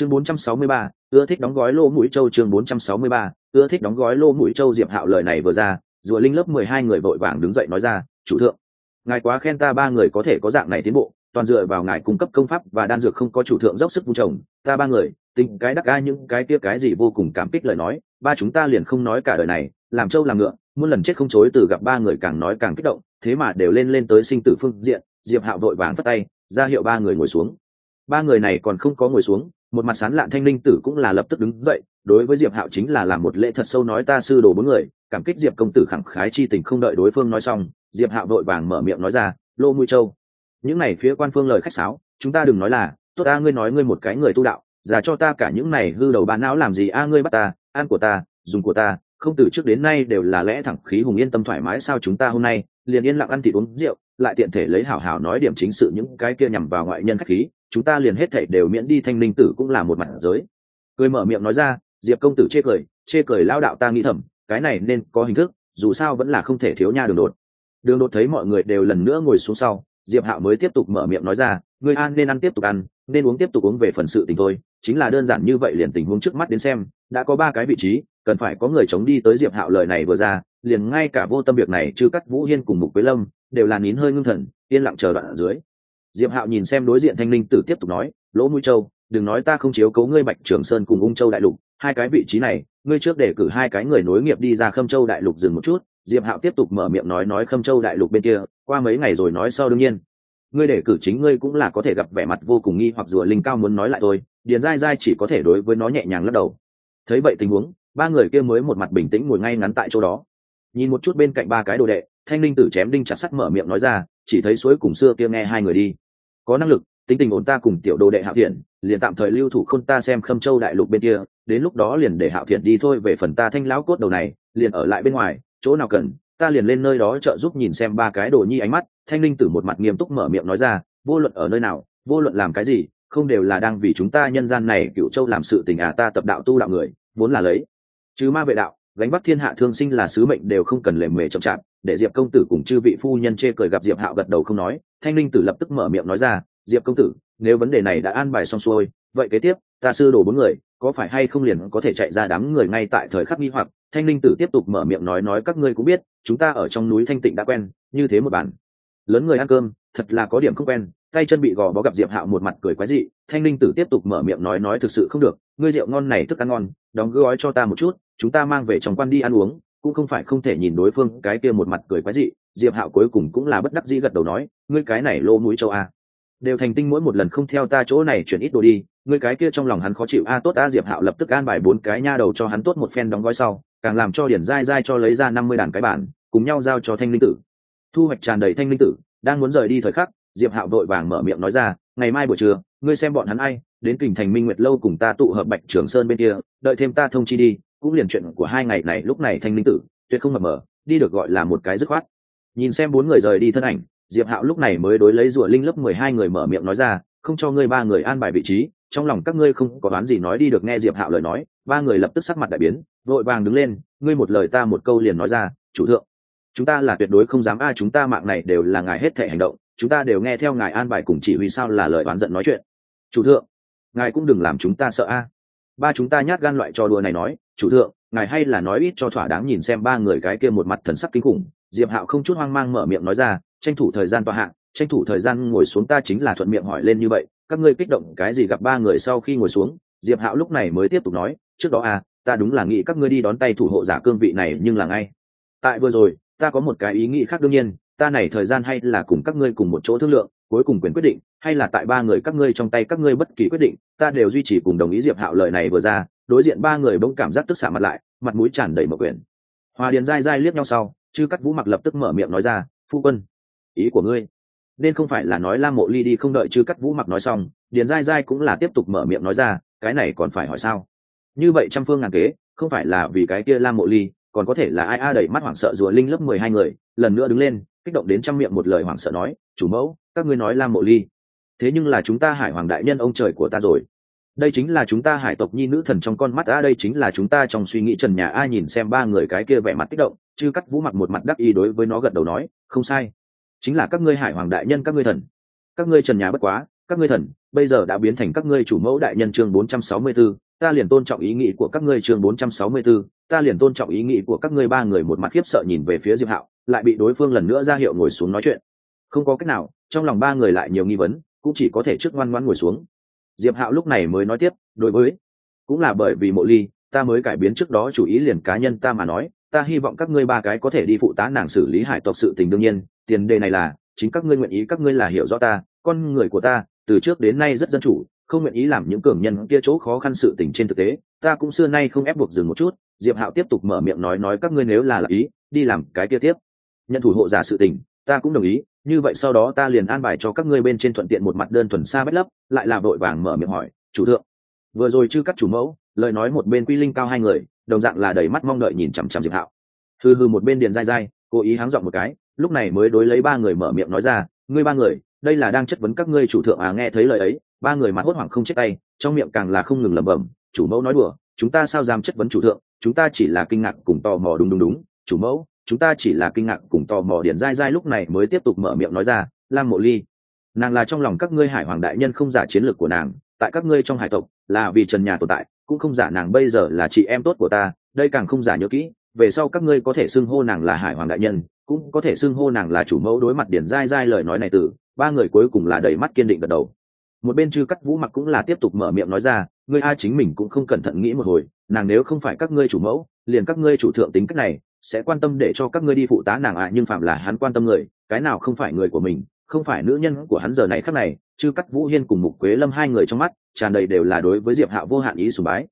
chương 463, ưa thích đóng gói lô mũi châu chương 463, ưa thích đóng gói lô mũi châu diệp hạo lời này vừa ra rùa linh lớp mười hai người vội vàng đứng dậy nói ra chủ thượng ngài quá khen ta ba người có thể có dạng này tiến bộ toàn dựa vào ngài cung cấp công pháp và đan dược không có chủ thượng dốc sức vun trồng. Ta ba người tình cái đắc ga những cái kia cái gì vô cùng cảm kích lời nói ba chúng ta liền không nói cả đời này làm trâu làm ngựa muôn lần chết không chối từ gặp ba người càng nói càng kích động thế mà đều lên lên tới sinh tử phương diện. Diệp hạo vội vàng phất tay ra hiệu ba người ngồi xuống. Ba người này còn không có ngồi xuống một mặt sán lạn thanh linh tử cũng là lập tức đứng dậy, đối với diệp hạo chính là làm một lễ thật sâu nói ta sư đồ bốn người, cảm kích diệp công tử khẳng khái chi tình không đợi đối phương nói xong, diệp hạo vội vàng mở miệng nói ra, lô mũi châu, những này phía quan phương lời khách sáo, chúng ta đừng nói là, tốt ta ngươi nói ngươi một cái người tu đạo giả cho ta cả những này hư đầu bán não làm gì, a ngươi bắt ta, ăn của ta, dùng của ta, không từ trước đến nay đều là lẽ thẳng khí hùng yên tâm thoải mái sao chúng ta hôm nay liền yên lặng ăn thịt uống rượu lại tiện thể lấy hảo hảo nói điểm chính sự những cái kia nhằm vào ngoại nhân khách khí, chúng ta liền hết thảy đều miễn đi thanh linh tử cũng là một mặt giới. Cười mở miệng nói ra, diệp công tử chê cười chê cười lao đạo ta nghĩ thầm, cái này nên có hình thức, dù sao vẫn là không thể thiếu nha đường đột. Đường đột thấy mọi người đều lần nữa ngồi xuống sau, diệp hạo mới tiếp tục mở miệng nói ra người an nên ăn tiếp tục ăn, nên uống tiếp tục uống về phần sự tình thôi, chính là đơn giản như vậy liền tình huống trước mắt đến xem, đã có ba cái vị trí, cần phải có người chống đi tới diệp hạo lời này vừa ra, liền ngay cả vô tâm việc này chứ cắt vũ hiên cùng mục với lâm đều là nín hơi ngưng thần, yên lặng chờ đoạn ở dưới. Diệp hạo nhìn xem đối diện thanh linh tử tiếp tục nói, lỗ mũi châu, đừng nói ta không chiếu cố ngươi bạch trường sơn cùng ung châu đại lục, hai cái vị trí này, ngươi trước để cử hai cái người nối nghiệp đi ra khâm châu đại lục dừng một chút. Diệp hạo tiếp tục mở miệng nói nói khâm châu đại lục bên kia, qua mấy ngày rồi nói sau đương nhiên. Ngươi để cử chính ngươi cũng là có thể gặp vẻ mặt vô cùng nghi hoặc rùa linh cao muốn nói lại thôi, điền dai dai chỉ có thể đối với nó nhẹ nhàng lắc đầu. Thấy vậy tình huống, ba người kia mới một mặt bình tĩnh ngồi ngay ngắn tại chỗ đó. Nhìn một chút bên cạnh ba cái đồ đệ thanh linh tử chém đinh chặt sắt mở miệng nói ra, chỉ thấy suối cùng xưa kia nghe hai người đi. Có năng lực, tính tình ổn ta cùng tiểu đồ đệ hạo thiện liền tạm thời lưu thủ khôn ta xem khâm châu đại lục bên kia, đến lúc đó liền để hạo thiện đi thôi, về phần ta thanh lão cốt đầu này, liền ở lại bên ngoài, chỗ nào cần, ta liền lên nơi đó trợ giúp nhìn xem ba cái đồ nhi ánh mắt, thanh linh tử một mặt nghiêm túc mở miệng nói ra, vô luận ở nơi nào, vô luận làm cái gì, không đều là đang vì chúng ta nhân gian này cựu châu làm sự tình à ta tập đạo tu đạo người, vốn là lấy. Chứ ma vệ đạo gánh bắc thiên hạ thương sinh là sứ mệnh đều không cần lề mề chậm chạp, để diệp công tử cùng chư vị phu nhân chê cười gặp diệp hạo gật đầu không nói, thanh linh tử lập tức mở miệng nói ra, diệp công tử, nếu vấn đề này đã an bài xong xuôi, vậy kế tiếp, ta sư đồ bốn người, có phải hay không liền có thể chạy ra đám người ngay tại thời khắc nghi hoặc? Thanh linh tử tiếp tục mở miệng nói nói, các ngươi cũng biết, chúng ta ở trong núi thanh tịnh đã quen, như thế một bản. Lớn người ăn cơm, thật là có điểm không quen. Tay chân bị gò bó gặp diệp hạo một mặt cười quái dị, thanh linh tử tiếp tục mở miệng nói nói thực sự không được, ngươi rượu ngon này thức ăn ngon, đóng gói cho ta một chút chúng ta mang về trong quan đi ăn uống, cũng không phải không thể nhìn đối phương cái kia một mặt cười quái dị, diệp hạo cuối cùng cũng là bất đắc dĩ gật đầu nói, ngươi cái này lô mũi châu a. Đều thành tinh mỗi một lần không theo ta chỗ này chuyển ít đồ đi, ngươi cái kia trong lòng hắn khó chịu a, tốt a, diệp hạo lập tức an bài bốn cái nha đầu cho hắn tốt một phen đóng gói sau, càng làm cho điển dai dai cho lấy ra năm mươi đàn cái bản, cùng nhau giao cho thanh linh tử. Thu hoạch tràn đầy thanh linh tử, đang muốn rời đi thời khắc, diệp hạo vội vàng mở miệng nói ra, ngày mai buổi trưa, ngươi xem bọn hắn ai, đến kình thành minh nguyệt lâu cùng ta tụ hợp bạch trường sơn bên kia, đợi thêm ta thông chi đi cũng liền chuyện của hai ngày này lúc này thanh linh tử, tuyệt không mập mờ, đi được gọi là một cái dứt khoát. Nhìn xem bốn người rời đi thân ảnh, diệp hạo lúc này mới đối lấy rùa linh lớp mười hai người mở miệng nói ra, không cho ngươi ba người an bài vị trí, trong lòng các ngươi không có đoán gì nói đi được nghe diệp hạo lời nói. Ba người lập tức sắc mặt đại biến, vội vàng đứng lên, ngươi một lời ta một câu liền nói ra, chủ thượng. Chúng ta là tuyệt đối không dám, a, chúng ta mạng này đều là ngài hết thể hành động, chúng ta đều nghe theo ngài an bài cùng chỉ huy sao là lời oán giận nói chuyện. Chủ thượng, ngài cũng đừng làm chúng ta sợ, a ba chúng ta nhát gan loại trò đùa này nói, chủ thượng, ngài hay là nói ít cho thỏa đáng nhìn xem ba người cái kia một mặt thần sắc kinh khủng. Diệp hạo không chút hoang mang mở miệng nói ra, tranh thủ thời gian tòa hạng tranh thủ thời gian ngồi xuống ta chính là thuận miệng hỏi lên như vậy, các ngươi kích động cái gì gặp ba người sau khi ngồi xuống? Diệp hạo lúc này mới tiếp tục nói, trước đó à ta đúng là nghĩ các ngươi đi đón tay thủ hộ giả cương vị này nhưng là ngay. Tại vừa rồi, ta có một cái ý nghĩ khác đương nhiên, ta này thời gian hay là cùng các ngươi cùng một chỗ thương lượng cuối cùng quyền quyết định, hay là tại ba người các ngươi trong tay các ngươi bất kỳ quyết định, ta đều duy trì cùng đồng ý diệp hạo lời này vừa ra, đối diện ba người bỗng cảm giác tức xả mặt lại, mặt mũi tràn đầy mở quyển. Hòa điền dai dai liếc nhau sau, chư cắt vũ mặc lập tức mở miệng nói ra, phu quân, ý của ngươi, nên không phải là nói lam mộ ly đi không đợi chư cắt vũ mặc nói xong, điền dai dai cũng là tiếp tục mở miệng nói ra, cái này còn phải hỏi sao? Như vậy trăm phương ngàn kế, không phải là vì cái kia lam mộ ly, còn có thể là ai a đẩy mắt hoảng sợ rùa linh lớp mười hai người. Lần nữa đứng lên, kích động đến trăm miệng một lời hoảng sợ nói, chủ mẫu các ngươi nói lam mộ ly. Thế nhưng là chúng ta hải hoàng đại nhân ông trời của ta rồi. Đây chính là chúng ta hải tộc nhi nữ thần trong con mắt a đây chính là chúng ta trong suy nghĩ trần nhà a nhìn xem ba người cái kia vẻ mặt kích động chứ cắt vũ mặt một mặt đắc y đối với nó gật đầu nói không sai. Chính là các ngươi hải hoàng đại nhân các ngươi thần. Các ngươi trần nhà bất quá các ngươi thần bây giờ đã biến thành các ngươi chủ mẫu đại nhân chương 464, ta liền tôn trọng ý nghĩ của các ngươi chương 464, ta liền tôn trọng ý nghĩ của các ngươi ba người một mặt khiếp sợ nhìn về phía Diệp Hạo, lại bị đối phương lần nữa ra hiệu ngồi xuống nói chuyện. Không có cách nào, trong lòng ba người lại nhiều nghi vấn, cũng chỉ có thể trước ngoan ngoãn ngồi xuống. Diệp Hạo lúc này mới nói tiếp, đối với cũng là bởi vì Mộ Ly, ta mới cải biến trước đó chủ ý liền cá nhân ta mà nói, ta hy vọng các ngươi ba cái có thể đi phụ tá nàng xử lý hải tộc sự tình đương nhiên, tiền đề này là chính các ngươi nguyện ý các ngươi là hiểu rõ ta, con người của ta, từ trước đến nay rất dân chủ, không nguyện ý làm những cường nhân kia chỗ khó khăn sự tình trên thực tế ta cũng xưa nay không ép buộc dừng một chút diệp hạo tiếp tục mở miệng nói nói các ngươi nếu là lạc ý đi làm cái kia tiếp nhận thủ hộ giả sự tình ta cũng đồng ý như vậy sau đó ta liền an bài cho các ngươi bên trên thuận tiện một mặt đơn thuần xa bách lấp, lại là vội vàng mở miệng hỏi, chủ thượng. Vừa rồi chưa các chủ mẫu, lời nói một bên quy linh cao hai người, đồng dạng là đầy mắt mong đợi nhìn chằm chằm diệp hạo. Hư hư một bên điền dai dai cố ý háng dọn một cái, lúc này mới đối lấy ba người mở miệng nói ra, ngươi ba người, đây là đang chất vấn các ngươi chủ thượng à nghe thấy lời ấy, ba người mặt hốt hoảng không chết tay, trong miệng càng là không ngừng lẩm bẩm, chủ mẫu nói đùa, chúng ta sao dám chất vấn chủ thượng, chúng ta chỉ là kinh ngạc cùng tò mò đúng đúng đúng chủ mẫu chúng ta chỉ là kinh ngạc cùng tò mò điển dai dai lúc này mới tiếp tục mở miệng nói ra, lam mộ ly, nàng là trong lòng các ngươi hải hoàng đại nhân không giả chiến lược của nàng, tại các ngươi trong hải tộc là vì trần nhà tồn tại, cũng không giả nàng bây giờ là chị em tốt của ta, đây càng không giả nhớ kỹ, về sau các ngươi có thể xưng hô nàng là hải hoàng đại nhân, cũng có thể xưng hô nàng là chủ mẫu đối mặt điển dai dai lời nói này từ, ba người cuối cùng là đầy mắt kiên định gật đầu. Một bên chư cắt vũ mặc cũng là tiếp tục mở miệng nói ra, ngươi a chính mình cũng không cẩn thận nghĩ một hồi, nàng nếu không phải các ngươi chủ mẫu, liền các ngươi chủ thượng tính cách này sẽ quan tâm để cho các ngươi đi phụ tá nàng ạ nhưng phạm là hắn quan tâm người, cái nào không phải người của mình, không phải nữ nhân của hắn giờ này khắc này chư cắt vũ hiên cùng mục quế lâm hai người trong mắt, tràn đầy đều là đối với diệp hạ vô hạn ý sùng bái.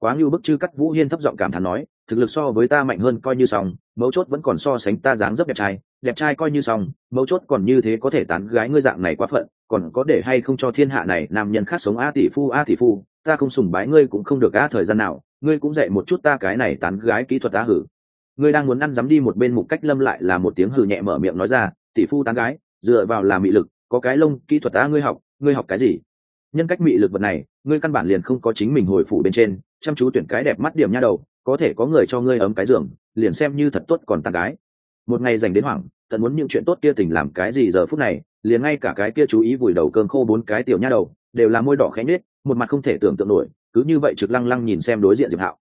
Quá ngưu bức chư cắt vũ hiên thấp giọng cảm thán nói, thực lực so với ta mạnh hơn coi như xong, mấu chốt vẫn còn so sánh ta dáng dấp đẹp trai đẹp trai coi như xong, mấu chốt còn như thế có thể tán gái ngươi dạng này quá phận, còn có để hay không cho thiên hạ này nam nhân khác sống a tỷ phu a tỷ phu, ta không sùng bái ngươi cũng không được a thời gian nào, ngươi cũng dạy một chút ta cái này tán gái kỹ thuật ta hử ngươi đang muốn ăn dám đi một bên mục cách lâm lại là một tiếng hừ nhẹ mở miệng nói ra, tỷ phu tán gái, dựa vào là mị lực, có cái lông, kỹ thuật ta ngươi học ngươi học cái gì? Nhân cách mị lực vật này, ngươi căn bản liền không có chính mình hồi phủ bên trên, chăm chú tuyển cái đẹp mắt điểm nha đầu, có thể có người cho ngươi ấm cái giường, liền xem như thật tốt còn tàn gái. Một ngày dành đến hoảng tận muốn những chuyện tốt kia tình làm cái gì giờ phút này, liền ngay cả cái kia chú ý vùi đầu cơm khô bốn cái tiểu nha đầu, đều là môi đỏ khẽ nết một mặt không thể tưởng tượng nổi, cứ như vậy trực lăng lăng nhìn xem đối diện diệp hạo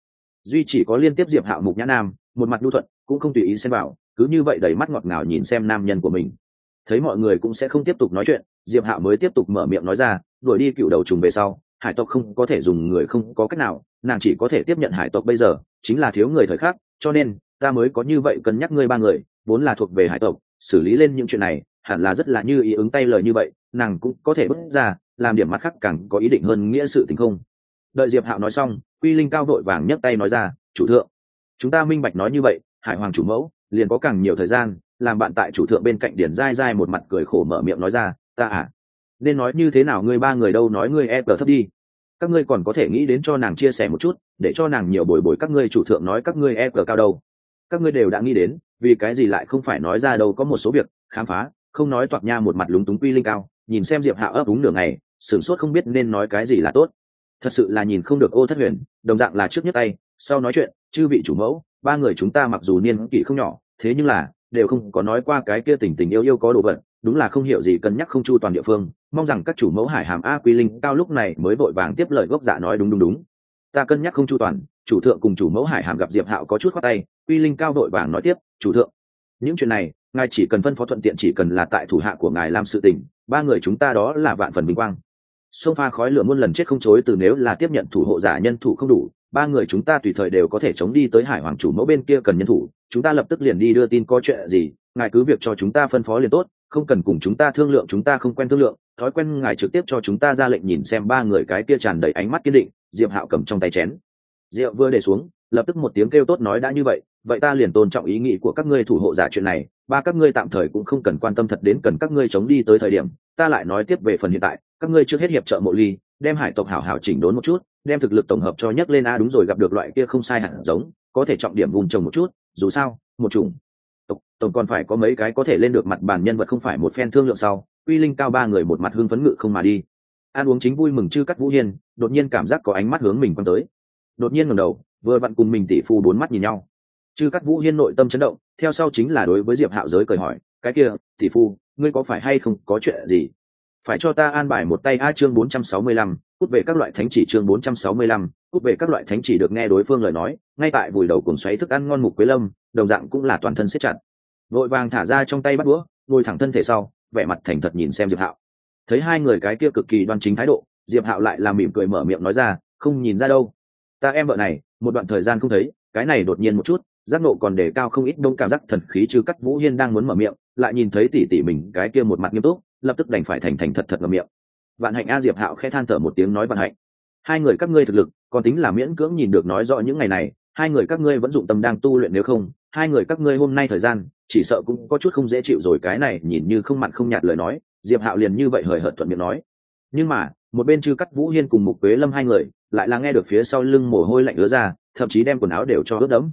duy chỉ có liên tiếp diệp hạo mục nhã nam, một mặt đu thuận, cũng không tùy ý xem vào, cứ như vậy đầy mắt ngọt ngào nhìn xem nam nhân của mình. Thấy mọi người cũng sẽ không tiếp tục nói chuyện, diệp hạo mới tiếp tục mở miệng nói ra, đuổi đi cựu đầu trùng về sau, hải tộc không có thể dùng người không có cách nào, nàng chỉ có thể tiếp nhận hải tộc bây giờ, chính là thiếu người thời khắc, cho nên, ta mới có như vậy cân nhắc ngươi ba người, vốn là thuộc về hải tộc, xử lý lên những chuyện này, hẳn là rất là như ý ứng tay lời như vậy, nàng cũng có thể bước ra, làm điểm mắt khác càng có ý định hơn nghĩa sự tình không? Đợi diệp hạo nói xong quy linh cao vội vàng nhấc tay nói ra, chủ thượng, chúng ta minh bạch nói như vậy, hải hoàng chủ mẫu, liền có càng nhiều thời gian, làm bạn tại chủ thượng bên cạnh điển dai dai một mặt cười khổ mở miệng nói ra, ta à nên nói như thế nào ngươi ba người đâu nói ngươi e cờ thấp đi. Các ngươi còn có thể nghĩ đến cho nàng chia sẻ một chút, để cho nàng nhiều bồi bồi các ngươi chủ thượng nói các ngươi e cờ cao đâu. Các ngươi đều đã nghĩ đến, vì cái gì lại không phải nói ra đâu có một số việc, khám phá, không nói toạc nha một mặt lúng túng quy linh cao, nhìn xem diệp hạ ấp úng nửa ngày, sửng sốt không biết nên nói cái gì là tốt thật sự là nhìn không được ô thất huyền, đồng dạng là trước nhất tay, sau nói chuyện, chư vị chủ mẫu, ba người chúng ta mặc dù niên kỷ không nhỏ, thế nhưng là, đều không có nói qua cái kia tình tình yêu yêu có đồ vật, đúng là không hiểu gì cân nhắc không chu toàn địa phương, mong rằng các chủ mẫu hải hàm a quy linh cao lúc này mới vội vàng tiếp lời gốc dạ nói đúng đúng đúng. Ta cân nhắc không chu toàn, chủ thượng cùng chủ mẫu hải hàm gặp diệp hạo có chút khoát tay, quy linh cao đội vàng nói tiếp, chủ thượng, những chuyện này, ngài chỉ cần phân phó thuận tiện chỉ cần là tại thủ hạ của ngài làm sự tình, ba người chúng ta đó là vạn phần vinh quang sông pha khói lửa muôn lần chết không chối từ nếu là tiếp nhận thủ hộ giả nhân thủ không đủ, ba người chúng ta tùy thời đều có thể chống đi tới hải hoàng chủ mẫu bên kia cần nhân thủ, chúng ta lập tức liền đi đưa tin có chuyện gì, ngài cứ việc cho chúng ta phân phó liền tốt, không cần cùng chúng ta thương lượng, chúng ta không quen thương lượng, thói quen ngài trực tiếp cho chúng ta ra lệnh nhìn xem ba người cái kia tràn đầy ánh mắt kiên định, diệp hạo cầm trong tay chén. Rượu vừa để xuống, lập tức một tiếng kêu tốt nói đã như vậy vậy ta liền tôn trọng ý nghĩ của các ngươi thủ hộ giả chuyện này, ba các ngươi tạm thời cũng không cần quan tâm thật đến cần các ngươi chống đi tới thời điểm ta lại nói tiếp về phần hiện tại, các ngươi trước hết hiệp trợ mộ ly, đem hải tộc hảo hảo chỉnh đốn một chút, đem thực lực tổng hợp cho nhấc lên a đúng rồi gặp được loại kia không sai hẳn giống, có thể trọng điểm vùng trồng một chút, dù sao, một chủng. Tộc, tổng còn phải có mấy cái có thể lên được mặt bàn nhân vật không phải một phen thương lượng sau uy linh cao ba người một mặt hưng phấn ngự không mà đi. Ăn uống chính vui mừng chư cắt vũ hiên, đột nhiên cảm giác có ánh mắt hướng mình quăng tới. Đột nhiên ngẩng đầu, vừa vặn cùng mình tỷ phu bốn mắt nhìn nhau. Chư cắt vũ hiên nội tâm chấn động, theo sau chính là đối với diệp hạo giới cởi hỏi, cái kia, tỷ phu ngươi có phải hay không có chuyện gì phải cho ta an bài một tay a chương 465, cút về các loại thánh chỉ chương 465, cút về các loại thánh chỉ được nghe đối phương lời nói, ngay tại vùi đầu cùng xoáy thức ăn ngon mục quế lâm, đồng dạng cũng là toàn thân xếp chặt. Vội vàng thả ra trong tay bắt đũa, ngồi thẳng thân thể sau, vẻ mặt thành thật nhìn xem Diệp Hạo. Thấy hai người cái kia cực kỳ đoan chính thái độ, Diệp Hạo lại làm mỉm cười mở miệng nói ra, không nhìn ra đâu. Ta em vợ này, một đoạn thời gian không thấy, cái này đột nhiên một chút, giác nộ còn để cao không ít đông cảm giác thần khí chứ cắt Vũ Hiên đang muốn mở miệng, lại nhìn thấy tỷ tỷ mình cái kia một mặt nghiêm túc, lập tức đành phải thành thành thật thật ngậm miệng. Vạn hạnh a diệp hạo khẽ than thở một tiếng nói vạn hạnh hai người các ngươi thực lực còn tính là miễn cưỡng nhìn được nói rõ những ngày này hai người các ngươi vẫn dụng tâm đang tu luyện nếu không hai người các ngươi hôm nay thời gian chỉ sợ cũng có chút không dễ chịu rồi cái này nhìn như không mặn không nhạt lời nói diệp hạo liền như vậy hời hợt thuận miệng nói. Nhưng mà một bên chư cắt vũ hiên cùng mục quế lâm hai người lại là nghe được phía sau lưng mồ hôi lạnh ứa ra thậm chí đem quần áo đều cho ướt đẫm.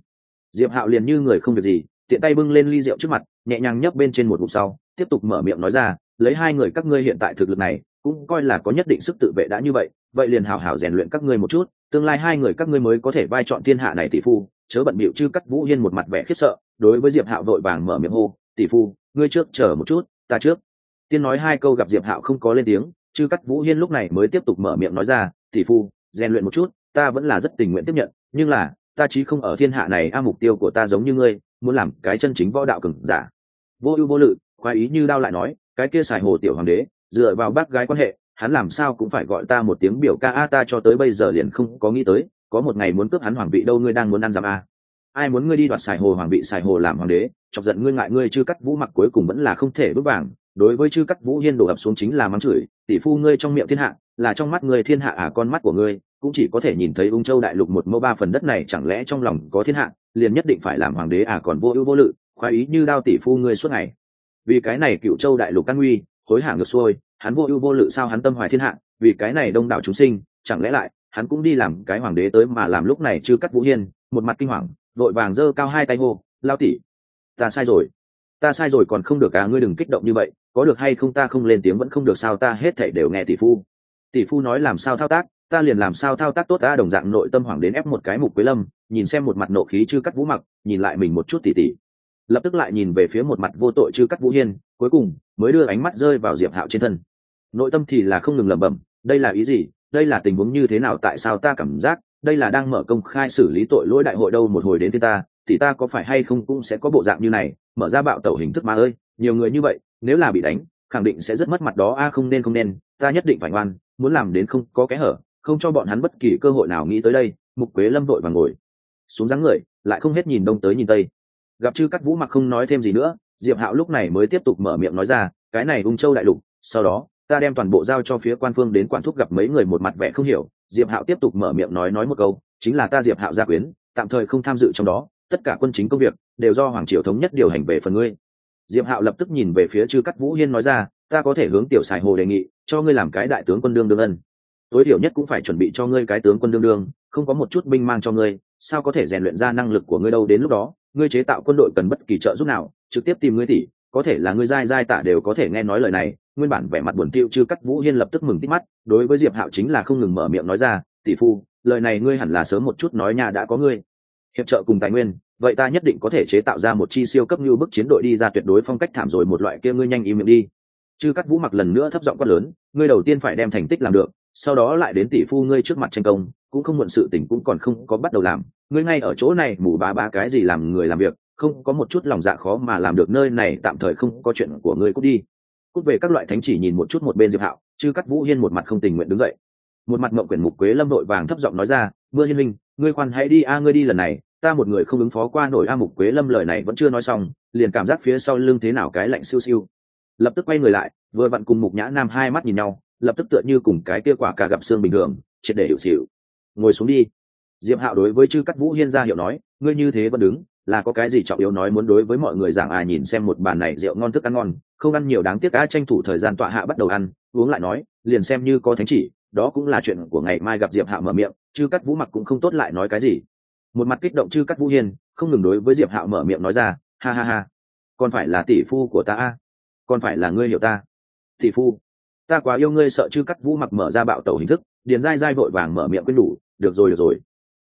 Diệp hạo liền như người không việc gì tiện tay bưng lên ly rượu trước mặt, nhẹ nhàng nhấp bên trên một bụng sau, tiếp tục mở miệng nói ra, lấy hai người các ngươi hiện tại thực lực này, cũng coi là có nhất định sức tự vệ đã như vậy vậy liền hào hào rèn luyện các ngươi một chút, tương lai hai người các ngươi mới có thể vai chọn thiên hạ này tỷ phu. Chớ bận bịu chư cắt vũ hiên một mặt vẻ khiếp sợ, đối với diệp hạo vội vàng mở miệng hô, tỷ phu, ngươi trước chờ một chút, ta trước. Tiên nói hai câu gặp diệp hạo không có lên tiếng, chư cắt vũ hiên lúc này mới tiếp tục mở miệng nói ra, tỷ phu, rèn luyện một chút, ta vẫn là rất tình nguyện tiếp nhận, nhưng là, ta chí không ở thiên hạ này, a mục tiêu của ta giống như ngươi muốn làm cái chân chính võ đạo cường giả. Vô ưu vô lự, khoái ý như đao lại nói, cái kia xài hồ tiểu hoàng đế, dựa vào bác gái quan hệ, hắn làm sao cũng phải gọi ta một tiếng biểu ca a, ta cho tới bây giờ liền không có nghĩ tới, có một ngày muốn cướp hắn hoàng vị đâu ngươi đang muốn ăn giảm a. Ai muốn ngươi đi đoạt xài hồ hoàng vị, xài hồ làm hoàng đế, chọc giận ngươi ngại ngươi chư cắt vũ mặc cuối cùng vẫn là không thể bước vàng. Đối với chư cắt vũ hiên đổ ập xuống chính là mắng chửi, tỷ phu ngươi trong miệng thiên hạ, là trong mắt ngươi thiên hạ à con mắt của ngươi, cũng chỉ có thể nhìn thấy ung châu đại lục một mẫu ba phần đất này, chẳng lẽ trong lòng có thiên hạ? Liền nhất định phải làm hoàng đế à còn vô ưu vô lự, khoái ý như đao tỷ phu ngươi suốt ngày. Vì cái này cựu châu đại lục căn nguy, hối hả ngược xuôi, hắn vô ưu vô lự sao hắn tâm hoài thiên hạ, vì cái này đông đảo chúng sinh, chẳng lẽ lại, hắn cũng đi làm cái hoàng đế tới mà làm lúc này chưa cắt vũ hiên, một mặt kinh hoàng, vội vàng giơ cao hai tay hô, lao tỷ, ta sai rồi. Ta sai rồi còn không được à ngươi đừng kích động như vậy, có được hay không ta không lên tiếng vẫn không được sao, ta hết thảy đều nghe tỷ phu. Tỷ phu nói làm sao thao tác? Ta liền làm sao thao tác tốt ta đồng dạng nội tâm hoảng đến ép một cái mục quế lâm, nhìn xem một mặt nộ khí chư cắt vũ mặc, nhìn lại mình một chút tỉ tỉ. Lập tức lại nhìn về phía một mặt vô tội chư cắt vũ hiên, cuối cùng mới đưa ánh mắt rơi vào diệp hạo trên thân. Nội tâm thì là không ngừng lẩm bẩm, đây là ý gì, đây là tình huống như thế nào, tại sao ta cảm giác đây là đang mở công khai xử lý tội lỗi đại hội đâu, một hồi đến thì ta thì ta có phải hay không cũng sẽ có bộ dạng như này, mở ra bạo tẩu hình thức mà ơi, nhiều người như vậy, nếu là bị đánh, khẳng định sẽ rất mất mặt đó, a, không nên không nên, ta nhất định phải ngoan, muốn làm đến không có kẽ hở không cho bọn hắn bất kỳ cơ hội nào nghĩ tới đây, mục quế lâm đội và ngồi. Xuống dáng người, lại không hết nhìn đông tới nhìn tây. Gặp chư cắt vũ mặc không nói thêm gì nữa, diệp hạo lúc này mới tiếp tục mở miệng nói ra, cái này ung châu đại lục, sau đó, ta đem toàn bộ giao cho phía quan phương đến quản thúc gặp mấy người một mặt vẻ không hiểu. Diệp hạo tiếp tục mở miệng nói nói một câu, chính là ta diệp hạo gia quyến, tạm thời không tham dự trong đó, tất cả quân chính công việc đều do hoàng triều thống nhất điều hành về phần ngươi. Diệp hạo lập tức nhìn về phía chư cắt vũ hiên nói ra, ta có thể hướng tiểu sài hồ đề nghị, cho ngươi làm cái đại tướng quân đương đương ân tối thiểu nhất cũng phải chuẩn bị cho ngươi cái tướng quân đương đương, không có một chút binh mang cho ngươi, sao có thể rèn luyện ra năng lực của ngươi đâu đến lúc đó, ngươi chế tạo quân đội cần bất kỳ trợ giúp nào, trực tiếp tìm ngươi tỷ, có thể là ngươi giai giai tả đều có thể nghe nói lời này, nguyên bản vẻ mặt buồn tiêu chư cắt vũ hiên lập tức mừng tít mắt, đối với diệp hạo chính là không ngừng mở miệng nói ra, tỷ phu, lời này ngươi hẳn là sớm một chút nói nhà đã có ngươi. Hiệp trợ cùng tài nguyên, vậy ta nhất định có thể chế tạo ra một chi siêu cấp như bức chiến đội đi ra tuyệt đối phong cách thảm rồi một loại kia ngươi nhanh im miệng đi. Chư cắt vũ mặc lần nữa thấp giọng quát lớn, ngươi đầu tiên phải đem thành tích làm được sau đó lại đến tỷ phu ngươi trước mặt tranh công, cũng không muộn sự tình cũng còn không có bắt đầu làm. Ngươi ngay ở chỗ này mù bá bá cái gì làm người làm việc, không có một chút lòng dạ khó mà làm được nơi này, tạm thời không có chuyện của ngươi cút đi. Cút về các loại thánh chỉ nhìn một chút một bên diệp hạo chứ cắt vũ hiên một mặt không tình nguyện đứng dậy. Một mặt mộng quyển mục quế lâm đội vàng thấp giọng nói ra, mưa hiên minh, ngươi khoan hãy đi, a, ngươi đi lần này, ta một người không ứng phó qua nổi a. Mục quế lâm lời này vẫn chưa nói xong, liền cảm giác phía sau lưng thế nào cái lạnh siêu siêu. Lập tức quay người lại, vừa vặn cùng mục nhã nam hai mắt nhìn nhau lập tức tựa như cùng cái kia quả cà gặp xương bình thường, triệt để hiệu xịu ngồi xuống đi. Diệp hạo đối với chư cắt vũ hiên ra hiệu nói, ngươi như thế vẫn đứng, là có cái gì trọng yếu nói muốn đối với mọi người giảng à nhìn xem một bàn này rượu ngon thức ăn ngon, không ăn nhiều đáng tiếc Ai tranh thủ thời gian tọa hạ bắt đầu ăn, uống lại nói, liền xem như có thánh chỉ, đó cũng là chuyện của ngày mai gặp diệp hạo mở miệng, chư cắt vũ mặc cũng không tốt lại nói cái gì. Một mặt kích động chư cắt vũ hiên, không ngừng đối với diệp hạo mở miệng nói ra, ha ha ha, còn phải là tỷ phu của ta a, còn phải là ngươi hiểu ta. Tỷ phu ta quá yêu ngươi sợ chư cắt vũ mặc mở ra bạo tẩu hình thức điền dai dai vội vàng mở miệng quên đủ được rồi được rồi.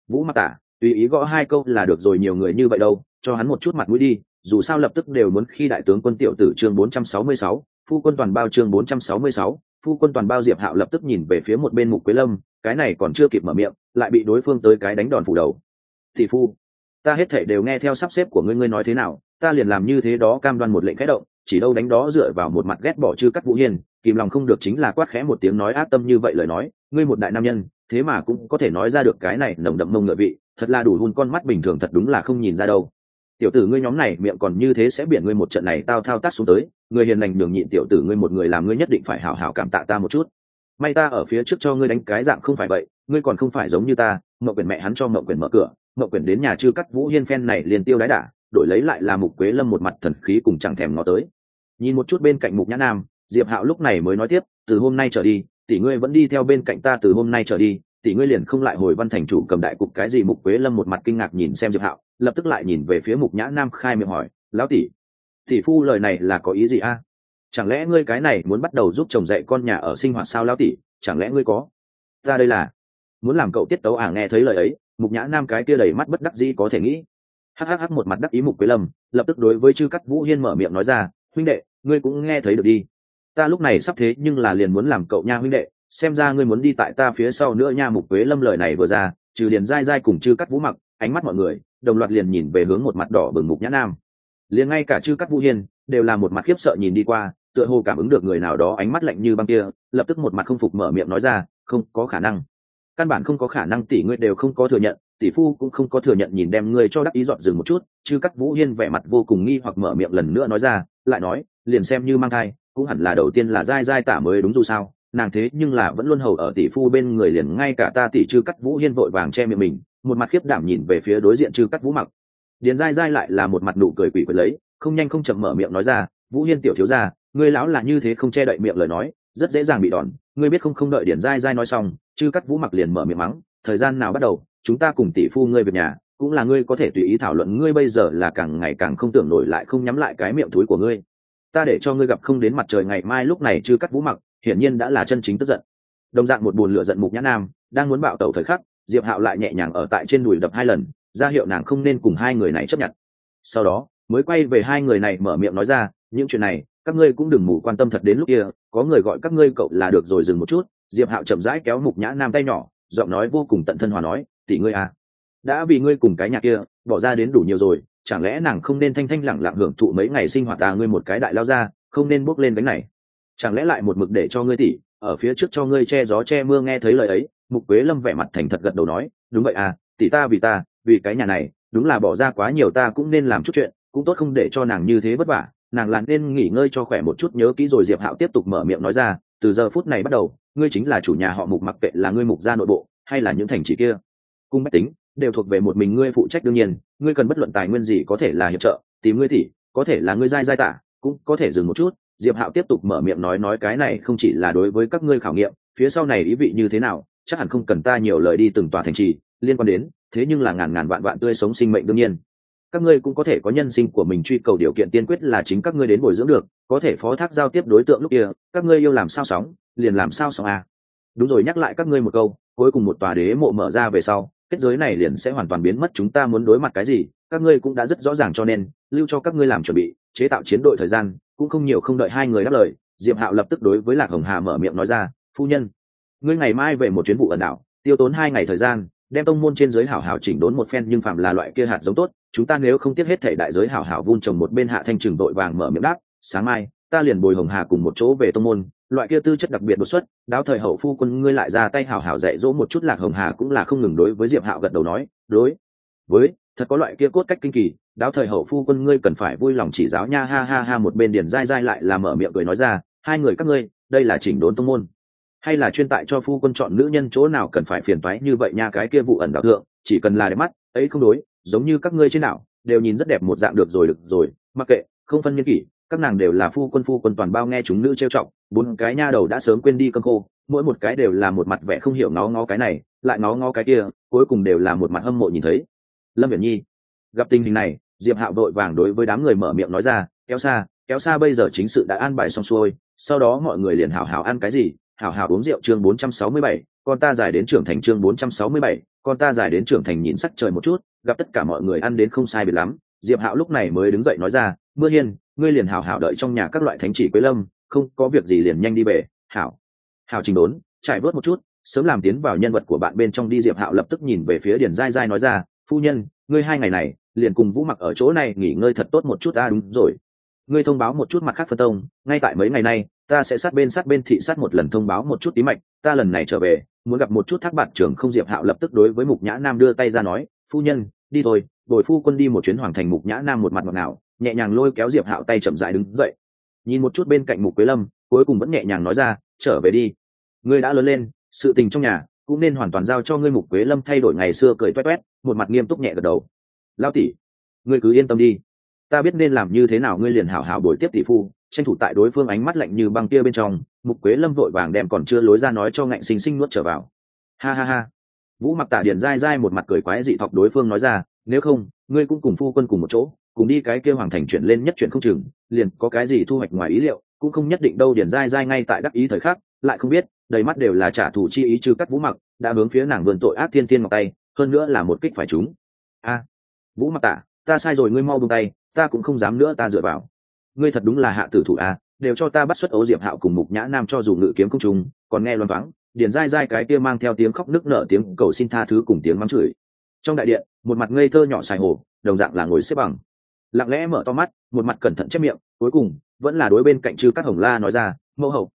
Vũ mặc tả tùy ý gõ hai câu là được rồi nhiều người như vậy đâu cho hắn một chút mặt mũi đi dù sao lập tức đều muốn khi đại tướng quân tiểu tử chương 466, phu quân toàn bao chương 466, phu quân toàn bao diệp hạo lập tức nhìn về phía một bên mục quế lâm cái này còn chưa kịp mở miệng lại bị đối phương tới cái đánh đòn phủ đầu. Thì phu ta hết thể đều nghe theo sắp xếp của ngươi ngươi nói thế nào ta liền làm như thế đó cam đoan một lệnh khẽ động chỉ đâu đánh đó dựa vào một mặt ghét bỏ chư cắt vũ hiền kìm lòng không được chính là quát khẽ một tiếng nói ác tâm như vậy lời nói, ngươi một đại nam nhân, thế mà cũng có thể nói ra được cái này nồng đậm mông ngựa vị, thật là đủ hôn con mắt bình thường thật đúng là không nhìn ra đâu. Tiểu tử ngươi nhóm này miệng còn như thế sẽ biển ngươi một trận này tao thao tác xuống tới người hiền lành đường nhịn tiểu tử ngươi một người làm ngươi nhất định phải hảo hảo cảm tạ ta một chút. May ta ở phía trước cho ngươi đánh cái dạng không phải vậy, ngươi còn không phải giống như ta, mậu quyền mẹ hắn cho mậu quyền mở cửa, mậu quyền đến nhà chưa cắt vũ hiên phen này liền tiêu đái đả, đổi lấy lại là mục quế lâm một mặt thần khí cùng chẳng thèm ngó tới. Nhìn một chút bên cạnh mục nhã nam diệp hạo lúc này mới nói tiếp, từ hôm nay trở đi, tỷ ngươi vẫn đi theo bên cạnh ta từ hôm nay trở đi, tỷ ngươi liền không lại hồi văn thành chủ cầm đại cục cái gì mục quế lâm một mặt kinh ngạc nhìn xem diệp hạo, lập tức lại nhìn về phía mục nhã nam khai miệng hỏi, lão tỷ tỷ phu lời này là có ý gì a? Chẳng lẽ ngươi cái này muốn bắt đầu giúp chồng dạy con nhà ở sinh hoạt sao lão tỷ? Chẳng lẽ ngươi có? Ta đây là muốn làm cậu tiết tấu à nghe thấy lời ấy, mục nhã nam cái kia đầy mắt bất đắc dĩ có thể nghĩ. Hhh một mặt đắc ý mục quế lâm, lập tức đối với chư cắt vũ hiên mở miệng nói ra, huynh đệ, ngươi cũng nghe thấy được đi ta lúc này sắp thế nhưng là liền muốn làm cậu nha huynh đệ, xem ra ngươi muốn đi tại ta phía sau nữa nha, mục quế lâm lời này vừa ra, trừ liền dai dai cùng chư cắt vũ mặc, ánh mắt mọi người, đồng loạt liền nhìn về hướng một mặt đỏ bừng mục nhã nam. Liền ngay cả chư cắt vũ hiên, đều là một mặt khiếp sợ nhìn đi qua, tựa hồ cảm ứng được người nào đó ánh mắt lạnh như băng kia, lập tức một mặt không phục mở miệng nói ra, không có khả năng. Căn bản không có khả năng tỷ ngươi đều không có thừa nhận, tỷ phu cũng không có thừa nhận nhìn đem ngươi cho đắc ý dọn dừng một chút. Chứ cắt vũ hiên vẻ mặt vô cùng nghi hoặc mở miệng lần nữa nói ra, lại nói, liền xem như mang thai cũng hẳn là đầu tiên là dai dai tả mới đúng dù sao, nàng thế nhưng là vẫn luôn hầu ở tỷ phu bên người liền ngay cả ta tỷ chư cắt vũ hiên vội vàng che miệng mình, một mặt khiếp đảm nhìn về phía đối diện chư cắt vũ mặc. Điền dai dai lại là một mặt nụ cười quỷ quỷ lấy, không nhanh không chậm mở miệng nói ra, vũ hiên tiểu thiếu gia, ngươi lão là như thế không che đậy miệng lời nói, rất dễ dàng bị đòn, ngươi biết không không đợi điền dai dai nói xong, chư cắt vũ mặc liền mở miệng mắng, thời gian nào bắt đầu, chúng ta cùng tỷ phu ngươi về nhà, cũng là ngươi có thể tùy ý thảo luận ngươi bây giờ là càng ngày càng không tưởng nổi lại không nhắm lại cái miệng thúi của ngươi ta để cho ngươi gặp không đến mặt trời ngày mai lúc này chưa cắt vũ mặc, hiển nhiên đã là chân chính tức giận. Đồng dạng một buồn lửa giận mục nhã nam, đang muốn bạo tẩu thời khắc, diệp hạo lại nhẹ nhàng ở tại trên đùi đập hai lần, ra hiệu nàng không nên cùng hai người này chấp nhận. Sau đó, mới quay về hai người này mở miệng nói ra, những chuyện này, các ngươi cũng đừng mù quan tâm thật đến lúc kia, có người gọi các ngươi cậu là được rồi dừng một chút. Diệp hạo chậm rãi kéo mục nhã nam tay nhỏ, giọng nói vô cùng tận thân hòa nói, tỷ ngươi à đã vì ngươi cùng cái nhà kia, bỏ ra đến đủ nhiều rồi, chẳng lẽ nàng không nên thanh thanh lẳng lặng hưởng thụ mấy ngày sinh hoạt à ngươi một cái đại lao ra, không nên bốc lên bánh này. Chẳng lẽ lại một mực để cho ngươi tỷ ở phía trước cho ngươi che gió che mưa nghe thấy lời ấy, mục quế lâm vẻ mặt thành thật gật đầu nói, đúng vậy à tỷ ta vì ta, vì cái nhà này, đúng là bỏ ra quá nhiều ta cũng nên làm chút chuyện, cũng tốt không để cho nàng như thế vất vả, nàng là nên nghỉ ngơi cho khỏe một chút nhớ kỹ rồi. Diệp hạo tiếp tục mở miệng nói ra, từ giờ phút này bắt đầu, ngươi chính là chủ nhà họ mục mặc kệ là ngươi mục gia nội bộ, hay là những thành trì kia. Cung bách tính đều thuộc về một mình ngươi phụ trách đương nhiên, ngươi cần bất luận tài nguyên gì có thể là hiệp trợ, tìm ngươi thì, có thể là ngươi dai dai tả, cũng có thể dừng một chút diệp hạo tiếp tục mở miệng nói nói cái này không chỉ là đối với các ngươi khảo nghiệm, phía sau này ý vị như thế nào, chắc hẳn không cần ta nhiều lời đi từng tòa thành trì, liên quan đến, thế nhưng là ngàn ngàn vạn vạn tươi sống sinh mệnh đương nhiên các ngươi cũng có thể có nhân sinh của mình truy cầu điều kiện tiên quyết là chính các ngươi đến bồi dưỡng được, có thể phó thác giao tiếp đối tượng lúc kia, các ngươi yêu làm sao sóng, liền làm sao sóng à. đúng rồi, nhắc lại các ngươi một câu, cuối cùng một tòa đế mộ mở ra về sau kết giới này liền sẽ hoàn toàn biến mất, chúng ta muốn đối mặt cái gì, các ngươi cũng đã rất rõ ràng cho nên, lưu cho các ngươi làm chuẩn bị, chế tạo chiến đội thời gian, cũng không nhiều, không đợi hai người đáp lời, diệp hạo lập tức đối với lạc hồng hà mở miệng nói ra, phu nhân, ngươi ngày mai về một chuyến vụ ẩn đảo, tiêu tốn hai ngày thời gian, đem tông môn trên giới hảo hảo chỉnh đốn một phen, nhưng phạm là loại kia hạt giống tốt, chúng ta nếu không tiếc hết thể đại giới hảo hảo vun trồng một bên hạ thanh trừng đội vàng mở miệng đáp, sáng mai, ta liền bồi hồng hà cùng một chỗ về tông môn loại kia tư chất đặc biệt đột xuất, đáo thời hậu phu quân ngươi lại ra tay hảo hảo dạy dỗ một chút lạc hồng hà cũng là không ngừng đối với diệp hạo gật đầu nói, đối. Với, thật có loại kia cốt cách kinh kỳ, đáo thời hậu phu quân ngươi cần phải vui lòng chỉ giáo nha ha ha ha một bên điền dai dai lại là mở miệng cười nói ra, hai người các ngươi, đây là chỉnh đốn tông môn. Hay là chuyên tại cho phu quân chọn nữ nhân chỗ nào cần phải phiền toái như vậy nha cái kia vụ ẩn đạo thượng, chỉ cần là đẹp mắt, ấy không đối, giống như các ngươi trên nào đều nhìn rất đẹp một dạng được rồi được rồi, mặc kệ, không phân niên kỷ các nàng đều là phu quân phu quân toàn bao nghe chúng nữ trêu trọng bốn cái nha đầu đã sớm quên đi cơm khô mỗi một cái đều là một mặt vẻ không hiểu ngó ngó cái này lại ngó ngó cái kia cuối cùng đều là một mặt hâm mộ nhìn thấy. Lâm viễn nhi gặp tình hình này diệp hạo vội vàng đối với đám người mở miệng nói ra kéo xa kéo xa bây giờ chính sự đã an bài xong xuôi sau đó mọi người liền hảo hảo ăn cái gì hảo hảo uống rượu chương 467, con ta dài đến trưởng thành chương 467, con ta dài đến trưởng thành nhìn sắc trời một chút gặp tất cả mọi người ăn đến không sai biệt lắm. Diệp hạo lúc này mới đứng dậy nói ra mưa hiên ngươi liền hảo hảo đợi trong nhà các loại thánh chỉ quế lâm, không có việc gì liền nhanh đi về. Hảo. Hảo trình đốn, trải bớt một chút, sớm làm tiến vào nhân vật của bạn bên trong đi, diệp hạo lập tức nhìn về phía điền dai dai nói ra, phu nhân, ngươi hai ngày này, liền cùng vũ mặc ở chỗ này nghỉ ngơi thật tốt một chút ta đúng rồi. Ngươi thông báo một chút mặt khác phân tông, ngay tại mấy ngày nay, ta sẽ sát bên sát bên thị sát một lần thông báo một chút tí mạch, ta lần này trở về, muốn gặp một chút thác bạt trưởng không. Diệp hạo lập tức đối với mục nhã nam đưa tay ra nói, phu nhân, đi thôi, bồi phu quân đi một chuyến hoàng thành mục nhã nam một mặt ngọt nào nhẹ nhàng lôi kéo diệp hạo tay chậm dại đứng dậy. Nhìn một chút bên cạnh mục quế lâm, cuối cùng vẫn nhẹ nhàng nói ra, trở về đi. Ngươi đã lớn lên, sự tình trong nhà cũng nên hoàn toàn giao cho ngươi mục quế lâm thay đổi ngày xưa cười toét toét, một mặt nghiêm túc nhẹ gật đầu. Lao tỷ, ngươi cứ yên tâm đi. Ta biết nên làm như thế nào ngươi liền hảo hảo bồi tiếp tỷ phu, tranh thủ tại đối phương ánh mắt lạnh như băng kia bên trong, mục quế lâm vội vàng đem còn chưa lối ra nói cho ngạnh sinh sinh nuốt trở vào. Ha ha ha. Vũ mặc tả điền dai dai một mặt cười quái dị thọc đối phương nói ra, nếu không, ngươi cũng cùng phu quân cùng một chỗ cùng đi cái kia hoàng thành chuyển lên nhất chuyển không chừng, liền có cái gì thu hoạch ngoài ý liệu, cũng không nhất định đâu điển dai dai ngay tại đắc ý thời khắc, lại không biết, đầy mắt đều là trả thù chi ý chứ cắt vũ mặc, đã hướng phía nàng vườn tội ác thiên thiên ngọc tay, hơn nữa là một kích phải chúng a, vũ mặc tạ ta sai rồi ngươi mau buông tay, ta cũng không dám nữa ta dựa vào. Ngươi thật đúng là hạ tử thủ a, đều cho ta bắt xuất ấu diệp hạo cùng mục nhã nam cho dù ngự kiếm công chúng còn nghe loan vắng điển dai dai cái kia mang theo tiếng khóc nức nở tiếng cầu xin tha thứ cùng tiếng mắng chửi. Trong đại điện, một mặt ngây thơ nhỏ xài hồ, đồng dạng là ngồi xếp bằng lặng lẽ mở to mắt, một mặt cẩn thận chép miệng, cuối cùng, vẫn là đối bên cạnh chư các hồng la nói ra, mẫu hậu.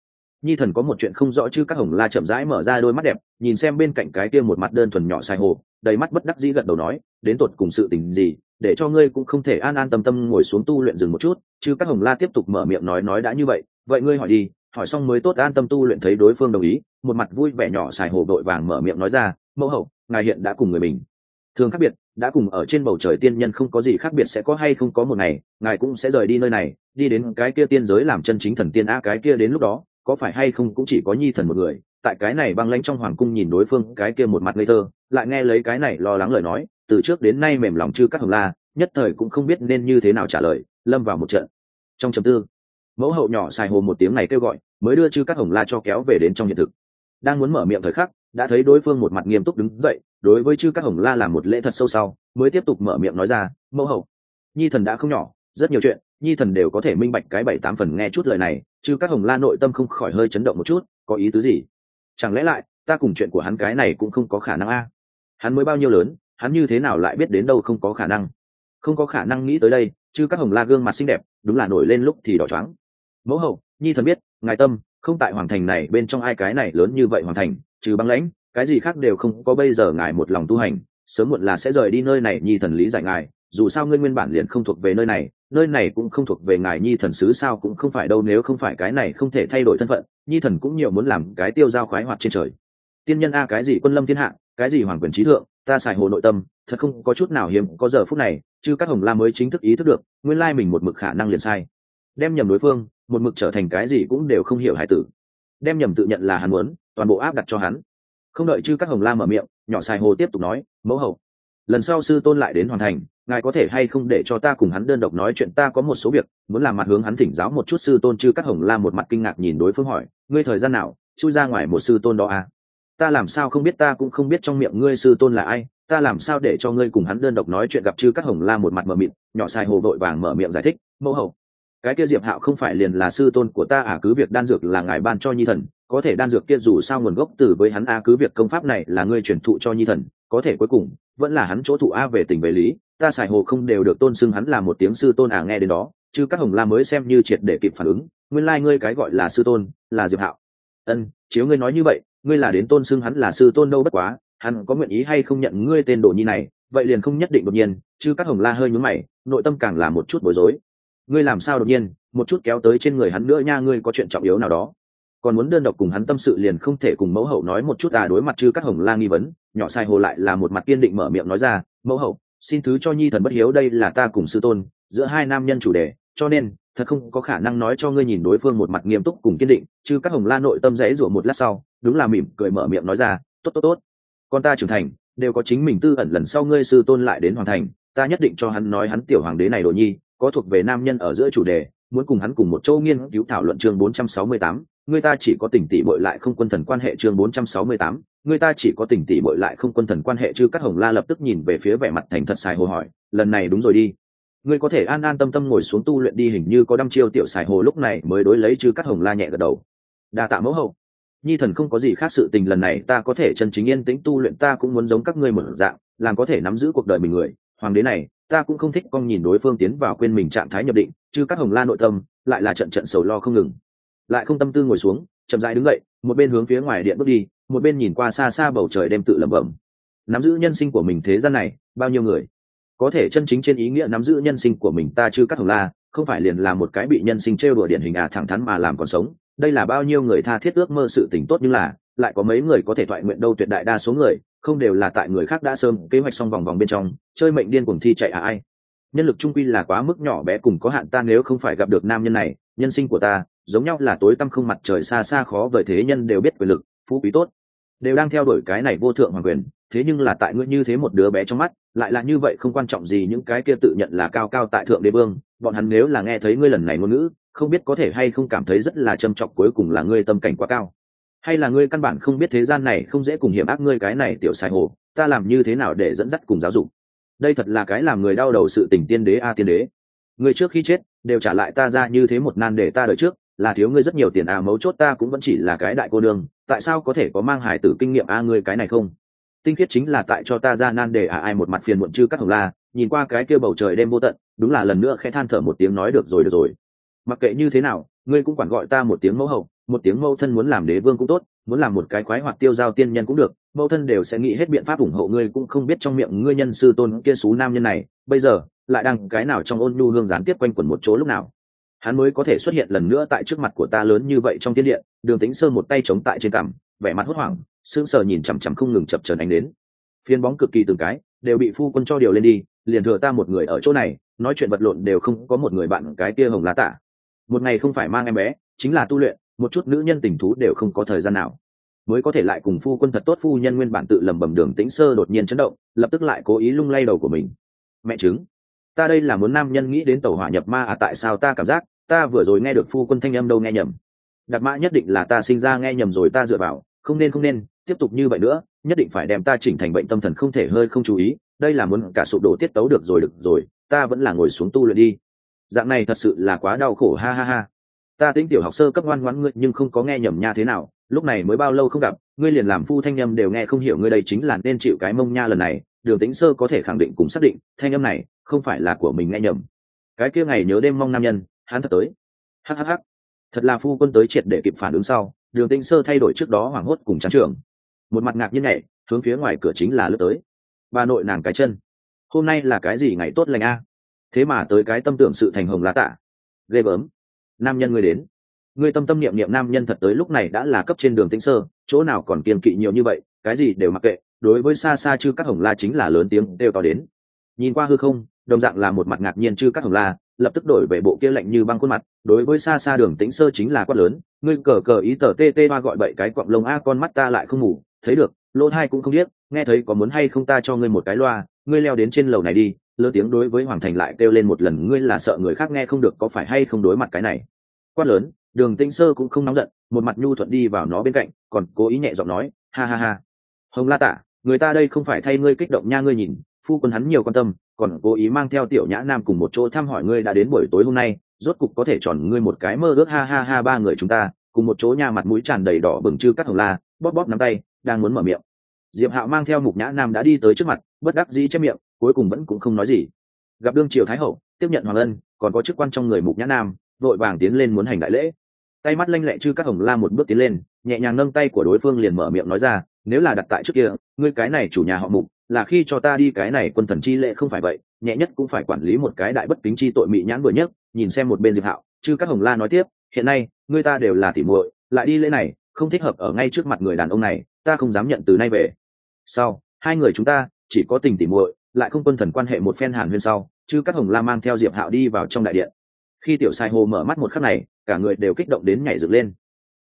Nhi thần có một chuyện không rõ chứ các hồng la chậm rãi mở ra đôi mắt đẹp, nhìn xem bên cạnh cái kia một mặt đơn thuần nhỏ xài hồ, đầy mắt bất đắc dĩ gật đầu nói, đến tột cùng sự tình gì, để cho ngươi cũng không thể an an tâm tâm ngồi xuống tu luyện dừng một chút. Chứ các hồng la tiếp tục mở miệng nói nói đã như vậy vậy ngươi hỏi đi. Hỏi xong mới tốt an tâm tu luyện thấy đối phương đồng ý, một mặt vui vẻ nhỏ xài hồ đội vàng mở miệng nói ra, mẫu hậu, ngài hiện đã cùng người mình. Thường khác biệt đã cùng ở trên bầu trời tiên nhân không có gì khác biệt sẽ có hay không có một ngày, ngài cũng sẽ rời đi nơi này, đi đến cái kia tiên giới làm chân chính thần tiên a, cái kia đến lúc đó, có phải hay không cũng chỉ có nhi thần một người, tại cái này băng lãnh trong hoàng cung nhìn đối phương, cái kia một mặt ngây thơ, lại nghe lấy cái này lo lắng lời nói, từ trước đến nay mềm lòng chư các hồng la, nhất thời cũng không biết nên như thế nào trả lời, lâm vào một trận. Trong chấm tư, mẫu hậu nhỏ xài hồ một tiếng này kêu gọi, mới đưa chư các hồng la cho kéo về đến trong hiện thực. Đang muốn mở miệng thời khắc đã thấy đối phương một mặt nghiêm túc đứng dậy, đối với chư các hồng la làm một lễ thật sâu sau, mới tiếp tục mở miệng nói ra, mẫu hậu, nhi thần đã không nhỏ, rất nhiều chuyện, nhi thần đều có thể minh bạch cái bảy tám phần nghe chút lời này. Chứ các hồng la nội tâm không khỏi hơi chấn động một chút, có ý tứ gì? Chẳng lẽ lại, ta cùng chuyện của hắn cái này cũng không có khả năng a? Hắn mới bao nhiêu lớn, hắn như thế nào lại biết đến đâu không có khả năng? Không có khả năng nghĩ tới đây. Chứ các hồng la gương mặt xinh đẹp, đúng là nổi lên lúc thì đỏ choáng. Mẫu hậu, nhi thần biết, ngài tâm, không tại hoàng thành này, bên trong ai cái này lớn như vậy hoàng thành trừ băng lãnh, cái gì khác đều không có bây giờ ngài một lòng tu hành, sớm muộn là sẽ rời đi nơi này, nhi thần lý giải ngài, dù sao ngươi nguyên bản liền không thuộc về nơi này nơi này cũng không thuộc về ngài, nhi thần sứ sao cũng không phải đâu, nếu không phải cái này không thể thay đổi thân phận, nhi thần cũng nhiều muốn làm cái tiêu giao khoái hoạt trên trời. Tiên nhân a, cái gì quân lâm thiên hạ, cái gì hoàng quyền trí thượng, ta xài hồ nội tâm, thật không có chút nào hiếm có giờ phút này, chứ các hồng la mới chính thức ý thức được, nguyên lai mình một mực khả năng liền sai. Đem nhầm đối phương, một mực trở thành cái gì cũng đều không hiểu hải tử. Đem nhầm tự nhận là hắn muốn toàn bộ áp đặt cho hắn. Không đợi chư các hồng la mở miệng, nhỏ xài hồ tiếp tục nói, mẫu hậu, lần sau sư tôn lại đến hoàn thành, ngài có thể hay không để cho ta cùng hắn đơn độc nói chuyện? Ta có một số việc, muốn làm mặt hướng hắn thỉnh giáo một chút sư tôn. Chư các hồng la một mặt kinh ngạc nhìn đối phương hỏi, ngươi thời gian nào? Chui ra ngoài một sư tôn đó à? Ta làm sao không biết, ta cũng không biết trong miệng ngươi sư tôn là ai. Ta làm sao để cho ngươi cùng hắn đơn độc nói chuyện? Gặp chư các hồng la một mặt mờ mịt nhỏ xài hồ vội vàng mở miệng giải thích, mẫu hậu, cái kia diệp hạo không phải liền là sư tôn của ta à? Cứ việc đan dược là ngài ban cho nhi thần có thể đan dược kia dù sao nguồn gốc từ với hắn, a, cứ việc công pháp này là ngươi truyền thụ cho nhi thần, có thể cuối cùng vẫn là hắn chỗ thụ a về tình về lý, ta xài hồ không đều được tôn xưng hắn là một tiếng sư tôn à nghe đến đó, chứ các hồng la mới xem như triệt để kịp phản ứng, nguyên lai、like、ngươi cái gọi là sư tôn là diệp hạo. Ân, chiếu ngươi nói như vậy, ngươi là đến tôn xưng hắn là sư tôn đâu bất quá, hắn có nguyện ý hay không nhận ngươi tên đồ nhi này, vậy liền không nhất định đột nhiên, chứ các hồng la hơi nhúm mày, nội tâm càng là một chút bối rối. Ngươi làm sao đột nhiên, một chút kéo tới trên người hắn nữa nha, ngươi có chuyện trọng yếu nào đó? Còn muốn đơn độc cùng hắn tâm sự liền không thể cùng mẫu hậu nói một chút à đối mặt chư các hồng la nghi vấn nhỏ sai hồ lại là một mặt kiên định mở miệng nói ra mẫu hậu xin thứ cho nhi thần bất hiếu đây là ta cùng sư tôn giữa hai nam nhân chủ đề cho nên thật không có khả năng nói cho ngươi nhìn đối phương một mặt nghiêm túc cùng kiên định. Chứ các hồng la nội tâm rẽ rủa một lát sau đúng là mỉm cười mở miệng nói ra tốt tốt tốt. Con ta trưởng thành đều có chính mình tư ẩn lần sau ngươi sư tôn lại đến hoàn thành ta nhất định cho hắn nói hắn tiểu hoàng đế này đồ nhi có thuộc về nam nhân ở giữa chủ đề muốn cùng hắn cùng một châu nghiên cứu thảo luận chương 468, người ta chỉ có tình tỷ bội lại không quân thần quan hệ chương 468, người ta chỉ có tình tỷ bội lại không quân thần quan hệ chứ các hồng la lập tức nhìn về phía vẻ mặt thành thật xài hồ hỏi lần này đúng rồi đi. Ngươi có thể an an tâm tâm ngồi xuống tu luyện đi hình như có đăm chiêu tiểu xài hồ lúc này mới đối lấy chứ các hồng la nhẹ gật đầu. Đa tạ mẫu hậu. Nhi thần không có gì khác sự tình lần này ta có thể chân chính yên tĩnh tu luyện ta cũng muốn giống các ngươi một dạng làm có thể nắm giữ cuộc đời mình người. Hoàng đế này ta cũng không thích con nhìn đối phương tiến vào quên mình trạng thái nhập định chứ các hồng la nội tâm lại là trận trận sầu lo không ngừng lại không tâm tư ngồi xuống, chậm rãi đứng dậy, một bên hướng phía ngoài điện bước đi, một bên nhìn qua xa xa bầu trời đêm tự lẩm bẩm. Nắm giữ nhân sinh của mình thế gian này, bao nhiêu người? Có thể chân chính trên ý nghĩa nắm giữ nhân sinh của mình ta chưa cắt hồng la, không phải liền là một cái bị nhân sinh trêu đùa điển hình à thẳng thắn mà làm còn sống. Đây là bao nhiêu người tha thiết ước mơ sự tình tốt nhưng là, lại có mấy người có thể thoại nguyện đâu tuyệt đại đa số người, không đều là tại người khác đã sớm kế hoạch xong vòng vòng bên trong, chơi mệnh điên cuồng thi chạy à ai. Nhân lực trung quy là quá mức nhỏ bé cùng có hạn ta nếu không phải gặp được nam nhân này, nhân sinh của ta giống nhau là tối tăm không mặt trời xa xa khó vời thế nhân đều biết quyền lực, phú quý tốt, đều đang theo đuổi cái này vô thượng hoàng quyền, thế nhưng là tại ngươi như thế một đứa bé trong mắt, lại là như vậy không quan trọng gì những cái kia tự nhận là cao cao tại thượng đế vương, bọn hắn nếu là nghe thấy ngươi lần này ngôn ngữ, không biết có thể hay không cảm thấy rất là trầm trọng cuối cùng là ngươi tâm cảnh quá cao. Hay là ngươi căn bản không biết thế gian này không dễ cùng hiểm ác ngươi cái này tiểu sai hồ, ta làm như thế nào để dẫn dắt cùng giáo dục? Đây thật là cái làm người đau đầu sự tình tiên đế a tiên đế. Ngươi trước khi chết, đều trả lại ta ra như thế một nan để ta đợi trước là thiếu ngươi rất nhiều tiền à mấu chốt ta cũng vẫn chỉ là cái đại cô đường tại sao có thể có mang hải tử kinh nghiệm a ngươi cái này không? Tinh khiết chính là tại cho ta ra nan để à ai một mặt phiền muộn chư các hồng la, nhìn qua cái kia bầu trời đêm vô tận, đúng là lần nữa khẽ than thở một tiếng nói được rồi được rồi. Mặc kệ như thế nào, ngươi cũng quản gọi ta một tiếng mẫu hậu, một tiếng mẫu thân muốn làm đế vương cũng tốt, muốn làm một cái khoái hoặc tiêu giao tiên nhân cũng được, mẫu thân đều sẽ nghĩ hết biện pháp ủng hộ ngươi cũng không biết trong miệng ngươi nhân sư tôn kia xú nam nhân này, bây giờ, lại đang cái nào trong ôn nhu hương gián tiếp quanh quẩn một chỗ lúc nào hắn mới có thể xuất hiện lần nữa tại trước mặt của ta lớn như vậy trong tiên điện đường tính sơ một tay chống tại trên cằm, vẻ mặt hốt hoảng, sững sờ nhìn chằm chằm không ngừng chập trần ánh đến. Phiên bóng cực kỳ từng cái, đều bị phu quân cho điều lên đi, liền thừa ta một người ở chỗ này, nói chuyện vật lộn đều không có một người bạn cái kia hồng lá tả. Một ngày không phải mang em bé, chính là tu luyện, một chút nữ nhân tình thú đều không có thời gian nào. Mới có thể lại cùng phu quân thật tốt phu nhân nguyên bản tự lầm bầm đường tĩnh sơ đột nhiên chấn động, lập tức lại cố ý lung lay đầu của mình. Mẹ chứng, ta đây là muốn nam nhân nghĩ đến tàu hỏa nhập ma à tại sao ta cảm giác ta vừa rồi nghe được phu quân thanh âm đâu nghe nhầm. Đặc mã nhất định là ta sinh ra nghe nhầm rồi ta dựa vào, không nên không nên, tiếp tục như vậy nữa, nhất định phải đem ta chỉnh thành bệnh tâm thần không thể hơi không chú ý, đây là muốn cả sụp đổ tiết tấu được rồi được rồi, ta vẫn là ngồi xuống tu luyện đi. Dạng này thật sự là quá đau khổ, ha ha ha. Ta tính tiểu học sơ cấp ngoan ngoãn ngươi, nhưng không có nghe nhầm nha thế nào, lúc này mới bao lâu không gặp, ngươi liền làm phu thanh nhâm đều nghe không hiểu ngươi đây chính là nên chịu cái mông nha lần này, đường tính sơ có thể khẳng định cùng xác định, thanh âm này không phải là của mình nghe nhầm. Cái kia ngày nhớ đêm mong nam nhân hắn thật tới. Hhh thật là phu quân tới triệt để kịp phản ứng sau, đường tinh sơ thay đổi trước đó hoảng hốt cùng trắng trường. Một mặt ngạc nhiên nhảy, hướng phía ngoài cửa chính là lướt tới. Bà nội nàng cái chân. Hôm nay là cái gì ngày tốt lành a? Thế mà tới cái tâm tưởng sự thành hồng lá tạ. Ghê gớm. Nam nhân ngươi đến. Ngươi tâm tâm niệm niệm nam nhân thật tới lúc này đã là cấp trên đường tinh sơ, chỗ nào còn kiên kỵ nhiều như vậy, cái gì đều mặc kệ, đối với xa xa chư các hồng la chính là lớn tiếng đều to đến. Nhìn qua hư không, đồng dạng là một mặt ngạc nhiên chư các hồng la lập tức đổi về bộ kia lạnh như băng khuôn mặt, đối với xa xa đường tĩnh sơ chính là quát lớn, ngươi cờ cờ ý tờ tê tê hoa gọi bậy cái quặng lông a, con mắt ta lại không ngủ, thấy được, lỗ hai cũng không biết nghe thấy có muốn hay không ta cho ngươi một cái loa, ngươi leo đến trên lầu này đi lơ tiếng đối với hoàng thành lại kêu lên một lần, ngươi là sợ người khác nghe không được có phải hay không đối mặt cái này. Quát lớn, đường tĩnh sơ cũng không nóng giận, một mặt nhu thuận đi vào nó bên cạnh, còn cố ý nhẹ giọng nói, ha ha ha. Hồng la tạ, người ta đây không phải thay ngươi kích động nha, ngươi nhìn, phu quân hắn nhiều quan tâm còn cố ý mang theo tiểu nhã nam cùng một chỗ thăm hỏi ngươi đã đến buổi tối hôm nay, rốt cục có thể tròn ngươi một cái mơ ước, ha ha ha, ba người chúng ta, cùng một chỗ nhà mặt mũi tràn đầy đỏ bừng chư cắt hồng la, bóp bóp nắm tay, đang muốn mở miệng. Diệp hạo mang theo mục nhã nam đã đi tới trước mặt, bất đắc dĩ chép miệng, cuối cùng vẫn cũng không nói gì. Gặp đương triều thái hậu, tiếp nhận hoàng ân, còn có chức quan trong người mục nhã nam, vội vàng tiến lên muốn hành đại lễ. Tay mắt lanh lẹ chư các hồng la một bước tiến lên, nhẹ nhàng nâng tay của đối phương liền mở miệng nói ra, nếu là đặt tại trước kia, ngươi cái này chủ nhà họ mục là khi cho ta đi cái này quân thần chi lệ không phải vậy nhẹ nhất cũng phải quản lý một cái đại bất kính chi tội mị nhãn vừa nhất nhìn xem một bên diệp hạo chứ các hồng la nói tiếp hiện nay người ta đều là tỉ muội lại đi lễ này không thích hợp ở ngay trước mặt người đàn ông này ta không dám nhận từ nay về. Sau hai người chúng ta chỉ có tình tỉ muội lại không quân thần quan hệ một phen hàn huyên sau chứ các hồng la mang theo diệp hạo đi vào trong đại điện. Khi tiểu sai hồ mở mắt một khắc này cả người đều kích động đến nhảy dựng lên.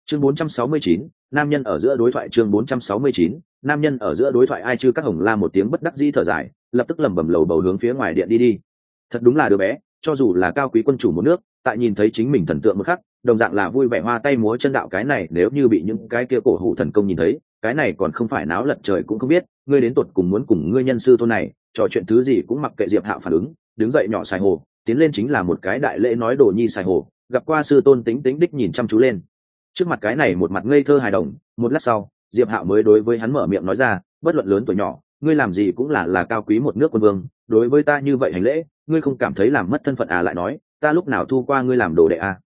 Chương 469, nam nhân ở giữa đối thoại chương 469, nam nhân ở giữa đối thoại ai chư các hồng la một tiếng bất đắc dĩ thở dài, lập tức lẩm bẩm lầu bầu hướng phía ngoài điện đi đi. Thật đúng là đứa bé, cho dù là cao quý quân chủ một nước, tại nhìn thấy chính mình thần tượng một khắc, đồng dạng là vui vẻ hoa tay múa chân đạo cái này nếu như bị những cái kia cổ hủ thần công nhìn thấy, cái này còn không phải náo lật trời cũng không biết, ngươi đến tột cùng muốn cùng ngươi nhân sư tôn này, trò chuyện thứ gì cũng mặc kệ diệp hạo phản ứng, đứng dậy nhỏ xài hồ, tiến lên chính là một cái đại lễ nói đồ nhi xài hồ, gặp qua sư tôn tính tính đích nhìn chăm chú lên. Trước mặt cái này một mặt ngây thơ hài đồng, một lát sau diệp hạo mới đối với hắn mở miệng nói ra, bất luận lớn tuổi nhỏ, ngươi làm gì cũng là là cao quý một nước quân vương. Đối với ta như vậy hành lễ, ngươi không cảm thấy làm mất thân phận à lại nói, ta lúc nào thu qua ngươi làm đồ đệ à?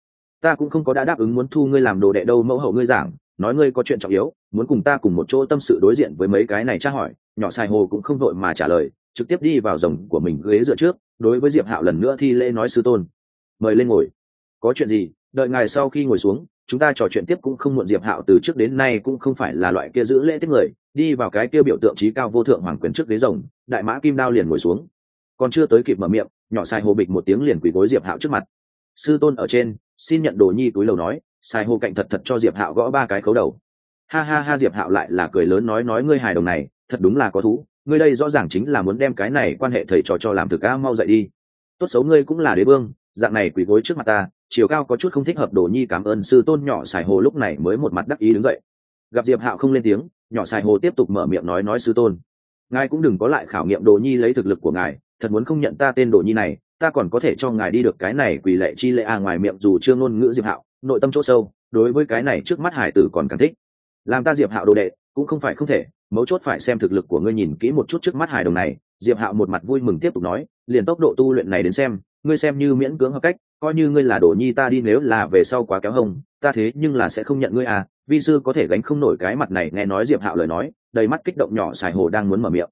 Ta cũng không có đã đáp ứng muốn thu ngươi làm đồ đệ đâu, mẫu hậu ngươi giảng, nói ngươi có chuyện trọng yếu, muốn cùng ta cùng một chỗ tâm sự đối diện với mấy cái này tra hỏi. Nhỏ sai hồ cũng không vội mà trả lời, trực tiếp đi vào rồng của mình ghế dựa trước, đối với diệp hạo lần nữa thi lễ nói sư tôn. Mời lên ngồi. Có chuyện gì? Đợi ngài sau khi ngồi xuống chúng ta trò chuyện tiếp cũng không muộn, diệp hạo từ trước đến nay cũng không phải là loại kia giữ lễ tiết người, đi vào cái kia biểu tượng trí cao vô thượng hoàng quyền trước ghế rồng, đại mã kim đao liền ngồi xuống. Còn chưa tới kịp mở miệng, nhỏ sai hồ bịch một tiếng liền quỳ gối diệp hạo trước mặt. Sư tôn ở trên, xin nhận đồ nhi túi lầu nói sai hồ cạnh thật thật cho diệp hạo gõ ba cái khấu đầu. Ha ha ha, diệp hạo lại là cười lớn nói nói ngươi hài đồng này, thật đúng là có thú, ngươi đây rõ ràng chính là muốn đem cái này quan hệ thầy trò cho làm thực a, mau dậy đi. Tốt xấu ngươi cũng là đế vương, dạng này quỳ gối trước mặt ta chiều cao có chút không thích hợp, đồ nhi cảm ơn sư tôn nhỏ xài hồ lúc này mới một mặt đắc ý đứng dậy. Gặp diệp hạo không lên tiếng, nhỏ xài hồ tiếp tục mở miệng nói nói sư tôn. Ngài cũng đừng có lại khảo nghiệm đồ nhi lấy thực lực của ngài, thật muốn không nhận ta tên đồ nhi này, ta còn có thể cho ngài đi được cái này quỳ lệ chi lệ à ngoài miệng dù chưa ngôn ngữ diệp hạo, nội tâm chỗ sâu, đối với cái này trước mắt hải tử còn càng thích. Làm ta diệp hạo đồ đệ, cũng không phải không thể, mấu chốt phải xem thực lực của ngươi nhìn kỹ một chút trước mắt hải đồng này. Diệp hạo một mặt vui mừng tiếp tục nói, liền tốc độ tu luyện này đến xem ngươi xem như miễn cưỡng hợp cách coi như ngươi là đồ nhi ta đi nếu là về sau quá kéo hồng, ta thế nhưng là sẽ không nhận ngươi à. Vi sư có thể gánh không nổi cái mặt này nghe nói diệp hạo lời nói đầy mắt kích động nhỏ xài hồ đang muốn mở miệng.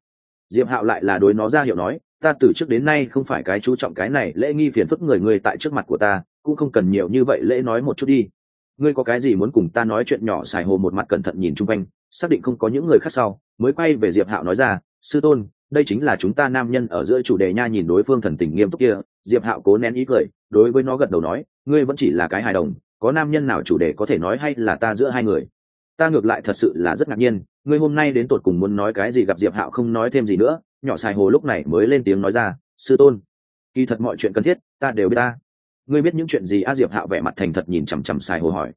Diệp hạo lại là đối nó ra hiệu nói ta từ trước đến nay không phải cái chú trọng cái này lễ nghi phiền phức người ngươi tại trước mặt của ta cũng không cần nhiều như vậy lễ nói một chút đi. Ngươi có cái gì muốn cùng ta nói chuyện nhỏ xài hồ một mặt cẩn thận nhìn chung quanh xác định không có những người khác sau mới quay về diệp hạo nói ra sư tôn đây chính là chúng ta nam nhân ở giữa chủ đề nha nhìn đối phương thần tình nghiêm túc kia, diệp hạo cố nén ý cười, đối với nó gật đầu nói, ngươi vẫn chỉ là cái hài đồng, có nam nhân nào chủ đề có thể nói hay là ta giữa hai người? Ta ngược lại thật sự là rất ngạc nhiên, ngươi hôm nay đến tột cùng muốn nói cái gì gặp diệp hạo không nói thêm gì nữa, nhỏ xài hồ lúc này mới lên tiếng nói ra, sư tôn, kỳ thật mọi chuyện cần thiết, ta đều biết ta. Ngươi biết những chuyện gì? A diệp hạo vẻ mặt thành thật nhìn chằm chằm xài hồ hỏi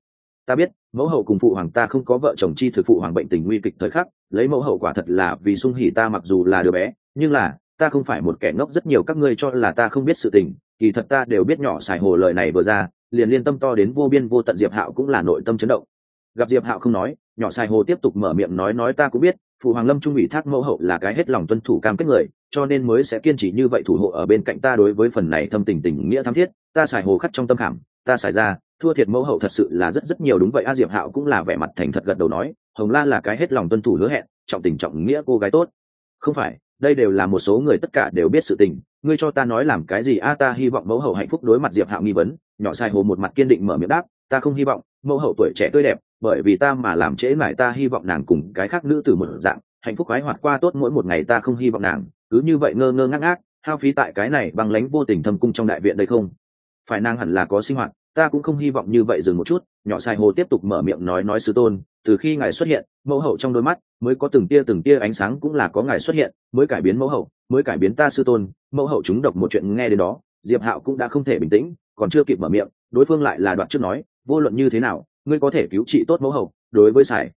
ta biết, mẫu hậu cùng phụ hoàng ta không có vợ chồng chi thực phụ hoàng bệnh tình nguy kịch thời khắc, lấy mẫu hậu quả thật là vì sung hỉ ta mặc dù là đứa bé, nhưng là, ta không phải một kẻ ngốc rất nhiều các ngươi cho là ta không biết sự tình, kỳ thật ta đều biết nhỏ xài hồ lời này vừa ra, liền liên tâm to đến vô biên vô tận diệp hạo cũng là nội tâm chấn động. Gặp diệp hạo không nói, nhỏ xài hồ tiếp tục mở miệng nói nói ta cũng biết, phụ hoàng lâm trung ủy thác mẫu hậu là cái hết lòng tuân thủ cam kết người, cho nên mới sẽ kiên trì như vậy thủ hộ ở bên cạnh ta đối với phần này thâm tình tình nghĩa thắm thiết, ta xài hồ khắc trong tâm khảm, ta xài ra thua thiệt mẫu hậu thật sự là rất rất nhiều, đúng vậy, a diệp hạo cũng là vẻ mặt thành thật gật đầu nói, hồng la là cái hết lòng tuân thủ hứa hẹn, trọng tình trọng nghĩa cô gái tốt. Không phải, đây đều là một số người tất cả đều biết sự tình, ngươi cho ta nói làm cái gì? A, ta hy vọng mẫu hậu hạnh phúc đối mặt diệp hạo nghi vấn, nhỏ sai hồ một mặt kiên định mở miệng đáp, ta không hy vọng mẫu hậu tuổi trẻ tươi đẹp, bởi vì ta mà làm trễ mãi ta hy vọng nàng cùng cái khác nữ từ một dạng, hạnh phúc khoái hoạt qua tốt mỗi một ngày ta không hy vọng nàng, cứ như vậy ngơ ngơ ngác ngác, hao phí tại cái này bằng lánh vô tình thâm cung trong đại viện đây không? Phải, nàng hẳn là có sinh hoạt ta cũng không hy vọng như vậy dừng một chút, nhỏ sai hồ tiếp tục mở miệng nói nói sư tôn, từ khi ngài xuất hiện, mẫu hậu trong đôi mắt mới có từng tia từng tia ánh sáng cũng là có ngài xuất hiện, mới cải biến mẫu hậu, mới cải biến ta sư tôn, mẫu hậu chúng độc một chuyện nghe đến đó, diệp hạo cũng đã không thể bình tĩnh, còn chưa kịp mở miệng, đối phương lại là đoạn trước nói, vô luận như thế nào, ngươi có thể cứu trị tốt mẫu hậu, đối với sài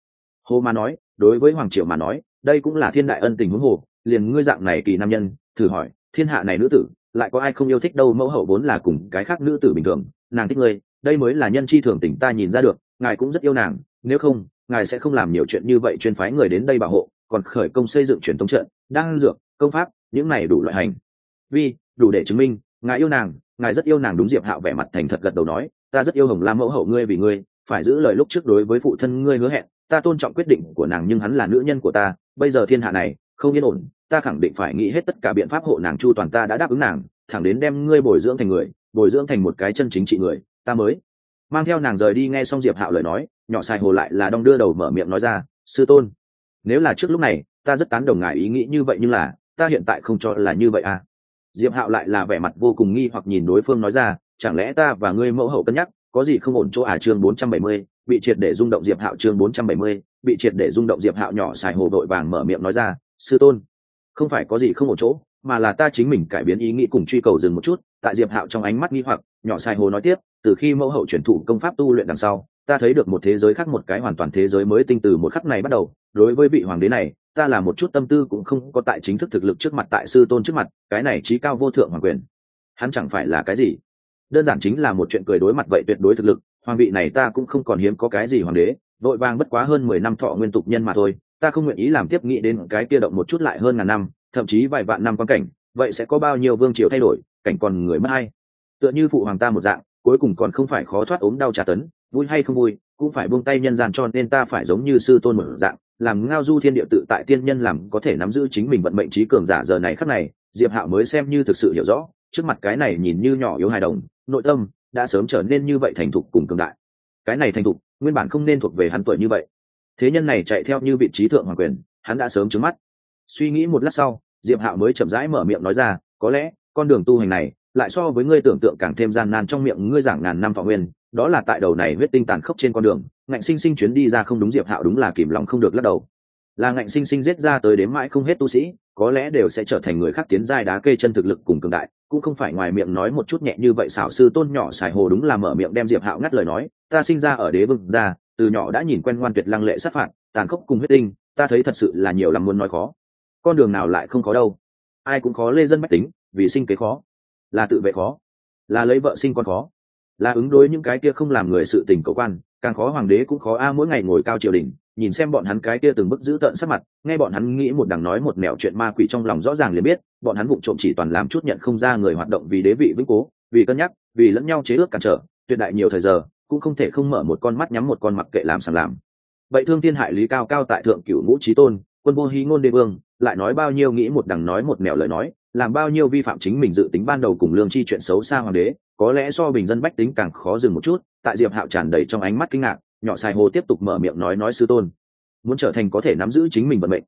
hồ mà nói, đối với hoàng triều mà nói, đây cũng là thiên đại ân tình huống hồ, liền ngươi dạng này kỳ nam nhân, thử hỏi, thiên hạ này nữ tử, lại có ai không yêu thích đâu mẫu hậu vốn là cùng cái khác nữ tử bình thường nàng thích ngươi, đây mới là nhân chi thường tình ta nhìn ra được, ngài cũng rất yêu nàng, nếu không, ngài sẽ không làm nhiều chuyện như vậy chuyên phái người đến đây bảo hộ, còn khởi công xây dựng truyền thống trận đang dược, công pháp, những này đủ loại hành. Vi, đủ để chứng minh, ngài yêu nàng, ngài rất yêu nàng đúng diệp hạo vẻ mặt thành thật gật đầu nói, ta rất yêu hồng lam mẫu hậu ngươi vì ngươi, phải giữ lời lúc trước đối với phụ thân ngươi hứa hẹn, ta tôn trọng quyết định của nàng nhưng hắn là nữ nhân của ta, bây giờ thiên hạ này, không yên ổn, ta khẳng định phải nghĩ hết tất cả biện pháp hộ nàng chu toàn ta đã đáp ứng nàng thẳng đến đem ngươi bồi dưỡng thành người, bồi dưỡng thành một cái chân chính trị người, ta mới. Mang theo nàng rời đi nghe xong diệp hạo lời nói, nhỏ xài hồ lại là đong đưa đầu mở miệng nói ra, sư tôn, nếu là trước lúc này, ta rất tán đồng ngài ý nghĩ như vậy nhưng là, ta hiện tại không cho là như vậy à. Diệp hạo lại là vẻ mặt vô cùng nghi hoặc nhìn đối phương nói ra, chẳng lẽ ta và ngươi mẫu hậu cân nhắc, có gì không ổn chỗ à? Chương bốn trăm bảy mươi, bị triệt để rung động diệp hạo, chương bốn trăm bảy mươi, bị triệt để rung động diệp hạo nhỏ xài hồ đội vàng mở miệng nói ra, sư tôn, không phải có gì không ổn chỗ mà là ta chính mình cải biến ý nghĩ cùng truy cầu dừng một chút, tại diệp hạo trong ánh mắt nghi hoặc, nhỏ xài hồ nói tiếp, từ khi mẫu hậu chuyển thụ công pháp tu luyện đằng sau, ta thấy được một thế giới khác một cái hoàn toàn thế giới mới tinh từ một khắc này bắt đầu. Đối với vị hoàng đế này, ta là một chút tâm tư cũng không có tại chính thức thực lực trước mặt tại sư tôn trước mặt, cái này trí cao vô thượng hoàng quyền. Hắn chẳng phải là cái gì? Đơn giản chính là một chuyện cười đối mặt vậy tuyệt đối thực lực, hoàng vị này ta cũng không còn hiếm có cái gì hoàng đế, vội vàng bất quá hơn mười năm thọ nguyên tục nhân mà thôi, ta không nguyện ý làm tiếp nghĩ đến cái kia động một chút lại hơn ngàn năm thậm chí vài vạn năm quan cảnh, vậy sẽ có bao nhiêu vương triều thay đổi, cảnh còn người mất hay tựa như phụ hoàng ta một dạng, cuối cùng còn không phải khó thoát ốm đau trả tấn, vui hay không vui, cũng phải buông tay nhân gian cho nên ta phải giống như sư tôn một dạng, làm ngao du thiên địa tự tại tiên nhân làm có thể nắm giữ chính mình vận mệnh trí cường giả giờ này khắc này, diệp hạo mới xem như thực sự hiểu rõ, trước mặt cái này nhìn như nhỏ yếu hài đồng, nội tâm đã sớm trở nên như vậy thành thục cùng cường đại. Cái này thành thục, nguyên bản không nên thuộc về hắn tuổi như vậy. Thế nhân này chạy theo như vị trí thượng hoàng quyền, hắn đã sớm trứng mắt. Suy nghĩ một lát sau diệp hạo mới chậm rãi mở miệng nói ra, có lẽ, con đường tu hành này lại so với ngươi tưởng tượng càng thêm gian nan trong miệng ngươi giảng ngàn năm thọ nguyên, đó là tại đầu này huyết tinh tàn khốc trên con đường, ngạnh sinh sinh chuyến đi ra không đúng diệp hạo đúng là kìm lòng không được lắc đầu. Là ngạnh sinh sinh giết ra tới đến mãi không hết tu sĩ, có lẽ đều sẽ trở thành người khác tiến giai đá kê chân thực lực cùng cường đại, cũng không phải ngoài miệng nói một chút nhẹ như vậy, xảo sư tôn nhỏ xài hồ đúng là mở miệng đem diệp hạo ngắt lời nói, ta sinh ra ở đế vương gia từ nhỏ đã nhìn quen ngoan tuyệt lăng lệ sát phạt, tàn khốc cùng huyết tinh, ta thấy thật sự là nhiều lắm muốn nói khó con đường nào lại không có đâu. Ai cũng khó lê dân bách tính, vì sinh kế khó. Là tự vệ khó. Là lấy vợ sinh con khó. Là ứng đối những cái kia không làm người sự tình cầu quan. Càng khó hoàng đế cũng khó. A, mỗi ngày ngồi cao triều đình, nhìn xem bọn hắn cái kia từng bức giữ tợn sắc mặt, nghe bọn hắn nghĩ một đằng nói một mẹo chuyện ma quỷ trong lòng rõ ràng liền biết, bọn hắn vụ trộm chỉ toàn làm chút nhận không ra người hoạt động vì đế vị vĩnh cố, vì cân nhắc, vì lẫn nhau chế ước cản trở, tuyệt đại nhiều thời giờ, cũng không thể không mở một con mắt nhắm một con mặc kệ làm sàng làm. Vậy thương thiên hại lý cao cao tại thượng cửu ngũ trí tôn, quân vô hí ngôn đế vương lại nói bao nhiêu nghĩ một đằng nói một nẻo lời nói, làm bao nhiêu vi phạm chính mình dự tính ban đầu cùng lương chi chuyện xấu xa hoàng đế, có lẽ so bình dân bách tính càng khó dừng một chút, tại diệp hạo tràn đầy trong ánh mắt kinh ngạc, nhỏ xài hồ tiếp tục mở miệng nói nói sư tôn. Muốn trở thành có thể nắm giữ chính mình vận mệnh.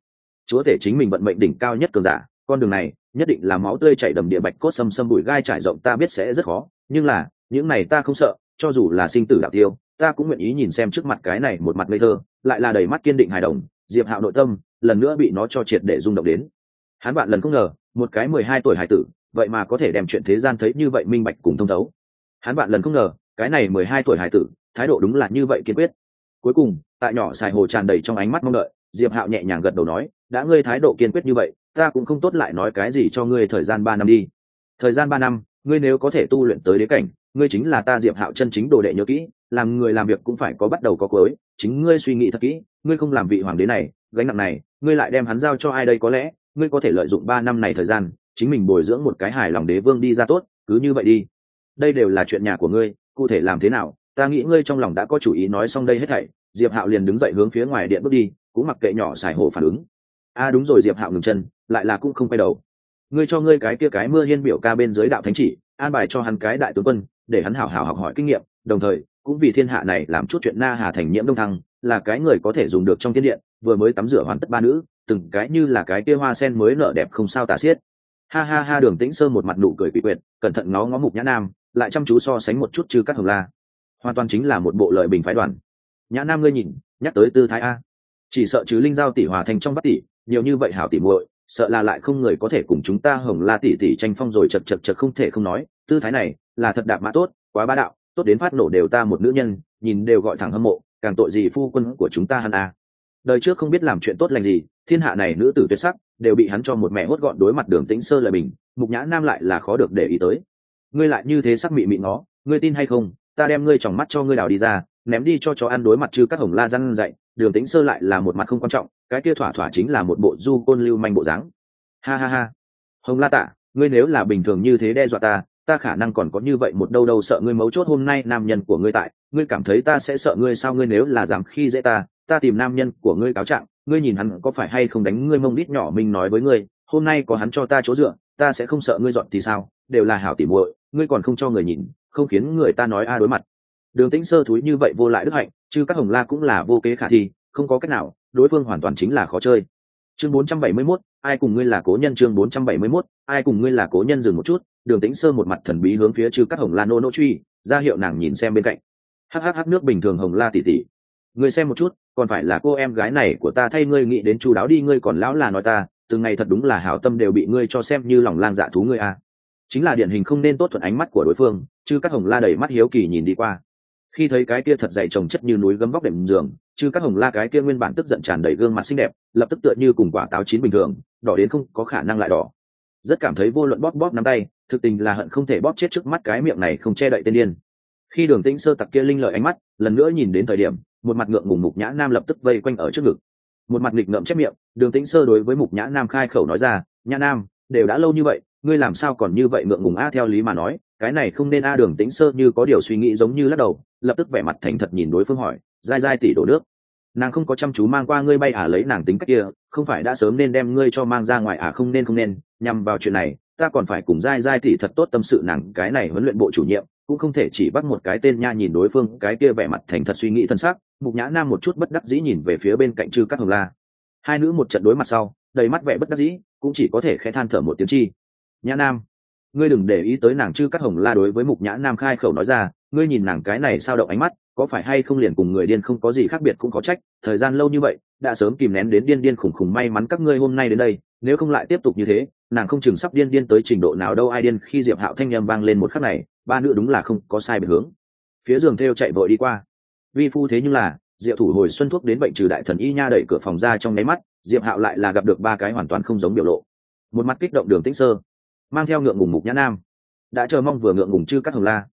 Chúa thể chính mình vận mệnh đỉnh cao nhất cường giả, con đường này, nhất định là máu tươi chảy đầm địa bạch cốt xâm xâm bụi gai trải rộng ta biết sẽ rất khó, nhưng là, những này ta không sợ, cho dù là sinh tử đạo tiêu, ta cũng nguyện ý nhìn xem trước mặt cái này một mặt ngây thơ, lại là đầy mắt kiên định hài đồng diệp hạo nội tâm lần nữa bị nó cho triệt để rung động đến. Hắn bạn lần không ngờ, một cái mười hai tuổi hải tử, vậy mà có thể đem chuyện thế gian thấy như vậy minh bạch cùng thông thấu. Hắn bạn lần không ngờ, cái này mười hai tuổi hải tử, thái độ đúng là như vậy kiên quyết. Cuối cùng, tại nhỏ xài hồ tràn đầy trong ánh mắt mong đợi, diệp hạo nhẹ nhàng gật đầu nói, đã ngươi thái độ kiên quyết như vậy, ta cũng không tốt lại nói cái gì cho ngươi thời gian ba năm đi. Thời gian ba năm, ngươi nếu có thể tu luyện tới đế cảnh ngươi chính là ta diệp hạo chân chính đồ đệ nhớ kỹ, làm người làm việc cũng phải có bắt đầu có cuối, chính ngươi suy nghĩ thật kỹ, ngươi không làm vị hoàng đế này, gánh nặng này, ngươi lại đem hắn giao cho ai đây có lẽ, ngươi có thể lợi dụng ba năm này thời gian, chính mình bồi dưỡng một cái hài lòng đế vương đi ra tốt, cứ như vậy đi. Đây đều là chuyện nhà của ngươi, cụ thể làm thế nào, ta nghĩ ngươi trong lòng đã có chủ ý nói xong đây hết thảy, diệp hạo liền đứng dậy hướng phía ngoài điện bước đi, cũng mặc kệ nhỏ xài hồ phản ứng. A à đúng rồi, diệp hạo ngừng chân, lại là cũng không quay đầu. Ngươi cho ngươi cái kia cái mưa hiên biểu ca bên dưới đạo thánh chỉ, an bài cho hắn cái đại tướng quân để hắn hảo hảo học hỏi kinh nghiệm, đồng thời, cũng vì thiên hạ này làm chút chuyện na hà thành nhiễm đông thăng, là cái người có thể dùng được trong thiên điện vừa mới tắm rửa hoàn tất ba nữ, từng cái như là cái kia hoa sen mới nở đẹp không sao tả xiết. Ha ha ha, đường tĩnh sơ một mặt nụ cười quỷ quyệt, cẩn thận ngó ngó mục nhã nam, lại chăm chú so sánh một chút trừ các hồng la. Hoàn toàn chính là một bộ lợi bình phái đoàn. Nhã nam ngươi nhìn, nhắc tới tư thái a. Chỉ sợ chứ linh giao tỷ hòa thành trong bắt tỷ, nhiều như vậy hảo tỷ muội, sợ là lại không người có thể cùng chúng ta hồng la tỷ tỷ tranh phong rồi chật chật chật không thể không nói tư thái này là thật đạp mã tốt, quá bá đạo, tốt đến phát nổ đều ta một nữ nhân, nhìn đều gọi thẳng hâm mộ, càng tội gì phu quân của chúng ta hắn à. Đời trước không biết làm chuyện tốt lành gì, thiên hạ này nữ tử tuyệt sắc, đều bị hắn cho một mẹ hốt gọn đối mặt đường tĩnh sơ lời bình, mục nhã nam lại là khó được để ý tới. Ngươi lại như thế sắc mị mị ngó, ngươi tin hay không, ta đem ngươi tròng mắt cho ngươi đào đi ra, ném đi cho chó ăn đối mặt chứ các hồng la răn dậy đường tĩnh sơ lại là một mặt không quan trọng, cái kia thỏa thỏa chính là một bộ du côn lưu manh bộ dáng. Ha ha ha. Hồng la tạ, ngươi nếu là bình thường như thế đe dọa ta ta khả năng còn có như vậy một đâu đâu sợ ngươi mấu chốt hôm nay nam nhân của ngươi tại, ngươi cảm thấy ta sẽ sợ ngươi sao? Ngươi nếu là dám khi dễ ta ta tìm nam nhân của ngươi cáo trạng, ngươi nhìn hắn có phải hay không đánh ngươi mông đít nhỏ mình nói với ngươi, hôm nay có hắn cho ta chỗ dựa, ta sẽ không sợ ngươi dọn thì sao? Đều là hảo tỉ muội, ngươi còn không cho người nhìn, không khiến người ta nói a đối mặt. Đường tĩnh sơ thúi như vậy vô lại đức hạnh, chứ các hồng la cũng là vô kế khả thi, không có cách nào, đối phương hoàn toàn chính là khó chơi chương 471, ai cùng ngươi là cố nhân chương 471, ai cùng ngươi là cố nhân dừng một chút đường tĩnh sơ một mặt thần bí hướng phía Trư các hồng la nô nô truy ra hiệu nàng nhìn xem bên cạnh hắc hắc hắc nước bình thường hồng la tỷ tỷ. ngươi xem một chút còn phải là cô em gái này của ta thay ngươi nghĩ đến chu đáo đi ngươi còn lão là nói ta từng ngày thật đúng là hảo tâm đều bị ngươi cho xem như lòng lang dạ thú ngươi à. chính là điển hình không nên tốt thuận ánh mắt của đối phương trư các hồng la đầy mắt hiếu kỳ nhìn đi qua khi thấy cái kia thật dày chồng chất như núi gấm vóc đệm giường chứ các hồng la cái kia nguyên bản tức giận tràn đầy gương mặt xinh đẹp, lập tức tựa như cùng quả táo chín bình thường, đỏ đến không có khả năng lại đỏ. Rất cảm thấy vô luận bóp bóp nắm tay, thực tình là hận không thể bóp chết trước mắt cái miệng này không che đậy tên điên. Khi đường tĩnh sơ tặc kia linh lợi ánh mắt, lần nữa nhìn đến thời điểm, một mặt ngượng ngùng mục nhã nam lập tức vây quanh ở trước ngực. Một mặt nghịch ngợm chép miệng, đường tĩnh sơ đối với mục nhã nam khai khẩu nói ra, nhã nam, đều đã lâu như vậy, ngươi làm sao còn như vậy ngượng ngùng a, theo lý mà nói cái này không nên a đường tĩnh sơ như có điều suy nghĩ giống như lắc đầu, lập tức vẻ mặt thành thật nhìn đối phương hỏi, dai dai tỷ đổ nước. Nàng không có chăm chú mang qua ngươi bay à lấy nàng tính cách kia, không phải đã sớm nên đem ngươi cho mang ra ngoài à không nên không nên, nhằm vào chuyện này, ta còn phải cùng dai dai tỷ thật tốt tâm sự nàng, cái này huấn luyện bộ chủ nhiệm, cũng không thể chỉ bắt một cái tên nha nhìn đối phương, cái kia vẻ mặt thành thật suy nghĩ thân xác, mục nhã nam một chút bất đắc dĩ nhìn về phía bên cạnh chư các hồng la. Hai nữ một trận đối mặt sau, đầy mắt vẻ bất đắc dĩ, cũng chỉ có thể khẽ than thở một tiếng chi. Nhã nam ngươi đừng để ý tới nàng chư cắt hồng la đối với mục nhã nam khai khẩu nói ra, ngươi nhìn nàng cái này sao động ánh mắt, có phải hay không liền cùng người điên không có gì khác biệt cũng có trách, thời gian lâu như vậy, đã sớm kìm nén đến điên điên khủng khủng may mắn các ngươi hôm nay đến đây, nếu không lại tiếp tục như thế, nàng không chừng sắp điên điên tới trình độ nào đâu, ai điên khi diệp hạo thanh â m vang lên một khắc này, ba nữ đúng là không có sai biệt hướng. Phía giường theo chạy vội đi qua. Vi phu thế nhưng là, diệp thủ hồi xuân thuốc đến bệnh trừ đại thần y nha đẩy cửa phòng ra trong nháy mắt, diệp hạo lại là gặp được ba cái hoàn toàn không giống biểu lộ. Một mặt kích động đường tĩnh sơ mang theo ngượng ngùng mục nhã nam. Đã chờ mong vừa ngượng ngùng chư các hồng la.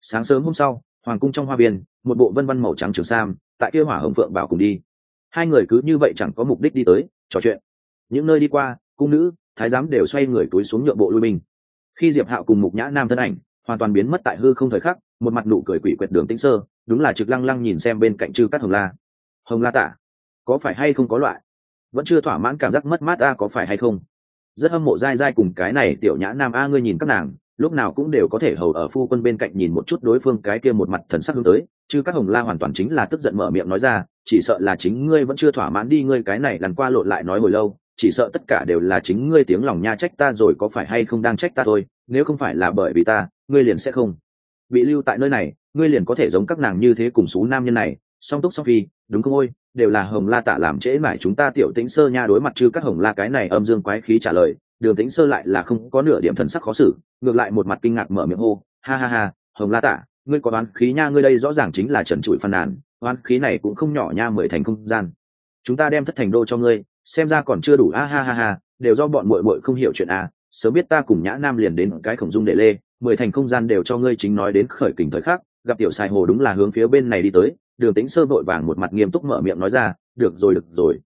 Sáng sớm hôm sau, hoàng cung trong hoa viên, một bộ vân văn màu trắng trường sam, tại kia hỏa hồng phượng bảo cùng đi. Hai người cứ như vậy chẳng có mục đích đi tới, trò chuyện. Những nơi đi qua, cung nữ, thái giám đều xoay người túi xuống nhượng bộ lui mình khi diệp hạo cùng mục nhã nam thân ảnh, hoàn toàn biến mất tại hư không thời khắc, một mặt nụ cười quỷ quyệt đường tĩnh sơ, đúng là trực lăng lăng nhìn xem bên cạnh chư các hồng la. Hồng la tả, có phải hay không có loại? Vẫn chưa thỏa mãn cảm giác mất mát a, có phải hay không? Rất hâm mộ dai dai cùng cái này tiểu nhã nam a, ngươi nhìn các nàng, lúc nào cũng đều có thể hầu ở phu quân bên cạnh nhìn một chút đối phương cái kia một mặt thần sắc hướng tới, chứ các hồng la hoàn toàn chính là tức giận mở miệng nói ra, chỉ sợ là chính ngươi vẫn chưa thỏa mãn đi, ngươi cái này lần qua lộn lại nói hồi lâu, chỉ sợ tất cả đều là chính ngươi tiếng lòng nha trách ta rồi có phải hay không đang trách ta thôi, nếu không phải là bởi vì ta, ngươi liền sẽ không bị lưu tại nơi này, ngươi liền có thể giống các nàng như thế cùng số nam nhân này song túc song phi, đúng không ôi, đều là hồng la tạ làm trễ mải chúng ta tiểu tĩnh sơ nha đối mặt chứ các hồng la cái này âm dương quái khí trả lời, đường tĩnh sơ lại là không có nửa điểm thần sắc khó xử, ngược lại một mặt kinh ngạc mở miệng hô, ha ha ha, hồng la tạ, ngươi có đoán khí nha, ngươi đây rõ ràng chính là trần trụi phàn nàn đoán khí này cũng không nhỏ nha, mười thành không gian. Chúng ta đem thất thành đô cho ngươi, xem ra còn chưa đủ, a ha ha ha, đều do bọn muội muội không hiểu chuyện a sớm biết ta cùng nhã nam liền đến cái khổng dung để lê, mười thành không gian đều cho ngươi chính nói đến khởi kình thời khắc, gặp tiểu sai hồ đúng là hướng phía bên này đi tới đường tĩnh sơ vội vàng một mặt nghiêm túc mở miệng nói ra, được rồi được rồi.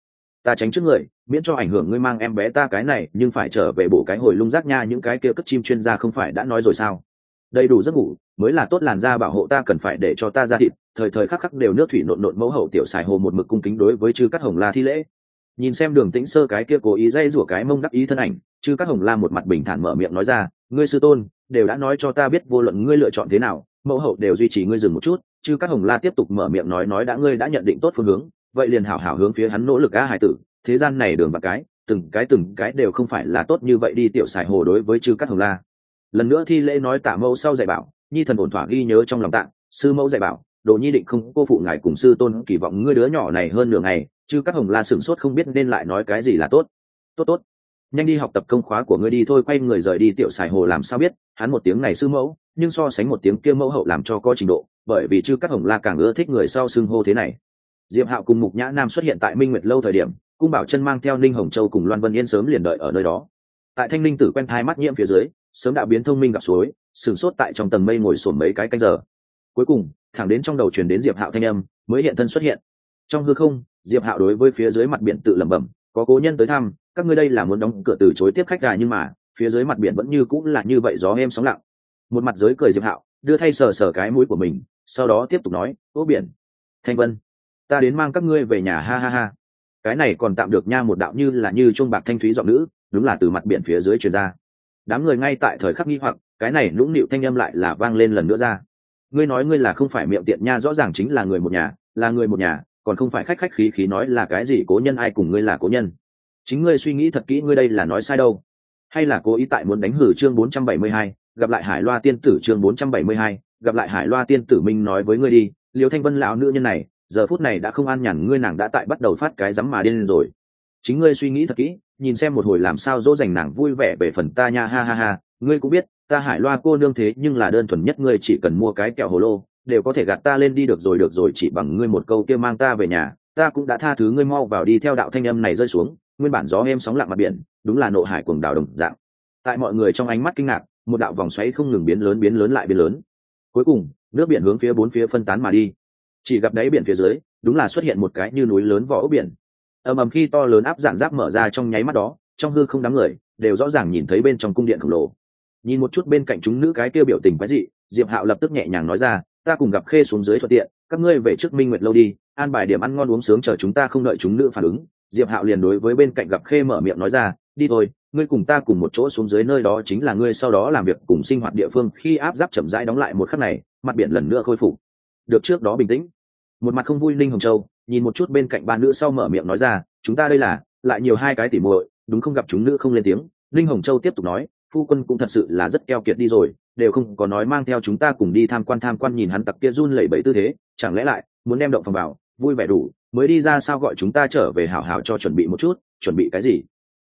Ta tránh trước người, miễn cho ảnh hưởng ngươi mang em bé ta cái này, nhưng phải trở về bổ cái hồi lung rác nha, những cái kia cất chim chuyên gia không phải đã nói rồi sao? Đầy đủ giấc ngủ, mới là tốt làn da bảo hộ ta cần phải để cho ta ra thịt. Thời thời khắc khắc đều nước thủy nộn nộn mẫu hậu tiểu xài hồ một mực cung kính đối với chư các hồng la thi lễ. Nhìn xem đường tĩnh sơ cái kia cố ý dây rủa cái mông đắc ý thân ảnh chư các hồng la một mặt bình thản mở miệng nói ra, ngươi sư tôn, đều đã nói cho ta biết vô luận ngươi lựa chọn thế nào, mẫu hậu đều duy trì ngươi dừng một chút chứ các hồng la tiếp tục mở miệng nói nói đã ngươi đã nhận định tốt phương hướng, vậy liền hảo hảo hướng phía hắn nỗ lực a hải tử. Thế gian này đường và cái, từng cái từng cái đều không phải là tốt như vậy đi tiểu xài hồ đối với chư các hồng la. Lần nữa thi lễ nói tạ mẫu sau dạy bảo, nhi thần ổn thỏa ghi nhớ trong lòng tạng sư mẫu dạy bảo, đồ nhi định không cô phụ ngài cùng sư tôn kỳ vọng ngươi đứa nhỏ này hơn nửa ngày, chư các hồng la sửng sốt không biết nên lại nói cái gì là tốt. Tốt tốt nhanh đi học tập công khóa của ngươi đi thôi, quay người rời đi, tiểu xài hồ làm sao biết, hắn một tiếng này sư mẫu, nhưng so sánh một tiếng kia mẫu hậu làm cho có trình độ, bởi vì chư các hồng la càng ưa thích người sau xưng hô thế này. Diệp hạo cùng mục nhã nam xuất hiện tại minh nguyệt lâu thời điểm, cung bảo chân mang theo ninh hồng châu cùng loan vân yên sớm liền đợi ở nơi đó. Tại thanh Linh tử quen thai mắt nhiễm phía dưới, sớm đã biến thông minh gặp suối sửng sốt tại trong tầng mây ngồi sổm mấy cái canh giờ. Cuối cùng, thẳng đến trong đầu truyền đến diệp hạo thanh âm, mới hiện thân xuất hiện. Trong hư không, diệp hạo đối với phía dưới mặt biển tự lẩm bẩm, có cố nhân tới thăm các ngươi đây là muốn đóng cửa từ chối tiếp khách gà nhưng mà, phía dưới mặt biển vẫn như cũng là như vậy, gió êm sóng lặng. Một mặt giới cười diệp hạo, đưa thay sờ sờ cái mũi của mình, sau đó tiếp tục nói, ô biển, thanh vân, ta đến mang các ngươi về nhà, ha ha ha. Cái này còn tạm được nha, một đạo như là như chuông bạc thanh thúy giọng nữ, đúng là từ mặt biển phía dưới truyền ra. Đám người ngay tại thời khắc nghi hoặc, cái này nũng nịu thanh âm lại là vang lên lần nữa ra. Ngươi nói ngươi là không phải miệng tiện nha, rõ ràng chính là người một nhà, là người một nhà, còn không phải khách khách khí khí nói là cái gì, cố nhân ai cùng ngươi là cố nhân? Chính ngươi suy nghĩ thật kỹ ngươi đây là nói sai đâu. Hay là cố ý tại muốn đánh hử chương 472, gặp lại hải loa tiên tử chương 472, gặp lại hải loa tiên tử minh nói với ngươi đi liều thanh vân lão nữ nhân này giờ phút này đã không an nhàn ngươi nàng đã tại bắt đầu phát cái rắm mà điên rồi. Chính ngươi suy nghĩ thật kỹ nhìn xem một hồi làm sao dỗ dành nàng vui vẻ về phần ta nha ha ha ha ngươi cũng biết ta hải loa cô nương thế nhưng là đơn thuần nhất ngươi chỉ cần mua cái kẹo hồ lô đều có thể gạt ta lên đi được rồi được rồi chỉ bằng ngươi một câu kia mang ta về nhà ta cũng đã tha thứ ngươi mau vào đi theo đạo thanh âm này rơi xuống nguyên bản gió êm sóng lặng mặt biển, đúng là nộ hải cuồng đảo đồng dạng. Tại mọi người trong ánh mắt kinh ngạc, một đạo vòng xoáy không ngừng biến lớn biến lớn lại biến lớn. Cuối cùng, nước biển hướng phía bốn phía phân tán mà đi. Chỉ gặp đáy biển phía dưới, đúng là xuất hiện một cái như núi lớn vỏ ốc biển. Ầm ầm khi to lớn áp giản giáp mở ra trong nháy mắt đó, trong hư không đám người đều rõ ràng nhìn thấy bên trong cung điện khổng lồ. Nhìn một chút bên cạnh chúng nữ cái kia biểu tình quái dị, diệp hạo lập tức nhẹ nhàng nói ra, ta cùng gặp khê xuống dưới thuận tiện, các ngươi về trước minh nguyệt lâu đi, an bài điểm ăn ngon uống sướng chờ chúng ta không đợi chúng nữ phản ứng diệp hạo liền đối với bên cạnh gặp khê mở miệng nói ra, đi thôi, ngươi cùng ta cùng một chỗ xuống dưới nơi đó chính là ngươi sau đó làm việc cùng sinh hoạt địa phương. Khi áp giáp chậm rãi đóng lại một khắc này, mặt biển lần nữa khôi phục. Được trước đó bình tĩnh. Một mặt không vui linh hồng châu, nhìn một chút bên cạnh ba nữ sau mở miệng nói ra, chúng ta đây là, lại nhiều hai cái tỉ muội, đúng không gặp chúng nữ không lên tiếng. Linh hồng châu tiếp tục nói, phu quân cũng thật sự là rất keo kiệt đi rồi, đều không có nói mang theo chúng ta cùng đi tham quan tham quan nhìn hắn tặc kia run lẩy bẩy tư thế, chẳng lẽ lại muốn đem động phòng vào? Vui vẻ đủ, mới đi ra sao gọi chúng ta trở về hảo hảo cho chuẩn bị một chút, chuẩn bị cái gì?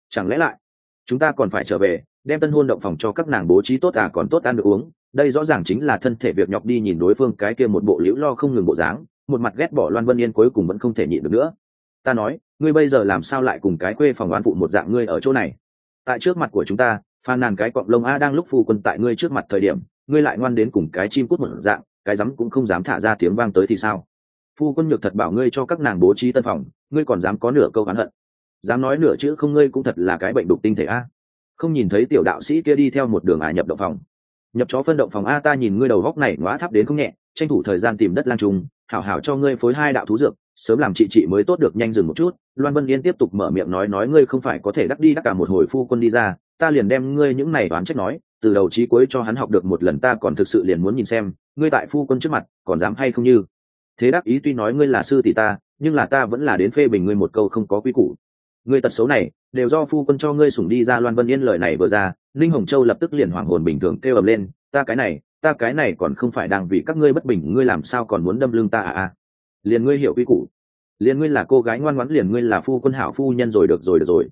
Chẳng lẽ lại, chúng ta còn phải trở về, đem tân hôn động phòng cho các nàng bố trí tốt à còn tốt ăn được uống. Đây rõ ràng chính là thân thể việc nhọc đi nhìn đối phương cái kia một bộ liễu lo không ngừng bộ dáng, một mặt ghét bỏ loan vân yên cuối cùng vẫn không thể nhịn được nữa. Ta nói, ngươi bây giờ làm sao lại cùng cái quê phòng oán phụ một dạng ngươi ở chỗ này? Tại trước mặt của chúng ta phan nàn cái cọng lông a đang lúc phu quân tại ngươi trước mặt thời điểm, ngươi lại ngoan đến cùng cái chim cút một dạng, cái rắm cũng không dám thả ra tiếng vang tới thì sao? Phu quân nhược thật bảo ngươi cho các nàng bố trí tân phòng, ngươi còn dám có nửa câu oán hận. Dám nói nửa chữ không ngươi cũng thật là cái bệnh đục tinh thể a. Không nhìn thấy tiểu đạo sĩ kia đi theo một đường à nhập động phòng. Nhập chó phân động phòng a, ta nhìn ngươi đầu góc này ngóa thắp đến không nhẹ, tranh thủ thời gian tìm đất lan trùng, hảo hảo cho ngươi phối hai đạo thú dược, sớm làm chị chị mới tốt được nhanh dừng một chút. Loan vân yên tiếp tục mở miệng nói nói ngươi không phải có thể đắc đi đắc cả một hồi phu quân đi ra, ta liền đem ngươi những này đoán trách nói, từ đầu chí cuối cho hắn học được một lần ta còn thực sự liền muốn nhìn xem, ngươi tại phu quân trước mặt còn dám hay không như? Thế đắc ý tuy nói ngươi là sư tỷ ta, nhưng là ta vẫn là đến phê bình ngươi một câu không có quy củ. Ngươi tật xấu này, đều do phu quân cho ngươi sủng đi ra loan vân yên lời này vừa ra linh hồng châu lập tức liền hoảng hồn bình thường kêu ầm lên, ta cái này, ta cái này còn không phải đang vì các ngươi bất bình, ngươi làm sao còn muốn đâm lưng ta à à? Liền ngươi hiểu quy củ. Liền ngươi là cô gái ngoan ngoãn, liền ngươi là phu quân hảo phu nhân rồi được rồi được rồi.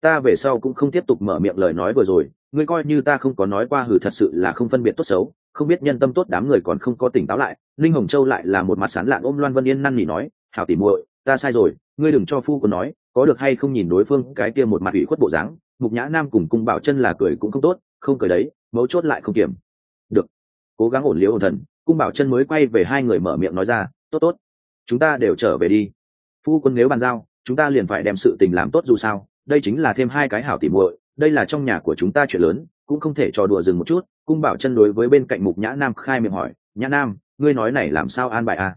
Ta về sau cũng không tiếp tục mở miệng lời nói vừa rồi, ngươi coi như ta không có nói qua hử thật sự là không phân biệt tốt xấu không biết nhân tâm tốt đám người còn không có tỉnh táo lại linh hồng châu lại là một mặt sán lạn ôm loan vân yên năn nỉ nói, hảo tỉ muội, ta sai rồi, ngươi đừng cho phu quân nói, có được hay không nhìn đối phương cái kia một mặt ủy khuất bộ dáng, mục nhã nam cùng cung bảo chân là cười cũng không tốt, không cười đấy, mấu chốt lại không kiểm được, cố gắng ổn liễu ổn thần. Cung bảo chân mới quay về hai người mở miệng nói ra, tốt tốt, chúng ta đều trở về đi. Phu quân nếu bàn giao, chúng ta liền phải đem sự tình làm tốt dù sao, đây chính là thêm hai cái hảo tỉ muội, đây là trong nhà của chúng ta chuyện lớn cũng không thể trò đùa dừng một chút, cung bảo chân đối với bên cạnh mục nhã nam khai miệng hỏi, nhã nam, ngươi nói này làm sao an bài à?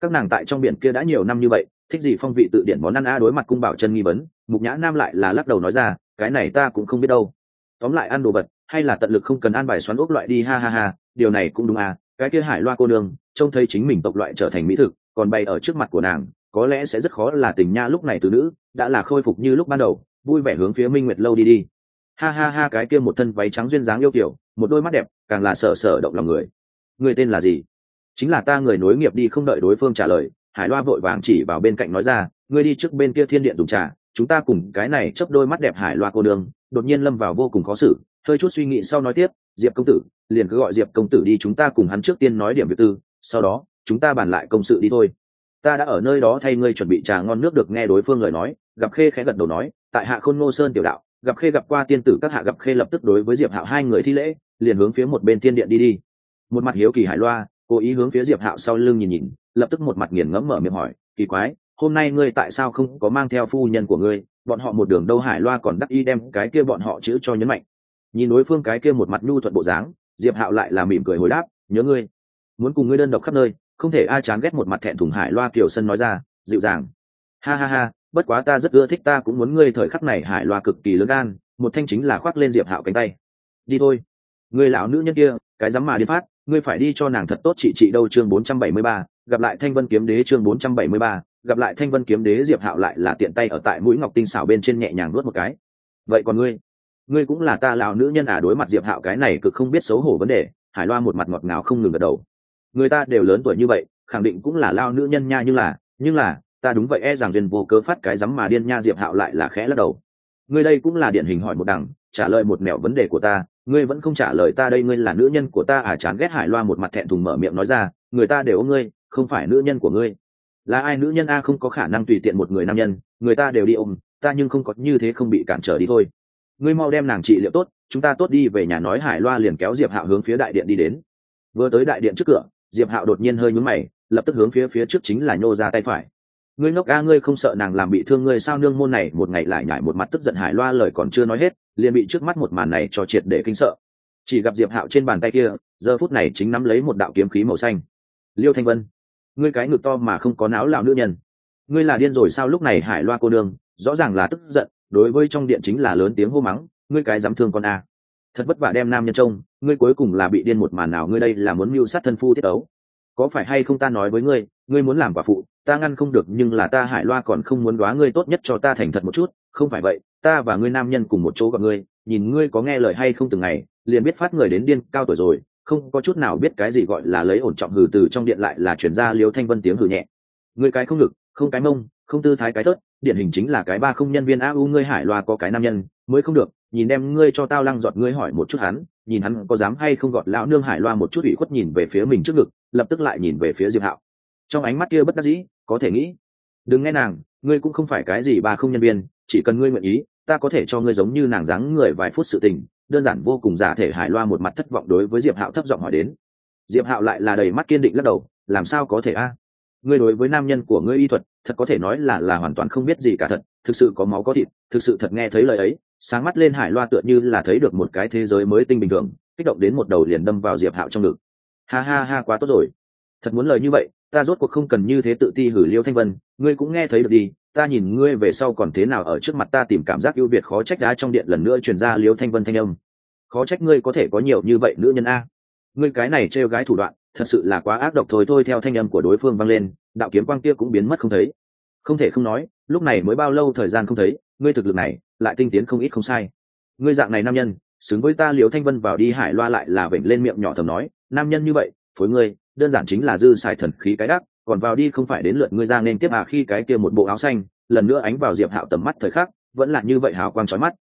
các nàng tại trong biển kia đã nhiều năm như vậy, thích gì phong vị tự điển món ăn a? Đối mặt cung bảo chân nghi vấn, mục nhã nam lại là lắc đầu nói ra, cái này ta cũng không biết đâu. Tóm lại ăn đồ vật, hay là tận lực không cần ăn bài xoắn ốc loại đi, ha ha ha, điều này cũng đúng à cái kia hải loa cô đường trông thấy chính mình tộc loại trở thành mỹ thực, còn bay ở trước mặt của nàng, có lẽ sẽ rất khó là tình nha lúc này từ nữ, đã là khôi phục như lúc ban đầu, vui vẻ hướng phía minh nguyệt lâu đi đi ha ha ha, cái kia một thân váy trắng duyên dáng yêu kiểu, một đôi mắt đẹp, càng là sợ sợ động lòng người. Người tên là gì? Chính là ta người nối nghiệp đi không đợi đối phương trả lời, hải loa vội vàng chỉ vào bên cạnh nói ra, ngươi đi trước bên kia thiên điện dùng trà, chúng ta cùng cái này chấp đôi mắt đẹp hải loa cô đường đột nhiên lâm vào vô cùng khó xử, hơi chút suy nghĩ sau nói tiếp, diệp công tử, liền cứ gọi diệp công tử đi, chúng ta cùng hắn trước tiên nói điểm việc tư, sau đó, chúng ta bàn lại công sự đi thôi. Ta đã ở nơi đó thay ngươi chuẩn bị trà ngon nước được nghe đối phương lời nói. Gặp khê khẽ gật đầu nói, tại hạ khôn ngô sơn tiểu đạo gặp khê gặp qua tiên tử các hạ gặp khê lập tức đối với diệp hạo hai người thi lễ, liền hướng phía một bên tiên điện đi đi. Một mặt hiếu kỳ hải loa, cố ý hướng phía diệp hạo sau lưng nhìn nhìn, lập tức một mặt nghiền ngẫm mở miệng hỏi, kỳ quái, hôm nay ngươi tại sao không có mang theo phu nhân của ngươi? Bọn họ một đường đâu hải loa còn đắc y đem cái kia bọn họ chữ cho nhấn mạnh. Nhìn đối phương cái kia một mặt nhu thuận bộ dáng, diệp hạo lại là mỉm cười hồi đáp, nhớ ngươi, muốn cùng ngươi đơn độc khắp nơi, không thể ai chán ghét một mặt thẹn thùng hải loa kiều sân nói ra, dịu dàng. Ha ha ha bất quá ta rất ưa thích, ta cũng muốn ngươi thời khắc này hải loa cực kỳ lớn gan, một thanh chính là khoác lên diệp hạo cánh tay. Đi thôi. Ngươi lão nữ nhân kia, cái dám mà đi phát, ngươi phải đi cho nàng thật tốt chị chị đâu chương bốn trăm bảy mươi ba, gặp lại thanh vân kiếm đế chương bốn trăm bảy mươi ba, gặp lại thanh vân kiếm đế diệp hạo lại là tiện tay ở tại mũi ngọc tinh xảo bên trên nhẹ nhàng nuốt một cái. Vậy còn ngươi? Ngươi cũng là ta lão nữ nhân à đối mặt diệp hạo cái này cực không biết xấu hổ vấn đề hải loa một mặt ngọt ngào không ngừng gật đầu. Người ta đều lớn tuổi như vậy, khẳng định cũng là lao nữ nhân nha nhưng là nhưng là ta đúng vậy e rằng duyên vô cớ phát cái rắm mà điên nha diệp hạo lại là khẽ lắc đầu. Ngươi đây cũng là điển hình hỏi một đằng, trả lời một mẹo vấn đề của ta, ngươi vẫn không trả lời ta đây, ngươi là nữ nhân của ta à? Chán ghét hải loa một mặt thẹn thùng mở miệng nói ra, người ta đều ôm ngươi, không phải nữ nhân của ngươi. Là ai nữ nhân a? Không có khả năng tùy tiện một người nam nhân, người ta đều đi ôm, ta nhưng không có, như thế không bị cản trở đi thôi. Ngươi mau đem nàng trị liệu tốt, chúng ta tốt đi, về nhà nói hải loa liền kéo diệp hạo hướng phía đại điện đi đến. Vừa tới đại điện trước cửa, diệp hạo đột nhiên hơi nhúng mày, lập tức hướng phía phía trước chính là nhô ra tay phải ngươi ngốc a ngươi không sợ nàng làm bị thương ngươi sao? Nương môn này một ngày lại nhải một mặt tức giận hải loa lời còn chưa nói hết, liền bị trước mắt một màn này cho triệt để kinh sợ. Chỉ gặp diệp hạo trên bàn tay kia, giờ phút này chính nắm lấy một đạo kiếm khí màu xanh. Liêu thanh vân, ngươi cái ngực to mà không có não lạo nữ nhân. Ngươi là điên rồi sao? Lúc này hải loa cô nương, rõ ràng là tức giận, đối với trong điện chính là lớn tiếng hô mắng, ngươi cái dám thương con a. Thật vất vả đem nam nhân trông, ngươi cuối cùng là bị điên một màn nào? Ngươi đây là muốn mưu sát thân phu tiết ấu có phải hay không ta nói với ngươi ngươi muốn làm quả phụ, ta ngăn không được nhưng là ta hải loa còn không muốn đoá ngươi tốt nhất cho ta thành thật một chút, không phải vậy, ta và ngươi nam nhân cùng một chỗ gặp ngươi, nhìn ngươi có nghe lời hay không từng ngày, liền biết phát người đến điên cao tuổi rồi, không có chút nào biết cái gì gọi là lấy ổn trọng hừ từ trong điện lại là chuyển ra liếu thanh vân tiếng hừ nhẹ. Ngươi cái không ngực, không cái mông, không tư thái cái tớt điển hình chính là cái ba không nhân viên a u ngươi hải loa có cái nam nhân, mới không được nhìn đem ngươi cho tao lăng giọt ngươi hỏi một chút hắn, nhìn hắn có dám hay không gọt lão nương hải loa một chút ủy khuất nhìn về phía mình trước ngực, lập tức lại nhìn về phía diệp hạo. Trong ánh mắt kia bất đắc dĩ, có thể nghĩ. Đừng nghe nàng, ngươi cũng không phải cái gì bà không nhân viên, chỉ cần ngươi nguyện ý, ta có thể cho ngươi giống như nàng dáng người vài phút sự tình, đơn giản vô cùng giả thể hải loa một mặt thất vọng đối với diệp hạo thấp giọng hỏi đến. Diệp hạo lại là đầy mắt kiên định lắc đầu, làm sao có thể a? Ngươi đối với nam nhân của ngươi y thuật, thật có thể nói là là hoàn toàn không biết gì cả thật, thực sự có máu có thịt, thực sự thật nghe thấy lời ấy sáng mắt lên hải loa tựa như là thấy được một cái thế giới mới tinh bình thường, kích động đến một đầu liền đâm vào diệp hạo trong ngực. Ha ha ha, quá tốt rồi. Thật muốn lời như vậy, ta rốt cuộc không cần như thế tự ti hử liêu thanh vân, ngươi cũng nghe thấy được đi, ta nhìn ngươi về sau còn thế nào ở trước mặt ta tìm cảm giác ưu việt khó trách đá trong điện lần nữa truyền ra liêu thanh vân thanh âm. Khó trách ngươi có thể có nhiều như vậy nữ nhân a. Ngươi cái này trêu gái thủ đoạn, thật sự là quá ác độc thôi thôi theo thanh âm của đối phương vang lên, đạo kiếm quang kia cũng biến mất không thấy. Không thể không nói, lúc này mới bao lâu thời gian không thấy, ngươi thực lực này lại tinh tiến không ít không sai. Ngươi dạng này nam nhân, xứng với ta liều thanh vân vào đi hải loa lại là vểnh lên miệng nhỏ thầm nói, nam nhân như vậy, phối ngươi, đơn giản chính là dư xài thần khí cái đắc, còn vào đi không phải đến lượt ngươi ra nên tiếp à khi cái kia một bộ áo xanh, lần nữa ánh vào diệp hạo tầm mắt thời khắc, vẫn là như vậy hào quang trói mắt.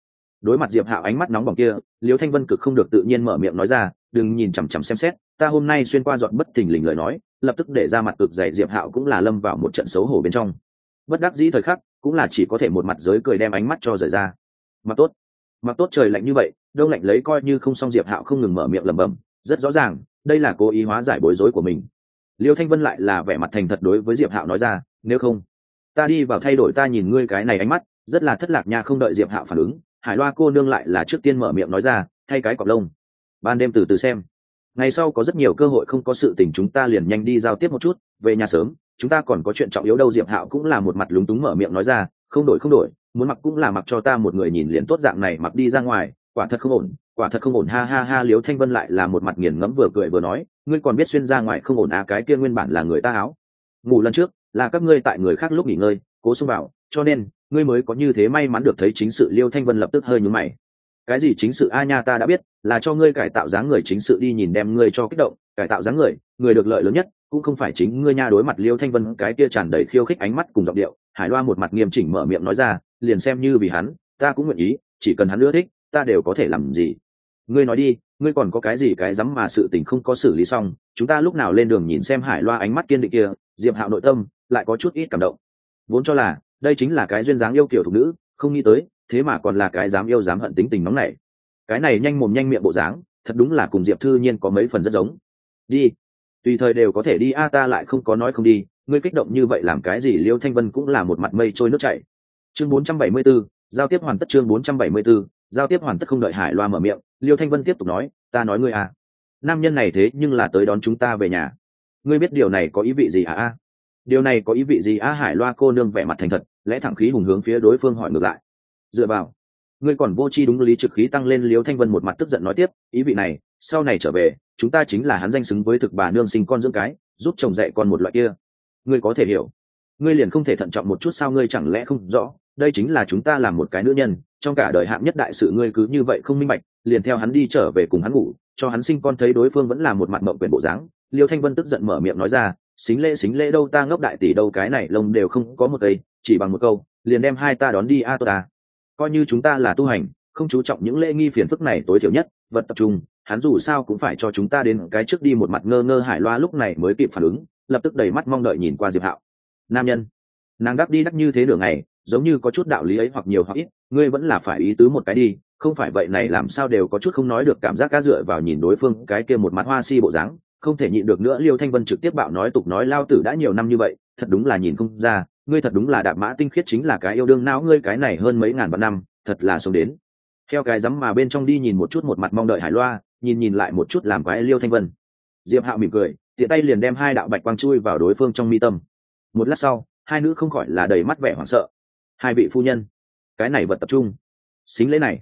Đối mặt diệp hạo ánh mắt nóng bỏng kia liêu thanh vân cực không được tự nhiên mở miệng nói ra, đừng nhìn chằm chằm xem xét, ta hôm nay xuyên qua dọn bất thình lình lời nói, lập tức để ra mặt cực dày diệp hạo cũng là lâm vào một trận xấu hổ bên trong. Bất đắc dĩ thời khắc cũng là chỉ có thể một mặt giới cười đem ánh mắt cho rời ra. Mặc tốt. Mặc tốt trời lạnh như vậy, đông lạnh lấy coi như không xong diệp hạo không ngừng mở miệng lẩm bẩm, rất rõ ràng, đây là cố ý hóa giải bối rối của mình. Liêu thanh vân lại là vẻ mặt thành thật đối với diệp hạo nói ra, nếu không, ta đi vào thay đổi ta nhìn ngươi cái này ánh mắt, rất là thất lạc nha, không đợi diệp hạo phản ứng, hải loa cô nương lại là trước tiên mở miệng nói ra, thay cái cọc lông. Ban đêm từ từ xem. Ngày sau có rất nhiều cơ hội không có sự tình chúng ta liền nhanh đi giao tiếp một chút, về nhà sớm chúng ta còn có chuyện trọng yếu đâu, diệp hạo cũng là một mặt lúng túng mở miệng nói ra, không đổi không đổi, muốn mặc cũng là mặc cho ta một người nhìn liền tốt dạng này, mặc đi ra ngoài, quả thật không ổn, quả thật không ổn, ha ha ha liếu thanh vân lại là một mặt nghiền ngẫm vừa cười vừa nói, ngươi còn biết xuyên ra ngoài không ổn à cái kia nguyên bản là người ta áo. Ngủ lần trước, là các ngươi tại người khác lúc nghỉ ngơi, cố xông vào cho nên, ngươi mới có như thế may mắn được thấy chính sự liêu thanh vân lập tức hơi nhún mày. Cái gì chính sự, a nha, ta đã biết, là cho ngươi cải tạo dáng người chính sự đi, nhìn đem ngươi cho kích động, cải tạo dáng người người được lợi lớn nhất cũng không phải chính ngươi nha đối mặt liêu thanh vân, cái kia tràn đầy khiêu khích ánh mắt cùng giọng điệu, hải loa một mặt nghiêm chỉnh mở miệng nói ra, liền xem như vì hắn, ta cũng nguyện ý, chỉ cần hắn ưa thích, ta đều có thể làm gì. Ngươi nói đi, ngươi còn có cái gì cái dám mà sự tình không có xử lý xong, chúng ta lúc nào lên đường nhìn xem hải loa ánh mắt kiên định kia, diệp hạo nội tâm, lại có chút ít cảm động. Vốn cho là, đây chính là cái duyên dáng yêu kiểu thục nữ, không nghĩ tới, thế mà còn là cái dám yêu dám hận tính tình nóng này cái này nhanh mồm nhanh miệng bộ dáng, thật đúng là cùng diệp thư nhiên có mấy phần rất giống. Đi tùy thời đều có thể đi a ta lại không có nói không đi ngươi kích động như vậy làm cái gì? Liêu thanh vân cũng là một mặt mây trôi nước chảy. Chương 474, giao tiếp hoàn tất chương 474, giao tiếp hoàn tất không đợi hải loa mở miệng liêu thanh vân tiếp tục nói ta nói ngươi à nam nhân này thế nhưng là tới đón chúng ta về nhà. Ngươi biết điều này có ý vị gì à a? Điều này có ý vị gì a hải loa cô nương vẻ mặt thành thật lẽ thẳng khí hùng hướng phía đối phương hỏi ngược lại. Dựa vào ngươi còn vô chi đúng lý trực khí tăng lên. Liêu thanh vân một mặt tức giận nói tiếp ý vị này sau này trở về chúng ta chính là hắn danh xứng với thực bà nương sinh con dưỡng cái giúp chồng dạy con một loại kia. Ngươi có thể hiểu. Ngươi liền không thể thận trọng một chút sao ngươi chẳng lẽ không rõ đây chính là chúng ta làm một cái nữ nhân trong cả đời hạng nhất đại sự ngươi cứ như vậy không minh bạch liền theo hắn đi trở về cùng hắn ngủ cho hắn sinh con thấy đối phương vẫn là một mặt mộng quyền bộ dáng. Liêu thanh vân tức giận mở miệng nói ra xính lễ xính lễ đâu ta ngốc đại tỷ đâu cái này lông đều không có một cây chỉ bằng một câu liền đem hai ta đón đi a à, ta. Coi như chúng ta là tu hành không chú trọng những lễ nghi phiền phức này tối thiểu nhất vật tập trung hắn dù sao cũng phải cho chúng ta đến cái trước đi một mặt ngơ ngơ hải loa lúc này mới kịp phản ứng, lập tức đầy mắt mong đợi nhìn qua diệp hạo. Nam nhân, nàng đáp đi đắc như thế nửa ngày, giống như có chút đạo lý ấy hoặc nhiều hoặc ít, ngươi vẫn là phải ý tứ một cái đi, không phải vậy này làm sao đều có chút không nói được cảm giác cá dựa vào nhìn đối phương cái kia một mặt hoa si bộ dáng, không thể nhịn được nữa liêu thanh vân trực tiếp bạo nói tục nói lao tử đã nhiều năm như vậy, thật đúng là nhìn không ra, ngươi thật đúng là đạp mã tinh khiết chính là cái yêu đương não ngươi cái này hơn mấy ngàn vạn năm, thật là sống đến. Theo cái rắm mà bên trong đi nhìn một chút một mặt mong đợi hải loa nhìn nhìn lại một chút làm quái liêu thanh vân. Diệp hạo mỉm cười, tiện tay liền đem hai đạo bạch quang chui vào đối phương trong mi tâm. Một lát sau, hai nữ không khỏi là đầy mắt vẻ hoảng sợ. Hai vị phu nhân, cái này vật tập trung. Xính lễ này.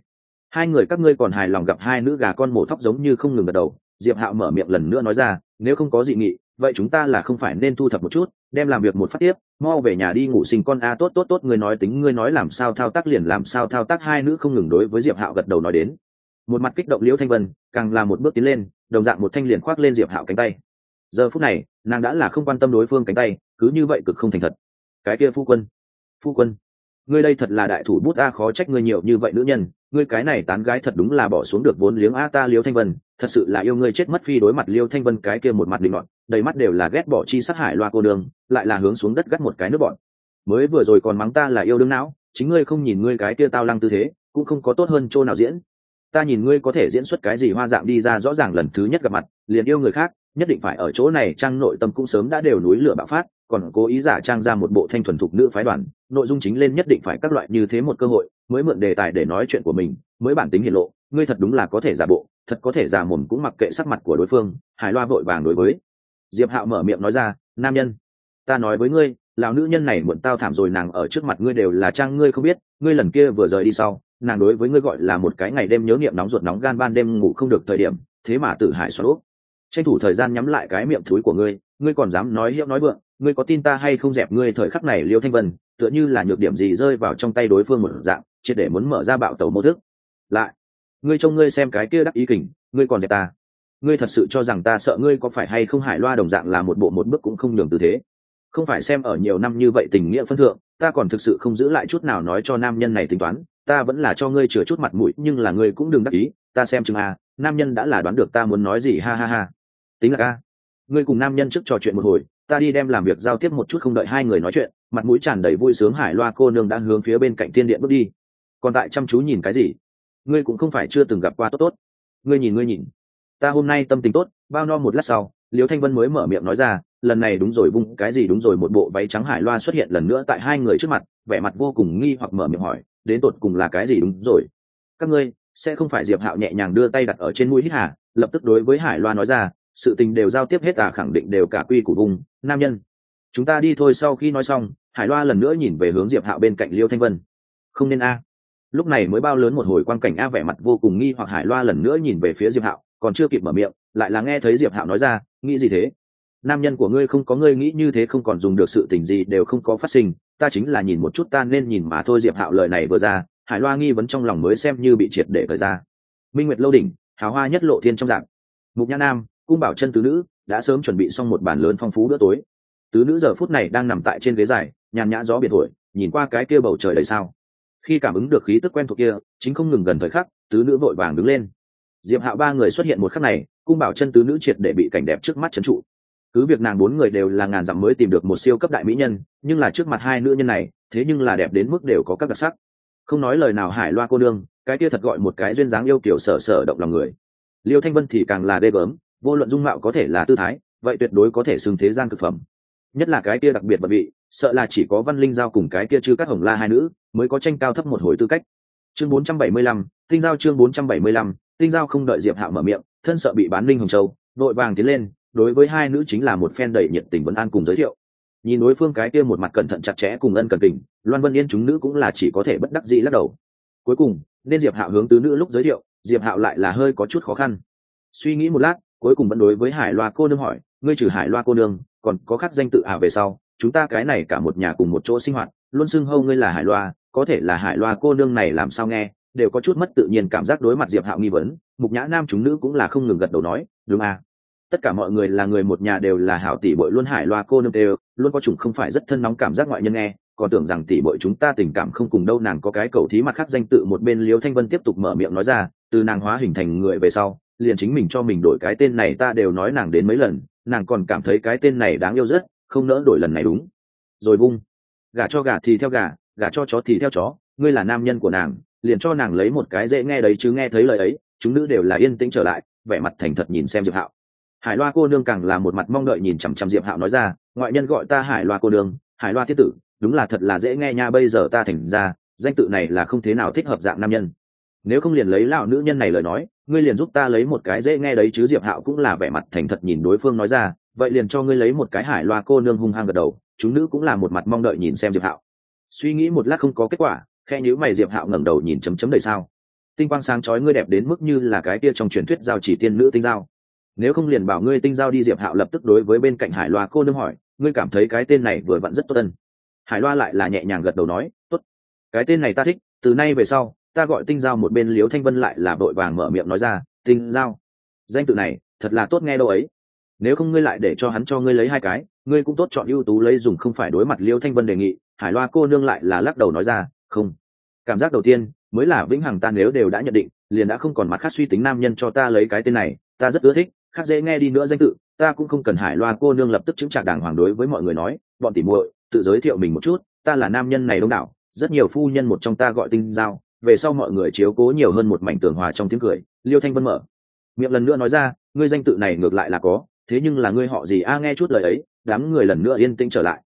Hai người các ngươi còn hài lòng gặp hai nữ gà con mổ thóc giống như không ngừng gật đầu. Diệp hạo mở miệng lần nữa nói ra, nếu không có dị nghị, vậy chúng ta là không phải nên thu thập một chút, đem làm việc một phát tiếp, mau về nhà đi ngủ sinh con a, tốt tốt tốt, ngươi nói tính, ngươi nói làm sao thao tác liền làm sao thao tác. Hai nữ không ngừng đối với diệp hạo gật đầu nói đến một mặt kích động liễu thanh vân, càng là một bước tiến lên, đồng dạng một thanh liền khoác lên diệp hạo cánh tay. Giờ phút này, nàng đã là không quan tâm đối phương cánh tay, cứ như vậy cực không thành thật. Cái kia phu quân phu quân, ngươi đây thật là đại thủ bút a, khó trách ngươi nhiều như vậy nữ nhân, ngươi cái này tán gái thật đúng là bỏ xuống được vốn liếng a ta liêu thanh vân, thật sự là yêu ngươi chết mất phi đối mặt liêu thanh vân cái kia một mặt định luận đầy mắt đều là ghét bỏ chi sát hải loa cô đường, lại là hướng xuống đất gắt một cái nước bọn. Mới vừa rồi còn mắng ta là yêu đương não, chính ngươi không nhìn ngươi cái kia tao lăng tư thế, cũng không có tốt hơn chỗ nào diễn ta nhìn ngươi có thể diễn xuất cái gì hoa dạng đi ra rõ ràng lần thứ nhất gặp mặt, liền yêu người khác, nhất định phải ở chỗ này, trang nội tâm cũng sớm đã đều núi lửa bạo phát, còn cố ý giả trang ra một bộ thanh thuần thục nữ phái đoàn, nội dung chính lên nhất định phải các loại như thế một cơ hội, mới mượn đề tài để nói chuyện của mình, mới bản tính hiện lộ, ngươi thật đúng là có thể giả bộ, thật có thể giả mồm cũng mặc kệ sắc mặt của đối phương hải loa vội vàng đối với. Diệp hạo mở miệng nói ra, nam nhân, ta nói với ngươi, lão nữ nhân này muộn tao thảm rồi, nàng ở trước mặt ngươi đều là trang, ngươi không biết, ngươi lần kia vừa rời đi sau nàng đối với ngươi gọi là một cái ngày đêm nhớ niệm nóng ruột nóng gan ban đêm ngủ không được thời điểm, thế mà tự hải xoa úp tranh thủ thời gian nhắm lại cái miệng thúi của ngươi ngươi còn dám nói hiệu nói vượng, ngươi có tin ta hay không dẹp ngươi thời khắc này liêu thanh vân, tựa như là nhược điểm gì rơi vào trong tay đối phương một dạng, triệt để muốn mở ra bạo tàu mô thức. Lại, ngươi trông ngươi xem cái kia đắc ý kình, ngươi còn đẹp ta. Ngươi thật sự cho rằng ta sợ ngươi có phải hay không hải loa đồng dạng là một bộ một bước cũng không nhường tư thế. Không phải xem ở nhiều năm như vậy tình nghĩa phân thượng, ta còn thực sự không giữ lại chút nào nói cho nam nhân này tính toán ta vẫn là cho ngươi chừa chút mặt mũi, nhưng là ngươi cũng đừng đắc ý, ta xem chừng à nam nhân đã là đoán được ta muốn nói gì, ha ha ha. Tính là ca ngươi cùng nam nhân trước trò chuyện một hồi, ta đi đem làm việc giao tiếp một chút không đợi hai người nói chuyện, mặt mũi tràn đầy vui sướng hải loa cô nương đã hướng phía bên cạnh tiên điện bước đi. Còn tại chăm chú nhìn cái gì? Ngươi cũng không phải chưa từng gặp qua tốt tốt. Ngươi nhìn ngươi nhìn. Ta hôm nay tâm tình tốt, bao no một lát sau liêu thanh vân mới mở miệng nói ra, lần này đúng rồi, vung cái gì đúng rồi, một bộ váy trắng hải loa xuất hiện lần nữa tại hai người trước mặt, vẻ mặt vô cùng nghi hoặc mở miệng hỏi đến tột cùng là cái gì đúng rồi. Các ngươi, sẽ không phải diệp hạo nhẹ nhàng đưa tay đặt ở trên mũi hít hà, lập tức đối với hải loa nói ra, sự tình đều giao tiếp hết à khẳng định đều cả quy của vùng, nam nhân. Chúng ta đi thôi sau khi nói xong, hải loa lần nữa nhìn về hướng diệp hạo bên cạnh liêu thanh vân. Không nên a. Lúc này mới bao lớn một hồi quan cảnh a, vẻ mặt vô cùng nghi hoặc hải loa lần nữa nhìn về phía diệp hạo, còn chưa kịp mở miệng, lại là nghe thấy diệp hạo nói ra, nghĩ gì thế? Nam nhân của ngươi không có ngươi nghĩ như thế không còn dùng được sự tình gì đều không có phát sinh ta chính là nhìn một chút ta nên nhìn mà thôi, diệp hạo lời này vừa ra, hải loa nghi vấn trong lòng mới xem như bị triệt để thời ra. Minh nguyệt lâu đỉnh, hào hoa nhất lộ thiên trong dạng. Mục nhã nam, cung bảo chân tứ nữ, đã sớm chuẩn bị xong một bàn lớn phong phú bữa tối. Tứ nữ giờ phút này đang nằm tại trên ghế dài, nhàn nhã gió biệt thổi, nhìn qua cái kia bầu trời đầy sao. Khi cảm ứng được khí tức quen thuộc kia, chính không ngừng gần thời khắc, tứ nữ vội vàng đứng lên. Diệp hạo ba người xuất hiện một khắc này, cung bảo chân tứ nữ triệt để bị cảnh đẹp trước mắt trấn trụ cứ việc nàng bốn người đều là ngàn dặm mới tìm được một siêu cấp đại mỹ nhân nhưng là trước mặt hai nữ nhân này thế nhưng là đẹp đến mức đều có các đặc sắc. Không nói lời nào hải loa cô đương cái kia thật gọi một cái duyên dáng yêu kiểu sở sở động lòng người. Liêu thanh vân thì càng là ghê gớm vô luận dung mạo có thể là tư thái vậy tuyệt đối có thể xưng thế gian cực phẩm. Nhất là cái kia đặc biệt bận vị sợ là chỉ có văn linh giao cùng cái kia chứ các hồng la hai nữ mới có tranh cao thấp một hồi tư cách. Chương 475, tinh giao chương 475, tinh giao không đợi diệp hạo mở miệng thân sợ bị bán linh hồng châu vội vàng tiến lên đối với hai nữ chính là một phen đầy nhiệt tình vấn an cùng giới thiệu. Nhìn đối phương cái kia một mặt cẩn thận chặt chẽ cùng ân cần tình, loan vân yên chúng nữ cũng là chỉ có thể bất đắc dĩ lắc đầu. Cuối cùng, nên diệp hạo hướng tứ nữ lúc giới thiệu, diệp hạo lại là hơi có chút khó khăn. Suy nghĩ một lát, cuối cùng vẫn đối với hải loa cô nương hỏi, ngươi trừ hải loa cô nương, còn có khác danh tự à về sau? Chúng ta cái này cả một nhà cùng một chỗ sinh hoạt, luôn xưng hâu ngươi là hải loa, có thể là hải loa cô nương này làm sao nghe, đều có chút mất tự nhiên cảm giác đối mặt diệp hạo nghi vấn. Mục nhã nam chúng nữ cũng là không ngừng gật đầu nói, đúng à tất cả mọi người là người một nhà đều là hảo tỷ bội luôn hải loa cô nương đều, luôn có chủng không phải rất thân nóng cảm giác ngoại nhân nghe, còn tưởng rằng tỷ bội chúng ta tình cảm không cùng đâu, nàng có cái cầu thí mặt khác danh tự một bên liêu thanh vân tiếp tục mở miệng nói ra, từ nàng hóa hình thành người về sau, liền chính mình cho mình đổi cái tên này ta đều nói nàng đến mấy lần, nàng còn cảm thấy cái tên này đáng yêu rất, không nỡ đổi lần này đúng. Rồi vung gả cho gà thì theo gà gả cho chó thì theo chó, ngươi là nam nhân của nàng, liền cho nàng lấy một cái dễ nghe đấy chứ nghe thấy lời ấy, chúng nữ đều là yên tĩnh trở lại, vẻ mặt thành thật nhìn xem diệp hạo hải loa cô nương càng là một mặt mong đợi nhìn chằm chằm diệp hạo nói ra, ngoại nhân gọi ta hải loa cô nương, hải loa thiết tử, đúng là thật là dễ nghe nha, bây giờ ta thành ra, danh tự này là không thế nào thích hợp dạng nam nhân. Nếu không liền lấy lão nữ nhân này lời nói, ngươi liền giúp ta lấy một cái dễ nghe đấy chứ. Diệp hạo cũng là vẻ mặt thành thật nhìn đối phương nói ra, vậy liền cho ngươi lấy một cái hải loa cô nương hung hăng gật đầu. Chúng nữ cũng là một mặt mong đợi nhìn xem diệp hạo. Suy nghĩ một lát không có kết quả, khe nhíu mày diệp hạo ngẩng đầu nhìn chấm chấm đầy sao. Tinh quang sáng chói ngươi đẹp đến mức như là cái kia trong truyền thuyết giao chỉ tiên nữ tinh giao nếu không liền bảo ngươi tinh giao đi diệp hạo lập tức đối với bên cạnh hải loa cô nương hỏi, ngươi cảm thấy cái tên này vừa vặn rất tốt tân hải loa lại là nhẹ nhàng gật đầu nói, tốt. Cái tên này ta thích, từ nay về sau, ta gọi tinh giao một bên liếu thanh vân lại là vội vàng mở miệng nói ra, tinh giao, danh tự này, thật là tốt nghe đâu ấy. Nếu không ngươi lại để cho hắn cho ngươi lấy hai cái, ngươi cũng tốt chọn ưu tú lấy dùng không phải đối mặt liêu thanh vân đề nghị. Hải loa cô nương lại là lắc đầu nói ra, không. Cảm giác đầu tiên, mới là vĩnh hằng ta nếu đều đã nhận định, liền đã không còn mặt khác suy tính nam nhân cho ta lấy cái tên này, ta rất ưa thích khác dễ nghe đi nữa danh tự, ta cũng không cần hải loa cô nương lập tức chứng trả đàng hoàng đối với mọi người nói, bọn tỉ muội, tự giới thiệu mình một chút, ta là nam nhân này đông đảo, rất nhiều phu nhân một trong ta gọi tinh giao, về sau mọi người chiếu cố nhiều hơn một mảnh tường hòa trong tiếng cười, liêu thanh vân mở miệng lần nữa nói ra, ngươi danh tự này ngược lại là có, thế nhưng là ngươi họ gì? A, nghe chút lời ấy, đám người lần nữa yên tĩnh trở lại.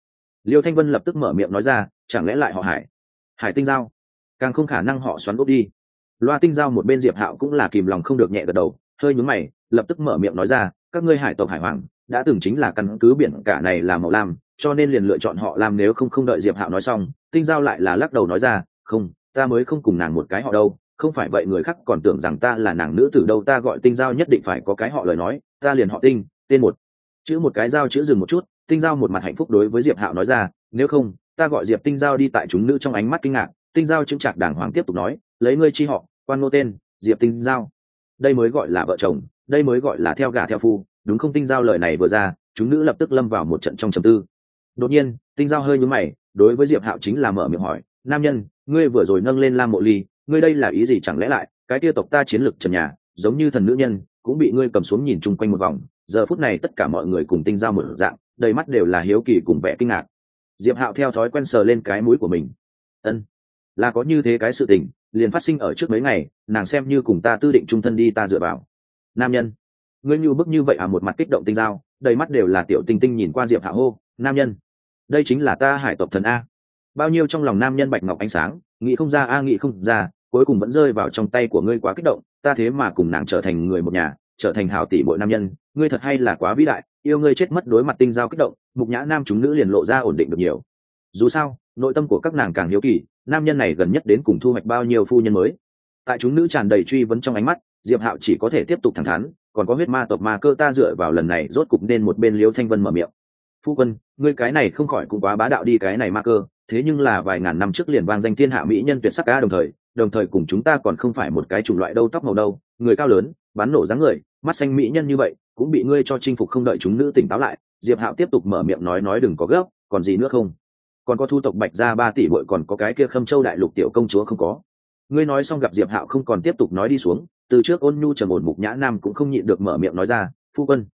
Liêu thanh vân lập tức mở miệng nói ra, chẳng lẽ lại họ hải? Hải tinh giao. Càng không khả năng họ xoắn úp đi. Loa tinh giao một bên diệp hạo cũng là kìm lòng không được nhẹ gật đầu, hơi nhún mày lập tức mở miệng nói ra, các ngươi hải tộc hải hoàng, đã từng chính là căn cứ biển cả này là màu lam, cho nên liền lựa chọn họ làm nếu không không đợi diệp hạo nói xong, tinh giao lại là lắc đầu nói ra, không, ta mới không cùng nàng một cái họ đâu, không phải vậy người khác còn tưởng rằng ta là nàng nữ tử đâu, ta gọi tinh giao nhất định phải có cái họ lời nói, ta liền họ tinh, tên một. Chữ một cái giao chữ dừng một chút, tinh giao một mặt hạnh phúc đối với diệp hạo nói ra, nếu không, ta gọi diệp tinh giao đi tại chúng nữ trong ánh mắt kinh ngạc, tinh giao chứng trạc đàng hoàng tiếp tục nói, lấy ngươi chi họ, quan ngô tên, diệp tinh giao đây mới gọi là vợ chồng, đây mới gọi là theo gà theo phu, đúng không? Tinh giao lời này vừa ra, chúng nữ lập tức lâm vào một trận trong trầm tư. Đột nhiên, tinh giao hơi nhúm mày, đối với diệp hạo chính là mở miệng hỏi, nam nhân, ngươi vừa rồi nâng lên lam mộ ly, ngươi đây là ý gì chẳng lẽ lại? Cái tia tộc ta chiến lược trần nhà, giống như thần nữ nhân, cũng bị ngươi cầm xuống nhìn chung quanh một vòng. Giờ phút này tất cả mọi người cùng tinh giao một dạng, đầy mắt đều là hiếu kỳ cùng vẻ kinh ngạc. Diệp hạo theo thói quen sờ lên cái mũi của mình. Ân, là có như thế cái sự tình liền phát sinh ở trước mấy ngày, nàng xem như cùng ta tư định trung thân đi ta dựa vào. Nam nhân. Ngươi như bức như vậy à một mặt kích động tinh giao đầy mắt đều là tiểu tinh tinh nhìn qua diệp hạ hô. Nam nhân. Đây chính là ta hải tộc thần a. Bao nhiêu trong lòng nam nhân bạch ngọc ánh sáng, nghĩ không ra a, nghĩ không ra, cuối cùng vẫn rơi vào trong tay của ngươi quá kích động, ta thế mà cùng nàng trở thành người một nhà, trở thành hào tỷ bội nam nhân, ngươi thật hay là quá vĩ đại, yêu ngươi chết mất đối mặt tinh giao kích động, mục nhã nam chúng nữ liền lộ ra ổn định được nhiều. Dù sao, nội tâm của các nàng càng hiếu kỳ nam nhân này gần nhất đến cùng thu hoạch bao nhiêu phu nhân mới? Tại chúng nữ tràn đầy truy vấn trong ánh mắt, diệp hạo chỉ có thể tiếp tục thẳng thắn, còn có huyết ma tộc ma cơ ta dựa vào lần này rốt cục nên một bên liêu thanh vân mở miệng. Phu quân, ngươi cái này không khỏi cũng quá bá đạo đi cái này ma cơ, thế nhưng là vài ngàn năm trước liền vang danh thiên hạ mỹ nhân tuyệt sắc ca đồng thời đồng thời cùng chúng ta còn không phải một cái chủng loại đâu tóc màu đâu, người cao lớn bắn nổ dáng người, mắt xanh mỹ nhân như vậy, cũng bị ngươi cho chinh phục không đợi chúng nữ tỉnh táo lại. Diệp hạo tiếp tục mở miệng nói nói đừng có gấp, còn gì nữa không? Còn có thu tộc bạch ra ba tỷ bội còn có cái kia khâm châu đại lục tiểu công chúa không có. Ngươi nói xong gặp diệp hạo không còn tiếp tục nói đi xuống từ trước ôn nhu trầm ổn mục nhã nam cũng không nhịn được mở miệng nói ra phu quân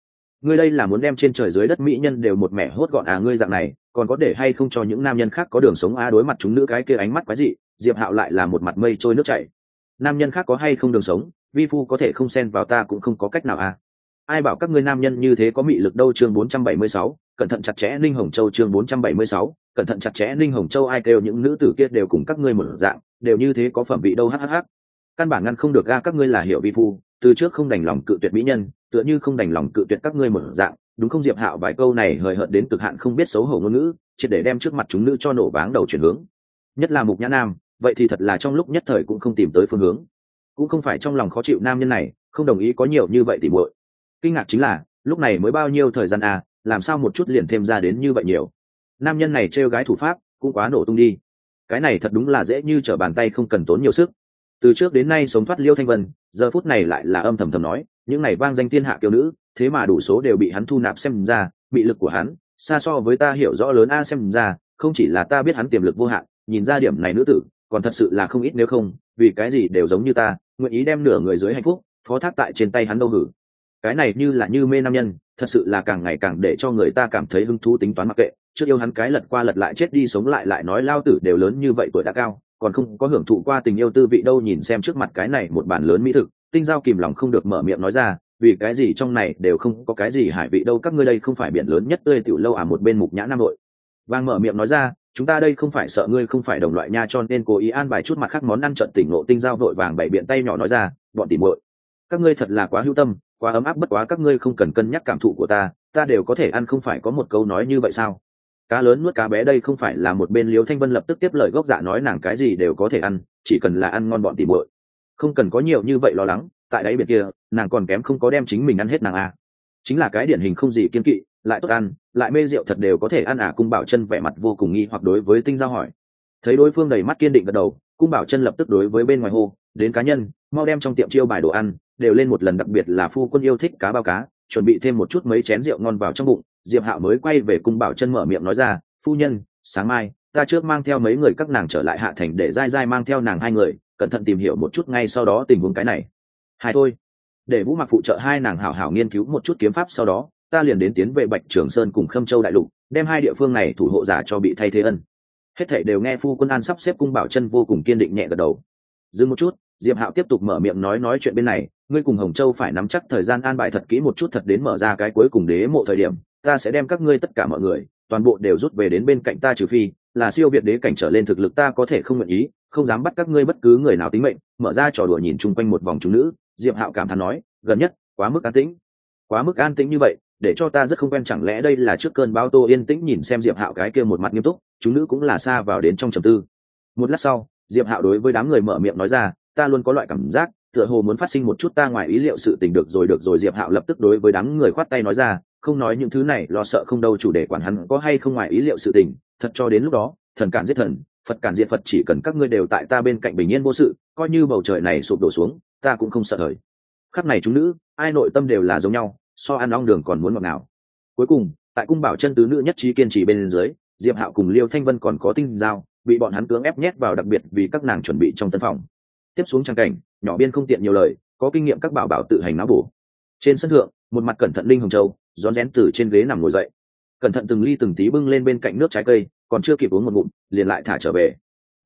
ngươi đây là muốn đem trên trời dưới đất mỹ nhân đều một mẻ hốt gọn à ngươi dạng này còn có để hay không cho những nam nhân khác có đường sống a đối mặt chúng nữ cái kia ánh mắt quái dị? Diệp hạo lại là một mặt mây trôi nước chảy. Nam nhân khác có hay không đường sống vi phu có thể không xen vào ta cũng không có cách nào à. Ai bảo các ngươi nam nhân như thế có mị lực đâu? Chương 476, cẩn thận chặt chẽ ninh hồng châu chương 476, cẩn thận chặt chẽ, ninh hồng châu ai kêu những nữ tử kia đều cùng các ngươi một dạng, đều như thế có phẩm vị đâu hhh căn bản ngăn không được ga các ngươi là hiểu vi phu, từ trước không đành lòng cự tuyệt mỹ nhân, tựa như không đành lòng cự tuyệt các ngươi một dạng. Đúng không, diệp hạo, vài câu này hời hợt đến cực hạn không biết xấu hổ ngôn ngữ chỉ để đem trước mặt chúng nữ cho nổ váng đầu chuyển hướng. Nhất là mục nhã nam, vậy thì thật là trong lúc nhất thời cũng không tìm tới phương hướng. Cũng không phải trong lòng khó chịu nam nhân này, không đồng ý có nhiều như vậy thì muội. Kinh ngạc chính là, lúc này mới bao nhiêu thời gian à làm sao một chút liền thêm ra đến như vậy nhiều nam nhân này trêu gái thủ pháp cũng quá nổ tung đi. Cái này thật đúng là dễ như trở bàn tay không cần tốn nhiều sức. Từ trước đến nay sống thoát liêu thanh vân, giờ phút này lại là âm thầm thầm nói, những này vang danh thiên hạ kiêu nữ, thế mà đủ số đều bị hắn thu nạp xem ra, bị lực của hắn, xa so với ta hiểu rõ lớn a xem ra, không chỉ là ta biết hắn tiềm lực vô hạn, nhìn ra điểm này nữ tử, còn thật sự là không ít nếu không, vì cái gì đều giống như ta, nguyện ý đem nửa người dưới hạnh phúc, phó thác tại trên tay hắn đâu hử. Cái này như là như mê nam nhân thật sự là càng ngày càng để cho người ta cảm thấy hứng thú tính toán mặc kệ. Trước yêu hắn cái lật qua lật lại chết đi sống lại lại nói lao tử đều lớn như vậy tuổi đã cao, còn không có hưởng thụ qua tình yêu tư vị đâu nhìn xem trước mặt cái này một bản lớn mỹ thực, tinh giao kìm lòng không được mở miệng nói ra, vì cái gì trong này đều không có cái gì hải vị đâu, các ngươi đây không phải biển lớn nhất tươi tiểu lâu à một bên mục nhã nam nội. Vang mở miệng nói ra, chúng ta đây không phải sợ ngươi không phải đồng loại nha cho nên cố ý an bài chút mặt khác món ăn trận tỉnh ngộ tinh giao vội vàng bảy biện tay nhỏ nói ra, bọn tỉ muội, các ngươi thật là quá hữu tâm quá ấm áp bất quá các ngươi không cần cân nhắc cảm thụ của ta ta đều có thể ăn không phải có một câu nói như vậy sao? Cá lớn nuốt cá bé đây không phải là một bên liếu thanh vân lập tức tiếp lời gốc dạ nói nàng cái gì đều có thể ăn, chỉ cần là ăn ngon bọn tìm muội. Không cần có nhiều như vậy lo lắng, tại đáy biển kia, nàng còn kém không có đem chính mình ăn hết nàng à. chính là cái điển hình không gì kiên kỵ, lại tốt ăn, lại mê rượu thật đều có thể ăn à cung bảo chân vẻ mặt vô cùng nghi hoặc đối với tinh giao hỏi. Thấy đối phương đầy mắt kiên định gật đầu, cung bảo chân lập tức đối với bên ngoài hô, đến cá nhân, mau đem trong tiệm chiêu bài đồ ăn đều lên một lần, đặc biệt là phu quân yêu thích cá bao cá, chuẩn bị thêm một chút mấy chén rượu ngon vào trong bụng. Diệp hạo mới quay về cung bảo chân mở miệng nói ra, phu nhân, sáng mai, ta trước mang theo mấy người các nàng trở lại hạ thành để dai dai mang theo nàng hai người, cẩn thận tìm hiểu một chút ngay sau đó tình huống cái này. Hai thôi. Để vũ mặc phụ trợ hai nàng hảo hảo nghiên cứu một chút kiếm pháp sau đó, ta liền đến tiến về bạch trường sơn cùng khâm châu đại lục, đem hai địa phương này thủ hộ giả cho bị thay thế ân. Hết thảy đều nghe phu quân an sắp xếp cung bảo chân vô cùng kiên định nhẹ gật đầu. Dừng một chút diệp hạo tiếp tục mở miệng nói nói chuyện bên này, ngươi cùng hồng châu phải nắm chắc thời gian an bài thật kỹ một chút thật đến mở ra cái cuối cùng đế mộ thời điểm, ta sẽ đem các ngươi tất cả mọi người, toàn bộ đều rút về đến bên cạnh ta trừ phi, là siêu việt đế cảnh trở lên thực lực ta có thể không nguyện ý, không dám bắt các ngươi bất cứ người nào tính mệnh, mở ra trò đùa nhìn chung quanh một vòng chúng nữ, diệp hạo cảm thán nói, gần nhất, quá mức an tĩnh. Quá mức an tĩnh như vậy, để cho ta rất không quen chẳng lẽ đây là trước cơn bão tô yên tĩnh nhìn xem diệp hạo cái kia một mặt nghiêm túc, chúng nữ cũng là xa vào đến trong trầm tư. Một lát sau, diệp hạo đối với đám người mở miệng nói ra ta luôn có loại cảm giác, tựa hồ muốn phát sinh một chút ta ngoài ý liệu sự tình được rồi được rồi, diệp hạo lập tức đối với đám người khoát tay nói ra, không nói những thứ này, lo sợ không đâu, chủ đề quản hắn có hay không ngoài ý liệu sự tình, thật cho đến lúc đó, thần cản giết thần, phật cản diệt phật, chỉ cần các ngươi đều tại ta bên cạnh bình yên vô sự, coi như bầu trời này sụp đổ xuống, ta cũng không sợ thời. Khắp này chúng nữ, ai nội tâm đều là giống nhau, so ăn ong đường còn muốn ngọt nào cuối cùng, tại cung bảo chân tứ nữ nhất trí kiên trì bên dưới, diệp hạo cùng liêu thanh vân còn có tinh giao, bị bọn hắn cưỡng ép nhét vào đặc biệt vì các nàng chuẩn bị trong tân phòng tiếp xuống trang cảnh, nhỏ biên không tiện nhiều lời, có kinh nghiệm các bảo bảo tự hành não bổ. Trên sân thượng, một mặt cẩn thận linh hồng châu, rón rén từ trên ghế nằm ngồi dậy. Cẩn thận từng ly từng tí bưng lên bên cạnh nước trái cây, còn chưa kịp uống một ngụm, liền lại thả trở về.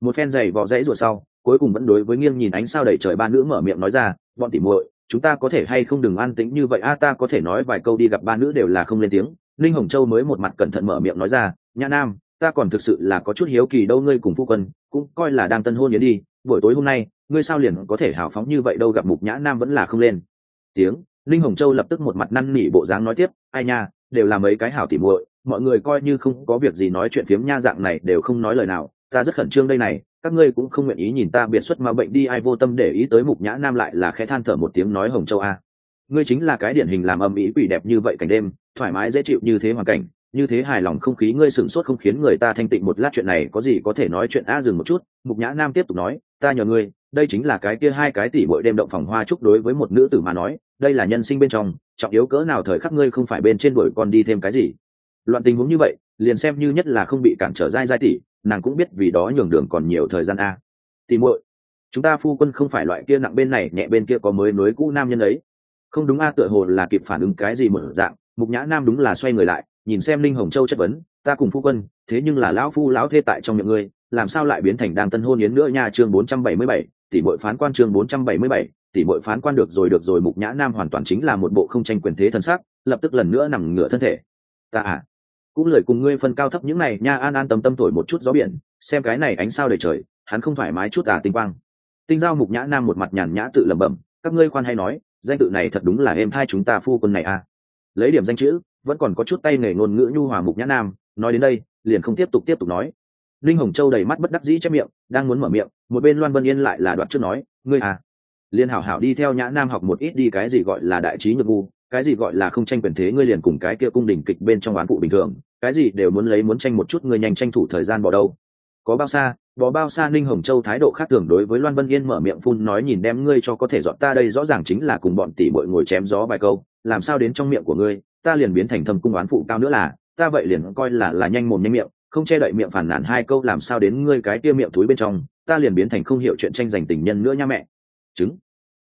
Một phen giày vò dãy ruột sau, cuối cùng vẫn đối với nghiêng nhìn ánh sao đầy trời ba nữ mở miệng nói ra, bọn tỉ muội, chúng ta có thể hay không đừng an tĩnh như vậy? A, ta có thể nói vài câu đi, gặp ba nữ đều là không lên tiếng. Linh hồng châu mới một mặt cẩn thận mở miệng nói ra, nhã nam, ta còn thực sự là có chút hiếu kỳ đâu, ngươi cùng phu quân, cũng coi là đang tân hôn yến đi buổi tối hôm nay, ngươi sao liền có thể hào phóng như vậy đâu, gặp mục nhã nam vẫn là không lên. Tiếng linh hồng châu lập tức một mặt năn nỉ bộ dáng nói tiếp, ai nha, đều là mấy cái hảo tỉ muội, mọi người coi như không có việc gì nói chuyện phiếm nha, dạng này đều không nói lời nào. Ta rất khẩn trương đây này, các ngươi cũng không nguyện ý nhìn ta biệt xuất mà bệnh đi, ai vô tâm để ý tới mục nhã nam lại là khẽ than thở một tiếng nói hồng châu a. Ngươi chính là cái điển hình làm âm ý quỷ đẹp như vậy cảnh đêm, thoải mái dễ chịu như thế hoàn cảnh như thế hài lòng không khí, ngươi sửng sốt không khiến người ta thanh tịnh một lát, chuyện này có gì có thể nói chuyện a dừng một chút? Mục nhã nam tiếp tục nói, ta nhờ ngươi, đây chính là cái kia hai cái tỷ bội đêm động phòng hoa chúc đối với một nữ tử mà nói, đây là nhân sinh bên trong, trọng yếu cỡ nào thời khắc ngươi không phải bên trên đuổi còn đi thêm cái gì? Loạn tình huống như vậy, liền xem như nhất là không bị cản trở dai dai tỷ, nàng cũng biết vì đó nhường đường còn nhiều thời gian a. Tỷ muội, chúng ta phu quân không phải loại kia nặng bên này, nhẹ bên kia có mới nối cũ nam nhân ấy. Không đúng a, tựa hồ là kịp phản ứng cái gì mở dạng. Mục nhã nam đúng là xoay người lại nhìn xem linh hồng châu chất vấn, ta cùng phu quân, thế nhưng là lão phu lão thê tại trong miệng ngươi, làm sao lại biến thành đang tân hôn yến nữa nha? Chương bốn trăm bảy mươi bảy, tỷ bội phán quan chương bốn trăm bảy mươi bảy, tỷ bội phán quan được rồi được rồi, mục nhã nam hoàn toàn chính là một bộ không tranh quyền thế thân xác lập tức lần nữa nằm ngửa thân thể. Ta à cũng lời cùng ngươi phân cao thấp những này nha, an an tâm tâm thổi một chút gió biển, xem cái này ánh sao đầy trời, hắn không thoải mái chút à tinh quang. Tinh giao mục nhã nam một mặt nhàn nhã tự lẩm bẩm, các ngươi khoan hay nói, danh tự này thật đúng là em thai chúng ta phu quân này à. Lấy điểm danh chữ vẫn còn có chút tay nghề ngôn ngữ nhu hòa mục nhã nam, nói đến đây, liền không tiếp tục tiếp tục nói. Linh hồng châu đầy mắt bất đắc dĩ chép miệng, đang muốn mở miệng, một bên loan vân yên lại là đoạn trước nói, ngươi à. Liền hảo hảo đi theo nhã nam học một ít đi cái gì gọi là đại trí nhược ngu, cái gì gọi là không tranh quyền thế, ngươi liền cùng cái kia cung đình kịch bên trong oán phụ bình thường, cái gì đều muốn lấy muốn tranh một chút, ngươi nhanh tranh thủ thời gian bỏ đâu. Có bao xa, bỏ bao xa ninh hồng châu thái độ khác thường đối với loan vân yên mở miệng phun nói nhìn đem ngươi cho có thể dọn ta đây rõ ràng chính là cùng bọn tỷ bội ngồi chém gió vài câu, làm sao đến trong miệng của ngươi? Ta liền biến thành thâm cung oán phụ cao nữa là, ta vậy liền coi là là nhanh mồm nhanh miệng, không che đậy miệng phản nản hai câu làm sao đến ngươi cái tia miệng túi bên trong, ta liền biến thành không hiểu chuyện tranh giành tình nhân nữa nha mẹ. Chứng.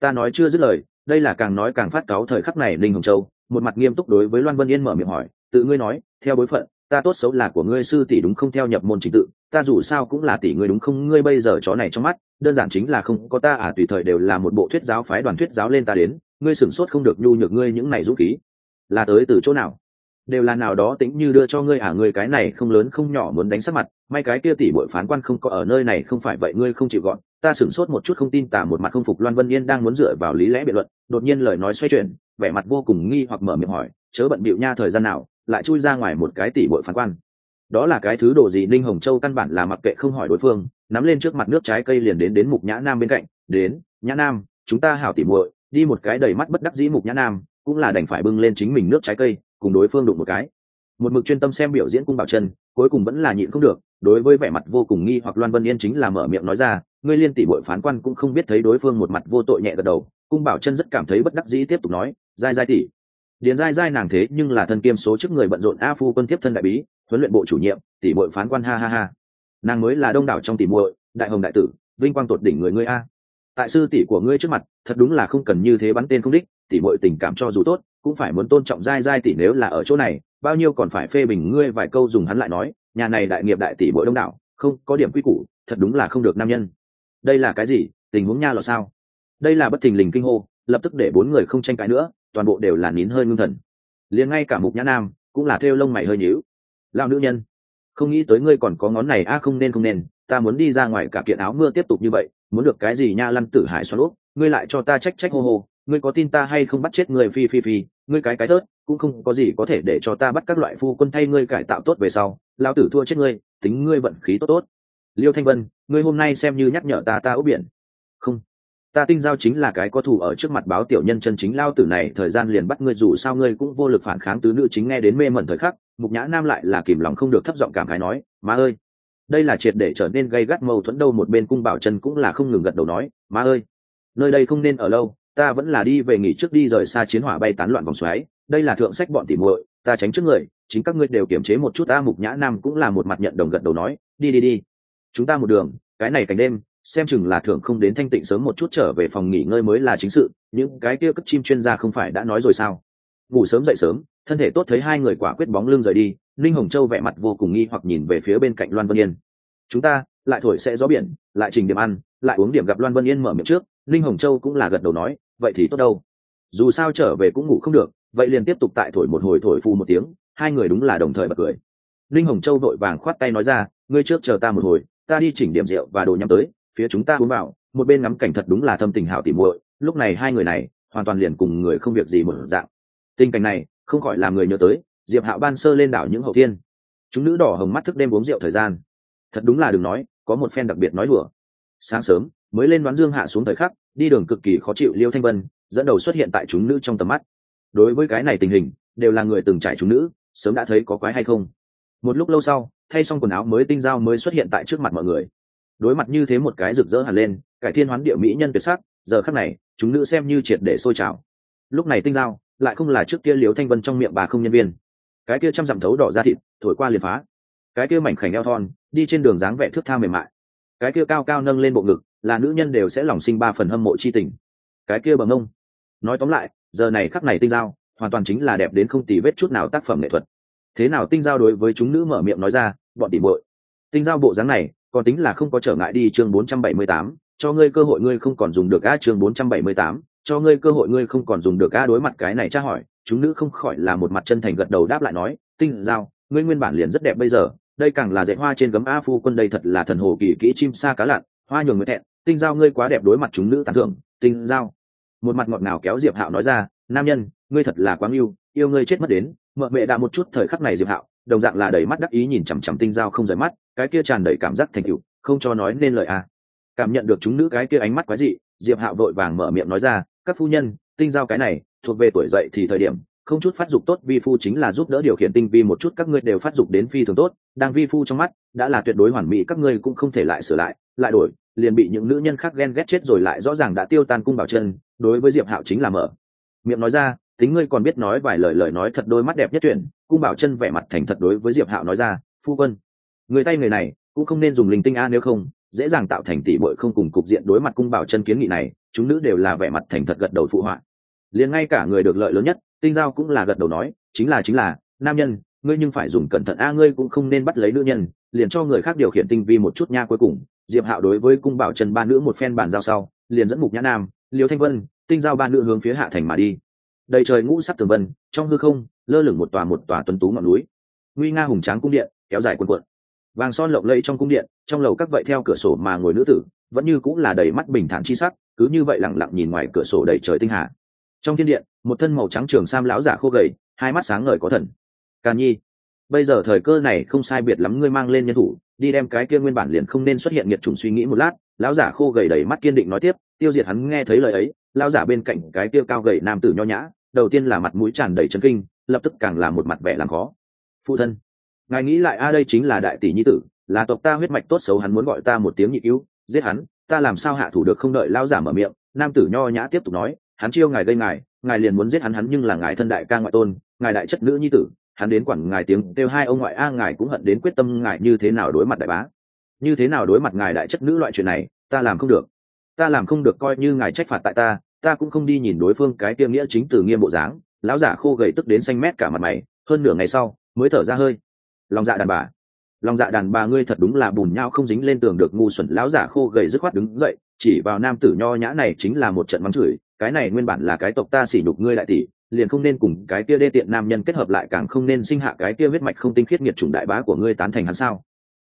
Ta nói chưa dứt lời, đây là càng nói càng phát cáo thời khắc này linh hồng châu, một mặt nghiêm túc đối với loan vân yên mở miệng hỏi, tự ngươi nói, theo bối phận, ta tốt xấu là của ngươi sư tỷ đúng không theo nhập môn trình tự, ta dù sao cũng là tỷ ngươi đúng không, ngươi bây giờ chó này trong mắt, đơn giản chính là không có ta à tùy thời đều là một bộ thuyết giáo phái đoàn thuyết giáo lên ta đến, ngươi sửng sốt không được nhu nhược ngươi những này dũng khí là tới từ chỗ nào? Đều là nào đó tính như đưa cho ngươi à ngươi cái này không lớn không nhỏ muốn đánh sắc mặt, may cái kia tỷ bội phán quan không có ở nơi này không phải vậy ngươi không chịu gọn ta sửng sốt một chút không tin tả một mặt không phục loan vân yên đang muốn dựa vào lý lẽ biện luận, đột nhiên lời nói xoay chuyển, vẻ mặt vô cùng nghi hoặc mở miệng hỏi, chớ bận bịu nha thời gian nào, lại chui ra ngoài một cái tỷ bội phán quan. Đó là cái thứ đồ gì ninh hồng châu căn bản là mặc kệ không hỏi đối phương, nắm lên trước mặt nước trái cây liền đến đến mục nhã nam bên cạnh, đến, nhã nam, chúng ta hảo tỉ muội, đi một cái đầy mắt bất đắc dĩ mục nhã nam cũng là đành phải bưng lên chính mình nước trái cây, cùng đối phương đụng một cái. Một mực chuyên tâm xem biểu diễn cung bảo chân, cuối cùng vẫn là nhịn không được, đối với vẻ mặt vô cùng nghi hoặc loan vân yên chính là mở miệng nói ra, ngươi liên tỷ bội phán quan cũng không biết thấy đối phương một mặt vô tội nhẹ gật đầu. Cung bảo chân rất cảm thấy bất đắc dĩ tiếp tục nói, dai dai tỷ. Điền dai dai nàng thế nhưng là thân kiêm số chức người bận rộn a phu quân tiếp thân đại bí, huấn luyện bộ chủ nhiệm, tỷ bội phán quan ha ha ha. Nàng mới là đông đảo trong tỷ muội, đại hồng đại tử, vinh quang tột đỉnh người ngươi a tại sư tỷ của ngươi trước mặt, thật đúng là không cần như thế bắn tên không đích, tỷ muội tình cảm cho dù tốt, cũng phải muốn tôn trọng dai dai tỷ nếu là ở chỗ này, bao nhiêu còn phải phê bình ngươi vài câu dùng hắn lại nói, nhà này đại nghiệp đại tỷ bội đông đảo, không, có điểm quy củ, thật đúng là không được nam nhân. Đây là cái gì, tình huống nha lọ sao? Đây là bất thình lình kinh hô, lập tức để bốn người không tranh cãi nữa, toàn bộ đều là nín hơi ngưng thần. Liền ngay cả mục nhã nam, cũng là theo lông mày hơi nhíu. Lao nữ nhân, không nghĩ tới ngươi còn có ngón này, a, không nên không nên ta muốn đi ra ngoài cả kiện áo mưa tiếp tục như vậy, muốn được cái gì nha lăn tử hải xoắn úp ngươi lại cho ta trách trách hô hô, ngươi có tin ta hay không bắt chết người phi phi phi, ngươi cái cái thớt cũng không có gì có thể để cho ta bắt các loại phu quân thay ngươi cải tạo tốt về sau lao tử thua chết ngươi, tính ngươi vận khí tốt tốt. Liêu thanh vân, ngươi hôm nay xem như nhắc nhở ta ta ốc biển. Không, ta tinh giao chính là cái có thủ ở trước mặt báo tiểu nhân chân chính lao tử này, thời gian liền bắt ngươi dù sao ngươi cũng vô lực phản kháng tứ nữ chính nghe đến mê mẩn thời khắc, mục nhã nam lại là kìm lòng không được thấp giọng cảm khái nói, má ơi đây là triệt để trở nên gây gắt mâu thuẫn đâu, một bên cung bảo chân cũng là không ngừng gật đầu nói, má ơi, nơi đây không nên ở lâu, ta vẫn là đi về nghỉ trước đi rời xa chiến hỏa bay tán loạn vòng xoáy, đây là thượng sách bọn tỉ muội, ta tránh trước người, chính các ngươi đều kiềm chế một chút, ta mục nhã nam cũng là một mặt nhận đồng gật đầu nói, đi đi đi, chúng ta một đường, cái này cảnh đêm, xem chừng là thượng không đến thanh tịnh sớm một chút trở về phòng nghỉ ngơi mới là chính sự, những cái kia cấp chim chuyên gia không phải đã nói rồi sao? Ngủ sớm dậy sớm, thân thể tốt thấy hai người quả quyết bóng lưng rời đi, ninh hồng châu vẻ mặt vô cùng nghi hoặc nhìn về phía bên cạnh loan vân yên. Chúng ta, lại thổi sẽ gió biển, lại trình điểm ăn, lại uống điểm gặp loan vân yên mở miệng trước. Ninh hồng châu cũng là gật đầu nói, vậy thì tốt đâu. Dù sao trở về cũng ngủ không được, vậy liền tiếp tục tại thổi một hồi thổi phu một tiếng, hai người đúng là đồng thời bật cười. Ninh hồng châu vội vàng khoát tay nói ra, ngươi trước chờ ta một hồi, ta đi chỉnh điểm rượu và đồ nhắm tới, phía chúng ta uống vào, một bên ngắm cảnh thật đúng là thâm tình hảo tỉ muội. Lúc này hai người này, hoàn toàn liền cùng người không việc gì một dạng tình cảnh này, không khỏi làm người nhớ tới, diệp hạo ban sơ lên đảo những hậu thiên. Chúng nữ đỏ hồng mắt thức đêm uống rượu thời gian. Thật đúng là đừng nói, có một phen đặc biệt nói đùa. Sáng sớm, mới lên đoán dương hạ xuống thời khắc, đi đường cực kỳ khó chịu liêu thanh vân, dẫn đầu xuất hiện tại chúng nữ trong tầm mắt. Đối với cái này tình hình, đều là người từng trải chúng nữ, sớm đã thấy có quái hay không. Một lúc lâu sau, thay xong quần áo mới tinh dao mới xuất hiện tại trước mặt mọi người. Đối mặt như thế một cái rực rỡ hẳn lên, cải thiên hoán địa mỹ nhân tuyệt sắc, giờ khắc này, chúng nữ xem như triệt để sôi trào. Lúc này tinh dao lại không là trước kia liếu thanh vân trong miệng bà không nhân viên. Cái kia chăm dặm thấu đỏ ra thịt thổi qua liền phá. Cái kia mảnh khảnh eo thon đi trên đường dáng vẻ thước tha mềm mại. Cái kia cao cao nâng lên bộ ngực là nữ nhân đều sẽ lòng sinh ba phần hâm mộ chi tình. Cái kia bằng ông nói tóm lại giờ này khắc này tinh giao hoàn toàn chính là đẹp đến không tì vết chút nào tác phẩm nghệ thuật. Thế nào tinh giao đối với chúng nữ mở miệng nói ra bọn tỉ bội tinh giao bộ dáng này còn tính là không có trở ngại đi chương 478, cho ngươi cơ hội ngươi không còn dùng được a chương 478, cho ngươi cơ hội ngươi không còn dùng được a đối mặt cái này tra hỏi, chúng nữ không khỏi là một mặt chân thành gật đầu đáp lại nói, tinh giao, ngươi nguyên bản liền rất đẹp bây giờ, đây càng là dạy hoa trên gấm a phu quân đây thật là thần hồ kỳ kỹ chim sa cá lặn, hoa nhường người thẹn, tinh giao ngươi quá đẹp đối mặt chúng nữ tán thưởng, tinh giao. Một mặt ngọt ngào kéo diệp hạo nói ra, nam nhân, ngươi thật là quá yêu yêu ngươi chết mất đến, mợ mẹ đã một chút thời khắc này diệp hạo, đồng dạng là đầy mắt đắc ý nhìn chằm chằm tinh giao không rời mắt, cái kia tràn đầy cảm giác thành cựu không cho nói nên lời a cảm nhận được chúng nữ cái kia ánh mắt quái dị diệp hạo vội vàng mở miệng nói ra, các phu nhân, tinh giao cái này, thuộc về tuổi dậy thì thời điểm, không chút phát dục tốt, vi phu chính là giúp đỡ điều khiển tinh vi một chút, các ngươi đều phát dục đến phi thường tốt, đang vi phu trong mắt, đã là tuyệt đối hoàn mỹ, các ngươi cũng không thể lại sửa lại lại đổi, liền bị những nữ nhân khác ghen ghét chết rồi lại rõ ràng đã tiêu tan cung bảo chân, đối với diệp hạo chính là mở miệng nói ra, tính ngươi còn biết nói vài lời lời nói thật đôi mắt đẹp nhất chuyện, cung bảo chân vẻ mặt thành thật đối với diệp hạo nói ra, phu quân, người tay người này cũng không nên dùng linh tinh a, nếu không dễ dàng tạo thành tỷ bội không cùng cục diện đối mặt cung bảo chân kiến nghị này, chúng nữ đều là vẻ mặt thành thật gật đầu phụ họa. Liền ngay cả người được lợi lớn nhất, tinh giao cũng là gật đầu nói, chính là chính là, nam nhân, ngươi nhưng phải dùng cẩn thận. A, ngươi cũng không nên bắt lấy nữ nhân, liền cho người khác điều khiển tinh vi một chút nha cuối cùng. Diệp hạo đối với cung bảo trần ba nữ một phen bàn giao sau, liền dẫn mục nhã nam, liêu thanh vân, tinh giao ba nữ hướng phía hạ thành mà đi. Đầy trời ngũ sắc tường vân, trong hư không, lơ lửng một tòa một tòa tuấn tú ngọn núi. Nguy nga hùng tráng cung điện, kéo dài quần quận vàng son lộng lẫy trong cung điện, trong lầu các vậy theo cửa sổ mà ngồi nữ tử, vẫn như cũng là đầy mắt bình thản chi sắc, cứ như vậy lẳng lặng nhìn ngoài cửa sổ đầy trời tinh hà. Trong thiên điện, một thân màu trắng trường sam lão giả khô gầy, hai mắt sáng ngời có thần. Càn nhi, bây giờ thời cơ này không sai biệt lắm ngươi mang lên nhân thủ, đi đem cái kia nguyên bản liền không nên xuất hiện nghiệt chủng suy nghĩ một lát, lão giả khô gầy đầy mắt kiên định nói tiếp, tiêu diệt hắn nghe thấy lời ấy, lão giả bên cạnh cái kia cao gầy nam tử nho nhã, đầu tiên là mặt mũi tràn đầy chấn kinh, lập tức càng là một mặt vẻ làm khó. Phụ thân ngài nghĩ lại, a, đây chính là đại tỷ nhi tử, là tộc ta huyết mạch tốt xấu, hắn muốn gọi ta một tiếng nhị cứu, giết hắn, ta làm sao hạ thủ được không đợi lao giả mở miệng. Nam tử nho nhã tiếp tục nói, hắn chiêu ngài gây ngài ngài liền muốn giết hắn hắn nhưng là ngài thân đại ca ngoại tôn, ngài đại chất nữ nhi tử, hắn đến quản ngài tiếng kêu hai ông ngoại, a, ngài cũng hận đến quyết tâm ngài như thế nào đối mặt đại bá. Như thế nào đối mặt ngài đại chất nữ loại chuyện này, ta làm không được. Ta làm không được coi như ngài trách phạt tại ta ta cũng không đi nhìn đối phương cái tiêm nghĩa chính từ nghiêm bộ dáng. Lão giả khô gầy tức đến xanh mét cả mặt mày, hơn nửa ngày sau, mới thở ra hơi lòng dạ đàn bà. Lòng dạ đàn bà ngươi thật đúng là bùn nhau không dính lên tường được ngu xuẩn lão giả khô gầy dứt khoát đứng dậy, chỉ vào nam tử nho nhã này chính là một trận mắng chửi, cái này nguyên bản là cái tộc ta xỉ nhục ngươi đại tỷ, liền không nên cùng cái kia đê tiện nam nhân kết hợp lại càng không nên sinh hạ cái kia huyết mạch không tinh khiết nghiệt chủng đại bá của ngươi tán thành hắn sao?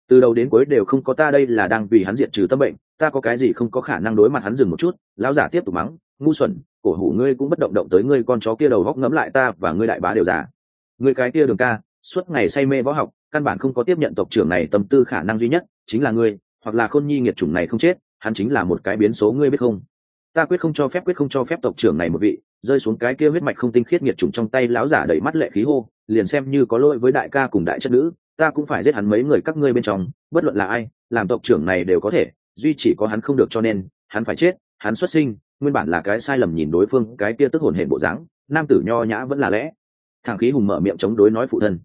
Từ đầu đến cuối đều không có ta đây là đang vì hắn diệt trừ tâm bệnh, ta có cái gì không có khả năng đối mặt hắn dừng một chút, lão giả tiếp tục mắng, ngu xuẩn, cổ hủ ngươi cũng bất động động tới ngươi con chó kia đầu góc ngấm lại ta và ngươi đại bá đều giả ngươi cái kia đường ca, suốt ngày say mê võ học căn bản không có tiếp nhận tộc trưởng này tâm tư khả năng duy nhất chính là ngươi, hoặc là khôn nhi nghiệt chủng này không chết, hắn chính là một cái biến số, ngươi biết không? Ta quyết không cho phép, quyết không cho phép tộc trưởng này một vị, rơi xuống cái kia huyết mạch không tinh khiết nghiệt trùng trong tay lão giả đẩy mắt lệ khí hô, liền xem như có lỗi với đại ca cùng đại chất nữ, ta cũng phải giết hắn mấy người các ngươi bên trong, bất luận là ai, làm tộc trưởng này đều có thể, duy chỉ có hắn không được cho nên, hắn phải chết, hắn xuất sinh, nguyên bản là cái sai lầm nhìn đối phương, cái kia tức hồn hển bộ dáng, nam tử nho nhã vẫn là lẽ. Thằng khí hùng mở miệng chống đối nói phụ thân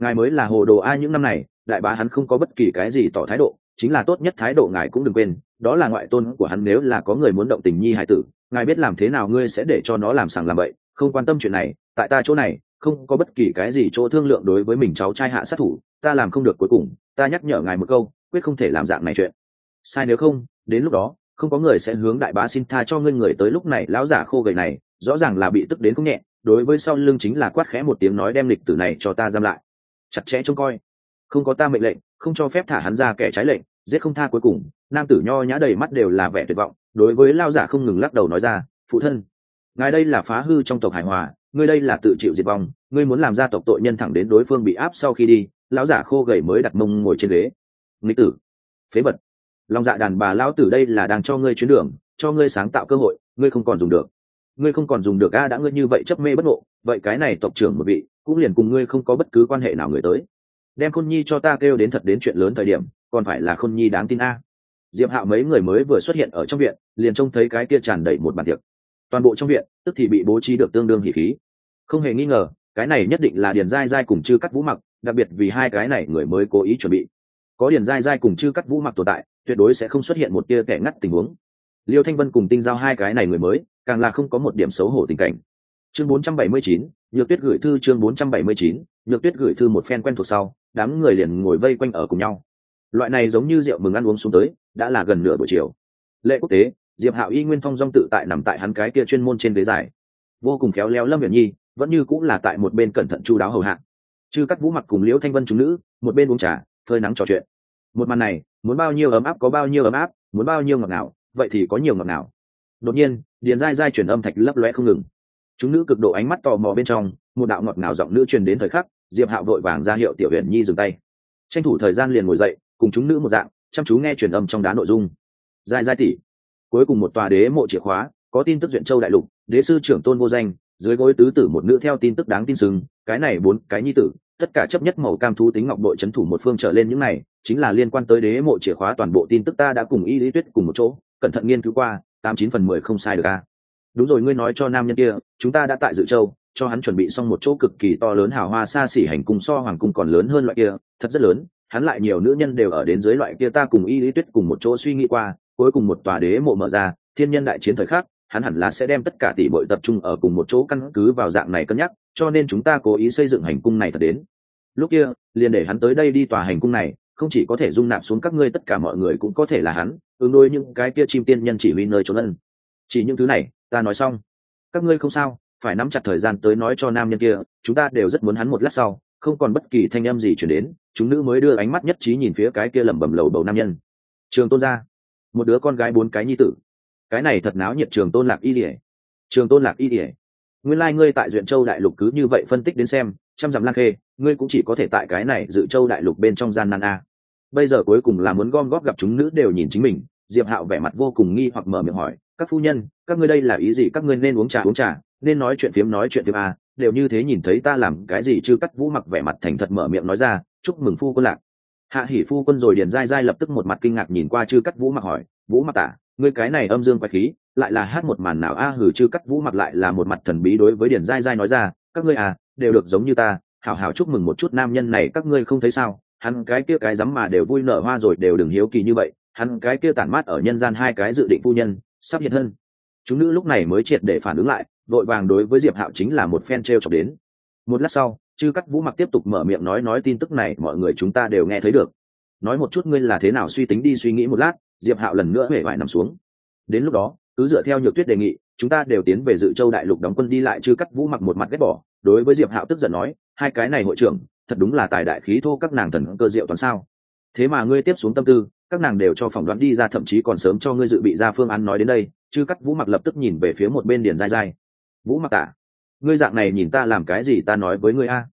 ngài mới là hồ đồ ai những năm này, đại bá hắn không có bất kỳ cái gì tỏ thái độ, chính là tốt nhất thái độ ngài cũng đừng quên, đó là ngoại tôn của hắn nếu là có người muốn động tình nhi hải tử, ngài biết làm thế nào ngươi sẽ để cho nó làm sàng làm bậy, không quan tâm chuyện này, tại ta chỗ này, không có bất kỳ cái gì chỗ thương lượng đối với mình cháu trai hạ sát thủ, ta làm không được cuối cùng, ta nhắc nhở ngài một câu, quyết không thể làm dạng này chuyện. Sai nếu không, đến lúc đó, không có người sẽ hướng đại bá xin tha cho ngươi người tới lúc này, lão giả khô gầy này, rõ ràng là bị tức đến không nhẹ, đối với sau lưng chính là quát khẽ một tiếng nói đem lịch tử này cho ta giam lại chặt chẽ trông coi. Không có ta mệnh lệnh, không cho phép thả hắn ra kẻ trái lệnh, giết không tha cuối cùng. Nam tử nho nhã đầy mắt đều là vẻ tuyệt vọng, đối với lao giả không ngừng lắc đầu nói ra, phụ thân, ngài đây là phá hư trong tộc hải hòa, ngươi đây là tự chịu diệt vong, ngươi muốn làm ra tộc tội nhân thẳng đến đối phương bị áp sau khi đi. Lão giả khô gầy mới đặt mông ngồi trên ghế. Nghịch tử, phế vật lòng dạ đàn bà lão tử đây là đang cho ngươi chuyến đường, cho ngươi sáng tạo cơ hội, ngươi không còn dùng được. Ngươi không còn dùng được a, đã ngươi như vậy chấp mê bất ngộ vậy cái này tộc trưởng một vị, cũng liền cùng ngươi không có bất cứ quan hệ nào người tới. Đem khôn nhi cho ta kêu đến thật đến chuyện lớn thời điểm, còn phải là khôn nhi đáng tin a. Diệp hạo mấy người mới vừa xuất hiện ở trong viện, liền trông thấy cái kia tràn đầy một bàn tiệc. Toàn bộ trong viện, tức thì bị bố trí được tương đương hỉ khí. Không hề nghi ngờ, cái này nhất định là điền dai dai cùng chư cắt vũ mặc, đặc biệt vì hai cái này người mới cố ý chuẩn bị. Có điền dai dai cùng chư cắt vũ mặc tồn tại, tuyệt đối sẽ không xuất hiện một tia kẻ ngắt tình huống. Liêu thanh vân cùng tinh giao hai cái này người mới, càng là không có một điểm xấu hổ tình cảnh chương 479, nhược tuyết gửi thư chương 479, nhược tuyết gửi thư một phen quen thuộc sau đám người liền ngồi vây quanh ở cùng nhau. Loại này giống như rượu mừng ăn uống xuống tới đã là gần nửa buổi chiều. Lệ quốc tế diệp hạo y nguyên phong dong tự tại nằm tại hắn cái kia chuyên môn trên ghế dài. Vô cùng khéo léo lâm viễn nhi vẫn như cũng là tại một bên cẩn thận chu đáo hầu hạ. Chư cắt vũ mặc cùng liễu thanh vân chúng nữ một bên uống trà phơi nắng trò chuyện. Một màn này muốn bao nhiêu ấm áp có bao nhiêu ấm áp muốn bao nhiêu ngọt ngào vậy thì có nhiều ngọt ngào. Đột nhiên điền dai dai chuyển âm thạch lấp loe không ngừng chúng nữ cực độ ánh mắt tò mò bên trong, một đạo ngọt ngào giọng nữ truyền đến thời khắc, diệp hạo vội vàng ra hiệu tiểu huyền nhi dừng tay. Tranh thủ thời gian liền ngồi dậy, cùng chúng nữ một dạng, chăm chú nghe truyền âm trong đá nội dung. Dài dài tỷ. Cuối cùng một tòa đế mộ chìa khóa, có tin tức duyện châu đại lục, đế sư trưởng tôn vô danh, dưới gối tứ tử một nữ theo tin tức đáng tin sừng, cái này bốn, cái nhi tử, tất cả chấp nhất màu cam thú tính ngọc đội c thủ một phương trở lên những này, chính là liên quan tới đế mộ chìa khóa toàn bộ tin tức ta đã cùng y lý tuyết cùng một chỗ, cẩn thận nghiên cứu qua, tám chín phần mười không sai được a đúng rồi, ngươi nói cho nam nhân kia, chúng ta đã tại dự châu, cho hắn chuẩn bị xong một chỗ cực kỳ to lớn hào hoa xa xỉ hành cung so hoàng cung còn lớn hơn loại kia, thật rất lớn, hắn lại nhiều nữ nhân đều ở đến dưới loại kia ta cùng y lý tuyết cùng một chỗ suy nghĩ qua, cuối cùng một tòa đế mộ mở ra, thiên nhân đại chiến thời khắc, hắn hẳn là sẽ đem tất cả tỷ bội tập trung ở cùng một chỗ căn cứ vào dạng này cân nhắc, cho nên chúng ta cố ý xây dựng hành cung này thật đến. Lúc kia, liền để hắn tới đây đi tòa hành cung này, không chỉ có thể dung nạp xuống các ngươi tất cả mọi người cũng có thể là hắn, ứng đôi những cái kia chim tiên nhân chỉ huy nơi trốn ân. Chỉ những thứ này ta nói xong. Các ngươi không sao, phải nắm chặt thời gian tới nói cho nam nhân kia, chúng ta đều rất muốn hắn một lát sau, không còn bất kỳ thanh âm gì chuyển đến, chúng nữ mới đưa ánh mắt nhất trí nhìn phía cái kia lẩm bẩm lầu bầu nam nhân. Trường tôn gia một đứa con gái bốn cái nhi tử. Cái này thật náo nhiệt trường tôn lạc y ỉa trường tôn lạc y ỉa nguyên lai、like、ngươi tại duyện châu đại lục cứ như vậy phân tích đến xem, trăm dặm lan khê, ngươi cũng chỉ có thể tại cái này dự châu đại lục bên trong gian nan a. Bây giờ cuối cùng là muốn gom góp gặp chúng nữ đều nhìn chính mình, diệp hạo vẻ mặt vô cùng nghi hoặc mở miệng hỏi các phu nhân, các ngươi đây là ý gì? Các ngươi nên uống trà uống trà, nên nói chuyện phiếm, nói chuyện phiếm à? Đều như thế nhìn thấy ta làm cái gì? Chứ cắt vũ mặc vẻ mặt thành thật mở miệng nói ra, chúc mừng phu quân lạc. Hạ hỉ phu quân rồi điền dai dai lập tức một mặt kinh ngạc nhìn qua chư cắt vũ mặc hỏi, vũ mặc tả ngươi cái này âm dương quái khí, lại là hát một màn nào a? Hử chư cắt vũ mặc lại là một mặt thần bí đối với điền dai dai nói ra, các ngươi à đều được giống như ta, hảo hảo chúc mừng một chút nam nhân này, các ngươi không thấy sao? Hắn cái kia cái rắm mà đều vui nở hoa rồi, đều đừng hiếu kỳ như vậy. Hắn cái kia tản mát ở nhân gian hai cái dự định phu nhân sắp hiện hơn chúng nữ lúc này mới triệt để phản ứng lại, vội vàng đối với diệp hạo chính là một phen t r e o chọc đến. Một lát sau, chư cắt vũ mặc tiếp tục mở miệng nói nói tin tức này mọi người chúng ta đều nghe thấy được. Nói một chút ngươi là thế nào suy tính đi suy nghĩ một lát, diệp hạo lần nữa huệ vải nằm xuống. Đến lúc đó, cứ dựa theo nhược tuyết đề nghị, chúng ta đều tiến về dự châu đại lục đóng quân đi lại chư cắt vũ mặc một mặt ghét bỏ, đối với diệp hạo tức giận nói, hai cái này hội trưởng, thật đúng là tài đại khí thô các nàng thần cơ diệu toàn sao. Thế mà ngươi tiếp xuống tâm tư các nàng đều cho phỏng đoán đi ra, thậm chí còn sớm cho ngươi dự bị ra phương án nói đến đây, chứ cắt vũ mặc lập tức nhìn về phía một bên điền dai dai vũ mặc tả ngươi dạng này nhìn ta làm cái gì ta nói với ngươi a.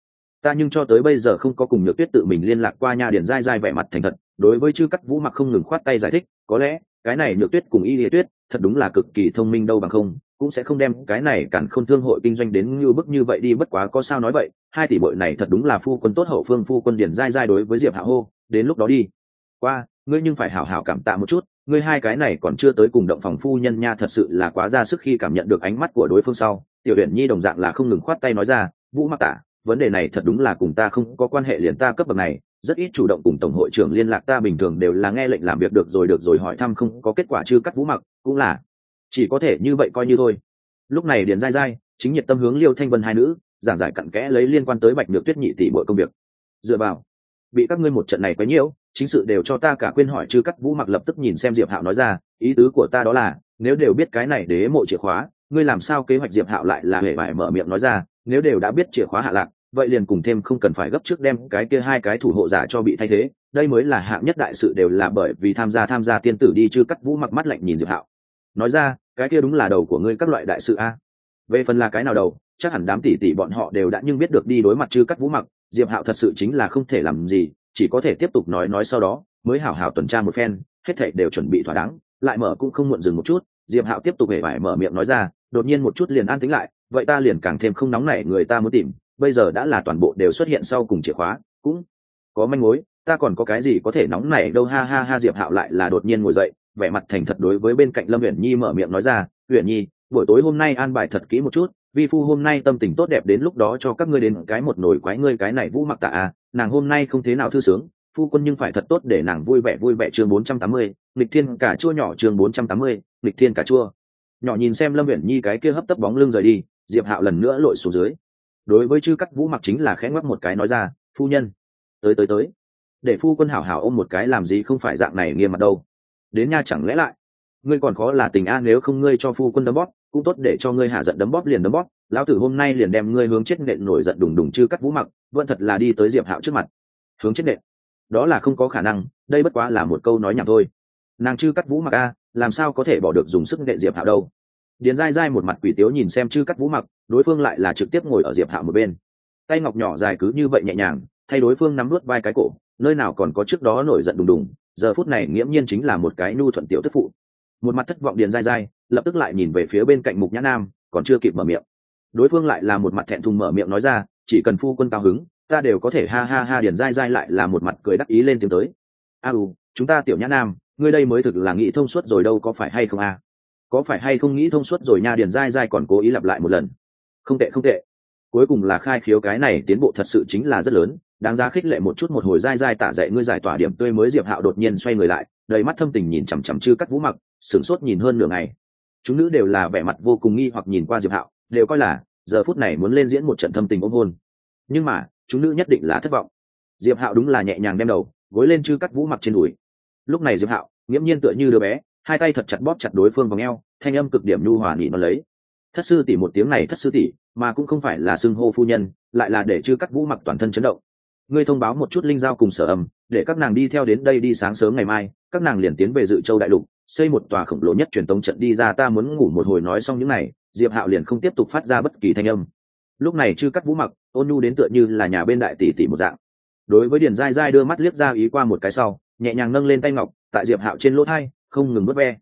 Ta nhưng cho tới bây giờ không có cùng nhược tuyết tự mình liên lạc qua nhà điền dai dai vẻ mặt thành thật, đối với chư cắt vũ mặc không ngừng khoát tay giải thích, có lẽ, cái này nhược tuyết cùng y lý tuyết, thật đúng là cực kỳ thông minh đâu bằng không, cũng sẽ không đem cái này cản không thương hội kinh doanh đến như bức như vậy đi, bất quá có sao nói vậy, hai tỷ bội này thật đúng là phu quân tốt hậu phương, phu quân điền dai dai đối với diệp hạ hô, đến lúc đó đi. Qua ngươi nhưng phải hảo hảo cảm tạ một chút, ngươi hai cái này còn chưa tới cùng động phòng phu nhân nha thật sự là quá ra sức khi cảm nhận được ánh mắt của đối phương sau, tiểu uyển nhi đồng dạng là không ngừng khoát tay nói ra, vũ mặc tả, vấn đề này thật đúng là cùng ta không có quan hệ liền ta cấp bậc này, rất ít chủ động cùng tổng hội trưởng liên lạc ta bình thường đều là nghe lệnh làm việc được rồi được rồi hỏi thăm không có kết quả chưa cắt vũ mặc cũng là chỉ có thể như vậy coi như thôi. Lúc này điền dai dai chính nhiệt tâm hướng liêu thanh vân hai nữ, giảng giải cặn kẽ lấy liên quan tới bạch nhược tuyết nhị tỷ mọi công việc. Dựa vào, bị các ngươi một trận này quấy nhiễu chính sự đều cho ta cả quên hỏi chứ cắt vũ mặc lập tức nhìn xem diệp hạo nói ra, ý tứ của ta đó là, nếu đều biết cái này đế mộ chìa khóa, ngươi làm sao kế hoạch diệp hạo lại là hề vải mở miệng nói ra, nếu đều đã biết chìa khóa hạ lạc, vậy liền cùng thêm không cần phải gấp trước đem cái kia hai cái thủ hộ giả cho bị thay thế, đây mới là hạng nhất đại sự đều là bởi vì tham gia tham gia tiên tử đi chứ cắt vũ mặc mắt lạnh nhìn diệp hạo. Nói ra, cái kia đúng là đầu của ngươi các loại đại sự a. Về phần là cái nào đầu, chắc hẳn đám tỷ tỷ bọn họ đều đã nhưng biết được đi đối mặt chư cắt vũ mặc, diệp hạo thật sự chính là không thể làm gì chỉ có thể tiếp tục nói nói sau đó, mới hảo hảo tuần tra một phen, hết thảy đều chuẩn bị thỏa đáng, lại mở cũng không muộn dừng một chút, diệp hạo tiếp tục hề vải mở miệng nói ra, đột nhiên một chút liền an tính lại, vậy ta liền càng thêm không nóng nảy, người ta muốn tìm, bây giờ đã là toàn bộ đều xuất hiện sau cùng chìa khóa, cũng có manh mối, ta còn có cái gì có thể nóng nảy đâu, ha ha ha, diệp hạo lại là đột nhiên ngồi dậy, vẻ mặt thành thật đối với bên cạnh lâm uyển nhi mở miệng nói ra, uyển nhi, buổi tối hôm nay an bài thật kỹ một chút vi phu, hôm nay tâm tình tốt đẹp đến lúc đó cho các ngươi đến cái một nồi quái ngươi cái này vũ mặc tạ à nàng hôm nay không thế nào thư sướng, phu quân nhưng phải thật tốt để nàng vui vẻ vui vẻ. Chương bốn trăm tám mươi thiên cả chua nhỏ, chương bốn trăm tám mươi thiên cả chua. Nhỏ nhìn xem lâm uyển nhi cái kia hấp tấp bóng lưng rời đi, diệp hạo lần nữa lội xuống dưới. Đối với chư cắt vũ mặc chính là khẽ ngoắc một cái nói ra, phu nhân, tới tới tới. Để phu quân hảo hảo ôm một cái làm gì không phải dạng này nghiêm mặt đâu. Đến nha chẳng lẽ lại, ngươi còn khó là tình a nếu không ngươi cho phu quân đấm bóp cũng tốt để cho ngươi hạ giận đấm bóp liền đấm bóp, lão tử hôm nay liền đem ngươi hướng chết nện nổi giận đùng đùng chư cắt vũ mặc, vẫn thật là đi tới diệp hạo trước mặt. Hướng chết nện. Đó là không có khả năng, đây bất quá là một câu nói nhảm thôi. Nàng chư cắt vũ mặc a, làm sao có thể bỏ được dùng sức nện diệp hạo đâu? Điền dai dai một mặt quỷ tiếu nhìn xem chư cắt vũ mặc, đối phương lại là trực tiếp ngồi ở diệp hạo một bên. Tay ngọc nhỏ dài cứ như vậy nhẹ nhàng, thay đối phương nắm nuốt vai cái cổ, nơi nào còn có trước đó nổi giận đùng đùng, giờ phút này nghiễm nhiên chính là một cái nhu thuận tiểu tức phụ. Một mặt thất vọng điền dai dai lập tức lại nhìn về phía bên cạnh mục nhã nam, còn chưa kịp mở miệng. Đối phương lại là một mặt thẹn thùng mở miệng nói ra, chỉ cần phu quân cao hứng, ta đều có thể ha ha ha điền dai dai lại là một mặt cười đắc ý lên tiếng tới. A u, chúng ta tiểu nhã nam, ngươi đây mới thực là nghĩ thông suốt rồi đâu có phải hay không a? Có phải hay không nghĩ thông suốt rồi nha điền dai dai còn cố ý lặp lại một lần. Không tệ không tệ. Cuối cùng là khai khiếu cái này tiến bộ thật sự chính là rất lớn, đáng giá khích lệ một chút một hồi dai dai tả dậy ngươi giải tỏa điểm tươi mới diệp hạo đột nhiên xoay người lại, đầy mắt thâm tình nhìn chằm chằm chư cắt vũ mặc, sửng sốt nhìn hơn nửa ngày chúng nữ đều là vẻ mặt vô cùng nghi hoặc nhìn qua diệp hạo, đều coi là giờ phút này muốn lên diễn một trận thâm tình ôm hôn. Nhưng mà, chúng nữ nhất định là thất vọng. Diệp hạo đúng là nhẹ nhàng đem đầu, gối lên chư cắt vũ mặc trên đùi. Lúc này diệp hạo, nghiễm nhiên tựa như đứa bé, hai tay thật chặt bóp chặt đối phương vào ngheo thanh âm cực điểm nhu hòa nỉ nó lấy. Thất sư tỷ một tiếng này thất sư tỷ, mà cũng không phải là xưng hô phu nhân, lại là để chư cắt vũ mặc toàn thân chấn động. Ngươi thông báo một chút linh giao cùng sở âm, để các nàng đi theo đến đây đi sáng sớm ngày mai, các nàng liền tiến về dự châu đại lục xây một tòa khổng lồ nhất truyền tống trận đi ra, ta muốn ngủ một hồi nói xong những này, diệp hạo liền không tiếp tục phát ra bất kỳ thanh âm. Lúc này chư cắt vũ mặc, ôn nhu đến tựa như là nhà bên đại tỷ tỷ một dạng. Đối với điền dai dai đưa mắt liếc ra ý qua một cái sau, nhẹ nhàng nâng lên tay ngọc, tại diệp hạo trên lỗ thai, không ngừng vớt ve.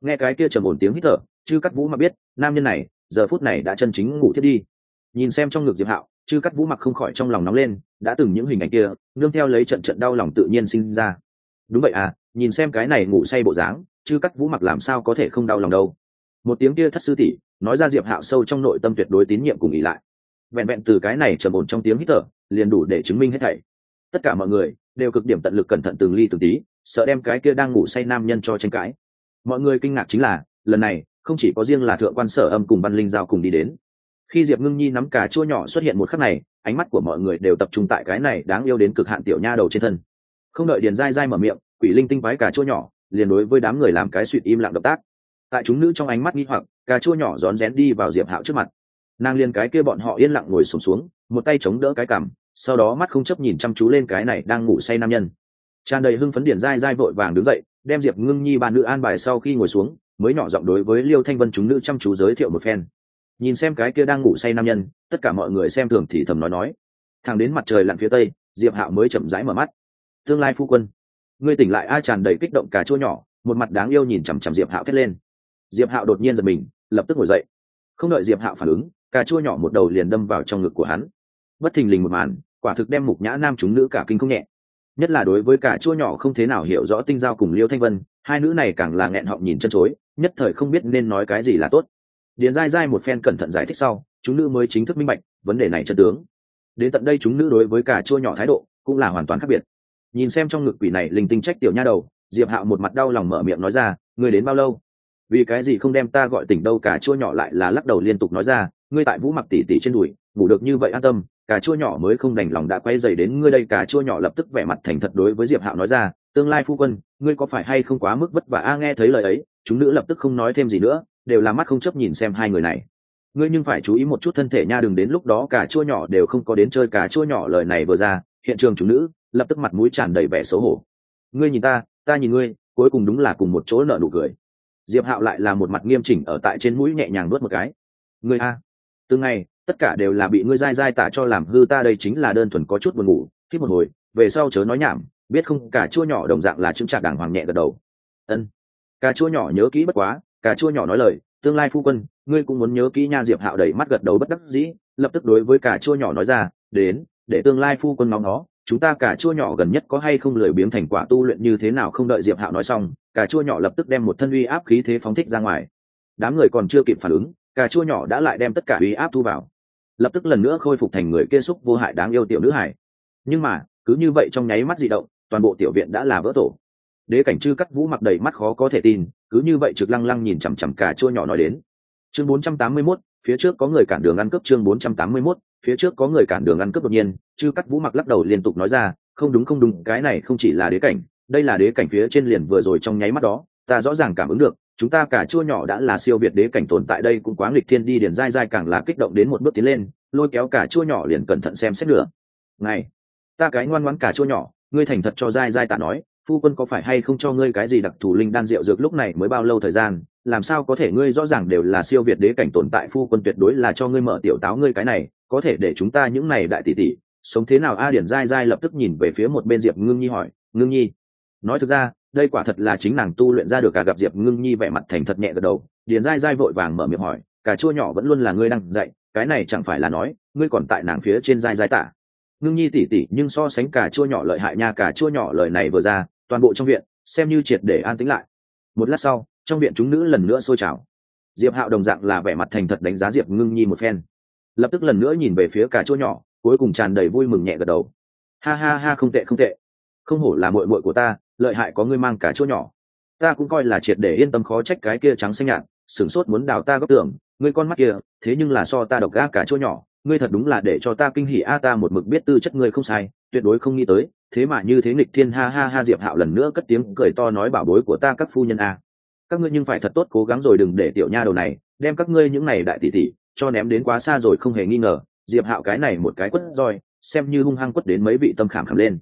Nghe cái kia trầm ổn tiếng hít thở, chư cắt vũ mặc biết, nam nhân này, giờ phút này đã chân chính ngủ thiết đi. Nhìn xem trong ngực diệp hạo, chư cắt vũ mặc không khỏi trong lòng nóng lên, đã từng những hình ảnh kia, nương theo lấy trận trận đau lòng tự nhiên sinh ra. Đúng vậy à nhìn xem cái này ngủ say bộ dáng chứ cắt vũ mặc làm sao có thể không đau lòng đâu. Một tiếng kia thất sư tỷ, nói ra diệp hạo sâu trong nội tâm tuyệt đối tín nhiệm cùng ý lại. Vẹn vẹn từ cái này trầm ổn trong tiếng hít thở, liền đủ để chứng minh hết thảy. Tất cả mọi người đều cực điểm tận lực cẩn thận từng ly từng tí, sợ đem cái kia đang ngủ say nam nhân cho tranh cãi. Mọi người kinh ngạc chính là, lần này, không chỉ có riêng là thượng quan sở âm cùng văn linh giao cùng đi đến. Khi diệp ngưng nhi nắm cà chua nhỏ xuất hiện một khắc này, ánh mắt của mọi người đều tập trung tại cái này đáng yêu đến cực hạn tiểu nha đầu trên thân. Không đợi điền dai dai mở miệng, quỷ linh tinh quái cà chua nhỏ liền đối với đám người làm cái suỵt im lặng động tác. Tại chúng nữ trong ánh mắt nghi hoặc cà chua nhỏ rón rén đi vào diệp hạo trước mặt. Nàng liền cái kia bọn họ yên lặng ngồi sùng xuống, xuống một tay chống đỡ cái cằm sau đó mắt không chấp nhìn chăm chú lên cái này đang ngủ say nam nhân. Tràn đầy hưng phấn điển dai dai vội vàng đứng dậy đem diệp ngưng nhi ba nữ an bài sau khi ngồi xuống mới nhỏ giọng đối với liêu thanh vân chúng nữ chăm chú giới thiệu một phen. Nhìn xem cái kia đang ngủ say nam nhân tất cả mọi người xem thường thì thầm nói nói. Thẳng đến mặt trời lặn phía tây diệp hạo mới chậm rãi mở mắt. Tương lai phu quân ngươi tỉnh lại ai tràn đầy kích động cả chỗ nhỏ, một mặt đáng yêu nhìn chằm chằm diệp hạo thét lên. Diệp hạo đột nhiên giật mình, lập tức ngồi dậy. Không đợi diệp hạo phản ứng, cà chua nhỏ một đầu liền đâm vào trong ngực của hắn. Bất thình lình một màn, quả thực đem mục nhã nam chúng nữ cả kinh không nhẹ. Nhất là đối với cả chua nhỏ không thế nào hiểu rõ tinh giao cùng liêu thanh vân, hai nữ này càng là nghẹn họng nhìn chân chối, nhất thời không biết nên nói cái gì là tốt. Điền dai dai một phen cẩn thận giải thích sau, chúng nữ mới chính thức minh bạch vấn đề này chân tướng. Đến tận đây chúng nữ đối với cả chua nhỏ thái độ cũng là hoàn toàn khác biệt nhìn xem trong ngực quỷ này linh tinh trách tiểu nha đầu, diệp hạo một mặt đau lòng mở miệng nói ra, ngươi đến bao lâu? Vì cái gì không đem ta gọi tỉnh đâu cả chua nhỏ lại là lắc đầu liên tục nói ra, ngươi tại vũ mặc tỉ tỉ trên đùi, ngủ được như vậy an tâm cả chua nhỏ mới không đành lòng đã quay dày đến ngươi đây. Cả chua nhỏ lập tức vẻ mặt thành thật đối với diệp hạo nói ra, tương lai phu quân, ngươi có phải hay không quá mức vất vả? A, nghe thấy lời ấy, chúng nữ lập tức không nói thêm gì nữa, đều là mắt không chấp nhìn xem hai người này. Ngươi nhưng phải chú ý một chút thân thể nha, đừng đến lúc đó cả chua nhỏ đều không có đến chơi. Cả chua nhỏ lời này vừa ra, hiện trường chúng nữ lập tức mặt mũi tràn đầy vẻ xấu hổ. Ngươi nhìn ta ta nhìn ngươi, cuối cùng đúng là cùng một chỗ nợ nụ cười. Diệp hạo lại là một mặt nghiêm chỉnh ở tại trên mũi nhẹ nhàng nuốt một cái. Ngươi a. Từ ngày, tất cả đều là bị ngươi dai dai tả cho làm hư ta đây chính là đơn thuần có chút buồn ngủ khi một hồi, về sau chớ nói nhảm, biết không cả chua nhỏ đồng dạng là chứng trạc đàng hoàng nhẹ gật đầu. Ân. Cà chua nhỏ nhớ kỹ bất quá, cà chua nhỏ nói lời, tương lai phu quân, ngươi cũng muốn nhớ kỹ nha, diệp hạo đầy mắt gật đầu bất đắc dĩ, lập tức đối với cà chua nhỏ nói ra, đến, để tương lai phu quân nóng nó chúng ta cả chua nhỏ gần nhất có hay không lười biếng thành quả tu luyện như thế nào không đợi diệp hạo nói xong cả chua nhỏ lập tức đem một thân uy áp khí thế phóng thích ra ngoài. Đám người còn chưa kịp phản ứng cả chua nhỏ đã lại đem tất cả uy áp thu vào. Lập tức lần nữa khôi phục thành người kia xúc vô hại đáng yêu tiểu nữ hải. Nhưng mà cứ như vậy trong nháy mắt di động toàn bộ tiểu viện đã là vỡ tổ. Đế cảnh chư cắt vũ mặc đầy mắt khó có thể tin cứ như vậy trực lăng lăng nhìn chằm chằm cả chua nhỏ nói đến. Chương 481, phía trước có người cản đường ăn cướp chương 481, phía trước có người cản đường ăn cướp đột nhiên chư cắt vũ mặc lắc đầu liên tục nói ra không đúng không đúng cái này không chỉ là đế cảnh đây là đế cảnh phía trên liền vừa rồi trong nháy mắt đó ta rõ ràng cảm ứng được chúng ta cả chua nhỏ đã là siêu việt đế cảnh tồn tại đây cũng quá nghịch thiên đi điền dai dai càng là kích động đến một bước tiến lên lôi kéo cả chua nhỏ liền cẩn thận xem xét nữa. Này ta cái ngoan ngoãn cả chua nhỏ ngươi thành thật cho dai dai tạ nói phu quân có phải hay không cho ngươi cái gì đặc thù linh đan rượu dược lúc này mới bao lâu thời gian làm sao có thể ngươi rõ ràng đều là siêu việt đế cảnh tồn tại, phu quân tuyệt đối là cho ngươi mở tiểu táo ngươi cái này, có thể để chúng ta những này đại tỷ tỷ sống thế nào? A điển dai dai lập tức nhìn về phía một bên diệp ngưng nhi hỏi, ngưng nhi, nói thực ra, đây quả thật là chính nàng tu luyện ra được cả gặp diệp ngưng nhi vẻ mặt thành thật nhẹ gật đầu. Điền dai dai vội vàng mở miệng hỏi cả chua nhỏ vẫn luôn là ngươi đang dạy, cái này chẳng phải là nói, ngươi còn tại nàng phía trên dai dai tả? Ngưng nhi tỉ tỉ, nhưng so sánh cả chua nhỏ lợi hại nha cả chua nhỏ lời này vừa ra, toàn bộ trong viện, xem như triệt để an tĩnh lại. Một lát sau trong viện chúng nữ lần nữa sôi trào. Diệp hạo đồng dạng là vẻ mặt thành thật đánh giá diệp ngưng nhi một phen. Lập tức lần nữa nhìn về phía cả chỗ nhỏ, cuối cùng tràn đầy vui mừng nhẹ gật đầu. Ha ha ha, không tệ không tệ. Không hổ là muội muội của ta, lợi hại có ngươi mang cả chỗ nhỏ. Ta cũng coi là triệt để yên tâm khó trách cái kia trắng xanh nhạt, sửng sốt muốn đào ta góc tưởng ngươi con mắt kia, thế nhưng là so ta độc gác cả chỗ nhỏ. Ngươi thật đúng là để cho ta kinh hỉ a, ta một mực biết tư chất ngươi không sai, tuyệt đối không nghĩ tới, thế mà như thế nghịch thiên, ha ha ha, diệp hạo lần nữa cất tiếng cười to nói bảo bối của ta các phu nhân a các ngươi nhưng phải thật tốt cố gắng rồi đừng để tiểu nha đầu này đem các ngươi những này đại tỷ tỷ cho ném đến quá xa rồi không hề nghi ngờ. Diệp hạo cái này một cái quất roi, xem như hung hăng quất đến mấy vị tâm khảm khảm lên.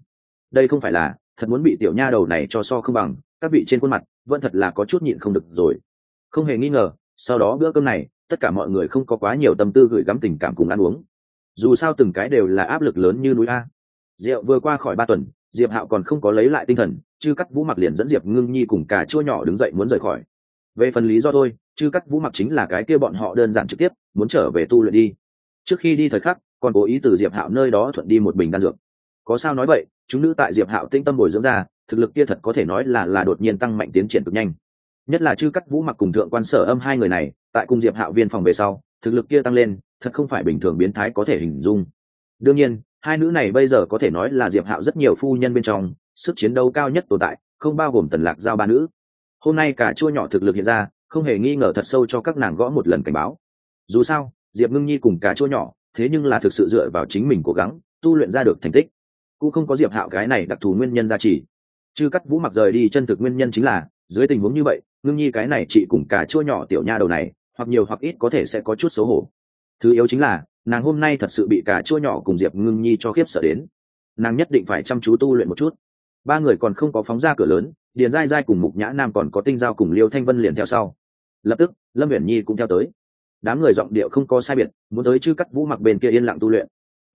Đây không phải là, thật muốn bị tiểu nha đầu này cho so không bằng, các vị trên khuôn mặt vẫn thật là có chút nhịn không được rồi. Không hề nghi ngờ, sau đó bữa cơm này, tất cả mọi người không có quá nhiều tâm tư gửi gắm tình cảm cùng ăn uống. Dù sao từng cái đều là áp lực lớn như núi a rượu vừa qua khỏi ba tuần, diệp hạo còn không có lấy lại tinh thần, chư cắt vũ mặc liền dẫn diệp ngưng nhi cùng cả chua nhỏ đứng dậy muốn rời khỏi. Về phần lý do thôi, chư cắt vũ mặc chính là cái kia bọn họ đơn giản trực tiếp, muốn trở về tu luyện đi. Trước khi đi thời khắc, còn cố ý từ diệp hạo nơi đó thuận đi một bình đan dược. Có sao nói vậy, chúng nữ tại diệp hạo tinh tâm bồi dưỡng ra, thực lực kia thật có thể nói là là đột nhiên tăng mạnh tiến triển cực nhanh. Nhất là chư cắt vũ mặc cùng thượng quan sở âm hai người này, tại cùng diệp hạo viên phòng về sau, thực lực kia tăng lên, thật không phải bình thường biến thái có thể hình dung. Đương nhiên hai nữ này bây giờ có thể nói là diệp hạo rất nhiều phu nhân bên trong, sức chiến đấu cao nhất tồn tại, không bao gồm tần lạc giao ba nữ. Hôm nay cả chua nhỏ thực lực hiện ra, không hề nghi ngờ thật sâu cho các nàng gõ một lần cảnh báo. Dù sao, diệp ngưng nhi cùng cả chua nhỏ, thế nhưng là thực sự dựa vào chính mình cố gắng, tu luyện ra được thành tích. Cũng không có diệp hạo cái này đặc thù nguyên nhân gia trì chứ cắt vũ mặc rời đi, chân thực nguyên nhân chính là, dưới tình huống như vậy, ngưng nhi cái này chị cùng cả chua nhỏ tiểu nha đầu này, hoặc nhiều hoặc ít có thể sẽ có chút xấu hổ. Thứ yếu chính là nàng hôm nay thật sự bị cả chua nhỏ cùng diệp ngưng nhi cho khiếp sợ đến. Nàng nhất định phải chăm chú tu luyện một chút. Ba người còn không có phóng ra cửa lớn, điền dai dai cùng mục nhã nam còn có tinh giao cùng liêu thanh vân liền theo sau. Lập tức, lâm viễn nhi cũng theo tới. Đám người giọng điệu không có sai biệt, muốn tới chư cắt vũ mặc bên kia yên lặng tu luyện.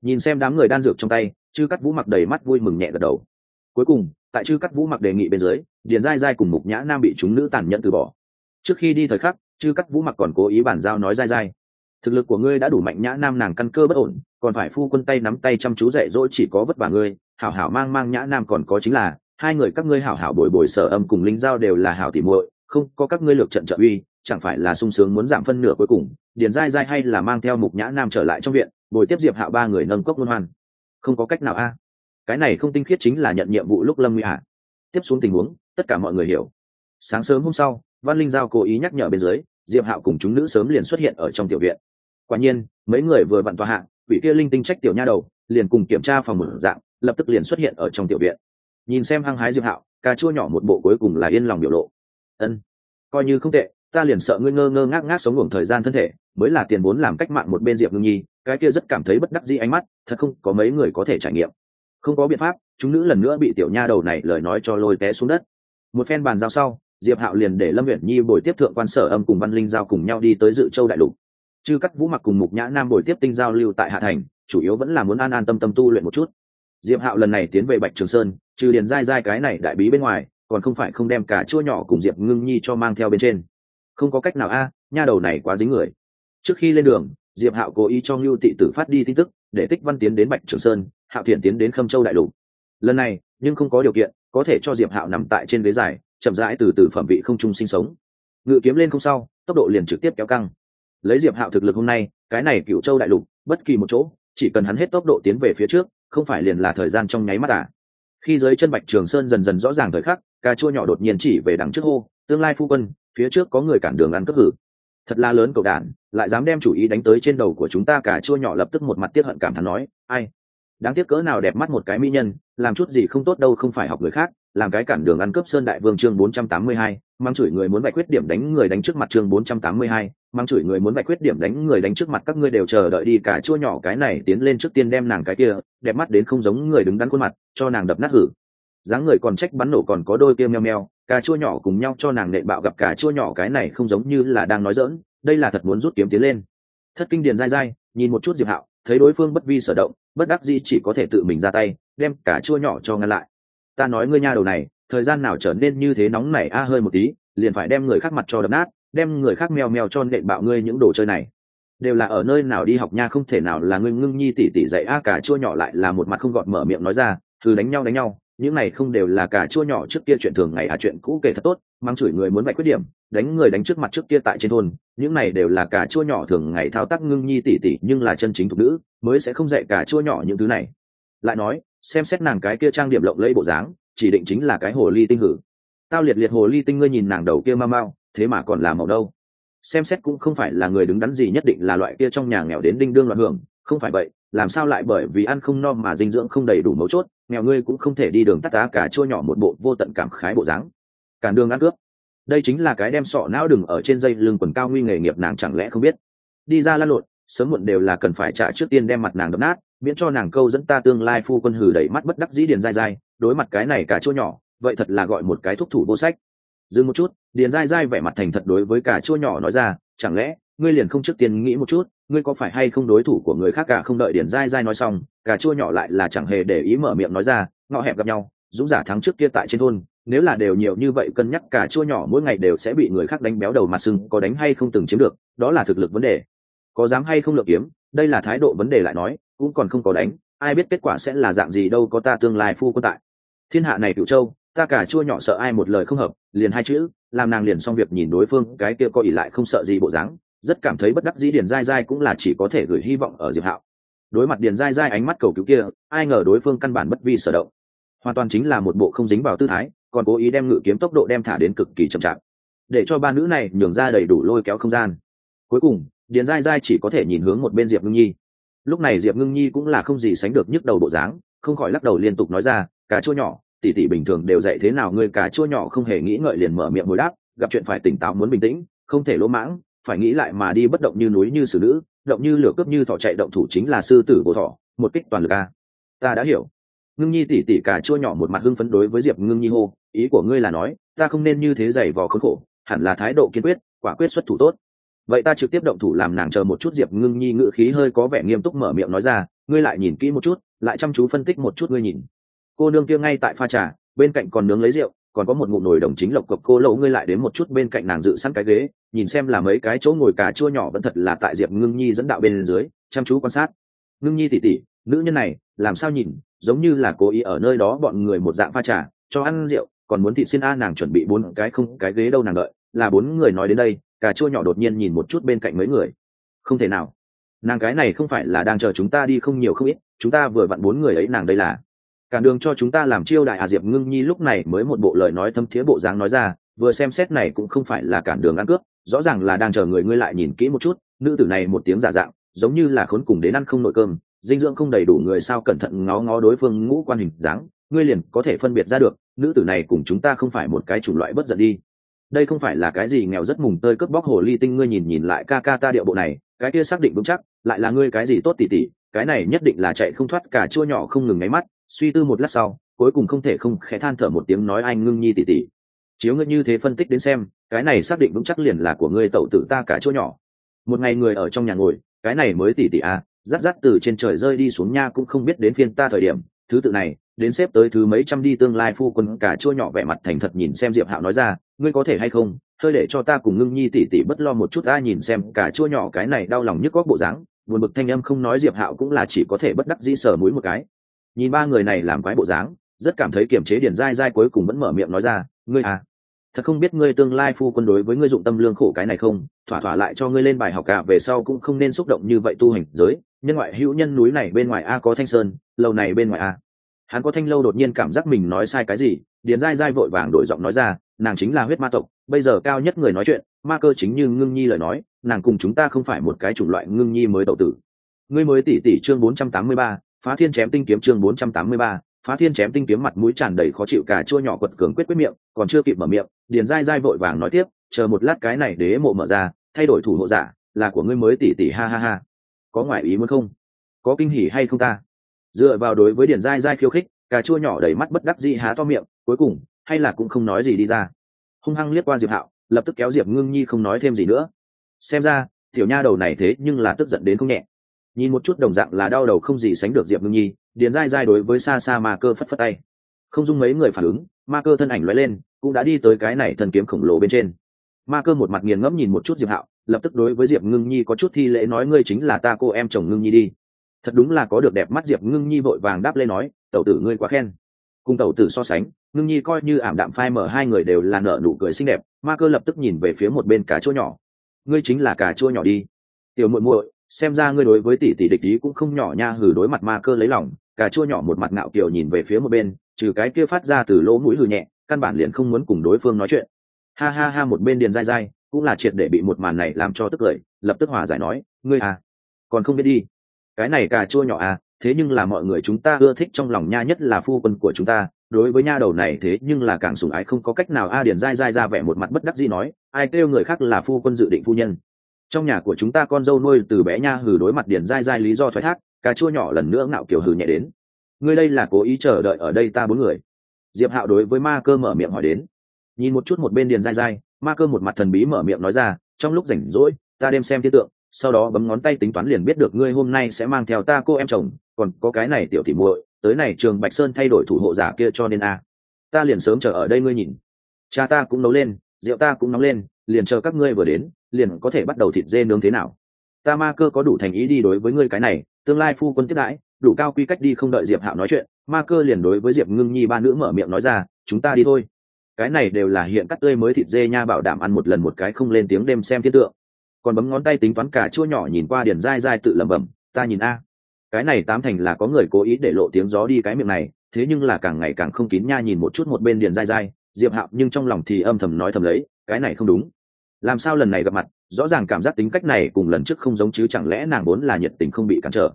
Nhìn xem đám người đan dược trong tay, chư cắt vũ mặc đầy mắt vui mừng nhẹ gật đầu. Cuối cùng, tại chư cắt vũ mặc đề nghị bên dưới, điền dai dai cùng mục nhã nam bị chúng nữ tàn nhẫn từ bỏ. Trước khi đi thời khắc, chư cắt vũ mặc còn cố ý bàn giao nói dai dai thực lực của ngươi đã đủ mạnh nhã nam nàng căn cơ bất ổn, còn phải phu quân tay nắm tay chăm chú dạy dỗ chỉ có vất vả ngươi, hảo hảo mang mang nhã nam còn có chính là, hai người các ngươi hảo hảo bồi bồi sở âm cùng linh giao đều là hảo tỉ muội, không, có các ngươi lược trận trợ uy, chẳng phải là sung sướng muốn giảm phân nửa cuối cùng, điền dai dai hay là mang theo mục nhã nam trở lại trong viện, bồi tiếp diệp hạo ba người nâng cốc luân hoan. Không có cách nào a. Cái này không tinh khiết chính là nhận nhiệm vụ lúc lâm nguy hạ tiếp xuống tình huống, tất cả mọi người hiểu. Sáng sớm hôm sau, văn linh giao cố ý nhắc nhở bên dưới, diệp hạo cùng chúng nữ sớm liền xuất hiện ở trong tiểu viện quả nhiên, mấy người vừa vặn tòa hạng quỷ kia linh tinh trách tiểu nha đầu, liền cùng kiểm tra phòng mở dạng, lập tức liền xuất hiện ở trong tiểu viện. Nhìn xem hăng hái diệp hạo, cà chua nhỏ một bộ cuối cùng là yên lòng biểu lộ. Ân, coi như không tệ, ta liền sợ ngươi ngơ ngơ ngác ngác sống ngủ thời gian thân thể, mới là tiền vốn làm cách mạng một bên diệp ngưng nhi, cái kia rất cảm thấy bất đắc dĩ ánh mắt, thật không có mấy người có thể trải nghiệm. Không có biện pháp, chúng nữ lần nữa bị tiểu nha đầu này lời nói cho lôi té xuống đất. Một phen bàn giao sau, diệp hạo liền để lâm huyện nhi bồi tiếp thượng quan sở âm cùng văn linh giao cùng nhau đi tới dự châu đại lục chư cắt vũ mặc cùng mục nhã nam buổi tiếp tinh giao lưu tại hạ thành, chủ yếu vẫn là muốn an an tâm tâm tu luyện một chút. Diệp hạo lần này tiến về bạch trường sơn, trừ điền dai dai cái này đại bí bên ngoài, còn không phải không đem cả chua nhỏ cùng diệp ngưng nhi cho mang theo bên trên. Không có cách nào a, nha đầu này quá dính người. Trước khi lên đường, diệp hạo cố ý cho ngưu tị tử phát đi tin tức, để tích văn tiến đến bạch trường sơn, hạo thiện tiến đến khâm châu đại lục. Lần này, nhưng không có điều kiện, có thể cho diệp hạo nằm tại trên ghế dài, chậm rãi từ từ phẩm vị không trung sinh sống. Ngự kiếm lên không sau, tốc độ liền trực tiếp kéo căng lấy diệp hạo thực lực hôm nay, cái này cựu châu đại lục, bất kỳ một chỗ, chỉ cần hắn hết tốc độ tiến về phía trước, không phải liền là thời gian trong nháy mắt à. khi dưới chân bạch trường sơn dần dần rõ ràng thời khắc, cà chua nhỏ đột nhiên chỉ về đằng trước hô, tương lai phu quân, phía trước có người cản đường ăn cướp cử thật là lớn cầu đản lại dám đem chủ ý đánh tới trên đầu của chúng ta cả chua nhỏ lập tức một mặt tiết hận cảm thán nói, ai, đáng tiếc cỡ nào đẹp mắt một cái mỹ nhân, làm chút gì không tốt đâu không phải học người khác làm cái cản đường ăn cướp sơn đại vương chương 482, mang chửi người muốn vạch khuyết điểm đánh người đánh trước mặt chương 482, mang chửi người muốn vạch khuyết điểm đánh người đánh trước mặt các ngươi đều chờ đợi đi cả chua nhỏ cái này tiến lên trước tiên đem nàng cái kia đẹp mắt đến không giống người đứng đắn khuôn mặt cho nàng đập nát hử. Dáng người còn trách bắn nổ còn có đôi kia meo meo cà chua nhỏ cùng nhau cho nàng nệ bạo gặp cả chua nhỏ cái này không giống như là đang nói giỡn, đây là thật muốn rút kiếm tiến lên. Thất kinh điền dai dai nhìn một chút diệp hạo thấy đối phương bất vi sở động bất đắc dĩ chỉ có thể tự mình ra tay đem cả chua nhỏ cho ngăn lại ta nói ngươi nha đầu này, thời gian nào trở nên như thế nóng nảy a hơi một tí, liền phải đem người khác mặt cho đập nát, đem người khác mèo mèo cho nện bạo ngươi những đồ chơi này. Đều là ở nơi nào đi học nha, không thể nào là ngươi ngưng nhi tỉ tỉ dạy a cả chua nhỏ lại là một mặt không gọn mở miệng nói ra, thử đánh nhau đánh nhau, những này không đều là cả chua nhỏ trước kia chuyện thường ngày à chuyện cũ kể thật tốt mang chửi người muốn vạch khuyết điểm, đánh người đánh trước mặt trước kia tại trên thôn, những này đều là cả chua nhỏ thường ngày thao tác ngưng nhi tỉ tỉ, nhưng là chân chính thục nữ, mới sẽ không dạy cả chua nhỏ những thứ này. Lại nói xem xét nàng cái kia trang điểm lộng lẫy bộ dáng, chỉ định chính là cái hồ ly tinh hử. Tao liệt liệt hồ ly tinh ngươi nhìn nàng đầu kia mau mau, thế mà còn là màu đâu? Xem xét cũng không phải là người đứng đắn gì nhất định là loại kia trong nhà nghèo đến đinh đương loạn hưởng, không phải vậy, làm sao lại bởi vì ăn không no mà dinh dưỡng không đầy đủ mấu chốt, nghèo ngươi cũng không thể đi đường tắt tá cả chua nhỏ một bộ vô tận cảm khái bộ dáng. Cản đường ăn cướp. Đây chính là cái đem sọ não đừng ở trên dây lưng quần cao nguy nghề nghiệp nàng chẳng lẽ không biết. Đi ra lăn lộn, sớm muộn đều là cần phải trả trước tiên đem mặt nàng đập nát miễn cho nàng câu dẫn ta tương lai phu quân hử đẩy mắt bất đắc dĩ điền dai dai đối mặt cái này cả chua nhỏ, vậy thật là gọi một cái thúc thủ vô sách. Dừng một chút, điền dai dai vẻ mặt thành thật đối với cả chua nhỏ nói ra, chẳng lẽ, ngươi liền không trước tiên nghĩ một chút, ngươi có phải hay không đối thủ của người khác cả không đợi điền dai dai nói xong, cả chua nhỏ lại là chẳng hề để ý mở miệng nói ra, ngọ hẹp gặp nhau, dũng giả thắng trước kia tại trên thôn, nếu là đều nhiều như vậy cân nhắc cả chua nhỏ mỗi ngày đều sẽ bị người khác đánh béo đầu mặt sưng, có đánh hay không từng chiếm được, đó là thực lực vấn đề. Có dám hay không lựa kiếm, đây là thái độ vấn đề lại nói cũng còn không có đánh, ai biết kết quả sẽ là dạng gì đâu có ta tương lai phu quân tại. Thiên hạ này cựu châu, ta cả chua nhỏ sợ ai một lời không hợp, liền hai chữ, làm nàng liền xong việc nhìn đối phương, cái kia có ỉ lại không sợ gì bộ dáng, rất cảm thấy bất đắc dĩ điền dai dai cũng là chỉ có thể gửi hy vọng ở diệp hạo. Đối mặt điền dai dai ánh mắt cầu cứu kia, ai ngờ đối phương căn bản bất vi sở động. Hoàn toàn chính là một bộ không dính vào tư thái, còn cố ý đem ngự kiếm tốc độ đem thả đến cực kỳ chậm chạp. Để cho ba nữ này nhường ra đầy đủ lôi kéo không gian. Cuối cùng, điền dai dai chỉ có thể nhìn hướng một bên diệp ngưng nhi lúc này diệp ngưng nhi cũng là không gì sánh được nhức đầu bộ dáng, không khỏi lắc đầu liên tục nói ra, cà chua nhỏ, tỷ tỷ bình thường đều dạy thế nào, ngươi cà chua nhỏ không hề nghĩ ngợi liền mở miệng hồi đáp, gặp chuyện phải tỉnh táo muốn bình tĩnh, không thể lỗ mãng, phải nghĩ lại mà đi bất động như núi như xử nữ, động như lửa cướp như thỏ chạy động thủ chính là sư tử bộ thỏ, một kích toàn lực a. Ta đã hiểu. Ngưng nhi tỉ tỉ cà chua nhỏ một mặt hưng phấn đối với diệp ngưng nhi hô, ý của ngươi là nói, ta không nên như thế giày vò khốn khổ, hẳn là thái độ kiên quyết, quả quyết xuất thủ tốt vậy ta trực tiếp động thủ làm nàng chờ một chút diệp ngưng nhi ngự khí hơi có vẻ nghiêm túc mở miệng nói ra, ngươi lại nhìn kỹ một chút, lại chăm chú phân tích một chút ngươi nhìn. Cô nương kia ngay tại pha trà, bên cạnh còn nướng lấy rượu, còn có một ngụm nồi đồng chính lộc cộc cô lỗ ngươi lại đến một chút bên cạnh nàng dự sẵn cái ghế, nhìn xem là mấy cái chỗ ngồi cà chua nhỏ vẫn thật là tại diệp ngưng nhi dẫn đạo bên dưới, chăm chú quan sát. Ngưng nhi tỉ tỉ, nữ nhân này, làm sao nhìn, giống như là cố ý ở nơi đó bọn người một dạng pha trà, cho ăn rượu, còn muốn thị xin a nàng chuẩn bị bốn cái không cái ghế đâu nàng đợi, là bốn người nói đến đây cà chua nhỏ đột nhiên nhìn một chút bên cạnh mấy người. Không thể nào. Nàng cái này không phải là đang chờ chúng ta đi không nhiều không ít, chúng ta vừa vặn bốn người ấy nàng đây là. Cản đường cho chúng ta làm chiêu đại à diệp ngưng nhi lúc này mới một bộ lời nói thâm thiế bộ dáng nói ra, vừa xem xét này cũng không phải là cản đường ăn cướp, rõ ràng là đang chờ người ngươi lại nhìn kỹ một chút, nữ tử này một tiếng giả dạng, giống như là khốn cùng đến ăn không nội cơm, dinh dưỡng không đầy đủ người sao cẩn thận ngó ngó đối phương ngũ quan hình dáng, ngươi liền có thể phân biệt ra được, nữ tử này cùng chúng ta không phải một cái chủng loại bất giận đi đây không phải là cái gì nghèo rất mùng tơi cướp bóc hồ ly tinh ngươi nhìn nhìn lại ca ca ta điệu bộ này, cái kia xác định vững chắc, lại là ngươi cái gì tốt tỉ tỉ, cái này nhất định là chạy không thoát cả chua nhỏ không ngừng ngáy mắt, suy tư một lát sau, cuối cùng không thể không khẽ than thở một tiếng nói anh ngưng nhi tỉ tỉ. Chiếu ngươi như thế phân tích đến xem, cái này xác định vững chắc liền là của ngươi tẩu tử ta cả chỗ nhỏ. Một ngày người ở trong nhà ngồi, cái này mới tỉ tỉ à rát rát từ trên trời rơi đi xuống nha cũng không biết đến phiên ta thời điểm, thứ tự này đến xếp tới thứ mấy trăm đi tương lai phu quân cả chua nhỏ vẻ mặt thành thật nhìn xem diệp hạo nói ra, ngươi có thể hay không? Hơi để cho ta cùng ngưng nhi tỉ tỉ bất lo một chút ta nhìn xem cả chua nhỏ cái này đau lòng nhức góc bộ dáng. Buồn bực thanh âm không nói diệp hạo cũng là chỉ có thể bất đắc dĩ sờ mũi một cái. Nhìn ba người này làm quái bộ dáng, rất cảm thấy kiềm chế điển dai dai cuối cùng vẫn mở miệng nói ra, ngươi à thật không biết ngươi tương lai phu quân đối với ngươi dụng tâm lương khổ cái này không? Thỏa thỏa lại cho ngươi lên bài học cả, về sau cũng không nên xúc động như vậy tu hành giới. Nhân ngoại hữu nhân núi này bên ngoài a có thanh sơn, lâu này bên ngoài a hắn có thanh lâu đột nhiên cảm giác mình nói sai cái gì, điền dai dai vội vàng đổi giọng nói ra, nàng chính là huyết ma tộc, bây giờ cao nhất người nói chuyện, ma cơ chính như ngưng nhi lời nói, nàng cùng chúng ta không phải một cái chủng loại ngưng nhi mới tậu tử. Ngươi mới tỷ tỷ chương bốn trăm tám mươi ba, phá thiên chém tinh kiếm chương bốn trăm tám mươi ba, phá thiên chém tinh kiếm mặt mũi tràn đầy khó chịu cả chua nhỏ quật cường quyết quyết miệng, còn chưa kịp mở miệng, điền dai dai vội vàng nói tiếp, chờ một lát cái này đế mộ mở ra, thay đổi thủ hộ giả, là của ngươi mới tỷ tỷ, ha ha ha. Có ngoại ý muốn không? Có kinh hỉ hay không ta? Dựa vào đối với điền dai dai khiêu khích, cà chua nhỏ đầy mắt bất đắc dĩ há to miệng, cuối cùng, hay là cũng không nói gì đi ra. Hung hăng liếc qua diệp hạo, lập tức kéo diệp ngưng nhi không nói thêm gì nữa. Xem ra, tiểu nha đầu này thế nhưng là tức giận đến không nhẹ. Nhìn một chút đồng dạng là đau đầu không gì sánh được diệp ngưng nhi, điền dai dai đối với xa xa ma cơ phất phất tay. Không dung mấy người phản ứng, ma cơ thân ảnh lóe lên, cũng đã đi tới cái này thần kiếm khổng lồ bên trên. Ma cơ một mặt nghiền ngẫm nhìn một chút diệp hạo, lập tức đối với diệp ngưng nhi có chút thi lễ nói, ngươi chính là ta cô em chồng ngưng nhi đi thật đúng là có được đẹp mắt diệp ngưng nhi vội vàng đáp lên nói, tẩu tử ngươi quá khen. Cùng tẩu tử so sánh, ngưng nhi coi như ảm đạm phai mở hai người đều là nở nụ cười xinh đẹp, ma cơ lập tức nhìn về phía một bên cà chua nhỏ. Ngươi chính là cà chua nhỏ đi. Tiểu muội muội, xem ra ngươi đối với tỷ tỷ địch ý cũng không nhỏ nha hử đối mặt ma cơ lấy lòng. Cà chua nhỏ một mặt ngạo kiều nhìn về phía một bên, trừ cái kia phát ra từ lỗ mũi hừ nhẹ, căn bản liền không muốn cùng đối phương nói chuyện. Ha ha ha, một bên điền dai dai, cũng là triệt để bị một màn này làm cho tức cười, lập tức hòa giải nói, ngươi à còn không biết đi cái này cà chua nhỏ à thế nhưng là mọi người chúng ta ưa thích trong lòng nha nhất là phu quân của chúng ta, đối với nha đầu này thế nhưng là càng sủng ái, không có cách nào a điền dai dai ra vẻ một mặt bất đắc dĩ nói, ai kêu người khác là phu quân dự định phu nhân. Trong nhà của chúng ta con dâu nuôi từ bé nha hừ đối mặt điền dai dai lý do thoái thác, cà chua nhỏ lần nữa ngạo kiểu hừ nhẹ đến. Ngươi đây là cố ý chờ đợi ở đây ta bốn người. Diệp hạo đối với ma cơ mở miệng hỏi đến. Nhìn một chút một bên điền dai dai, ma cơ một mặt thần bí mở miệng nói ra, trong lúc rảnh rỗi, ta đem xem thiên tượng sau đó bấm ngón tay tính toán liền biết được ngươi hôm nay sẽ mang theo ta cô em chồng, còn có cái này tiểu tỉ muội, tới này trường bạch sơn thay đổi thủ hộ giả kia cho nên a. Ta liền sớm chờ ở đây ngươi nhìn. Cha ta cũng nấu lên, rượu ta cũng nóng lên, liền chờ các ngươi vừa đến, liền có thể bắt đầu thịt dê nướng thế nào. Ta ma cơ có đủ thành ý đi đối với ngươi cái này, tương lai phu quân tiếp đãi, đủ cao quy cách đi không đợi diệp hạo nói chuyện, ma cơ liền đối với diệp ngưng nhi ba nữ mở miệng nói ra, chúng ta đi thôi. Cái này đều là hiện cắt tươi mới thịt dê nha, bảo đảm ăn một lần một cái không lên tiếng đêm xem thiên tượng còn bấm ngón tay tính toán cả chua nhỏ nhìn qua điền dai dai tự lẩm bẩm, ta nhìn a. Cái này tám thành là có người cố ý để lộ tiếng gió đi cái miệng này, thế nhưng là càng ngày càng không kín nha nhìn một chút một bên điền dai dai. Diệp hạo nhưng trong lòng thì âm thầm nói thầm lấy, cái này không đúng. Làm sao lần này gặp mặt, rõ ràng cảm giác tính cách này cùng lần trước không giống chứ chẳng lẽ nàng vốn là nhiệt tình không bị cản trở.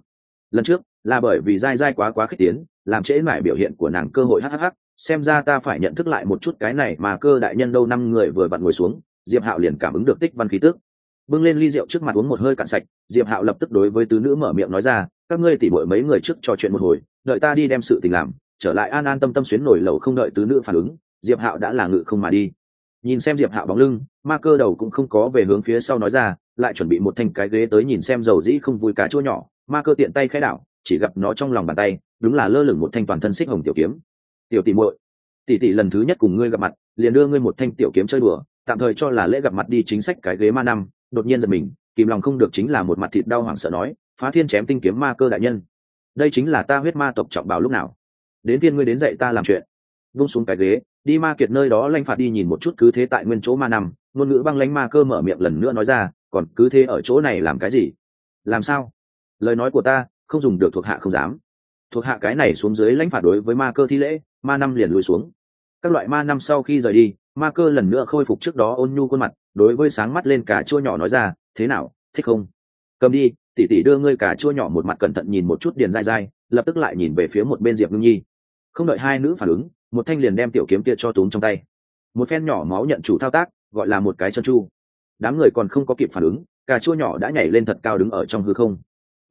Lần trước, là bởi vì dai dai quá quá khích tiến, làm trễ mãi biểu hiện của nàng cơ hội hhh xem ra ta phải nhận thức lại một chút cái này mà cơ đại nhân đâu năm người vừa vặn ngồi xuống. Diệp hạo liền cảm ứng được tích văn khí tước bưng lên ly rượu trước mặt uống một hơi cạn sạch, diệp hạo lập tức đối với tứ nữ mở miệng nói ra, các ngươi tỉ bội mấy người trước trò chuyện một hồi, đợi ta đi đem sự tình làm, trở lại an an tâm tâm xuyến nổi lầu không đợi tứ nữ phản ứng, diệp hạo đã là ngự không mà đi. Nhìn xem diệp hạo bóng lưng, ma cơ đầu cũng không có về hướng phía sau nói ra, lại chuẩn bị một thanh cái ghế tới nhìn xem dầu dĩ không vui cá chua nhỏ, ma cơ tiện tay khai đảo, chỉ gặp nó trong lòng bàn tay, đúng là lơ lửng một thanh toàn thân xích hồng tiểu kiếm. Tiểu tỷ muội tỷ tỷ lần thứ nhất cùng ngươi gặp mặt, liền đưa ngươi một thanh tiểu kiếm chơi đùa, tạm thời cho là lễ gặp mặt đi chính sách cái ghế ma năm đột nhiên giật mình, kìm lòng không được chính là một mặt thịt đau hoảng sợ nói, phá thiên chém tinh kiếm ma cơ đại nhân, đây chính là ta huyết ma tộc trọng bảo lúc nào? Đến tiên ngươi đến dạy ta làm chuyện. Vung xuống cái ghế, đi ma kiệt nơi đó lanh phạt đi nhìn một chút cứ thế tại nguyên chỗ ma nằm, ngôn ngữ băng lánh ma cơ mở miệng lần nữa nói ra, còn cứ thế ở chỗ này làm cái gì? Làm sao? Lời nói của ta, không dùng được thuộc hạ không dám. Thuộc hạ cái này xuống dưới lãnh phạt đối với ma cơ thi lễ, ma năm liền lùi xuống các loại ma năm sau khi rời đi, ma cơ lần nữa khôi phục trước đó ôn nhu khuôn mặt, đối với sáng mắt lên cả chua nhỏ nói ra, thế nào, thích không? Cầm đi tỉ tỉ đưa ngươi cả chua nhỏ một mặt cẩn thận nhìn một chút điền dai dai, lập tức lại nhìn về phía một bên diệp ngưng nhi. Không đợi hai nữ phản ứng, một thanh liền đem tiểu kiếm kia cho túm trong tay. Một phen nhỏ máu nhận chủ thao tác, gọi là một cái chân chu. Đám người còn không có kịp phản ứng, cà chua nhỏ đã nhảy lên thật cao đứng ở trong hư không.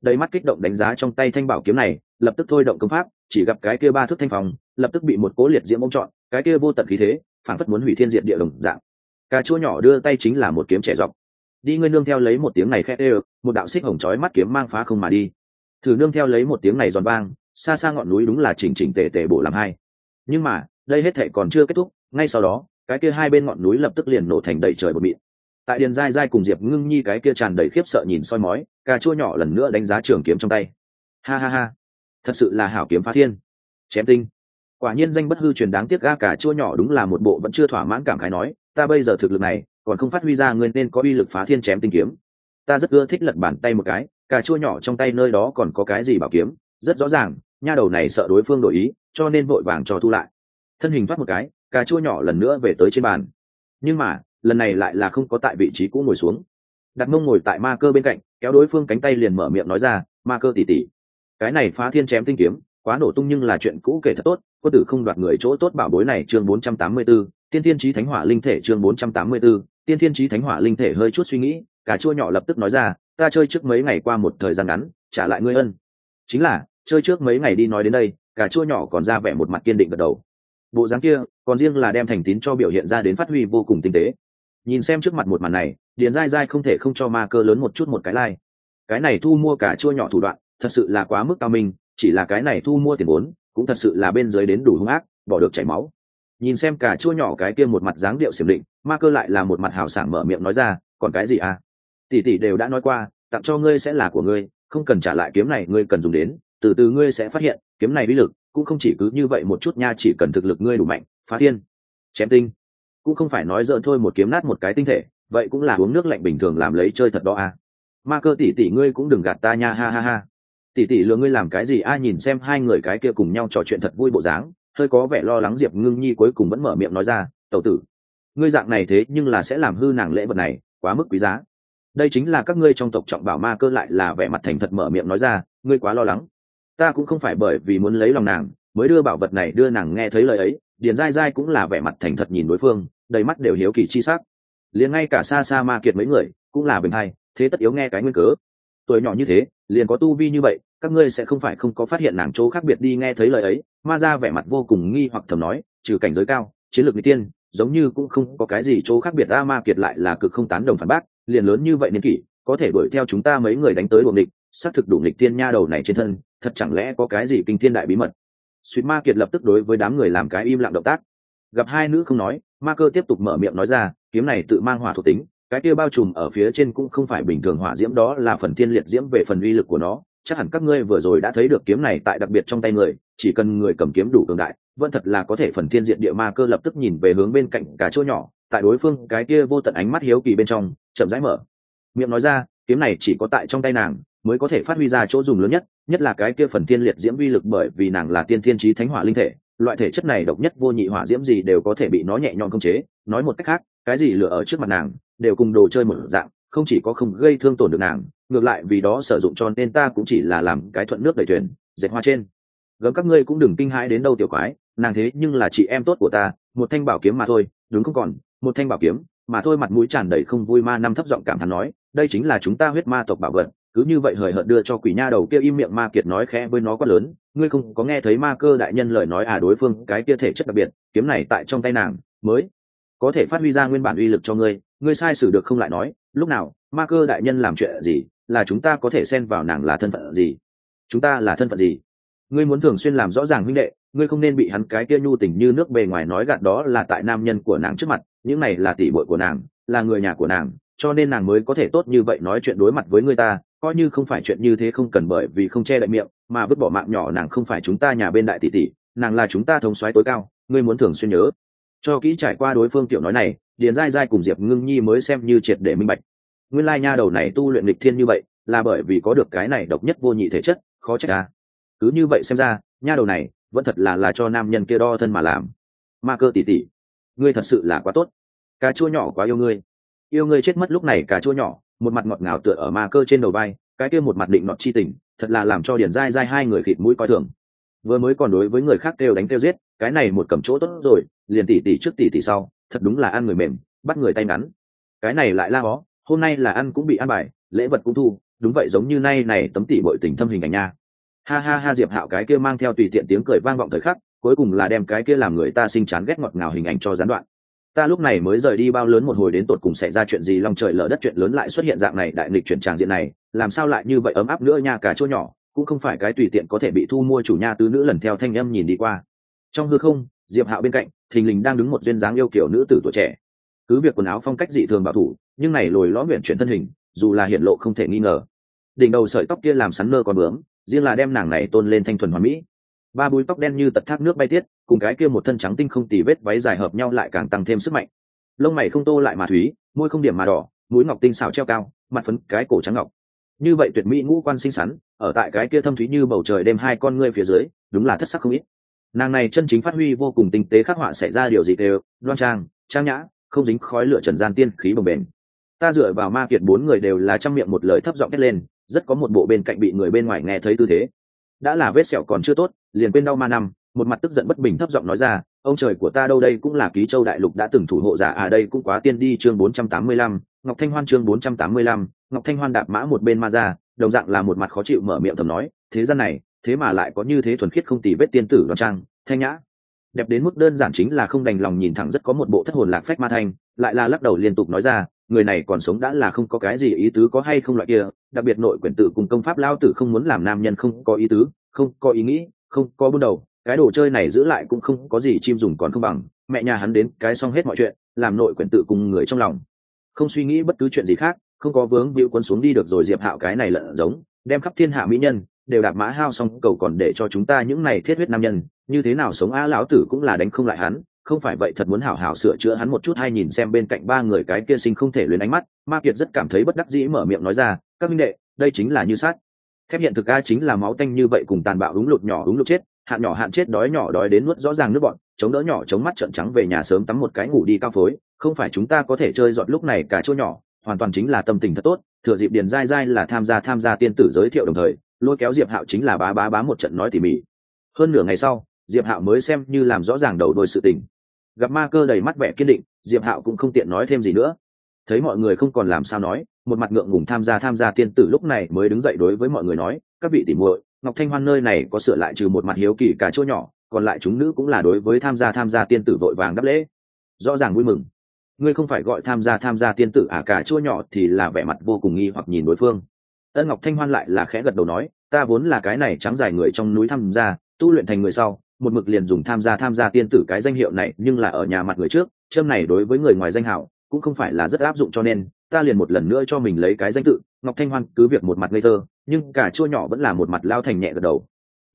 Đầy mắt kích động đánh giá trong tay thanh bảo kiếm này, lập tức thôi động công pháp, chỉ gặp cái kia ba thước thanh phòng, lập tức bị một cố liệt diễm ông chọn cái kia vô tận khí thế phản phất muốn hủy thiên diện địa đồng dạng. Cà chua nhỏ đưa tay chính là một kiếm trẻ dọc. Đi ngươi nương theo lấy một tiếng này khét ê một đạo xích hồng chói mắt kiếm mang phá không mà đi. Thử nương theo lấy một tiếng này giòn vang, xa xa ngọn núi đúng là chỉnh chỉnh tề tề bổ làm hai. Nhưng mà, đây hết thệ còn chưa kết thúc, ngay sau đó, cái kia hai bên ngọn núi lập tức liền nổ thành đầy trời bột mịn. Tại điền dai dai cùng diệp ngưng nhi cái kia tràn đầy khiếp sợ nhìn soi mói, cà chua nhỏ lần nữa đánh giá trường kiếm trong tay. Ha ha ha, thật sự là hảo kiếm phá thiên. Chém tinh quả nhiên danh bất hư truyền đáng tiếc ga cà chua nhỏ đúng là một bộ vẫn chưa thỏa mãn cảm khái nói, ta bây giờ thực lực này, còn không phát huy ra ngươi nên có uy lực phá thiên chém tinh kiếm. Ta rất ưa thích lật bàn tay một cái, cà chua nhỏ trong tay nơi đó còn có cái gì bảo kiếm? Rất rõ ràng, nha đầu này sợ đối phương đổi ý, cho nên vội vàng cho thu lại. Thân hình thoát một cái, cà chua nhỏ lần nữa về tới trên bàn. Nhưng mà, lần này lại là không có tại vị trí cũ ngồi xuống. Đặt mông ngồi tại ma cơ bên cạnh, kéo đối phương cánh tay liền mở miệng nói ra, ma cơ tỉ tỉ cái này phá thiên chém tinh kiếm quá nổ tung nhưng là chuyện cũ kể thật tốt quân tử không đoạt người chỗ tốt bảo bối này chương 484, tiên thiên trí thánh hỏa linh thể chương 484, tiên thiên trí thánh hỏa linh thể hơi chút suy nghĩ cả chua nhỏ lập tức nói ra ta chơi trước mấy ngày qua một thời gian ngắn trả lại ngươi ân. Chính là chơi trước mấy ngày đi nói đến đây cả chua nhỏ còn ra vẻ một mặt kiên định gật đầu. Bộ dáng kia còn riêng là đem thành tín cho biểu hiện ra đến phát huy vô cùng tinh tế. Nhìn xem trước mặt một màn này điền dai dai không thể không cho ma cơ lớn một chút một cái lai、like. cái này thu mua cả chua nhỏ thủ đoạn thật sự là quá mức cao minh chỉ là cái này thu mua tiền vốn, cũng thật sự là bên dưới đến đủ hung ác, bỏ được chảy máu. Nhìn xem cả chua nhỏ cái kia một mặt dáng điệu xiểm định, ma cơ lại là một mặt hào sảng mở miệng nói ra, còn cái gì à? Tỷ tỷ đều đã nói qua, tặng cho ngươi sẽ là của ngươi, không cần trả lại kiếm này ngươi cần dùng đến, từ từ ngươi sẽ phát hiện, kiếm này uy lực, cũng không chỉ cứ như vậy một chút nha, chỉ cần thực lực ngươi đủ mạnh, phá thiên, chém tinh. Cũng không phải nói dỡ thôi một kiếm nát một cái tinh thể, vậy cũng là uống nước lạnh bình thường làm lấy chơi thật đó à. Ma cơ tỷ tỷ ngươi cũng đừng gạt ta nha, ha ha ha tỷ tỷ lừa ngươi làm cái gì? A, nhìn xem hai người cái kia cùng nhau trò chuyện thật vui bộ dáng, hơi có vẻ lo lắng diệp ngưng nhi cuối cùng vẫn mở miệng nói ra, tẩu tử, ngươi dạng này thế nhưng là sẽ làm hư nàng lễ vật này, quá mức quý giá. Đây chính là các ngươi trong tộc trọng bảo ma cơ lại là vẻ mặt thành thật mở miệng nói ra, ngươi quá lo lắng. Ta cũng không phải bởi vì muốn lấy lòng nàng, mới đưa bảo vật này đưa nàng nghe thấy lời ấy. Điền dai dai cũng là vẻ mặt thành thật nhìn đối phương, đầy mắt đều hiếu kỳ chi sắc. Liền ngay cả xa xa ma kiệt mấy người cũng là bình hay thế tất yếu nghe cái nguyên cớ tuổi nhỏ như thế, liền có tu vi như vậy, các ngươi sẽ không phải không có phát hiện nàng chỗ khác biệt đi nghe thấy lời ấy. Ma ra vẻ mặt vô cùng nghi hoặc thầm nói, trừ cảnh giới cao, chiến lược n tiên, giống như cũng không có cái gì chỗ khác biệt. A ma kiệt lại là cực không tán đồng phản bác, liền lớn như vậy niên kỷ, có thể đuổi theo chúng ta mấy người đánh tới buồng địch xác thực đủ nghịch tiên nha đầu này trên thân, thật chẳng lẽ có cái gì kinh thiên đại bí mật? Suýt ma kiệt lập tức đối với đám người làm cái im lặng động tác. Gặp hai nữ không nói, ma cơ tiếp tục mở miệng nói ra, kiếm này tự mang hỏa thuộc tính cái kia bao trùm ở phía trên cũng không phải bình thường hỏa diễm, đó là phần thiên liệt diễm về phần uy lực của nó. Chắc hẳn các ngươi vừa rồi đã thấy được kiếm này tại đặc biệt trong tay người, chỉ cần người cầm kiếm đủ cường đại, vẫn thật là có thể phần thiên diện địa ma cơ lập tức nhìn về hướng bên cạnh cả chỗ nhỏ. Tại đối phương, cái kia vô tận ánh mắt hiếu kỳ bên trong, chậm rãi mở miệng nói ra, kiếm này chỉ có tại trong tay nàng mới có thể phát huy ra chỗ dùng lớn nhất nhất là cái kia phần thiên liệt diễm vi lực bởi vì nàng là tiên thiên trí thánh hỏa linh thể, loại thể chất này độc nhất vô nhị hỏa diễm gì đều có thể bị nó nhẹ nhõm khống chế. Nói một cách khác, cái gì lửa ở trước mặt nàng đều cùng đồ chơi một dạng, không chỉ có không gây thương tổn được nàng, ngược lại vì đó sử dụng cho nên ta cũng chỉ là làm cái thuận nước đẩy thuyền, dệt hoa trên. Gấm các ngươi cũng đừng kinh hãi đến đâu tiểu quái, nàng thế nhưng là chị em tốt của ta, một thanh bảo kiếm mà thôi, đúng không còn, một thanh bảo kiếm, mà thôi mặt mũi tràn đầy không vui ma năm thấp giọng cảm thán nói, đây chính là chúng ta huyết ma tộc bảo vật, cứ như vậy hời hợt đưa cho quỷ nha đầu kia im miệng ma kiệt nói khẽ với nó quá lớn, ngươi không có nghe thấy ma cơ đại nhân lời nói à đối phương, cái kia thể chất đặc biệt, kiếm này tại trong tay nàng, mới có thể phát huy ra nguyên bản uy lực cho ngươi ngươi sai sử được không lại nói, lúc nào, ma cơ đại nhân làm chuyện gì, là chúng ta có thể xen vào nàng là thân phận gì? Chúng ta là thân phận gì? Ngươi muốn thường xuyên làm rõ ràng huynh đệ, ngươi không nên bị hắn cái kia nhu tình như nước bề ngoài nói gạt đó là tại nam nhân của nàng trước mặt, những này là tỷ bội của nàng, là người nhà của nàng, cho nên nàng mới có thể tốt như vậy nói chuyện đối mặt với người ta, coi như không phải chuyện như thế không cần bởi vì không che đậy miệng, mà vứt bỏ mạng nhỏ nàng không phải chúng ta nhà bên đại tỷ tỷ, nàng là chúng ta thống soái tối cao, ngươi muốn thường xuyên nhớ cho kỹ trải qua đối phương tiểu nói này, điền dai dai cùng diệp ngưng nhi mới xem như triệt để minh bạch. Nguyên lai nha đầu này tu luyện lịch thiên như vậy, là bởi vì có được cái này độc nhất vô nhị thể chất, khó trách ta cứ như vậy xem ra, nha đầu này, vẫn thật là là cho nam nhân kia đo thân mà làm. Ma cơ tỉ tỉ ngươi thật sự là quá tốt. Cà chua nhỏ quá yêu ngươi. Yêu ngươi chết mất lúc này cà chua nhỏ, một mặt ngọt ngào tựa ở ma cơ trên đầu vai, cái kia một mặt định nọt chi tình, thật là làm cho điền dai dai hai người khịt mũi coi thường vừa mới còn đối với người khác kêu đánh kêu giết, cái này một cầm chỗ tốt rồi, liền tỉ tỉ trước tỉ tỉ sau, thật đúng là ăn người mềm, bắt người tay ngắn. Cái này lại la ó hôm nay là ăn cũng bị ăn bài, lễ vật cũng thu, đúng vậy giống như nay này tấm tỉ bội tình thâm hình ảnh nha. Ha ha ha, diệp hạo cái kia mang theo tùy tiện tiếng cười vang vọng thời khắc, cuối cùng là đem cái kia làm người ta sinh chán ghét ngọt ngào hình ảnh cho gián đoạn. Ta lúc này mới rời đi bao lớn một hồi đến tột cùng xảy ra chuyện gì, long trời lở đất chuyện lớn lại xuất hiện dạng này, đại nghịch chuyển tràng diện này, làm sao lại như vậy ấm áp nữa nha cả chỗ nhỏ cũng không phải cái tùy tiện có thể bị thu mua chủ nha tứ nữ lần theo thanh âm nhìn đi qua. Trong hư không, diệp hạo bên cạnh, thình lình đang đứng một duyên dáng yêu kiểu nữ tử tuổi trẻ. Cứ việc quần áo phong cách dị thường bảo thủ, nhưng này lồi lõm nguyện chuyển thân hình, dù là hiện lộ không thể nghi ngờ. Đỉnh đầu sợi tóc kia làm sắn nơ còn bướm, riêng là đem nàng này tôn lên thanh thuần hoàn mỹ. Ba búi tóc đen như tật thác nước bay tiết, cùng cái kia một thân trắng tinh không tì vết váy dài hợp nhau lại càng tăng thêm sức mạnh. Lông mày không tô lại mà thúy, môi không điểm mà đỏ, mũi ngọc tinh xào treo cao, mặt phấn cái cổ trắng ngọc như vậy tuyệt mỹ ngũ quan xinh xắn, ở tại cái kia thâm thúy như bầu trời đêm hai con ngươi phía dưới, đúng là thất sắc không ít. Nàng này chân chính phát huy vô cùng tinh tế khắc họa xảy ra điều gì đều, đoan trang trang nhã, không dính khói lửa trần gian tiên khí bồng bềnh. Ta dựa vào ma kiệt bốn người đều là trong miệng một lời thấp giọng hét lên, rất có một bộ bên cạnh bị người bên ngoài nghe thấy tư thế. Đã là vết sẹo còn chưa tốt, liền quên đau ma năm, một mặt tức giận bất bình thấp giọng nói ra, ông trời của ta đâu đây cũng là ký châu đại lục đã từng thủ hộ giả à đây cũng quá tiên đi chương bốn trăm tám mươi lăm, ngọc thanh hoan chương bốn trăm tám mươi lăm ngọc thanh hoan đạp mã một bên ma ra, đồng dạng là một mặt khó chịu mở miệng thầm nói, thế gian này, thế mà lại có như thế thuần khiết không tì vết tiên tử đoan trang, thanh nhã. Đẹp đến mức đơn giản chính là không đành lòng nhìn thẳng rất có một bộ thất hồn lạc phách ma thanh, lại là lắc đầu liên tục nói ra, người này còn sống đã là không có cái gì ý tứ có hay không loại kia, đặc biệt nội quyển tự cùng công pháp lao tử không muốn làm nam nhân không có ý tứ, không có ý nghĩ, không có bước đầu, cái đồ chơi này giữ lại cũng không có gì chim dùng còn không bằng, mẹ nhà hắn đến cái xong hết mọi chuyện, làm nội quyển tự cùng người trong lòng. Không suy nghĩ bất cứ chuyện gì khác không có vướng bịu quân xuống đi được rồi diệp hạo cái này lợn giống, đem khắp thiên hạ mỹ nhân, đều đạp mã hao xong, cầu còn để cho chúng ta những này thiết huyết nam nhân, như thế nào sống a lão tử cũng là đánh không lại hắn, không phải vậy thật muốn hảo hảo sửa chữa hắn một chút hay nhìn xem bên cạnh ba người cái kia sinh không thể luyến ánh mắt, ma kiệt rất cảm thấy bất đắc dĩ mở miệng nói ra, các minh đệ, đây chính là như sát. Thép hiện thực a chính là máu tanh như vậy cùng tàn bạo đúng lụt nhỏ đúng lụt chết, hạn nhỏ hạn chết đói nhỏ đói đến nuốt rõ ràng nước bọn, chống đỡ nhỏ chống mắt trợn trắng về nhà sớm tắm một cái ngủ đi cao phối, không phải chúng ta có thể chơi dọn lúc này cả chỗ nhỏ hoàn toàn chính là tâm tình thật tốt, thừa dịp điền dai dai là tham gia tham gia tiên tử giới thiệu đồng thời, lôi kéo diệp hạo chính là bá bá bá một trận nói tỉ mỉ. Hơn nửa ngày sau, diệp hạo mới xem như làm rõ ràng đầu đôi sự tình. Gặp ma cơ đầy mắt vẻ kiên định, diệp hạo cũng không tiện nói thêm gì nữa. Thấy mọi người không còn làm sao nói, một mặt ngượng ngùng tham gia tham gia tiên tử lúc này mới đứng dậy đối với mọi người nói, các vị tỉ muội, ngọc thanh hoan nơi này có sửa lại trừ một mặt hiếu kỳ cả chỗ nhỏ, còn lại chúng nữ cũng là đối với tham gia tham gia tiên tử vội vàng đáp lễ. Rõ ràng vui mừng ngươi không phải gọi tham gia tham gia tiên tử à cả chua nhỏ thì là vẻ mặt vô cùng nghi hoặc nhìn đối phương. Ân ngọc thanh hoan lại là khẽ gật đầu nói, ta vốn là cái này trắng dài người trong núi tham gia, tu luyện thành người sau, một mực liền dùng tham gia tham gia tiên tử cái danh hiệu này, nhưng là ở nhà mặt người trước, châm này đối với người ngoài danh hảo, cũng không phải là rất áp dụng cho nên, ta liền một lần nữa cho mình lấy cái danh tự, ngọc thanh hoan cứ việc một mặt ngây thơ, nhưng cả chua nhỏ vẫn là một mặt lao thành nhẹ gật đầu.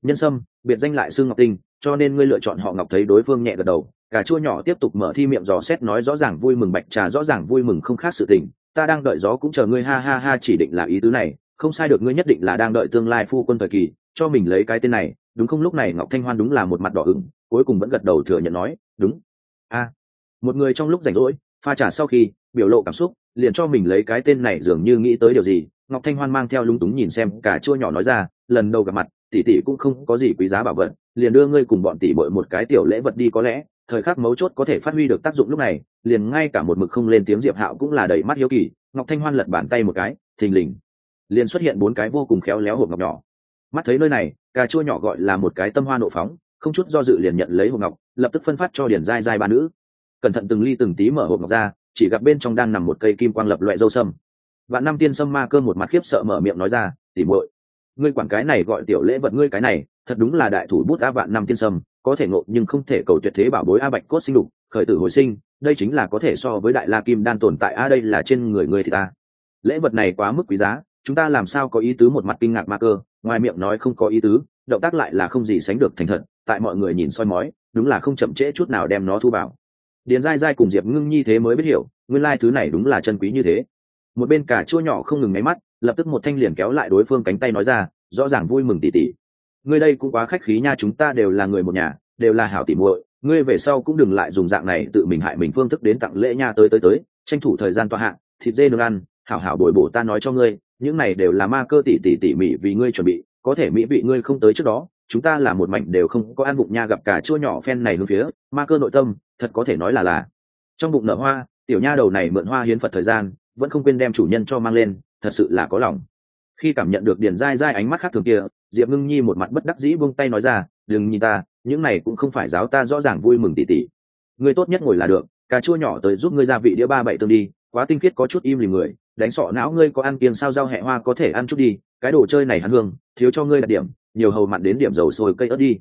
Nhân sâm, biệt danh lại xương ngọc tinh, cho nên ngươi lựa chọn họ ngọc thấy đối phương nhẹ gật đầu cả chua nhỏ tiếp tục mở thi miệng dò xét nói rõ ràng vui mừng bạch trà, rõ ràng vui mừng không khác sự tình. Ta đang đợi gió cũng chờ ngươi, ha ha ha, chỉ định là ý tứ này. Không sai được, ngươi nhất định là đang đợi tương lai phu quân thời kỳ, cho mình lấy cái tên này. Đúng không? Lúc này ngọc thanh hoan đúng là một mặt đỏ ửng, cuối cùng vẫn gật đầu thừa nhận nói, đúng. A. Một người trong lúc rảnh rỗi, pha trà sau khi, biểu lộ cảm xúc, liền cho mình lấy cái tên này dường như nghĩ tới điều gì. Ngọc thanh hoan mang theo lúng túng nhìn xem cả chua nhỏ nói ra, lần đầu gặp mặt, tỷ tỷ cũng không có gì quý giá bảo vật, liền đưa ngươi cùng bọn tỷ bội một cái tiểu lễ vật đi có lẽ thời khắc mấu chốt có thể phát huy được tác dụng lúc này, liền ngay cả một mực không lên tiếng diệp hạo cũng là đầy mắt hiếu kỳ, ngọc thanh hoan lật bàn tay một cái, thình lình, liền xuất hiện bốn cái vô cùng khéo léo hộp ngọc nhỏ. Mắt thấy nơi này, cà chua nhỏ gọi là một cái tâm hoa nộ phóng, không chút do dự liền nhận lấy hộp ngọc, lập tức phân phát cho điển dai dai ba nữ. Cẩn thận từng ly từng tí mở hộp ngọc ra, chỉ gặp bên trong đang nằm một cây kim quang lập loại dâu sâm. Vạn năm tiên sâm ma cơ một mặt khiếp sợ mở miệng nói ra tỉ muội, ngươi quản cái này gọi tiểu lễ vật ngươi cái này, thật đúng là đại thủ bút a vạn năm tiên sâm có thể ngộ nhưng không thể cầu tuyệt thế bảo bối a bạch cốt sinh đục, khởi tử hồi sinh, đây chính là có thể so với đại la kim đan tồn tại a đây là trên người người thì ta. Lễ vật này quá mức quý giá, chúng ta làm sao có ý tứ một mặt kinh ngạc ma cơ, ngoài miệng nói không có ý tứ, động tác lại là không gì sánh được thành thật, tại mọi người nhìn soi mói, đúng là không chậm trễ chút nào đem nó thu vào. Điền dai dai cùng diệp ngưng nhi thế mới biết hiểu, nguyên lai thứ này đúng là chân quý như thế. Một bên cả chua nhỏ không ngừng máy mắt, lập tức một thanh liền kéo lại đối phương cánh tay nói ra, rõ ràng vui mừng tỉ tỉ ngươi đây cũng quá khách khí nha, chúng ta đều là người một nhà, đều là hảo tỉ muội, ngươi về sau cũng đừng lại dùng dạng này tự mình hại mình phương thức đến tặng lễ nha, tới tới tới, tranh thủ thời gian tọa hạng thịt dê nướng ăn, hảo hảo bồi bổ ta nói cho ngươi, những này đều là ma cơ tỉ tỉ tỉ mỉ vì ngươi chuẩn bị, có thể mỹ vị ngươi không tới trước đó, chúng ta là một mảnh đều không có ăn bụng nha, gặp cả chua nhỏ phen này hướng phía, ma cơ nội tâm, thật có thể nói là là. Trong bụng nở hoa, tiểu nha đầu này mượn hoa hiến phật thời gian, vẫn không quên đem chủ nhân cho mang lên, thật sự là có lòng. Khi cảm nhận được điền dai dai ánh mắt khác thường kia diệp ngưng nhi một mặt bất đắc dĩ buông tay nói ra, đừng nhìn ta, những này cũng không phải giáo ta rõ ràng vui mừng tỉ tỉ. Ngươi tốt nhất ngồi là được, cà chua nhỏ tới giúp ngươi gia vị đĩa ba bảy tương đi, quá tinh khiết có chút im lìm người, đánh sọ não ngươi có ăn kiêng sao rau hẹ hoa có thể ăn chút đi, cái đồ chơi này hắn hương, thiếu cho ngươi đặt điểm, nhiều hầu mặn đến điểm dầu sôi cây ớt đi.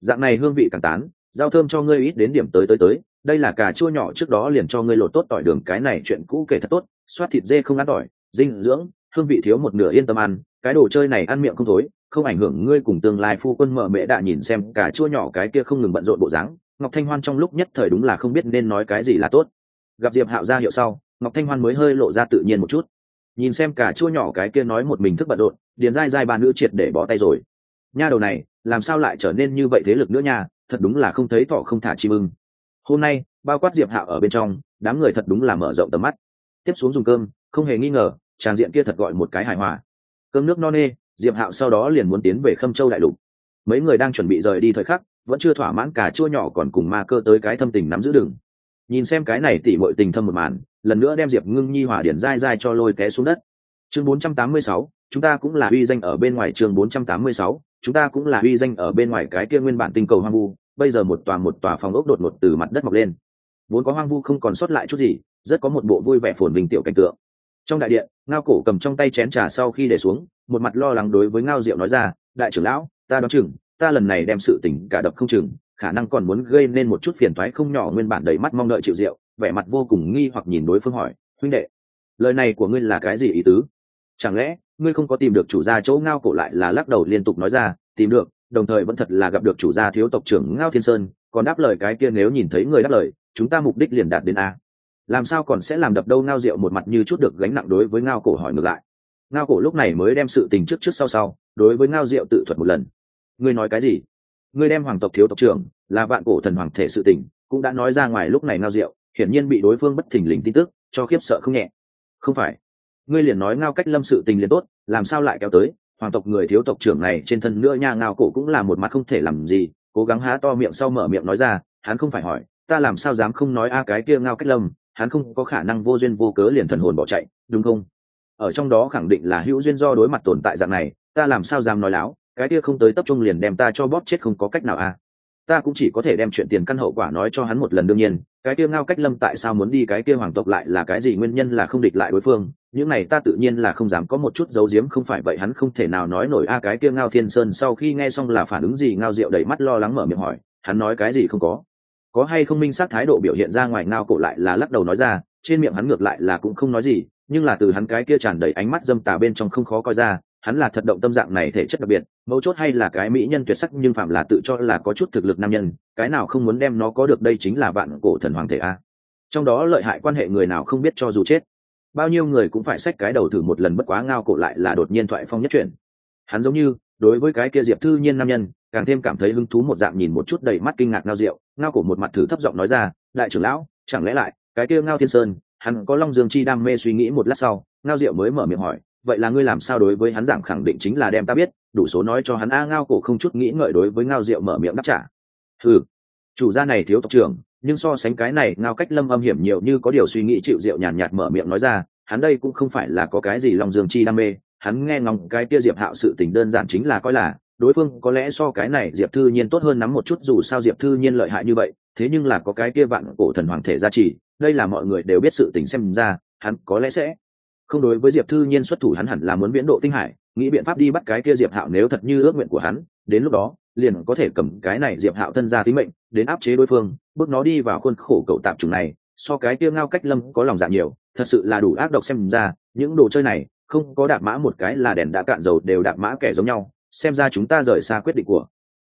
Dạng này hương vị càng tán, rau thơm cho ngươi ít đến điểm tới tới tới, đây là cà chua nhỏ trước đó liền cho ngươi lột tốt tỏi đường, cái này chuyện cũ kể thật tốt, xoát thịt dê không ăn tỏi, dinh dưỡng, hương vị thiếu một nửa yên tâm ăn, cái đồ chơi này ăn miệng không thối không ảnh hưởng ngươi cùng tương lai phu quân mở mẹ đã nhìn xem cả chua nhỏ cái kia không ngừng bận rộn bộ dáng. Ngọc thanh hoan trong lúc nhất thời đúng là không biết nên nói cái gì là tốt. Gặp diệp hạo ra hiệu sau, ngọc thanh hoan mới hơi lộ ra tự nhiên một chút. Nhìn xem cả chua nhỏ cái kia nói một mình thức bận rộn, điền dai dai bà nữ triệt để bỏ tay rồi. Nha đầu này, làm sao lại trở nên như vậy thế lực nữa nha, thật đúng là không thấy thọ không thả chim ưng. Hôm nay, bao quát diệp hạo ở bên trong, đám người thật đúng là mở rộng tầm mắt. Tiếp xuống dùng cơm, không hề nghi ngờ, tràng diện kia thật gọi một cái hài hòa. Cơm nước no nê diệp hạo sau đó liền muốn tiến về khâm châu đại lục. Mấy người đang chuẩn bị rời đi thời khắc vẫn chưa thỏa mãn cả chua nhỏ còn cùng ma cơ tới cái thâm tình nắm giữ đường. nhìn xem cái này tỉ mọi tình thâm một màn lần nữa đem diệp ngưng nhi hỏa điển dai dai cho lôi té xuống đất. Chương 486, chúng ta cũng là uy danh ở bên ngoài chương 486, chúng ta cũng là uy danh ở bên ngoài cái kia nguyên bản tinh cầu hoang vu bây giờ một tòa một tòa phòng ốc đột ngột từ mặt đất mọc lên. Vốn có hoang vu không còn sót lại chút gì rất có một bộ vui vẻ phồn vinh tiểu cảnh tượng trong đại điện ngao cổ cầm trong tay chén trà sau khi để xuống một mặt lo lắng đối với ngao diệu nói ra đại trưởng lão ta đoán chừng ta lần này đem sự tình cả đập không chừng khả năng còn muốn gây nên một chút phiền thoái không nhỏ. Nguyên bản đầy mắt mong đợi chịu diệu, vẻ mặt vô cùng nghi hoặc nhìn đối phương hỏi huynh đệ lời này của ngươi là cái gì ý tứ? Chẳng lẽ ngươi không có tìm được chủ gia chỗ ngao cổ lại là lắc đầu liên tục nói ra tìm được đồng thời vẫn thật là gặp được chủ gia thiếu tộc trưởng ngao thiên sơn còn đáp lời cái kia nếu nhìn thấy người đáp lời chúng ta mục đích liền đạt đến a làm sao còn sẽ làm đập đâu ngao rượu một mặt như chút được gánh nặng đối với ngao cổ hỏi ngược lại. Ngao cổ lúc này mới đem sự tình trước trước sau sau, đối với ngao rượu tự thuật một lần. Ngươi nói cái gì? Ngươi đem hoàng tộc thiếu tộc trưởng, là vạn cổ thần hoàng thể sự tình, cũng đã nói ra ngoài lúc này ngao rượu, hiển nhiên bị đối phương bất thình lình tin tức, cho khiếp sợ không nhẹ. Không phải. Ngươi liền nói ngao cách lâm sự tình liền tốt, làm sao lại kéo tới? Hoàng tộc người thiếu tộc trưởng này trên thân nữa nha, ngao cổ cũng là một mặt không thể làm gì, cố gắng há to miệng sau mở miệng nói ra, hắn không phải hỏi, ta làm sao dám không nói a cái kia ngao cách lâm hắn không có khả năng vô duyên vô cớ liền thần hồn bỏ chạy, đúng không ở trong đó khẳng định là hữu duyên do đối mặt tồn tại dạng này, ta làm sao dám nói láo, cái kia không tới tập trung liền đem ta cho bóp chết không có cách nào à? ta cũng chỉ có thể đem chuyện tiền căn hậu quả nói cho hắn một lần đương nhiên, cái kia ngao cách lâm tại sao muốn đi, cái kia hoàng tộc lại là cái gì nguyên nhân là không địch lại đối phương, những này ta tự nhiên là không dám có một chút giấu giếm, không phải vậy hắn không thể nào nói nổi a, cái kia ngao thiên sơn sau khi nghe xong là phản ứng gì, ngao rượu đầy mắt lo lắng mở miệng hỏi, hắn nói cái gì không có có hay không minh sát thái độ biểu hiện ra ngoài ngao cổ lại là lắc đầu nói ra, trên miệng hắn ngược lại là cũng không nói gì, nhưng là từ hắn cái kia tràn đầy ánh mắt dâm tà bên trong không khó coi ra, hắn là thật động tâm dạng này thể chất đặc biệt, mấu chốt hay là cái mỹ nhân tuyệt sắc nhưng phạm là tự cho là có chút thực lực nam nhân, cái nào không muốn đem nó có được đây chính là vạn cổ thần hoàng thể a. Trong đó lợi hại quan hệ người nào không biết cho dù chết. Bao nhiêu người cũng phải xách cái đầu thử một lần bất quá ngao cổ lại là đột nhiên thoại phong nhất chuyển. Hắn giống như, đối với cái kia diệp thư nhiên nam nhân, càng thêm cảm thấy hứng thú một dạng nhìn một chút đầy mắt kinh ngạc ngao diệu ngao cổ một mặt thử thấp giọng nói ra, đại trưởng lão, chẳng lẽ lại, cái kia ngao thiên sơn, hắn có long dương chi đam mê suy nghĩ một lát sau, ngao diệu mới mở miệng hỏi, vậy là ngươi làm sao đối với hắn giảng khẳng định chính là đem ta biết, đủ số nói cho hắn a, ngao cổ không chút nghĩ ngợi đối với ngao diệu mở miệng đáp trả. Ừ chủ gia này thiếu tộc trưởng, nhưng so sánh cái này, ngao cách lâm âm hiểm nhiều như có điều suy nghĩ chịu diệu nhàn nhạt mở miệng nói ra, hắn đây cũng không phải là có cái gì lòng dương chi đam mê, hắn nghe ngóng cái kia diệp hạo sự tình đơn giản chính là coi là đối phương có lẽ so cái này diệp thư nhiên tốt hơn nắm một chút dù sao diệp thư nhiên lợi hại như vậy, thế nhưng là có cái kia vạn cổ thần hoàng thể gia trì, đây là mọi người đều biết sự tình xem ra, hắn có lẽ sẽ không đối với diệp thư nhiên xuất thủ hắn hẳn là muốn viễn độ tinh hải, nghĩ biện pháp đi bắt cái kia diệp hạo nếu thật như ước nguyện của hắn, đến lúc đó, liền có thể cầm cái này diệp hạo thân ra tính mệnh, đến áp chế đối phương, bước nó đi vào khuôn khổ cậu tạp chủng này, so cái kia ngao cách lâm có lòng dạ nhiều, thật sự là đủ ác độc xem ra, những đồ chơi này, không có đạp mã một cái là đèn đã cạn dầu đều đạp mã kẻ giống nhau xem ra chúng ta rời xa quyết định của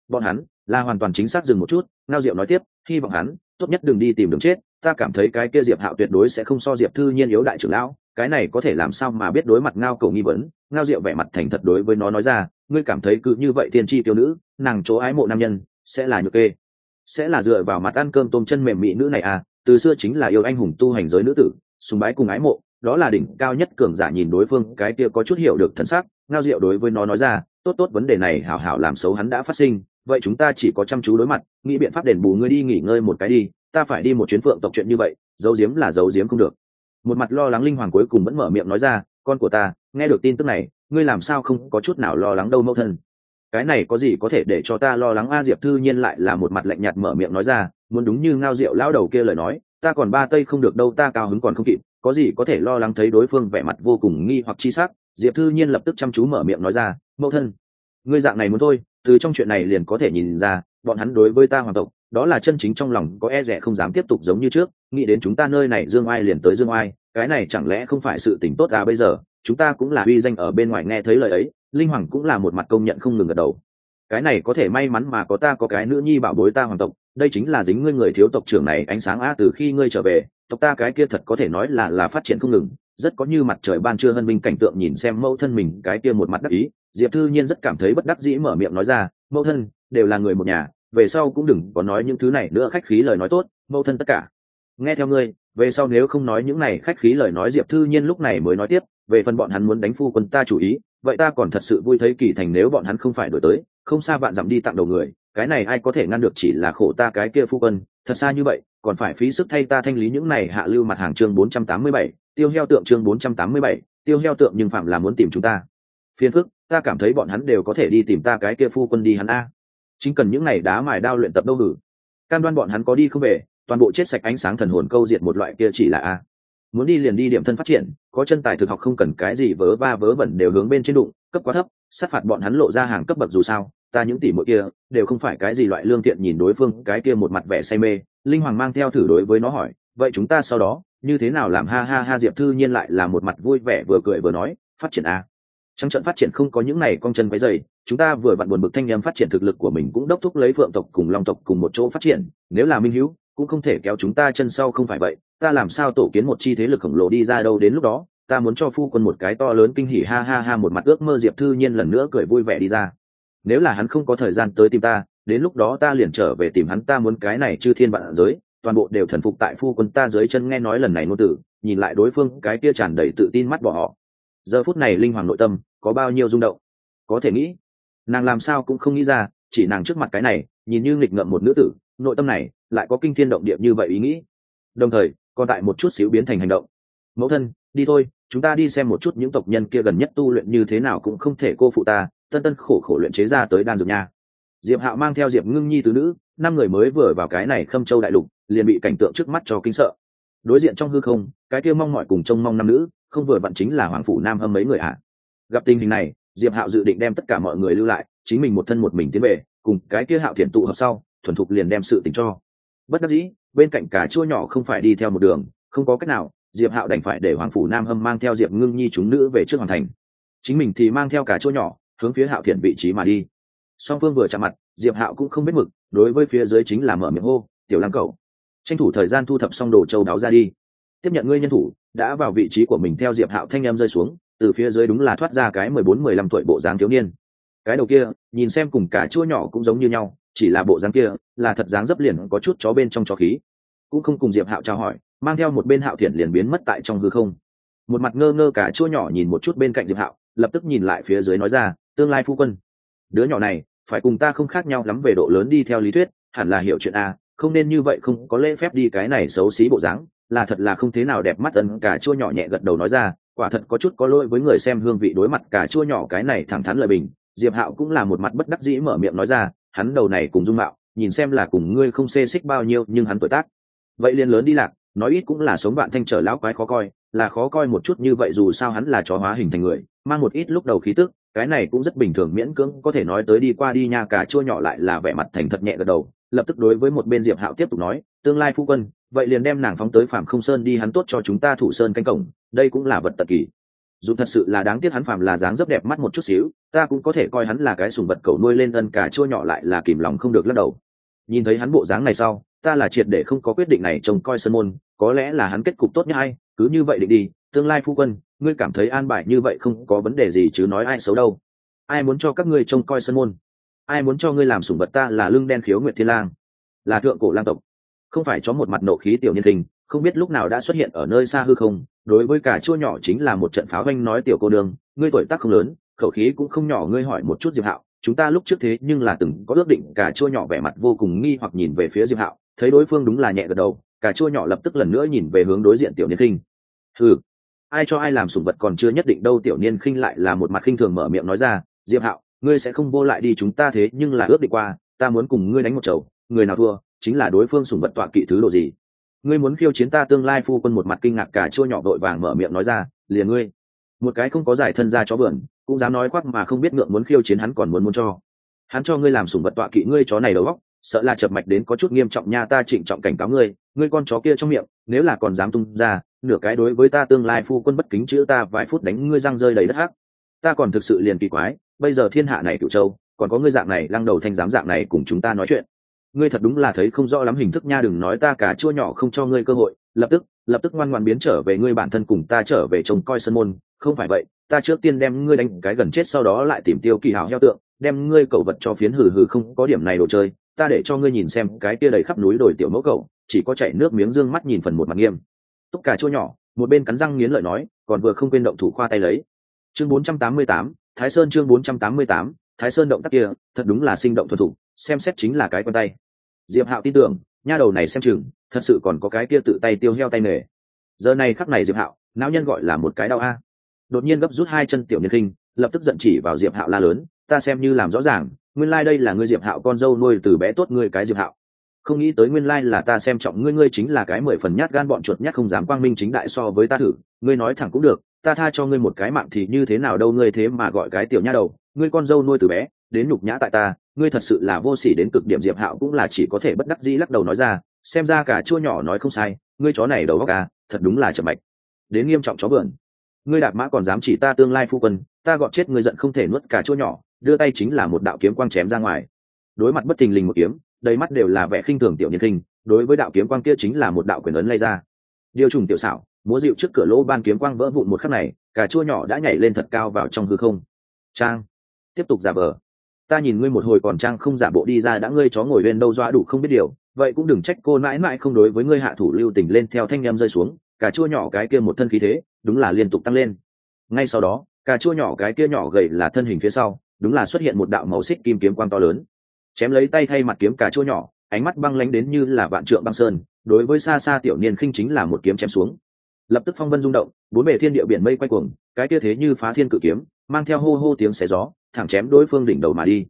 bọn hắn, là hoàn toàn chính xác dừng một chút, ngao diệu nói tiếp, hy vọng hắn, tốt nhất đừng đi tìm đường chết, ta cảm thấy cái kia diệp hạo tuyệt đối sẽ không so diệp thư nhiên yếu đại trưởng lão, cái này có thể làm sao mà biết đối mặt ngao cầu nghi vấn, ngao diệu vẻ mặt thành thật đối với nó nói ra, ngươi cảm thấy cứ như vậy tiên tri tiêu nữ, nàng chỗ ái mộ nam nhân, sẽ là nhược kê, sẽ là dựa vào mặt ăn cơm tôm chân mềm mị nữ này à từ xưa chính là yêu anh hùng tu hành giới nữ tử, sùng bái cùng ái mộ, đó là đỉnh cao nhất cường giả nhìn đối phương, cái kia có chút hiểu được thân xác ngao diệu đối với nó nói ra tốt tốt vấn đề này hảo hảo làm xấu hắn đã phát sinh, vậy chúng ta chỉ có chăm chú đối mặt, nghĩ biện pháp đền bù ngươi đi nghỉ ngơi một cái đi, ta phải đi một chuyến phượng tộc chuyện như vậy, giấu giếm là giấu giếm không được. Một mặt lo lắng linh hoàng cuối cùng vẫn mở miệng nói ra, con của ta, nghe được tin tức này, ngươi làm sao không có chút nào lo lắng đâu mẫu thân. Cái này có gì có thể để cho ta lo lắng a diệp thư nhiên lại là một mặt lạnh nhạt mở miệng nói ra, muốn đúng như ngao rượu lão đầu kia lời nói, ta còn ba tây không được đâu, ta cao hứng còn không kịp, có gì có thể lo lắng thấy đối phương vẻ mặt vô cùng nghi hoặc chi sắc diệp thư nhiên lập tức chăm chú mở miệng nói ra, mẫu thân, ngươi dạng này muốn thôi, từ trong chuyện này liền có thể nhìn ra, bọn hắn đối với ta hoàng tộc, đó là chân chính trong lòng, có e rẻ không dám tiếp tục giống như trước, nghĩ đến chúng ta nơi này dương oai liền tới dương oai, cái này chẳng lẽ không phải sự tình tốt à bây giờ, chúng ta cũng là uy danh ở bên ngoài nghe thấy lời ấy, linh hoàng cũng là một mặt công nhận không ngừng gật đầu. Cái này có thể may mắn mà có ta có cái nữ nhi bảo bối ta hoàng tộc, đây chính là dính ngươi người thiếu tộc trưởng này ánh sáng a từ khi ngươi trở về, tộc ta cái kia thật có thể nói là là phát triển không ngừng rất có như mặt trời ban trưa hân minh cảnh tượng nhìn xem mẫu thân mình cái kia một mặt đắc ý. Diệp thư nhiên rất cảm thấy bất đắc dĩ mở miệng nói ra, mẫu thân, đều là người một nhà, về sau cũng đừng có nói những thứ này nữa, khách khí lời nói tốt, mẫu thân tất cả. Nghe theo ngươi, về sau nếu không nói những này, khách khí lời nói, diệp thư nhiên lúc này mới nói tiếp, về phần bọn hắn muốn đánh phu quân ta chủ ý, vậy ta còn thật sự vui thấy kỳ thành nếu bọn hắn không phải đổi tới không xa bạn dặm đi tặng đầu người cái này ai có thể ngăn được chỉ là khổ ta cái kia phu quân thật xa như vậy còn phải phí sức thay ta thanh lý những này hạ lưu mặt hàng chương 487, tiêu heo tượng chương 487, tiêu heo tượng nhưng phạm là muốn tìm chúng ta. Phiền phức ta cảm thấy bọn hắn đều có thể đi tìm ta cái kia phu quân đi hắn a. Chính cần những này đá mài đao luyện tập đâu hử cam đoan bọn hắn có đi không về toàn bộ chết sạch ánh sáng thần hồn câu diệt một loại kia chỉ là a. Muốn đi liền đi điểm thân phát triển có chân tài thực học không cần cái gì vớ va vớ vẩn đều hướng bên trên đụng cấp quá thấp sát phạt bọn hắn lộ ra hàng cấp bậc dù sao ta những tỷ muội kia, đều không phải cái gì loại lương thiện nhìn đối phương, cái kia một mặt vẻ say mê. Linh hoàng mang theo thử đối với nó hỏi, vậy chúng ta sau đó, như thế nào làm? Ha ha ha, diệp thư nhiên lại là một mặt vui vẻ vừa cười vừa nói, phát triển à? a trong trận phát triển không có những này con chân váy dày, chúng ta vừa vặn buồn bực thanh em phát triển thực lực của mình cũng đốc thúc lấy phượng tộc cùng long tộc cùng một chỗ phát triển, nếu là minh hữu, cũng không thể kéo chúng ta chân sau không phải vậy, ta làm sao tổ kiến một chi thế lực khổng lồ đi ra đâu đến lúc đó, ta muốn cho phu quân một cái to lớn kinh hỉ, ha ha ha, một mặt ước mơ diệp thư nhiên lần nữa cười vui vẻ đi ra nếu là hắn không có thời gian tới tìm ta, đến lúc đó ta liền trở về tìm hắn, ta muốn cái này chư thiên vạn giới, toàn bộ đều thần phục tại phu quân ta dưới chân nghe nói lần này ngôn tử, nhìn lại đối phương, cái kia tràn đầy tự tin mắt bỏ họ. Giờ phút này linh hoàng nội tâm có bao nhiêu rung động? Có thể nghĩ, nàng làm sao cũng không nghĩ ra, chỉ nàng trước mặt cái này, nhìn như nghịch ngợm một nữ tử, nội tâm này lại có kinh thiên động địa như vậy ý nghĩ. Đồng thời, còn tại một chút xíu biến thành hành động. Mẫu thân, đi thôi, chúng ta đi xem một chút những tộc nhân kia gần nhất tu luyện như thế nào cũng không thể cô phụ ta tân tân khổ khổ luyện chế ra tới đan dược nha. Diệp hạo mang theo diệp ngưng nhi tứ nữ, năm người mới vừa vào cái này khâm châu đại lục, liền bị cảnh tượng trước mắt cho kinh sợ. Đối diện trong hư không, cái kia mong mọi cùng trông mong năm nữ, không vừa vặn chính là hoàng phủ nam hâm mấy người ạ. À. gặp tình hình này, diệp hạo dự định đem tất cả mọi người lưu lại, chính mình một thân một mình tiến về, cùng cái kia hạo thiện tụ hợp sau, thuần thục liền đem sự tình cho. Bất đắc dĩ, bên cạnh cả chua nhỏ không phải đi theo một đường, không có cách nào, diệp hạo đành phải để hoàng phủ nam hâm mang theo diệp ngưng nhi chúng nữ về trước hoàng thành. Chính mình thì mang theo cả chua nhỏ hướng phía hạo thiện vị trí mà đi. Song phương vừa chạm mặt, diệp hạo cũng không biết mực, đối với phía dưới chính là mở miệng hô, tiểu lăng cầu tranh thủ thời gian thu thập xong đồ châu đáo ra đi. Tiếp nhận ngươi nhân thủ, đã vào vị trí của mình theo diệp hạo thanh em rơi xuống, từ phía dưới đúng là thoát ra cái mười bốn, mười lăm tuổi bộ dáng thiếu niên. Cái đầu kia, nhìn xem cùng cả chua nhỏ cũng giống như nhau, chỉ là bộ dáng kia, là thật dáng dấp liền có chút chó bên trong chó khí. Cũng không cùng diệp hạo trao hỏi, mang theo một bên hạo thiện liền biến mất tại trong hư không. Một mặt ngơ ngơ cả chua nhỏ nhìn một chút bên cạnh diệp hạo, lập tức nhìn lại phía dưới nói ra tương lai phu quân. Đứa nhỏ này, phải cùng ta không khác nhau lắm về độ lớn đi theo lý thuyết, hẳn là hiểu chuyện a không nên như vậy không có lễ phép đi cái này xấu xí bộ dáng, là thật là không thế nào đẹp mắt ấn cả chua nhỏ nhẹ gật đầu nói ra, quả thật có chút có lỗi với người xem hương vị đối mặt cả chua nhỏ cái này thẳng thắn lời bình. Diệp hạo cũng là một mặt bất đắc dĩ mở miệng nói ra, hắn đầu này cùng dung mạo, nhìn xem là cùng ngươi không xê xích bao nhiêu, nhưng hắn tuổi tác. Vậy liền lớn đi lạc, nói ít cũng là sống bạn thanh trở lão quái khó coi, là khó coi một chút như vậy dù sao hắn là chó hóa hình thành người, mang một ít lúc đầu khí tức cái này cũng rất bình thường, miễn cưỡng có thể nói tới đi qua đi nha cả chua nhỏ lại là vẻ mặt thành thật nhẹ gật đầu, lập tức đối với một bên diệp hạo tiếp tục nói, tương lai phu quân, vậy liền đem nàng phóng tới phạm không sơn đi, hắn tốt cho chúng ta thủ sơn canh cổng, đây cũng là vật tật kỳ. Dù thật sự là đáng tiếc hắn phạm là dáng rất đẹp mắt một chút xíu, ta cũng có thể coi hắn là cái sùng vật cầu nuôi lên ân cả chua nhỏ lại là kìm lòng không được lắc đầu. Nhìn thấy hắn bộ dáng này sau, ta là triệt để không có quyết định này, trông coi sơn môn, có lẽ là hắn kết cục tốt nhất hay, cứ như vậy định đi, tương lai phu quân ngươi cảm thấy an bài như vậy không có vấn đề gì chứ nói ai xấu đâu. Ai muốn cho các ngươi trông coi sân môn? Ai muốn cho ngươi làm sủng vật ta là lưng đen khiếu nguyệt thiên lang, là thượng cổ lang tộc. Không phải cho một mặt nộ khí tiểu nhân tình không biết lúc nào đã xuất hiện ở nơi xa hư không, đối với cả chua nhỏ chính là một trận pháo anh nói tiểu cô đường ngươi tuổi tác không lớn, khẩu khí cũng không nhỏ, ngươi hỏi một chút diệp hạo, chúng ta lúc trước thế nhưng là từng có ước định, cả chua nhỏ vẻ mặt vô cùng nghi hoặc nhìn về phía diệp hạo, thấy đối phương đúng là nhẹ gật đầu, cả chua nhỏ lập tức lần nữa nhìn về hướng đối diện tiểu niên khinh ừ ai cho ai làm sủng vật còn chưa nhất định đâu, tiểu niên khinh lại là một mặt khinh thường mở miệng nói ra, diệp hạo, ngươi sẽ không vô lại đi chúng ta thế, nhưng là ước định qua, ta muốn cùng ngươi đánh một chầu, người nào thua, chính là đối phương sủng vật tọa kỵ thứ đồ gì. Ngươi muốn khiêu chiến ta tương lai phu quân một mặt kinh ngạc cả chua nhỏ đội vàng mở miệng nói ra, liền ngươi. Một cái không có giải thân ra chó vườn, cũng dám nói khoác mà không biết ngượng muốn khiêu chiến hắn còn muốn muốn cho. Hắn cho ngươi làm sủng vật tọa kỵ ngươi chó này đầu góc sợ là chập mạch đến có chút nghiêm trọng nha, ta trịnh trọng cảnh cáo ngươi ngươi con chó kia trong miệng, nếu là còn dám tung ra nửa cái đối với ta tương lai phu quân bất kính chữ ta vài phút đánh ngươi răng rơi đầy đất hắc. Ta còn thực sự liền kỳ quái, bây giờ thiên hạ này cựu châu, còn có ngươi dạng này lăng đầu thanh giám dạng này cùng chúng ta nói chuyện. Ngươi thật đúng là thấy không rõ lắm hình thức nha, đừng nói ta cả chua nhỏ không cho ngươi cơ hội, lập tức lập tức ngoan ngoan biến trở về ngươi bản thân cùng ta trở về trông coi sân môn, không phải vậy, ta trước tiên đem ngươi đánh cái gần chết sau đó lại tìm tiêu kỳ hào heo tượng, đem ngươi cẩu vật cho phiến hừ hừ không có điểm này đồ chơi, ta để cho ngươi nhìn xem cái kia đầy khắp núi đồi tiểu mẫu cậu chỉ có chảy nước miếng dương mắt nhìn phần một mặt nghiêm túc cả chua nhỏ một bên cắn răng nghiến lợi nói còn vừa không quên động thủ khoa tay lấy. Chương 488, thái sơn chương 488, thái sơn động tác kia thật đúng là sinh động thuần thủ xem xét chính là cái con tay. Diệp hạo tin tưởng nha đầu này xem chừng thật sự còn có cái kia tự tay tiêu heo tay nghề. Giờ này khắc này diệp hạo não nhân gọi là một cái đau a. Đột nhiên gấp rút hai chân tiểu nhân kinh lập tức giận chỉ vào diệp hạo la lớn ta xem như làm rõ ràng nguyên lai、like、đây là ngươi diệp hạo con dâu nuôi từ bé tốt ngươi cái diệp hạo không nghĩ tới nguyên lai là ta xem trọng ngươi ngươi chính là cái mười phần nhát gan bọn chuột nhát không dám quang minh chính đại so với ta thử. Ngươi nói thẳng cũng được, ta tha cho ngươi một cái mạng thì như thế nào đâu, ngươi thế mà gọi cái tiểu nha đầu. Ngươi con dâu nuôi từ bé, đến nhục nhã tại ta, ngươi thật sự là vô sỉ đến cực điểm diệp hạo cũng là chỉ có thể bất đắc dĩ lắc đầu nói ra, xem ra cả chua nhỏ nói không sai, ngươi chó này đầu góc à thật đúng là chậm mạch. Đến nghiêm trọng chó vườn. Ngươi đạp mã còn dám chỉ ta tương lai phu quân, ta gọt chết ngươi giận không thể nuốt cả chua nhỏ, đưa tay chính là một đạo kiếm quang chém ra ngoài. Đối mặt bất thình lình một kiếm đầy mắt đều là vẻ khinh thường tiểu nhân khinh, đối với đạo kiếm quang kia chính là một đạo quyền ấn lay ra. Điều trùng tiểu xảo, múa dịu trước cửa lỗ ban kiếm quang vỡ vụn một khắc này cả chua nhỏ đã nhảy lên thật cao vào trong hư không. Trang, tiếp tục giả vờ. Ta nhìn ngươi một hồi còn trang không giả bộ đi ra đã ngươi chó ngồi lên đâu doa đủ không biết điều, vậy cũng đừng trách cô mãi mãi không đối với ngươi hạ thủ lưu tình lên theo thanh em rơi xuống, cà chua nhỏ cái kia một thân khí thế, đúng là liên tục tăng lên. Ngay sau đó, cà chua nhỏ cái kia nhỏ gầy là thân hình phía sau, đúng là xuất hiện một đạo màu xích kim kiếm quang to lớn chém lấy tay thay mặt kiếm cà chua nhỏ, ánh mắt băng lánh đến như là vạn trượng băng sơn, đối với xa xa tiểu niên khinh chính là một kiếm chém xuống. Lập tức phong vân rung động, bốn bề thiên địa biển mây quay cuồng, cái kia thế như phá thiên cự kiếm, mang theo hô hô tiếng xé gió, thẳng chém đối phương đỉnh đầu mà đi.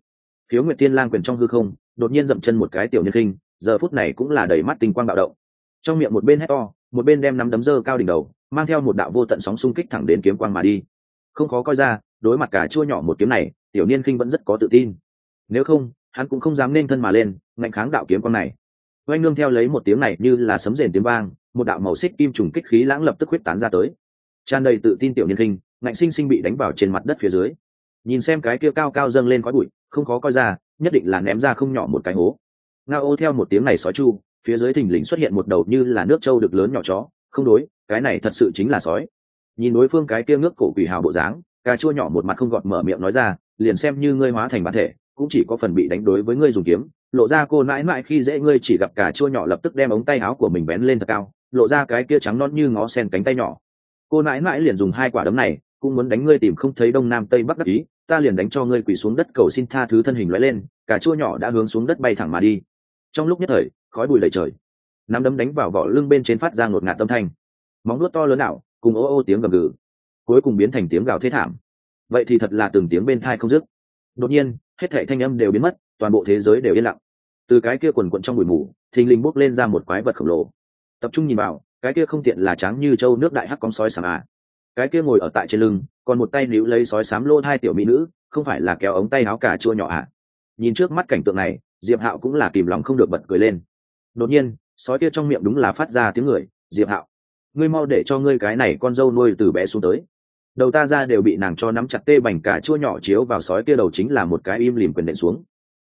Khiếu nguyệt tiên lang quyền trong hư không, đột nhiên dậm chân một cái tiểu niên khinh, giờ phút này cũng là đầy mắt tinh quang bạo động. Trong miệng một bên hét to, một bên đem nắm đấm dơ cao đỉnh đầu, mang theo một đạo vô tận sóng xung kích thẳng đến kiếm quang mà đi. Không khó coi ra, đối mặt cả chua nhỏ một kiếm này, tiểu niên khinh vẫn rất có tự tin. Nếu không hắn cũng không dám nên thân mà lên ngạnh kháng đạo kiếm quang này. Oanh nương theo lấy một tiếng này như là sấm rền tiếng vang một đạo màu xích kim trùng kích khí lãng lập tức huyết tán ra tới. Tràn đầy tự tin tiểu niên kinh, ngạnh sinh sinh bị đánh vào trên mặt đất phía dưới. Nhìn xem cái kia cao cao dâng lên khói bụi không khó coi ra nhất định là ném ra không nhỏ một cái hố. Nga ô theo một tiếng này sói chu phía dưới thình lình xuất hiện một đầu như là nước trâu được lớn nhỏ chó không đối cái này thật sự chính là sói. Nhìn đối phương cái kia ngước cổ quỷ hào bộ dáng cà chua nhỏ một mặt không gọt mở miệng nói ra liền xem như ngươi hóa thành bản thể cũng chỉ có phần bị đánh đối với ngươi dùng kiếm, lộ ra cô mãi mãi khi dễ ngươi chỉ gặp cà chua nhỏ lập tức đem ống tay áo của mình bén lên thật cao, lộ ra cái kia trắng non như ngó sen cánh tay nhỏ. Cô mãi mãi liền dùng hai quả đấm này, cũng muốn đánh ngươi tìm không thấy đông nam tây bắc đắc ý, ta liền đánh cho ngươi quỳ xuống đất cầu xin tha thứ thân hình loại lên, cả chua nhỏ đã hướng xuống đất bay thẳng mà đi. Trong lúc nhất thời, khói bụi lầy trời. Nắm đấm đánh vào vỏ lưng bên trên phát ra ngột ngạt tâm thanh. Móng nuốt to lớn ảo, cùng ô ô tiếng gầm gừ. Cuối cùng biến thành tiếng gào thế thảm. Vậy thì thật là từng tiếng bên thai không dứt. Đột nhiên hết thảy thanh âm đều biến mất, toàn bộ thế giới đều yên lặng. Từ cái kia quần quận trong bụi mù, thình lình bốc lên ra một quái vật khổng lồ. Tập trung nhìn vào, cái kia không tiện là trắng như châu nước đại hắc con sói sàm à. Cái kia ngồi ở tại trên lưng, còn một tay níu lấy sói sám lô hai tiểu mỹ nữ, không phải là kéo ống tay áo cả chua nhỏ à. Nhìn trước mắt cảnh tượng này, diệp hạo cũng là kìm lòng không được bật cười lên. Đột nhiên, sói kia trong miệng đúng là phát ra tiếng người, diệp hạo, ngươi mau để cho ngươi cái này con dâu nuôi từ bé xuống tới đầu ta ra đều bị nàng cho nắm chặt tê bành cả chua nhỏ chiếu vào sói kia đầu chính là một cái im lìm quyền đệm xuống.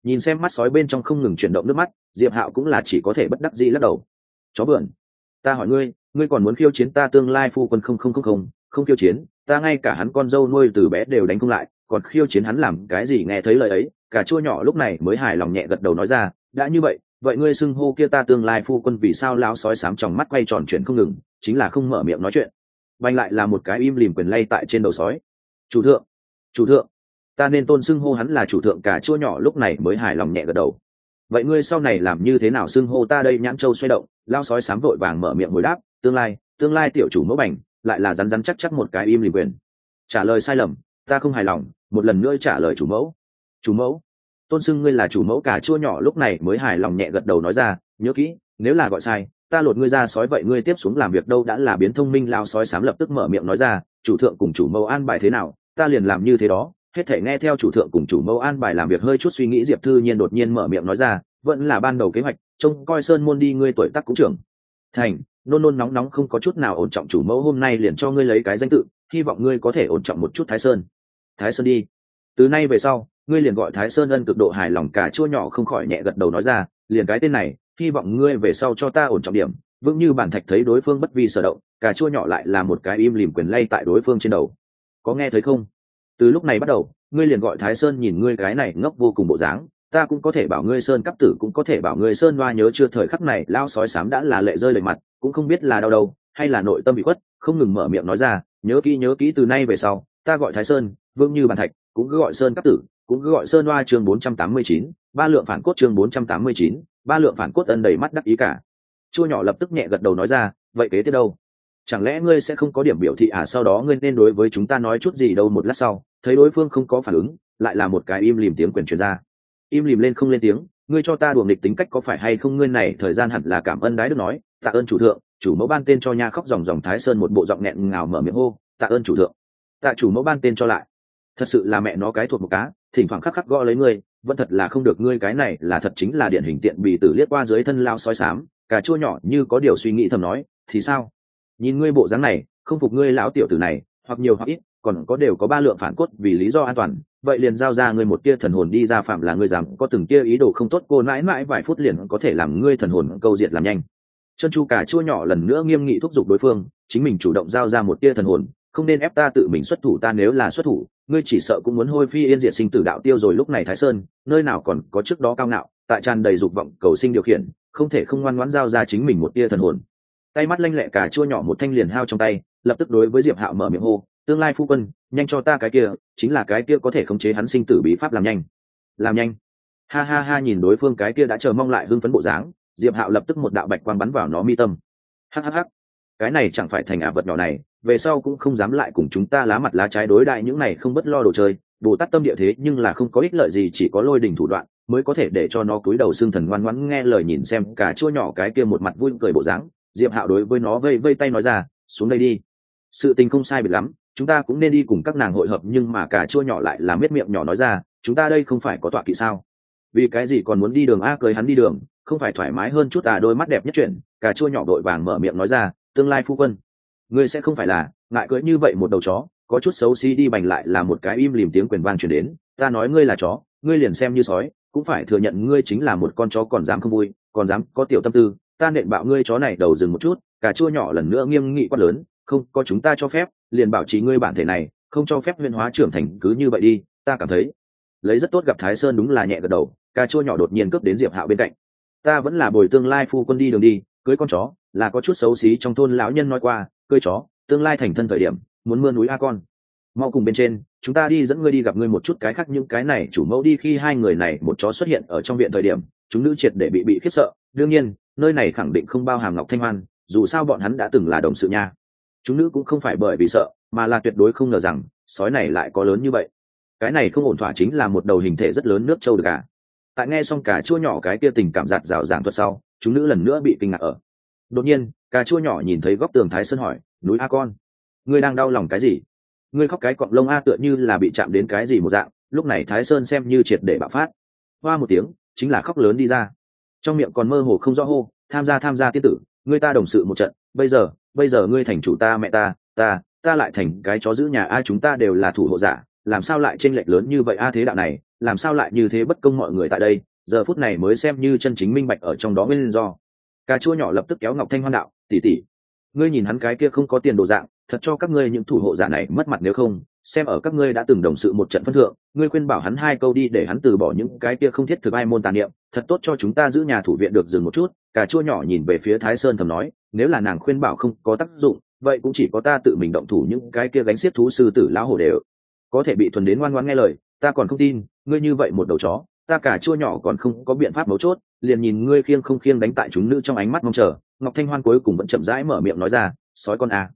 Nhìn xem mắt sói bên trong không ngừng chuyển động nước mắt, diệp hạo cũng là chỉ có thể bất đắc dĩ lắc đầu. Chó bượn ta hỏi ngươi ngươi còn muốn khiêu chiến ta tương lai phu quân không không không không không khiêu chiến, ta ngay cả hắn con dâu nuôi từ bé đều đánh không lại, còn khiêu chiến hắn làm cái gì nghe thấy lời ấy? Cả chua nhỏ lúc này mới hài lòng nhẹ gật đầu nói ra, đã như vậy vậy ngươi xưng hô kia ta tương lai phu quân vì sao lão sói sám trong mắt quay tròn chuyển không ngừng, chính là không mở miệng nói chuyện banh lại là một cái im lìm quyền lay tại trên đầu sói. Chủ thượng chủ thượng, ta nên tôn xưng hô hắn là chủ thượng cả chua nhỏ lúc này mới hài lòng nhẹ gật đầu. Vậy ngươi sau này làm như thế nào xưng hô ta đây nhãn châu xoay động? Lao sói sám vội vàng mở miệng hồi đáp, tương lai tương lai tiểu chủ mẫu bành lại là rắn rắn chắc chắc một cái im lìm quyền. Trả lời sai lầm, ta không hài lòng, một lần nữa trả lời chủ mẫu. Chủ mẫu, tôn xưng ngươi là chủ mẫu cả chua nhỏ lúc này mới hài lòng nhẹ gật đầu nói ra, nhớ kỹ, nếu là gọi sai ta lột ngươi ra sói vậy ngươi tiếp xuống làm việc đâu đã là biến thông minh lao sói sám lập tức mở miệng nói ra, chủ thượng cùng chủ mẫu an bài thế nào, ta liền làm như thế đó. Hết thể nghe theo chủ thượng cùng chủ mẫu an bài làm việc hơi chút suy nghĩ, diệp thư nhiên đột nhiên mở miệng nói ra, vẫn là ban đầu kế hoạch, trông coi sơn môn đi, ngươi tuổi tác cũng trưởng. Thành, nôn nôn nóng nóng không có chút nào ổn trọng chủ mẫu hôm nay liền cho ngươi lấy cái danh tự, hy vọng ngươi có thể ổn trọng một chút thái sơn. Thái sơn đi. Từ nay về sau, ngươi liền gọi thái sơn ân cực độ hài lòng, cả chua nhỏ không khỏi nhẹ gật đầu nói ra, liền cái tên này hy vọng ngươi về sau cho ta ổn trọng điểm, vững như bản thạch thấy đối phương bất vi sở động, cà chua nhỏ lại là một cái im lìm quyền lay tại đối phương trên đầu. Có nghe thấy không? Từ lúc này bắt đầu, ngươi liền gọi thái sơn nhìn ngươi cái này ngốc vô cùng bộ dáng, ta cũng có thể bảo ngươi sơn cấp tử, cũng có thể bảo ngươi sơn loa nhớ chưa thời khắc này, lao sói sám đã là lệ rơi lệ mặt, cũng không biết là đau đâu hay là nội tâm bị khuất, không ngừng mở miệng nói ra, nhớ kỹ nhớ kỹ từ nay về sau, ta gọi thái sơn vương như bàn thạch, cũng cứ gọi sơn cấp tử, cũng cứ gọi sơn loa chương bốn trăm tám mươi chín, ba lượng phản cốt chương bốn trăm tám mươi chín ba lượng phản cốt ân đầy mắt đắc ý cả. Chua nhỏ lập tức nhẹ gật đầu nói ra, vậy kế tiếp đâu? Chẳng lẽ ngươi sẽ không có điểm biểu thị à? Sau đó ngươi nên đối với chúng ta nói chút gì đâu một lát sau. Thấy đối phương không có phản ứng, lại là một cái im lìm tiếng quyền truyền ra. Im lìm lên không lên tiếng, ngươi cho ta đùa nghịch tính cách có phải hay không? Ngươi này, thời gian hẳn là cảm ơn đái đức nói. Tạ ơn chủ thượng. Chủ mẫu ban tên cho nha khóc dòng dòng thái sơn một bộ giọng nghẹn ngào mở miệng hô, tạ ơn chủ thượng. Tạ chủ mẫu ban tên cho lại. Thật sự là mẹ nó cái thuộc một cá, thỉnh thoảng khắc khắc gõ lấy ngươi vẫn thật là không được, ngươi cái này là thật chính là điển hình tiện bị tử liếc qua dưới thân lao soi sám, cà chua nhỏ như có điều suy nghĩ thầm nói, thì sao? Nhìn ngươi bộ dáng này, không phục ngươi lão tiểu tử này, hoặc nhiều hoặc ít, còn có đều có ba lượng phản cốt vì lý do an toàn, vậy liền giao ra ngươi một tia thần hồn đi ra phạm là ngươi dám, có từng tia ý đồ không tốt, cô mãi mãi vài phút liền có thể làm ngươi thần hồn câu diệt làm nhanh. Chân chu cà chua nhỏ lần nữa nghiêm nghị thúc giục đối phương, chính mình chủ động giao ra một tia thần hồn không nên ép ta tự mình xuất thủ, ta nếu là xuất thủ, ngươi chỉ sợ cũng muốn hôi phi yên diệt sinh tử đạo tiêu rồi lúc này thái sơn, nơi nào còn có trước đó cao ngạo, tại tràn đầy dục vọng cầu sinh điều khiển, không thể không ngoan ngoãn giao ra chính mình một tia thần hồn. Tay mắt lanh lẹ cả chua nhỏ một thanh liền hao trong tay, lập tức đối với diệp hạo mở miệng hô, tương lai phu quân, nhanh cho ta cái kia, chính là cái kia có thể khống chế hắn sinh tử bí pháp làm nhanh. Làm nhanh. Ha ha ha nhìn đối phương cái kia đã chờ mong lại hưng phấn bộ dáng, diệp hạo lập tức một đạo bạch quang bắn vào nó mi tâm. Hhh cái này chẳng phải thành ả vật nhỏ này về sau cũng không dám lại cùng chúng ta lá mặt lá trái đối đại những này không bất lo đồ chơi, bồ tát tâm địa thế nhưng là không có ích lợi gì, chỉ có lôi đình thủ đoạn, mới có thể để cho nó cúi đầu xương thần ngoan ngoãn nghe lời nhìn xem cả chua nhỏ cái kia một mặt vui cười bộ dáng. Diệp hạo đối với nó vây vây tay nói ra, xuống đây đi. Sự tình không sai biệt lắm, chúng ta cũng nên đi cùng các nàng hội hợp, nhưng mà cả chua nhỏ lại là miết miệng nhỏ nói ra, chúng ta đây không phải có tọa kỵ sao? Vì cái gì còn muốn đi đường a cười hắn đi đường, không phải thoải mái hơn chút à? Đôi mắt đẹp nhất chuyện cả chua nhỏ đội vàng mở miệng nói ra, tương lai phu quân ngươi sẽ không phải là, ngại cưỡi như vậy một đầu chó, có chút xấu xí đi bành lại là một cái im lìm tiếng quyền vang truyền đến, ta nói ngươi là chó, ngươi liền xem như sói, cũng phải thừa nhận ngươi chính là một con chó còn dám không vui, còn dám có tiểu tâm tư, ta nện bạo ngươi chó này đầu dừng một chút, cà chua nhỏ lần nữa nghiêm nghị quát lớn, không, có chúng ta cho phép, liền bảo trì ngươi bản thể này, không cho phép huyên hóa trưởng thành, cứ như vậy đi, ta cảm thấy, lấy rất tốt gặp thái sơn đúng là nhẹ gật đầu, cà chua nhỏ đột nhiên cướp đến diệp hạo bên cạnh. Ta vẫn là bồi tương lai phu quân đi đường đi, cưới con chó, là có chút xấu xí trong thôn lão nhân nói qua cưới chó, tương lai thành thân thời điểm, muốn mưa núi a con. Mau cùng bên trên, chúng ta đi dẫn ngươi đi gặp ngươi một chút cái khác những cái này chủ mẫu đi khi hai người này một chó xuất hiện ở trong viện thời điểm, chúng nữ triệt để bị bị khiếp sợ. Đương nhiên, nơi này khẳng định không bao hàm ngọc thanh hoan, dù sao bọn hắn đã từng là đồng sự nha. Chúng nữ cũng không phải bởi vì sợ, mà là tuyệt đối không ngờ rằng, sói này lại có lớn như vậy. Cái này không ổn thỏa chính là một đầu hình thể rất lớn nước châu được cả tại nghe xong cả chua nhỏ cái kia tình cảm giạt rào giảng thuật sau, chúng nữ lần nữa bị kinh ngạc ở. Đột nhiên cà chua nhỏ nhìn thấy góc tường thái sơn hỏi, núi a con, ngươi đang đau lòng cái gì? Ngươi khóc cái cọng lông a tựa như là bị chạm đến cái gì một dạng, lúc này thái sơn xem như triệt để bạo phát. Hoa một tiếng, chính là khóc lớn đi ra. Trong miệng còn mơ hồ không rõ hô, tham gia tham gia tiết tử, ngươi ta đồng sự một trận, bây giờ bây giờ ngươi thành chủ ta, mẹ ta ta ta lại thành cái chó giữ nhà a, chúng ta đều là thủ hộ giả, làm sao lại tranh lệch lớn như vậy a thế đạo này, làm sao lại như thế bất công mọi người tại đây? Giờ phút này mới xem như chân chính minh bạch ở trong đó nguyên do cà chua nhỏ lập tức kéo ngọc thanh hoan đạo tỉ tỉ ngươi nhìn hắn cái kia không có tiền đồ dạng, thật cho các ngươi những thủ hộ giả này mất mặt nếu không, xem ở các ngươi đã từng đồng sự một trận phân thượng, ngươi khuyên bảo hắn hai câu đi để hắn từ bỏ những cái kia không thiết thực ai môn tàn niệm, thật tốt cho chúng ta giữ nhà thủ viện được dừng một chút. Cà chua nhỏ nhìn về phía thái sơn thầm nói, nếu là nàng khuyên bảo không có tác dụng, vậy cũng chỉ có ta tự mình động thủ những cái kia gánh xiết thú sư tử lão hổ đều. Có thể bị thuần đến ngoan ngoan nghe lời, ta còn không tin, ngươi như vậy một đầu chó ta cả chua nhỏ còn không có biện pháp mấu chốt, liền nhìn ngươi khiêng không khiêng đánh tại chúng nữ trong ánh mắt mong chờ, ngọc thanh hoan cuối cùng vẫn chậm rãi mở miệng nói ra, sói con à.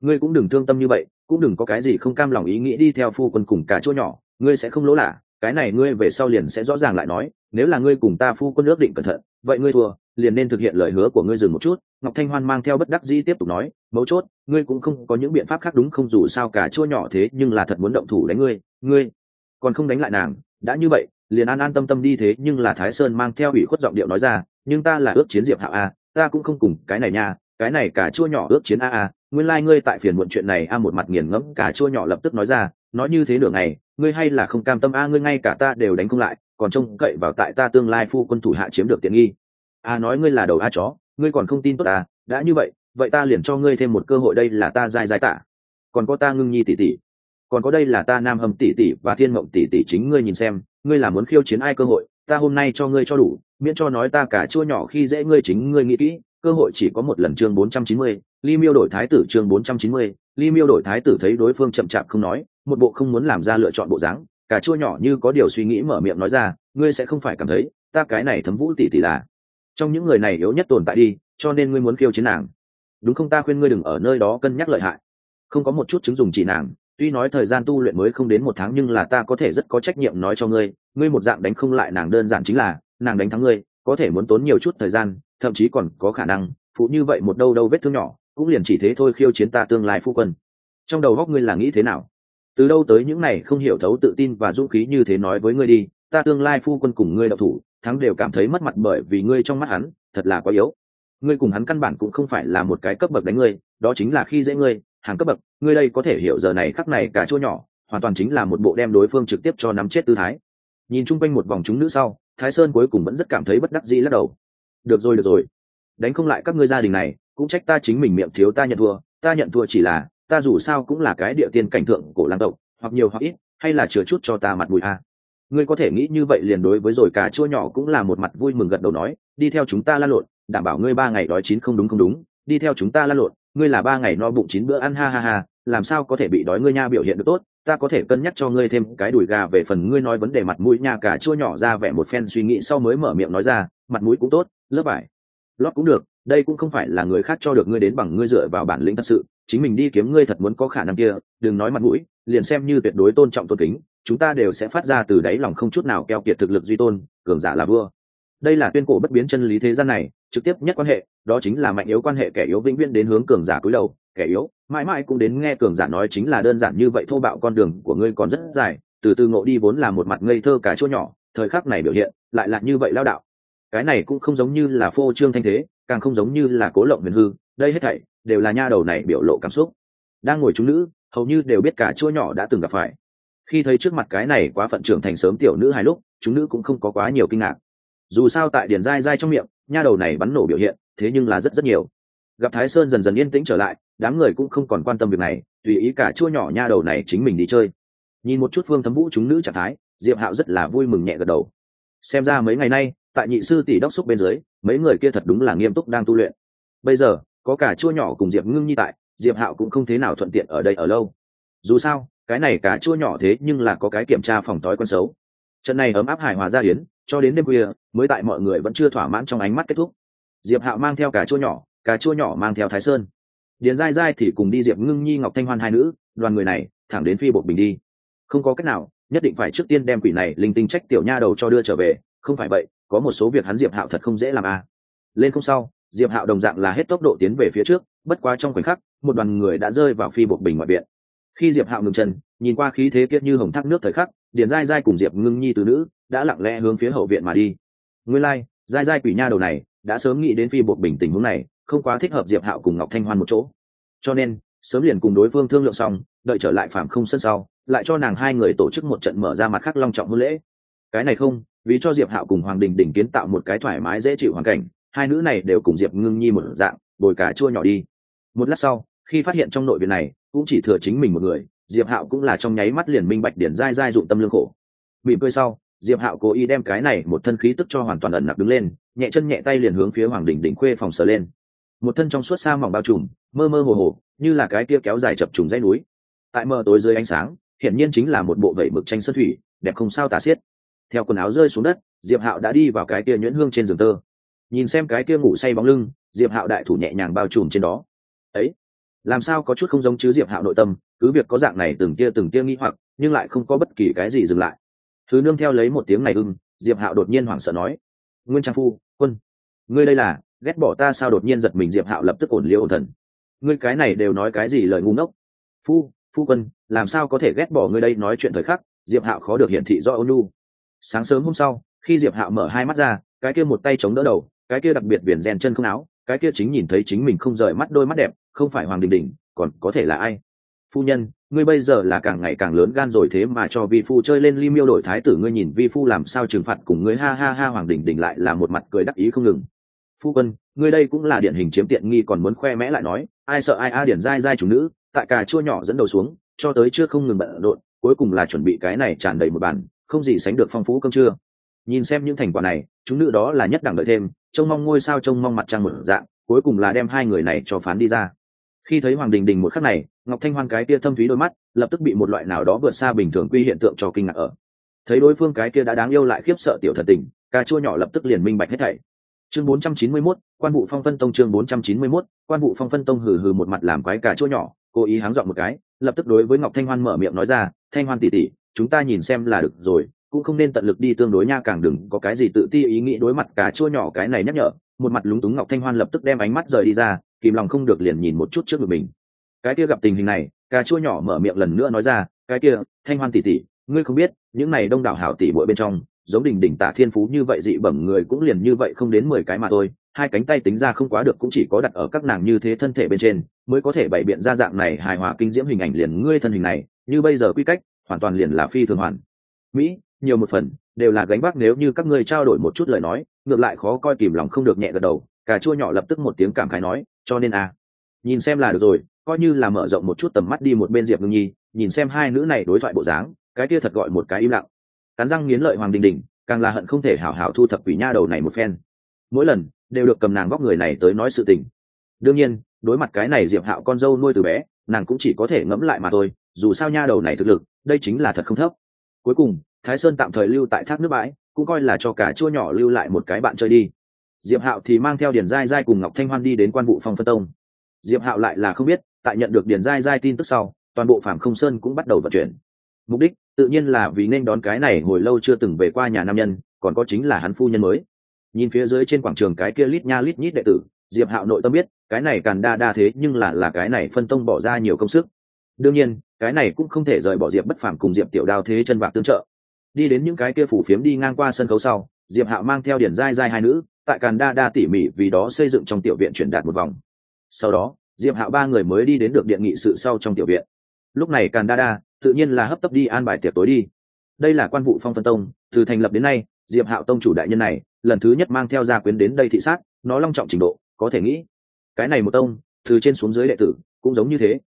ngươi cũng đừng thương tâm như vậy, cũng đừng có cái gì không cam lòng ý nghĩ đi theo phu quân cùng cả chua nhỏ, ngươi sẽ không lỗ lạ, cái này ngươi về sau liền sẽ rõ ràng lại nói, nếu là ngươi cùng ta phu quân ước định cẩn thận, vậy ngươi thua, liền nên thực hiện lời hứa của ngươi dừng một chút ngọc thanh hoan mang theo bất đắc dĩ tiếp tục nói, mấu chốt, ngươi cũng không có những biện pháp khác đúng không, dù sao cả chua nhỏ thế nhưng là thật muốn động thủ đánh ngươi ngươi còn không đánh lại nàng, đã như vậy liền an an tâm tâm đi thế, nhưng là thái sơn mang theo ủy khuất giọng điệu nói ra, nhưng ta là ước chiến diệp hạo a, ta cũng không cùng cái này nha, cái này cả chua nhỏ ước chiến a a, nguyên lai、like、ngươi tại phiền muộn chuyện này a một mặt nghiền ngẫm cả chua nhỏ lập tức nói ra, nói như thế nửa ngày, ngươi hay là không cam tâm a, ngươi ngay cả ta đều đánh không lại, còn trông cậy vào tại ta tương lai phu quân thủ hạ chiếm được tiện nghi. A, nói ngươi là đầu a chó, ngươi còn không tin tốt à đã như vậy vậy ta liền cho ngươi thêm một cơ hội đây là ta dai dai tả còn có ta ngưng nhi tỷ tỷ, còn có đây là ta nam hầm tỷ tỷ và thiên mộng tỷ tỷ chính ngươi nhìn xem ngươi là muốn khiêu chiến ai cơ hội ta hôm nay cho ngươi cho đủ miễn cho nói ta cả chua nhỏ khi dễ ngươi chính ngươi nghĩ kỹ cơ hội chỉ có một lần chương 490, Ly Miêu đổi thái tử chương 490, Ly Miêu đổi thái tử thấy đối phương chậm chạp không nói, một bộ không muốn làm ra lựa chọn bộ dáng, cả chua nhỏ như có điều suy nghĩ mở miệng nói ra, ngươi sẽ không phải cảm thấy, ta cái này thấm vũ tỷ tỷ là trong những người này yếu nhất tồn tại đi, cho nên ngươi muốn khiêu chiến nàng. Đúng không ta khuyên ngươi đừng ở nơi đó cân nhắc lợi hại. Không có một chút chứng dùng chỉ nàng, tuy nói thời gian tu luyện mới không đến một tháng nhưng là ta có thể rất có trách nhiệm nói cho ngươi ngươi một dạng đánh không lại nàng đơn giản chính là, nàng đánh thắng ngươi, có thể muốn tốn nhiều chút thời gian, thậm chí còn có khả năng, phụ như vậy một đâu đâu vết thương nhỏ, cũng liền chỉ thế thôi khiêu chiến ta tương lai phu quân. Trong đầu góc ngươi là nghĩ thế nào? Từ đâu tới những này không hiểu thấu tự tin và dũng khí như thế nói với ngươi đi, ta tương lai phu quân cùng ngươi đậu thủ, thắng đều cảm thấy mất mặt bởi vì ngươi trong mắt hắn, thật là quá yếu. Ngươi cùng hắn căn bản cũng không phải là một cái cấp bậc đánh ngươi, đó chính là khi dễ ngươi hàng cấp bậc, ngươi đây có thể hiểu giờ này khắc này cả chỗ nhỏ, hoàn toàn chính là một bộ đem đối phương trực tiếp cho nắm chết tư thái. Nhìn chung quanh một vòng chúng nữ sau, thái sơn cuối cùng vẫn rất cảm thấy bất đắc dĩ lắc đầu. Được rồi được rồi. Đánh không lại các ngươi gia đình này, cũng trách ta chính mình miệng thiếu ta nhận thua, ta nhận thua chỉ là, ta dù sao cũng là cái địa tiên cảnh thượng của lang tộc, hoặc nhiều hoặc ít, hay là chừa chút cho ta mặt mũi a. Ngươi có thể nghĩ như vậy liền đối với rồi cả chua nhỏ cũng là một mặt vui mừng gật đầu nói, đi theo chúng ta la lộn, đảm bảo ngươi ba ngày đói chín không đúng không đúng, đi theo chúng ta la lộn ngươi là ba ngày no bụng chín bữa ăn, ha ha ha, làm sao có thể bị đói ngươi nha biểu hiện được tốt? Ta có thể cân nhắc cho ngươi thêm cái đùi gà về phần ngươi nói vấn đề mặt mũi nha cả chua nhỏ ra vẻ một phen suy nghĩ sau mới mở miệng nói ra, mặt mũi cũng tốt, lớp vải, lót cũng được, đây cũng không phải là người khác cho được ngươi đến bằng ngươi dựa vào bản lĩnh thật sự, chính mình đi kiếm ngươi thật muốn có khả năng kia, đừng nói mặt mũi, liền xem như tuyệt đối tôn trọng tôn kính, chúng ta đều sẽ phát ra từ đáy lòng không chút nào keo kiệt thực lực duy tôn, cường giả là vua đây là tuyên cổ bất biến chân lý thế gian này, trực tiếp nhất quan hệ, đó chính là mạnh yếu quan hệ kẻ yếu vĩnh viễn đến hướng cường giả cúi đầu, kẻ yếu, mãi mãi cũng đến nghe cường giả nói chính là đơn giản như vậy thô bạo con đường của ngươi còn rất dài, từ từ ngộ đi vốn là một mặt ngây thơ cả chỗ nhỏ, thời khắc này biểu hiện, lại là như vậy lao đạo. Cái này cũng không giống như là phô trương thanh thế, càng không giống như là cố lộng huyền hư, đây hết thảy đều là nha đầu này biểu lộ cảm xúc. Đang ngồi chúng nữ, hầu như đều biết cả chỗ nhỏ đã từng gặp phải. Khi thấy trước mặt cái này quá phận trưởng thành sớm tiểu nữ hai lúc, chúng nữ cũng không có quá nhiều kinh ngạc dù sao tại điển dai dai trong miệng, nha đầu này bắn nổ biểu hiện, thế nhưng là rất rất nhiều. Gặp thái sơn dần dần yên tĩnh trở lại, đám người cũng không còn quan tâm việc này, tùy ý cả chua nhỏ nha đầu này chính mình đi chơi. Nhìn một chút phương thấm vũ chúng nữ trạng thái, diệp hạo rất là vui mừng nhẹ gật đầu. Xem ra mấy ngày nay, tại nhị sư tỷ đốc xúc bên dưới, mấy người kia thật đúng là nghiêm túc đang tu luyện. Bây giờ, có cả chua nhỏ cùng diệp ngưng nhi tại, diệp hạo cũng không thế nào thuận tiện ở đây ở lâu. Dù sao, cái này cả chua nhỏ thế nhưng là có cái kiểm tra phòng tối quân xấu. Trận này ấm áp hài hòa ra yến cho đến đêm khuya, mới tại mọi người vẫn chưa thỏa mãn trong ánh mắt kết thúc. Diệp hạo mang theo cả chua nhỏ cả chua nhỏ mang theo thái sơn. Điền dai dai thì cùng đi diệp ngưng nhi, ngọc thanh hoan hai nữ, đoàn người này, thẳng đến phi bột bình đi. Không có cách nào, nhất định phải trước tiên đem quỷ này linh tinh trách tiểu nha đầu cho đưa trở về, không phải vậy, có một số việc hắn diệp hạo thật không dễ làm a à. lên không sau, diệp hạo đồng dạng là hết tốc độ tiến về phía trước, bất quá trong khoảnh khắc, một đoàn người đã rơi vào phi bột bình ngoại viện. Khi diệp hạo ngừng chân, nhìn qua khí thế kiết như hồng thác nước thời khắc điền dai dai cùng diệp ngưng nhi từ nữ đã lặng lẽ hướng phía hậu viện mà đi. Nguyên lai、like, dai dai quỷ nha đầu này đã sớm nghĩ đến phi bột bình tình huống này không quá thích hợp diệp hạo cùng ngọc thanh hoan một chỗ. Cho nên sớm liền cùng đối phương thương lượng xong đợi trở lại phạm không sân sau lại cho nàng hai người tổ chức một trận mở ra mặt khác long trọng hôn lễ. Cái này không vì cho diệp hạo cùng hoàng đình đình kiến tạo một cái thoải mái dễ chịu hoàn cảnh hai nữ này đều cùng diệp ngưng nhi một dạng bồi cả chua nhỏ đi. Một lát sau khi phát hiện trong nội viện này cũng chỉ thừa chính mình một người diệp hạo cũng là trong nháy mắt liền minh bạch điển dai dai dụng tâm lương khổ. Bị cười sau, diệp hạo cố ý đem cái này một thân khí tức cho hoàn toàn ẩn nặc đứng lên, nhẹ chân nhẹ tay liền hướng phía hoàng đỉnh đỉnh khuê phòng sờ lên. Một thân trong suốt xa mỏng bao trùm, mơ mơ hồ hồ, như là cái kia kéo dài chập trùng dãy núi. Tại mờ tối dưới ánh sáng, hiển nhiên chính là một bộ vẩy mực tranh sơn thủy, đẹp không sao tả xiết. Theo quần áo rơi xuống đất, diệp hạo đã đi vào cái kia nhuyễn hương trên giường tơ. Nhìn xem cái kia ngủ say bóng lưng, diệp hạo đại thủ nhẹ nhàng bao trùm trên đó. Ấy, làm sao có chút không giống chứ? Diệp hạo nội tâm cứ việc có dạng này từng tia từng tia nghĩ hoặc, nhưng lại không có bất kỳ cái gì dừng lại. Thứ nương theo lấy một tiếng này ưng, diệp hạo đột nhiên hoảng sợ nói, nguyên trang phu, quân, ngươi đây là, ghét bỏ ta sao đột nhiên giật mình? Diệp hạo lập tức ổn liêu ổn thần. Ngươi cái này đều nói cái gì lời ngu ngốc? Phu phu quân, làm sao có thể ghét bỏ ngươi đây? Nói chuyện thời khắc, diệp hạo khó được hiển thị do ônu sáng sớm hôm sau, khi diệp hạo mở hai mắt ra, cái kia một tay chống đỡ đầu, cái kia đặc biệt viền rèn chân không áo, cái kia chính nhìn thấy chính mình không rời mắt đôi mắt đẹp, không phải hoàng đình đình, còn có thể là ai? Phu nhân, ngươi bây giờ là càng ngày càng lớn gan rồi thế mà cho vi phu chơi lên ly miêu đổi thái tử ngươi nhìn vi phu làm sao trừng phạt cùng ngươi ha ha ha hoàng đình đình lại là một mặt cười đắc ý không ngừng. Phu quân, ngươi đây cũng là điển hình chiếm tiện nghi còn muốn khoe mẽ lại nói, ai sợ ai a điển dai dai chủ nữ, tại cà chua nhỏ dẫn đầu xuống, cho tới chưa không ngừng bận rộn, cuối cùng là chuẩn bị cái này tràn đầy một bàn, không gì sánh được phong phú cơm trưa. Nhìn xem những thành quả này chúng nữ đó là nhất đẳng đợi thêm, trông mong ngôi sao trông mong mặt trăng một dạng, cuối cùng là đem hai người này cho phán đi ra khi thấy hoàng đình đình một khắc này ngọc thanh hoan cái kia thâm thúy đôi mắt lập tức bị một loại nào đó vượt xa bình thường quy hiện tượng cho kinh ngạc ở. Thấy đối phương cái kia đã đáng yêu lại khiếp sợ tiểu thần tình cà chua nhỏ lập tức liền minh bạch hết thảy. Chương 491, quan vụ phong phân tông chương 491, quan vụ phong phân tông hừ hừ một mặt làm quái cà chua nhỏ cố ý háng dọn một cái lập tức đối với ngọc thanh hoan mở miệng nói ra thanh hoan tỉ tỉ chúng ta nhìn xem là được rồi cũng không nên tận lực đi tương đối nha càng đừng có cái gì tự ti ý nghĩ đối mặt cà chua nhỏ cái này nhắc nhở. Một mặt lúng túng ngọc thanh hoan lập tức đem ánh mắt rời đi ra kìm lòng không được liền nhìn một chút trước ngực mình. Cái kia gặp tình hình này, cà chua nhỏ mở miệng lần nữa nói ra, cái kia, thanh hoan tỉ tỉ ngươi không biết, những này đông đảo hảo tỉ mỗi bên trong, giống đỉnh đỉnh tả thiên phú như vậy dị bẩm người cũng liền như vậy không đến mười cái mà thôi, hai cánh tay tính ra không quá được cũng chỉ có đặt ở các nàng như thế thân thể bên trên, mới có thể bày biện ra dạng này hài hòa kinh diễm hình ảnh liền ngươi thân hình này, như bây giờ quy cách, hoàn toàn liền là phi thường hoàn. Mỹ, nhiều một phần, đều là gánh vác nếu như các ngươi trao đổi một chút lời nói, ngược lại khó coi kìm lòng không được nhẹ gật đầu. Cà chua nhỏ lập tức một tiếng cảm khái nói cho nên à. Nhìn xem là được rồi, coi như là mở rộng một chút tầm mắt đi một bên diệp ngưng nhi, nhìn xem hai nữ này đối thoại bộ dáng, cái kia thật gọi một cái im lặng. Cắn răng nghiến lợi hoàng đình đình, càng là hận không thể hảo hảo thu thập quỷ nha đầu này một phen. Mỗi lần, đều được cầm nàng góc người này tới nói sự tình. Đương nhiên, đối mặt cái này diệp hạo con dâu nuôi từ bé, nàng cũng chỉ có thể ngẫm lại mà thôi, dù sao nha đầu này thực lực, đây chính là thật không thấp. Cuối cùng, thái sơn tạm thời lưu tại thác nước bãi, cũng coi là cho cả chua nhỏ lưu lại một cái bạn chơi đi diệp hạo thì mang theo điền giai giai cùng ngọc thanh hoan đi đến quan vụ phong phân tông. Diệp hạo lại là không biết, tại nhận được điền giai giai tin tức sau, toàn bộ phạm không sơn cũng bắt đầu vận chuyển. Mục đích, tự nhiên là vì nên đón cái này hồi lâu chưa từng về qua nhà nam nhân, còn có chính là hắn phu nhân mới. Nhìn phía dưới trên quảng trường cái kia lít nha lít nhít đệ tử, diệp hạo nội tâm biết, cái này càn đa đa thế nhưng là là cái này phân tông bỏ ra nhiều công sức. Đương nhiên, cái này cũng không thể rời bỏ diệp bất phàm cùng diệp tiểu đao thế chân bạc tương trợ. Đi đến những cái kia phủ phiếm đi ngang qua sân khấu sau, diệp hạo mang theo điển Gai Gai hai nữ tại càn đa đa tỉ mỉ vì đó xây dựng trong tiểu viện chuyển đạt một vòng. Sau đó, diệp hạo ba người mới đi đến được điện nghị sự sau trong tiểu viện. Lúc này càn đa đa tự nhiên là hấp tấp đi an bài tiệc tối đi. Đây là quan vụ phong phân tông, từ thành lập đến nay, diệp hạo tông chủ đại nhân này, lần thứ nhất mang theo gia quyến đến đây thị sát, nó long trọng trình độ, có thể nghĩ, cái này một tông, từ trên xuống dưới đệ tử, cũng giống như thế.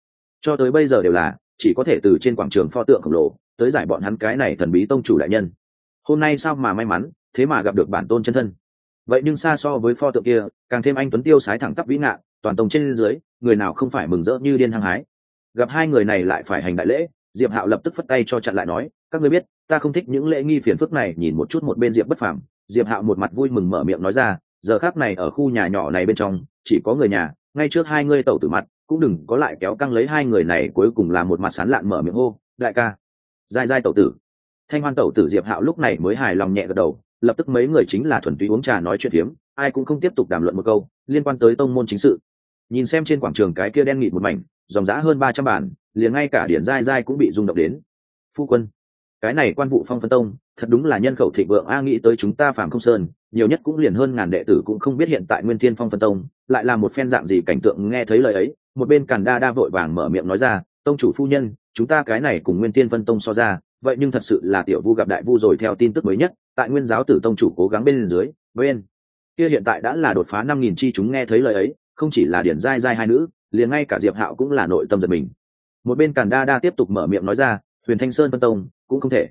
Cho tới bây giờ đều là, chỉ có thể từ trên quảng trường pho tượng khổng lồ, tới giải bọn hắn cái này thần bí tông chủ đại nhân. Hôm nay sao mà may mắn, thế mà gặp được bản tôn chân thân vậy nhưng xa so với pho tượng kia, càng thêm anh tuấn tiêu sái thẳng tắp vĩ ngạn toàn tông trên dưới, người nào không phải mừng rỡ như điên hăng hái. Gặp hai người này lại phải hành đại lễ, diệp hạo lập tức phất tay cho chặn lại nói, các ngươi biết, ta không thích những lễ nghi phiền phức này, nhìn một chút một bên diệp bất phàm. Diệp hạo một mặt vui mừng mở miệng nói ra, giờ khác này ở khu nhà nhỏ này bên trong, chỉ có người nhà, ngay trước hai ngươi tẩu tử mặt, cũng đừng có lại kéo căng lấy hai người này, cuối cùng là một mặt sán lạn mở miệng hô, đại ca dai dai tẩu tử. Thanh hoan tẩu tử diệp hạo lúc này mới hài lòng nhẹ gật đầu lập tức mấy người chính là thuần túy uống trà nói chuyện phiếm, ai cũng không tiếp tục đàm luận một câu, liên quan tới tông môn chính sự. Nhìn xem trên quảng trường cái kia đen nghịt một mảnh, dòng giã hơn ba trăm bản, liền ngay cả điển dai dai cũng bị rung động đến. Phu quân, cái này quan vụ phong phân tông, thật đúng là nhân khẩu thịnh vượng, a nghĩ tới chúng ta phàm không sơn, nhiều nhất cũng liền hơn ngàn đệ tử cũng không biết hiện tại nguyên thiên phong phân tông, lại là một phen dạng gì cảnh tượng nghe thấy lời ấy, một bên càn đa đa vội vàng mở miệng nói ra, tông chủ phu nhân, chúng ta cái này cùng nguyên thiên phân tông so ra vậy nhưng thật sự là tiểu vu gặp đại vu rồi theo tin tức mới nhất, tại nguyên giáo tử tông chủ cố gắng bên dưới, bên kia hiện tại đã là đột phá năm nghìn chi chúng nghe thấy lời ấy, không chỉ là điển giai giai hai nữ, liền ngay cả diệp hạo cũng là nội tâm giật mình. Một bên càn đa đa tiếp tục mở miệng nói ra, huyền thanh sơn phân tông, cũng không thể.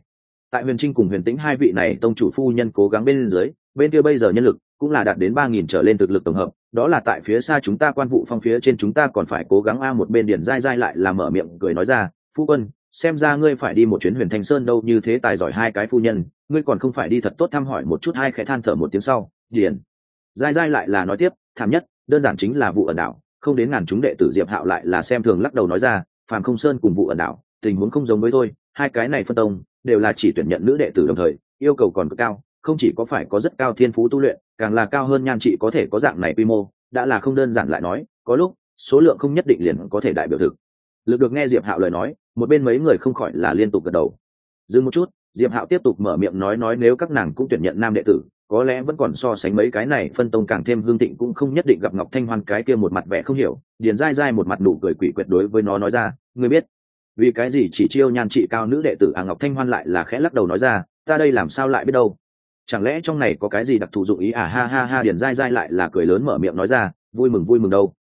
Tại huyền trinh cùng huyền tĩnh hai vị này tông chủ phu nhân cố gắng bên dưới, bên kia bây giờ nhân lực cũng là đạt đến ba nghìn trở lên thực lực tổng hợp, đó là tại phía xa chúng ta quan vụ phong phía trên chúng ta còn phải cố gắng a một bên điển dai dai lại là mở miệng cười nói ra, phu quân xem ra ngươi phải đi một chuyến huyền thanh sơn đâu, như thế tài giỏi hai cái phu nhân, ngươi còn không phải đi thật tốt thăm hỏi một chút hai khẽ than thở một tiếng sau Điền dai dai lại là nói tiếp, thảm nhất, đơn giản chính là vụ ẩn đảo, không đến ngàn chúng đệ tử diệp hạo lại là xem thường lắc đầu nói ra, phàm không sơn cùng vụ ẩn đảo, tình huống không giống với thôi hai cái này phân tông, đều là chỉ tuyển nhận nữ đệ tử đồng thời, yêu cầu còn cực cao, không chỉ có phải có rất cao thiên phú tu luyện, càng là cao hơn nhan trị có thể có dạng này quy mô, đã là không đơn giản lại nói, có lúc, số lượng không nhất định liền có thể đại biểu thực. Lực được nghe diệp hạo lời nói một bên mấy người không khỏi là liên tục gật đầu. Dừng một chút, diệp hạo tiếp tục mở miệng nói nói nếu các nàng cũng tuyển nhận nam đệ tử, có lẽ vẫn còn so sánh mấy cái này phân tông càng thêm hương tịnh cũng không nhất định gặp ngọc thanh hoan cái kia một mặt vẻ không hiểu, điền dai dai một mặt nụ cười quỷ quyệt đối với nó nói ra, ngươi biết, vì cái gì chỉ chiêu nhan trị cao nữ đệ tử à ngọc thanh hoan lại là khẽ lắc đầu nói ra, ta đây làm sao lại biết đâu? Chẳng lẽ trong này có cái gì đặc thù dụng ý à? Ha ha ha, điền dai dai lại là cười lớn mở miệng nói ra, vui mừng vui mừng đâu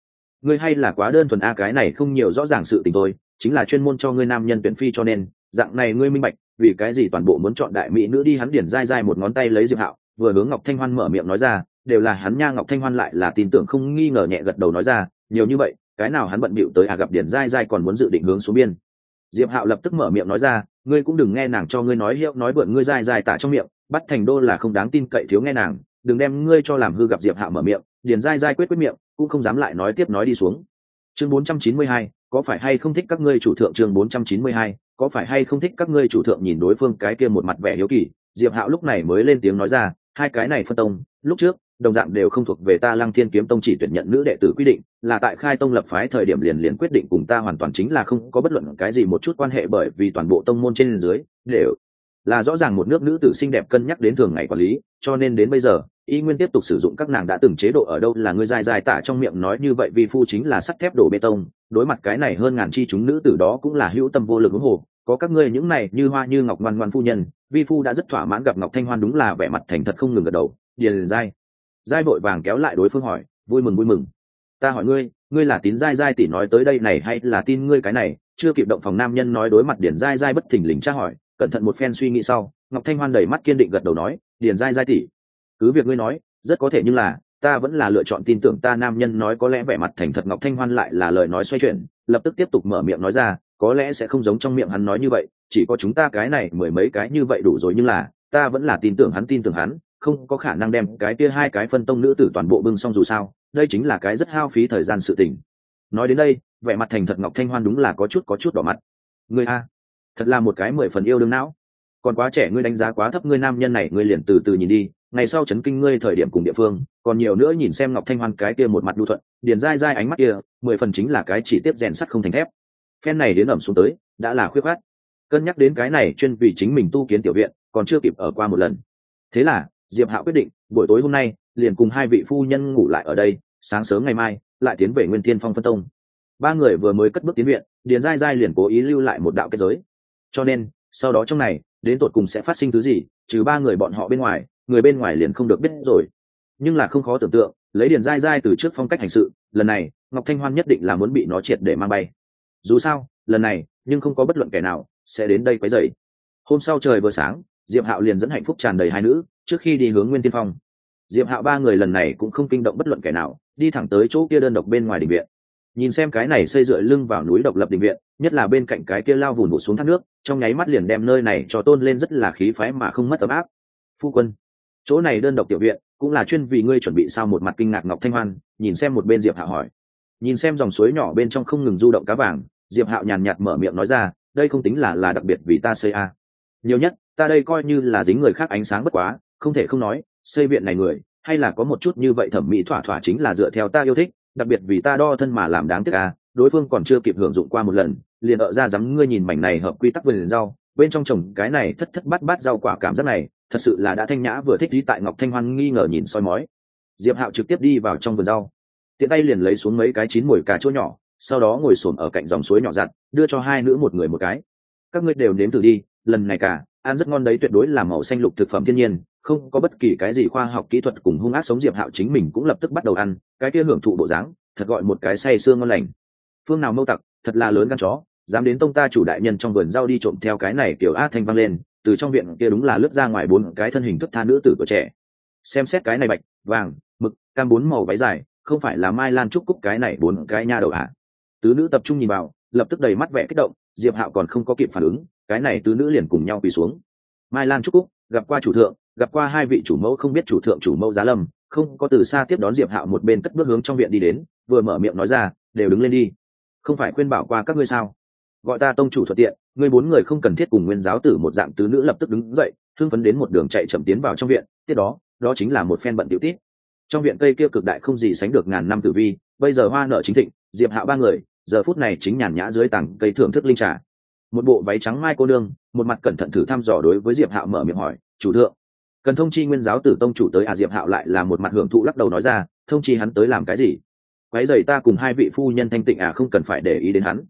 ngươi hay là quá đơn thuần a cái này không nhiều rõ ràng sự tình thôi, chính là chuyên môn cho ngươi nam nhân tuyển phi cho nên dạng này ngươi minh bạch vì cái gì toàn bộ muốn chọn đại mỹ nữ đi hắn điển dai dai một ngón tay lấy diệp hạo vừa hướng ngọc thanh hoan mở miệng nói ra đều là hắn nha ngọc thanh hoan lại là tin tưởng không nghi ngờ nhẹ gật đầu nói ra nhiều như vậy cái nào hắn bận bịu tới à gặp điển dai dai còn muốn dự định hướng xuống biên. Diệp hạo lập tức mở miệng nói ra ngươi cũng đừng nghe nàng cho ngươi nói hiệu nói bượn ngươi dai dai tả trong miệng bắt thành đô là không đáng tin cậy thiếu nghe nàng đừng đem ngươi cho làm hư gặp diệp hạo mở miệng điền dai dai quyết quyết miệng cũng không dám lại nói tiếp nói đi xuống. Chương 492, có phải hay không thích các ngươi chủ thượng chương 492, có phải hay không thích các ngươi chủ thượng nhìn đối phương cái kia một mặt vẻ hiếu kỳ? Diệp hạo lúc này mới lên tiếng nói ra hai cái này phân tông lúc trước đồng dạng đều không thuộc về ta lăng thiên kiếm tông chỉ tuyển nhận nữ đệ tử quy định là tại khai tông lập phái thời điểm liền liền quyết định cùng ta hoàn toàn chính là không có bất luận cái gì một chút quan hệ bởi vì toàn bộ tông môn trên dưới đều là rõ ràng một nước nữ tử xinh đẹp cân nhắc đến thường ngày quản lý, cho nên đến bây giờ, y nguyên tiếp tục sử dụng các nàng đã từng chế độ ở đâu là ngươi dài dài tả trong miệng nói như vậy vì phu chính là sắt thép đổ bê tông, đối mặt cái này hơn ngàn chi chúng nữ tử đó cũng là hữu tâm vô lực ủng hộ có các ngươi những này, như hoa như ngọc ngoan ngoan phu nhân, vi phu đã rất thỏa mãn gặp ngọc thanh hoan đúng là vẻ mặt thành thật không ngừng gật đầu, điền dai. Dai vội vàng kéo lại đối phương hỏi, vui mừng vui mừng. Ta hỏi ngươi ngươi là tín dai dai tỷ nói tới đây này hay là tin ngươi cái này? Chưa kịp động phòng nam nhân nói đối mặt điền dai dai bất thình lình tra hỏi cẩn thận một phen suy nghĩ sau, ngọc thanh hoan đầy mắt kiên định gật đầu nói, điền dai dai tỷ, cứ việc ngươi nói, rất có thể nhưng là, ta vẫn là lựa chọn tin tưởng ta nam nhân nói có lẽ vẻ mặt thành thật ngọc thanh hoan lại là lời nói xoay chuyển, lập tức tiếp tục mở miệng nói ra, có lẽ sẽ không giống trong miệng hắn nói như vậy, chỉ có chúng ta cái này mười mấy cái như vậy đủ rồi nhưng là, ta vẫn là tin tưởng hắn, tin tưởng hắn, không có khả năng đem cái kia hai cái phân tông nữ tử toàn bộ bưng xong dù sao, đây chính là cái rất hao phí thời gian sự tình. Nói đến đây, vẻ mặt thành thật ngọc thanh hoan đúng là có chút có chút đỏ mặt. Người a thật là một cái mười phần yêu đương não. Còn quá trẻ, ngươi đánh giá quá thấp ngươi nam nhân này, ngươi liền từ từ nhìn đi. Ngày sau chấn kinh ngươi thời điểm cùng địa phương, còn nhiều nữa nhìn xem ngọc thanh hoan cái kia một mặt đu thuận, điền dai dai ánh mắt kia, mười phần chính là cái chỉ tiếp rèn sắt không thành thép. Phen này đến ẩm xuống tới, đã là khuyết khát cân nhắc đến cái này chuyên vì chính mình tu kiến tiểu viện, còn chưa kịp ở qua một lần. Thế là, diệp hạo quyết định, buổi tối hôm nay, liền cùng hai vị phu nhân ngủ lại ở đây, sáng sớm ngày mai, lại tiến về nguyên thiên phong phân tông. Ba người vừa mới cất bước tiến viện, điền dai dai liền cố ý lưu lại một đạo kết giới cho nên, sau đó trong này, đến tột cùng sẽ phát sinh thứ gì, trừ ba người bọn họ bên ngoài, người bên ngoài liền không được biết rồi. Nhưng là không khó tưởng tượng, lấy điền dai dai từ trước phong cách hành sự, lần này, ngọc thanh hoan nhất định là muốn bị nó triệt để mang bay. Dù sao, lần này, nhưng không có bất luận kẻ nào sẽ đến đây quấy dậy hôm sau trời vừa sáng, diệp hạo liền dẫn hạnh phúc tràn đầy hai nữ, trước khi đi hướng nguyên tiên phong. Diệp hạo ba người lần này cũng không kinh động bất luận kẻ nào, đi thẳng tới chỗ kia đơn độc bên ngoài đình viện nhìn xem cái này xây dựa lưng vào núi độc lập đình viện, nhất là bên cạnh cái kia lao vùn vụt xuống thác nước, trong nháy mắt liền đem nơi này cho tôn lên rất là khí phái mà không mất ấm áp. Phu quân, chỗ này đơn độc tiểu viện, cũng là chuyên vì ngươi chuẩn bị sao một mặt kinh ngạc ngọc thanh hoan, nhìn xem một bên diệp hạo hỏi. Nhìn xem dòng suối nhỏ bên trong không ngừng du động cá vàng, diệp hạo nhàn nhạt mở miệng nói ra, đây không tính là là đặc biệt vì ta xây a. Nhiều nhất, ta đây coi như là dính người khác ánh sáng bất quá, không thể không nói, xây viện này người, hay là có một chút như vậy thẩm mỹ thỏa thỏa chính là dựa theo ta yêu thích đặc biệt vì ta đo thân mà làm đáng tiếc à? đối phương còn chưa kịp hưởng dụng qua một lần, liền ở ra dám ngươi nhìn mảnh này hợp quy tắc vườn rau, bên trong trồng cái này thất thất bát bát rau quả cảm giác này, thật sự là đã thanh nhã vừa thích lý tại ngọc thanh hoan nghi ngờ nhìn soi mói diệp hạo trực tiếp đi vào trong vườn rau tiện tay liền lấy xuống mấy cái chín mùi cà chua nhỏ, sau đó ngồi xổm ở cạnh dòng suối nhỏ giặt đưa cho hai nữ một người một cái các ngươi đều nếm thử đi, lần này cả, ăn rất ngon đấy tuyệt đối là màu xanh lục thực phẩm thiên nhiên không có bất kỳ cái gì khoa học kỹ thuật cùng hung ác sống diệp hạo chính mình cũng lập tức bắt đầu ăn, cái kia hưởng thụ bộ dáng, thật gọi một cái say xương ngon lành. Phương nào mâu tặc, thật là lớn gan chó, dám đến tông ta chủ đại nhân trong vườn rau đi trộm theo cái này kiểu a thanh vang lên, từ trong viện kia đúng là lướt ra ngoài bốn cái thân hình thức tha nữ tử của trẻ. Xem xét cái này bạch, vàng, mực, cam bốn màu váy dài, không phải là mai lan trúc cúc cái này bốn cái nha đầu ạ. Tứ nữ tập trung nhìn vào, lập tức đầy mắt vẻ kích động, diệp hạo còn không có kịp phản ứng, cái này tứ nữ liền cùng nhau quỳ xuống. Mai lan trúc cúc, gặp qua chủ thượng gặp qua hai vị chủ mẫu không biết chủ thượng chủ mẫu giá lâm, không có từ xa tiếp đón diệp hạo một bên cất bước hướng trong viện đi đến, vừa mở miệng nói ra, đều đứng lên đi, không phải khuyên bảo qua các ngươi sao? Gọi ta tông chủ thuận tiện, ngươi bốn người không cần thiết cùng nguyên giáo tử một dạng tứ nữ lập tức đứng dậy, thương phấn đến một đường chạy chậm tiến vào trong viện, tiếp đó đó chính là một phen bận tiểu tít. Trong viện cây kia cực đại không gì sánh được ngàn năm tử vi, bây giờ hoa nợ chính thịnh, diệp hạo ba người, giờ phút này chính nhàn nhã dưới tảng cây thưởng thức linh trà. Một bộ váy trắng mai cô nương, một mặt cẩn thận thử thăm dò đối với diệp hạo mở miệng hỏi, chủ thượng cần thông chi nguyên giáo tử tông chủ tới à diệp hạo lại là một mặt hưởng thụ lắc đầu nói ra, thông chi hắn tới làm cái gì? Quái dày ta cùng hai vị phu nhân thanh tịnh à không cần phải để ý đến hắn.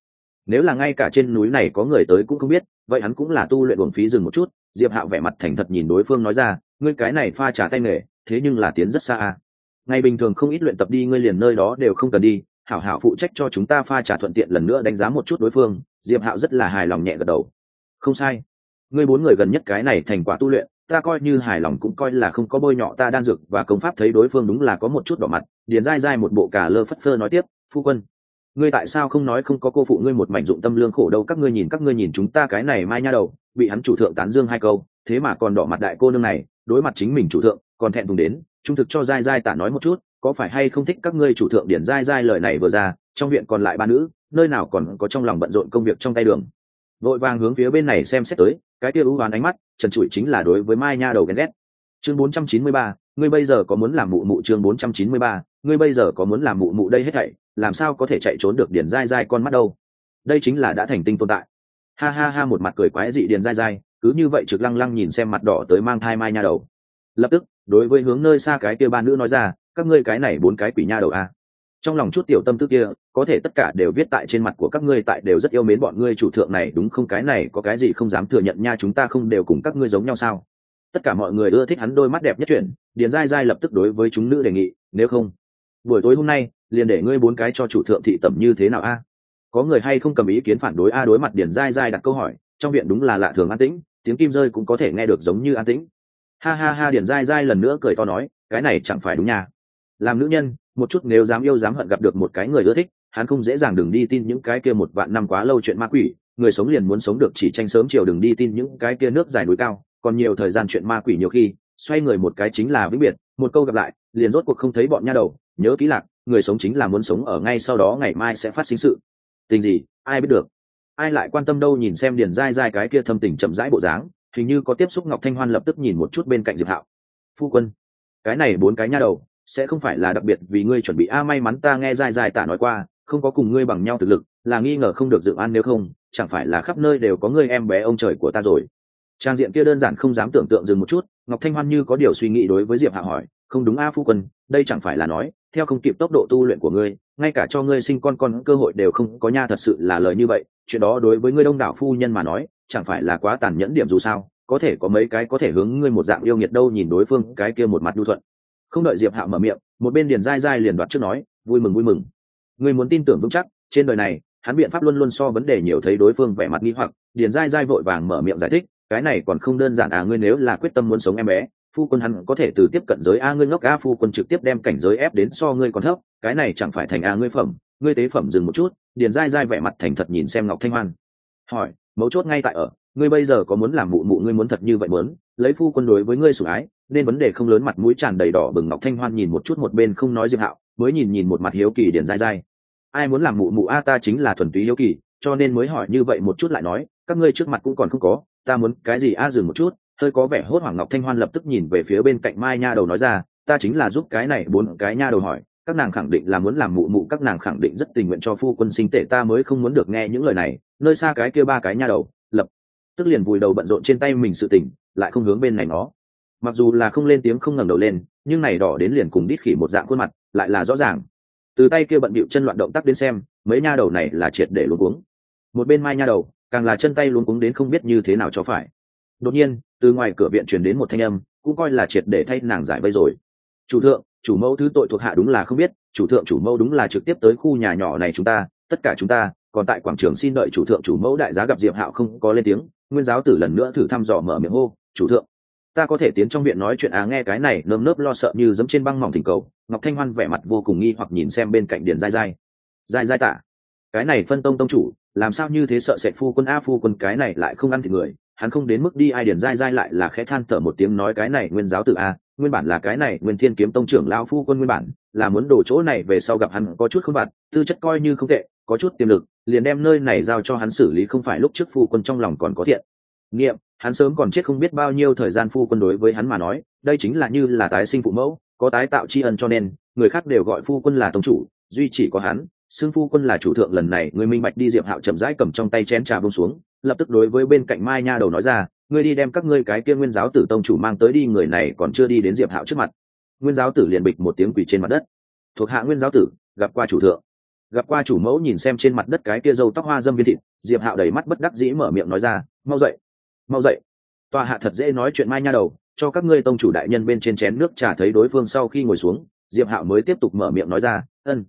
Nếu là ngay cả trên núi này có người tới cũng không biết, vậy hắn cũng là tu luyện buồng phí dừng một chút. Diệp hạo vẻ mặt thành thật nhìn đối phương nói ra, ngươi cái này pha trả tay nghề, thế nhưng là tiến rất xa à. Ngày bình thường không ít luyện tập đi, ngươi liền nơi đó đều không cần đi, hảo hảo phụ trách cho chúng ta pha trả thuận tiện lần nữa đánh giá một chút đối phương. Diệp hạo rất là hài lòng nhẹ gật đầu. Không sai. Ngươi bốn người gần nhất cái này thành quả tu luyện ta coi như hài lòng cũng coi là không có bôi nhọ ta đan dược và công pháp thấy đối phương đúng là có một chút đỏ mặt điền dai dai một bộ cà lơ phất phơ nói tiếp, phu quân, ngươi tại sao không nói không có cô phụ ngươi một mảnh dụng tâm lương khổ đâu, các ngươi nhìn, các ngươi nhìn chúng ta cái này mai nha đầu, bị hắn chủ thượng tán dương hai câu, thế mà còn đỏ mặt đại cô nương này, đối mặt chính mình chủ thượng, còn thẹn thùng đến trung thực cho dai dai tả nói một chút, có phải hay không thích các ngươi chủ thượng điển dai dai lời này vừa ra, trong viện còn lại ba nữ, nơi nào còn có trong lòng bận rộn công việc trong tay đường? Vội vàng hướng phía bên này xem xét tới cái kia ưu hoán ánh mắt trần trụi chính là đối với mai nha đầu ghen ghét. Chương 493, ngươi bây giờ có muốn làm mụ mụ? Chương 493, ngươi bây giờ có muốn làm mụ mụ đây hết thảy làm sao có thể chạy trốn được điển dai dai con mắt đâu? Đây chính là đã thành tinh tồn tại. Ha ha ha một mặt cười quái dị điền dai dai cứ như vậy trực lăng lăng nhìn xem mặt đỏ tới mang thai mai nha đầu. Lập tức đối với hướng nơi xa cái kia ba nữ nói ra các ngươi cái này bốn cái quỷ nha đầu à? Trong lòng chút tiểu tâm tư kia, có thể tất cả đều viết tại trên mặt của các ngươi tại đều rất yêu mến bọn ngươi chủ thượng này, đúng không? Cái này có cái gì không dám thừa nhận nha, chúng ta không đều cùng các ngươi giống nhau sao? Tất cả mọi người ưa thích hắn đôi mắt đẹp nhất chuyển điền dai dai lập tức đối với chúng nữ đề nghị, nếu không, buổi tối hôm nay, liền để ngươi bốn cái cho chủ thượng thị tẩm như thế nào a? Có người hay không cầm ý kiến phản đối a, đối mặt điền dai dai đặt câu hỏi, trong viện đúng là lạ thường an tĩnh, tiếng kim rơi cũng có thể nghe được giống như an tĩnh. Ha ha ha, điền dai dai lần nữa cười to nói, cái này chẳng phải đúng nha. Làm nữ nhân một chút nếu dám yêu dám hận gặp được một cái người ưa thích, hắn không dễ dàng đừng đi tin những cái kia một vạn năm quá lâu chuyện ma quỷ, người sống liền muốn sống được chỉ tranh sớm chiều đừng đi tin những cái kia nước dài núi cao, còn nhiều thời gian chuyện ma quỷ nhiều khi, xoay người một cái chính là vĩnh biệt, một câu gặp lại, liền rốt cuộc không thấy bọn nha đầu, nhớ kỹ lạc, người sống chính là muốn sống ở ngay sau đó ngày mai sẽ phát sinh sự. Tình gì, ai biết được? Ai lại quan tâm đâu nhìn xem điền dai dai cái kia thâm tình chậm rãi bộ dáng, hình như có tiếp xúc ngọc thanh hoan lập tức nhìn một chút bên cạnh diệp hạo. Phu quân, cái này bốn cái nha đầu sẽ không phải là đặc biệt vì ngươi chuẩn bị. A may mắn ta nghe dài dài tả nói qua, không có cùng ngươi bằng nhau thực lực, là nghi ngờ không được dự an nếu không, chẳng phải là khắp nơi đều có ngươi em bé ông trời của ta rồi. Trang diện kia đơn giản không dám tưởng tượng dừng một chút, ngọc thanh hoan như có điều suy nghĩ đối với diệp hạ hỏi, không đúng a phu quân, đây chẳng phải là nói, theo không kịp tốc độ tu luyện của ngươi, ngay cả cho ngươi sinh con con cơ hội đều không có nha, thật sự là lời như vậy, chuyện đó đối với ngươi đông đảo phu nhân mà nói, chẳng phải là quá tàn nhẫn điểm dù sao, có thể có mấy cái có thể hướng ngươi một dạng yêu nghiệt đâu, nhìn đối phương cái kia một mặt nhu thuận không đợi diệp hạ mở miệng, một bên điền dai dai liền đoạt trước nói, vui mừng vui mừng. Ngươi muốn tin tưởng vững chắc, trên đời này, hắn biện pháp luôn luôn so vấn đề nhiều thấy đối phương vẻ mặt nghi hoặc. Điền dai dai vội vàng mở miệng giải thích, cái này còn không đơn giản à ngươi nếu là quyết tâm muốn sống em bé, phu quân hắn có thể từ tiếp cận giới a, ngươi ngốc a, phu quân trực tiếp đem cảnh giới ép đến so ngươi còn thấp, cái này chẳng phải thành a, ngươi phẩm, ngươi tế phẩm dừng một chút. Điền dai dai vẻ mặt thành thật nhìn xem ngọc thanh hoan. Hỏi, mấu chốt ngay tại ở, ngươi bây giờ có muốn làm mụ mụ, ngươi muốn thật như vậy muốn, lấy phu quân đối với ngươi sủng ái nên vấn đề không lớn mặt mũi tràn đầy đỏ bừng ngọc thanh hoan nhìn một chút một bên không nói diệp hạo, mới nhìn nhìn một mặt hiếu kỳ điền dai dai. Ai muốn làm mụ mụ a, ta chính là thuần túy hiếu kỳ, cho nên mới hỏi như vậy một chút lại nói, các ngươi trước mặt cũng còn không có, ta muốn cái gì a dừng một chút, hơi có vẻ hốt hoảng ngọc thanh hoan lập tức nhìn về phía bên cạnh mai nha đầu nói ra, ta chính là giúp cái này bốn cái nha đầu hỏi, các nàng khẳng định là muốn làm mụ mụ, các nàng khẳng định rất tình nguyện cho phu quân sinh tể, ta mới không muốn được nghe những lời này, nơi xa cái kia ba cái nha đầu, lập tức liền vùi đầu bận rộn trên tay mình sự tỉnh lại không hướng bên này nó mặc dù là không lên tiếng không ngẩng đầu lên, nhưng này đỏ đến liền cùng đít khỉ một dạng khuôn mặt, lại là rõ ràng. Từ tay kia bận bịu chân loạn động tác đến xem, mấy nha đầu này là triệt để luống cuống. Một bên mai nha đầu, càng là chân tay luống cuống đến không biết như thế nào cho phải. Đột nhiên, từ ngoài cửa viện truyền đến một thanh âm, cũng coi là triệt để thay nàng giải vây rồi. Chủ thượng, chủ mẫu thứ tội thuộc hạ đúng là không biết, chủ thượng chủ mẫu đúng là trực tiếp tới khu nhà nhỏ này chúng ta, tất cả chúng ta, còn tại quảng trường xin đợi chủ thượng chủ mẫu đại giá gặp diệp hạo không có lên tiếng, nguyên giáo tử lần nữa thử thăm dò mở miệng hô, chủ thượng ta có thể tiến trong viện nói chuyện à nghe cái này, nơm nớp lo sợ như giấm trên băng mỏng thỉnh cầu ngọc thanh hoan vẻ mặt vô cùng nghi hoặc nhìn xem bên cạnh điền dai dai dai dai tả cái này phân tông tông chủ, làm sao như thế sợ sệt phu quân a, phu quân cái này lại không ăn thịt người, hắn không đến mức đi ai điền dai dai lại là khẽ than thở một tiếng nói cái này nguyên giáo tự a, nguyên bản là cái này nguyên thiên kiếm tông trưởng lão phu quân nguyên bản, là muốn đổ chỗ này về sau gặp hắn có chút không vặt, tư chất coi như không tệ, có chút tiềm lực, liền đem nơi này giao cho hắn xử lý không phải lúc trước phu quân trong lòng còn có thiện Niệm hắn sớm còn chết không biết bao nhiêu thời gian phu quân đối với hắn mà nói, đây chính là như là tái sinh phụ mẫu, có tái tạo tri ân cho nên, người khác đều gọi phu quân là tông chủ, duy chỉ có hắn, xưng phu quân là chủ thượng lần này, người minh bạch đi diệp hạo chậm rãi cầm trong tay chén trà bông xuống, lập tức đối với bên cạnh mai nha đầu nói ra, ngươi đi đem các ngươi cái kia nguyên giáo tử tông chủ mang tới đi, người này còn chưa đi đến diệp hạo trước mặt. Nguyên giáo tử liền bịch một tiếng quỳ trên mặt đất. Thuộc hạ nguyên giáo tử, gặp qua chủ thượng. Gặp qua chủ mẫu nhìn xem trên mặt đất cái kia dâu tóc hoa dâm viên thịt, diệp hạo đầy mắt bất đắc dĩ mở miệng nói ra, mau dậy mau dậy. Tòa hạ thật dễ nói chuyện mai nha đầu, cho các ngươi tông chủ đại nhân bên trên chén nước trà thấy đối phương sau khi ngồi xuống, diệp hạo mới tiếp tục mở miệng nói ra, ân,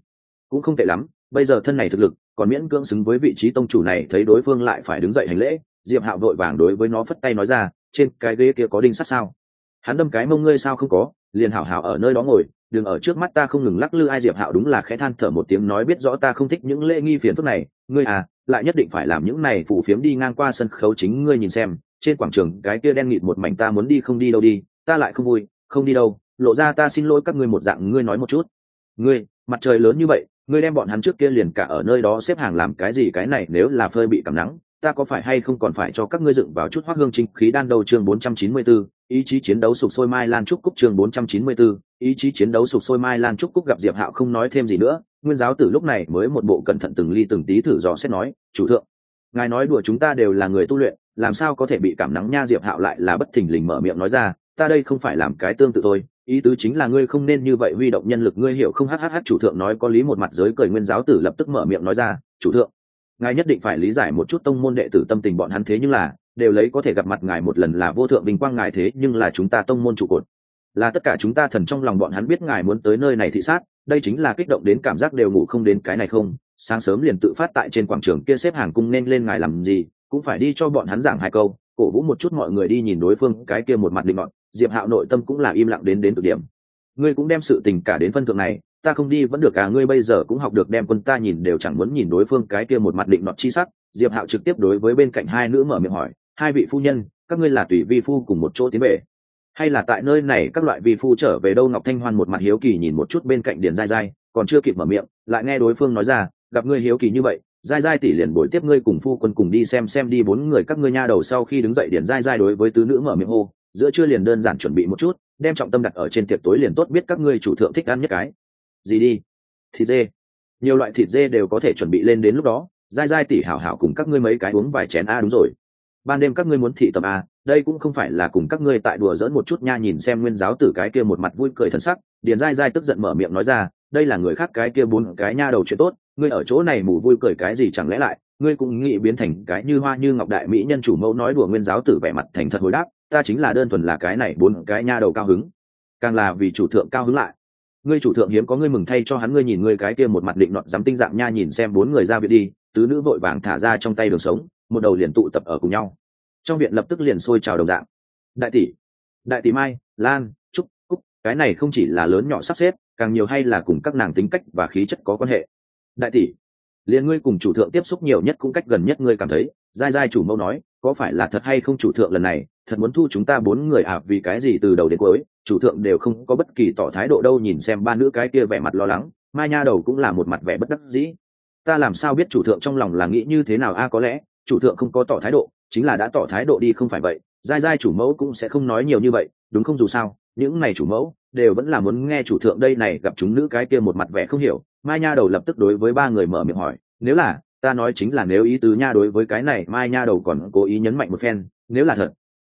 cũng không tệ lắm, bây giờ thân này thực lực, còn miễn cưỡng xứng với vị trí tông chủ này, thấy đối phương lại phải đứng dậy hành lễ. Diệp hạo vội vàng đối với nó phất tay nói ra, trên cái ghế kia có đinh sắt sao? Hắn đâm cái mông ngươi sao không có, liền hảo hảo ở nơi đó ngồi, đừng ở trước mắt ta không ngừng lắc lư. Ai diệp hạo đúng là khẽ than thở một tiếng nói, biết rõ ta không thích những lễ nghi phiền phức này, ngươi à lại nhất định phải làm những này phủ phiếm đi ngang qua sân khấu chính ngươi nhìn xem trên quảng trường cái kia đen nghịt một mảnh ta muốn đi không đi đâu đi ta lại không vui không đi đâu lộ ra ta xin lỗi các ngươi một dạng ngươi nói một chút. Ngươi mặt trời lớn như vậy ngươi đem bọn hắn trước kia liền cả ở nơi đó xếp hàng làm cái gì cái này nếu là phơi bị cảm nắng ta có phải hay không còn phải cho các ngươi dựng vào chút hoác hương chính khí đan đầu chương 494, ý chí chiến đấu sục sôi mai lan trúc cúc chương 494, ý chí chiến đấu sục sôi mai lan trúc cúc gặp diệp hạo không nói thêm gì nữa nguyên giáo tử lúc này mới một bộ cẩn thận từng ly từng tí thử dò xét nói chủ thượng ngài nói đùa chúng ta đều là người tu luyện, làm sao có thể bị cảm nắng nha diệp hạo lại là bất thình lình mở miệng nói ra, ta đây không phải làm cái tương tự tôi ý tứ chính là ngươi không nên như vậy huy động nhân lực, ngươi hiểu không? Hhh chủ thượng nói có lý một mặt giới cười nguyên giáo tử lập tức mở miệng nói ra, chủ thượng, ngài nhất định phải lý giải một chút tông môn đệ tử tâm tình bọn hắn thế nhưng là, đều lấy có thể gặp mặt ngài một lần là vô thượng bình quang ngài thế, nhưng là chúng ta tông môn trụ cột. Là tất cả chúng ta thần trong lòng bọn hắn biết ngài muốn tới nơi này thị sát, đây chính là kích động đến cảm giác đều ngủ không đến cái này không? Sáng sớm liền tự phát tại trên quảng trường kia xếp hàng cung nên lên ngài làm gì, cũng phải đi cho bọn hắn giảng hai câu. Cổ vũ một chút mọi người đi nhìn đối phương, cái kia một mặt định ngọn diệp hạo nội tâm cũng là im lặng đến đến cực điểm. Ngươi cũng đem sự tình cả đến phân thượng này, ta không đi vẫn được à ngươi bây giờ cũng học được đem quân ta nhìn đều chẳng muốn nhìn đối phương cái kia một mặt định nọt chi sắc. Diệp hạo trực tiếp đối với bên cạnh hai nữ mở miệng hỏi, hai vị phu nhân, các ngươi là tùy vi phu cùng một chỗ tiến về? Hay là tại nơi này các loại vi phu trở về đâu? Ngọc thanh hoan một mặt hiếu kỳ nhìn một chút bên cạnh điền dai dai còn chưa kịp mở miệng, lại nghe đối phương nói ra gặp ngươi hiếu kỳ như vậy dai dai tỷ liền bồi tiếp ngươi cùng phu quân cùng đi xem xem đi bốn người các ngươi nha đầu sau khi đứng dậy điền dai dai đối với tứ nữ mở miệng hô, giữa chưa liền đơn giản chuẩn bị một chút, đem trọng tâm đặt ở trên tiệc tối liền tốt biết các ngươi chủ thượng thích ăn nhất cái. Gì đi? Thịt dê. Nhiều loại thịt dê đều có thể chuẩn bị lên đến lúc đó dai dai tỉ hảo hảo cùng các ngươi mấy cái uống vài chén a đúng rồi. Ban đêm các ngươi muốn thị tập a, đây cũng không phải là cùng các ngươi tại đùa dỡn một chút nha, nhìn xem nguyên giáo tử cái kia một mặt vui cười thân sắc điền dai dai tức giận mở miệng nói ra, đây là người khác cái kia bốn cái nha đầu chuyện tốt ngươi ở chỗ này mù vui cười cái gì chẳng lẽ lại, ngươi cũng nghĩ biến thành cái như hoa như ngọc đại mỹ nhân chủ mẫu nói đùa nguyên giáo tử vẻ mặt thành thật hồi đáp, ta chính là đơn thuần là cái này bốn cái nha đầu cao hứng. Càng là vì chủ thượng cao hứng lại. Ngươi chủ thượng hiếm có ngươi mừng thay cho hắn ngươi nhìn ngươi cái kia một mặt định nọt dám tinh dạng nha nhìn xem bốn người ra viện đi, tứ nữ vội vàng thả ra trong tay đường sống, một đầu liền tụ tập ở cùng nhau. Trong viện lập tức liền sôi trào đồng dạng. Đại tỷ đại tỷ mai, lan, trúc, cúc, cái này không chỉ là lớn nhỏ sắp xếp, càng nhiều hay là cùng các nàng tính cách và khí chất có quan hệ đại tỷ, liền ngươi cùng chủ thượng tiếp xúc nhiều nhất cũng cách gần nhất ngươi cảm thấy. Dai dai chủ mẫu nói, có phải là thật hay không chủ thượng lần này, thật muốn thu chúng ta bốn người à vì cái gì từ đầu đến cuối, chủ thượng đều không có bất kỳ tỏ thái độ đâu, nhìn xem ba nữ cái kia vẻ mặt lo lắng, mai nha đầu cũng là một mặt vẻ bất đắc dĩ. Ta làm sao biết chủ thượng trong lòng là nghĩ như thế nào a có lẽ, chủ thượng không có tỏ thái độ, chính là đã tỏ thái độ đi không phải vậy. Dai dai chủ mẫu cũng sẽ không nói nhiều như vậy, đúng không dù sao, những này chủ mẫu đều vẫn là muốn nghe chủ thượng đây này gặp chúng nữ cái kia một mặt vẻ không hiểu mai nha đầu lập tức đối với ba người mở miệng hỏi, nếu là, ta nói chính là nếu ý tứ nha đối với cái này, mai nha đầu còn cố ý nhấn mạnh một phen, nếu là thật,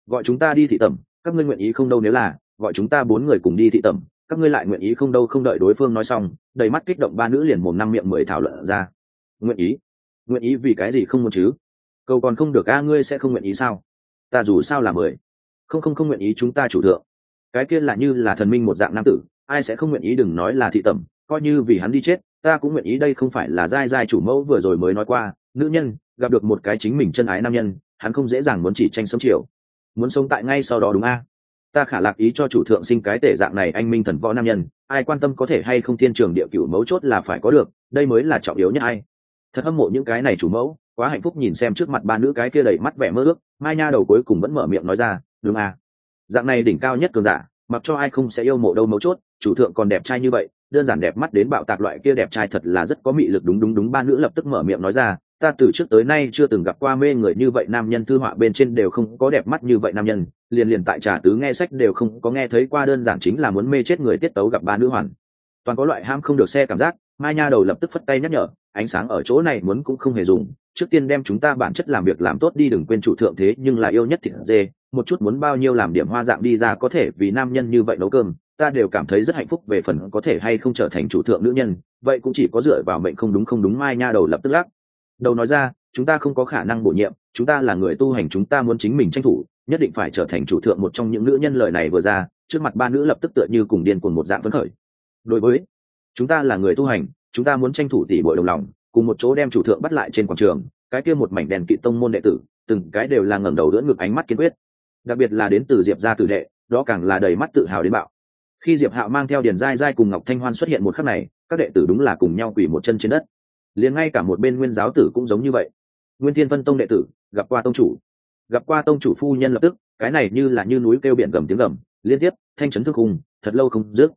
gọi chúng ta đi thị tẩm, các ngươi nguyện ý không đâu nếu là, gọi chúng ta bốn người cùng đi thị tẩm, các ngươi lại nguyện ý không đâu. Không đợi đối phương nói xong, đầy mắt kích động ba nữ liền mồm năm miệng mười thảo luận ra. Nguyện ý? Nguyện ý vì cái gì không muốn chứ? Cầu còn không được a, ngươi sẽ không nguyện ý sao? Ta dù sao là mười. Không không không nguyện ý chúng ta chủ thượng. Cái kia là như là thần minh một dạng nam tử, ai sẽ không nguyện ý đừng nói là thị tẩm coi như vì hắn đi chết, ta cũng nguyện ý đây không phải là giai giai chủ mẫu vừa rồi mới nói qua, nữ nhân, gặp được một cái chính mình chân ái nam nhân, hắn không dễ dàng muốn chỉ tranh sống chiều. Muốn sống tại ngay sau đó đúng a? Ta khả lạc ý cho chủ thượng sinh cái tể dạng này anh minh thần võ nam nhân, ai quan tâm có thể hay không thiên trường địa cửu mấu chốt là phải có được, đây mới là trọng yếu nhất ai. Thật hâm mộ những cái này chủ mẫu, quá hạnh phúc nhìn xem trước mặt ba nữ cái kia đầy mắt vẻ mơ ước, mai nha đầu cuối cùng vẫn mở miệng nói ra, đúng à dạng này đỉnh cao nhất cường giả, mặc cho ai không sẽ yêu mộ đâu mấu chốt, chủ thượng còn đẹp trai như vậy đơn giản đẹp mắt đến bạo tạc loại kia đẹp trai thật là rất có mị lực. Đúng đúng đúng. Ba nữ lập tức mở miệng nói ra, ta từ trước tới nay chưa từng gặp qua mê người như vậy nam nhân, thư họa bên trên đều không có đẹp mắt như vậy nam nhân. Liền liền tại trà tứ nghe sách đều không có nghe thấy qua, đơn giản chính là muốn mê chết người tiết tấu gặp ba nữ hoàn. Toàn có loại ham không được xe cảm giác, mai nha đầu lập tức phất tay nhắc nhở, ánh sáng ở chỗ này muốn cũng không hề dùng. Trước tiên đem chúng ta bản chất làm việc làm tốt đi, đừng quên chủ thượng thế, nhưng là yêu nhất thịt dê. Một chút muốn bao nhiêu làm điểm hoa dạng đi ra có thể vì nam nhân như vậy nấu cơm ta đều cảm thấy rất hạnh phúc về phần có thể hay không trở thành chủ thượng nữ nhân, vậy cũng chỉ có dựa vào mệnh không đúng không đúng mai nha đầu lập tức lắc. Đầu nói ra, chúng ta không có khả năng bổ nhiệm, chúng ta là người tu hành, chúng ta muốn chính mình tranh thủ, nhất định phải trở thành chủ thượng một trong những nữ nhân lời này vừa ra, trước mặt ba nữ lập tức tựa như cùng điên cuồng một dạng phấn khởi. Đối với, chúng ta là người tu hành, chúng ta muốn tranh thủ tỷ bội đồng lòng, cùng một chỗ đem chủ thượng bắt lại trên quảng trường, cái kia một mảnh đèn kỵ tông môn đệ tử, từng cái đều là ngẩng đầu đỡ ngực ánh mắt kiên quyết. Đặc biệt là đến từ diệp gia tử đệ, đó càng là đầy mắt tự hào đến bạo khi diệp hạo mang theo điền dai dai cùng ngọc thanh hoan xuất hiện một khắc này, các đệ tử đúng là cùng nhau quỳ một chân trên đất. Liền ngay cả một bên nguyên giáo tử cũng giống như vậy. Nguyên thiên vân tông đệ tử, gặp qua tông chủ. Gặp qua tông chủ phu nhân lập tức, cái này như là như núi kêu biển gầm tiếng gầm, liên tiếp, thanh chấn thức hùng thật lâu không dứt.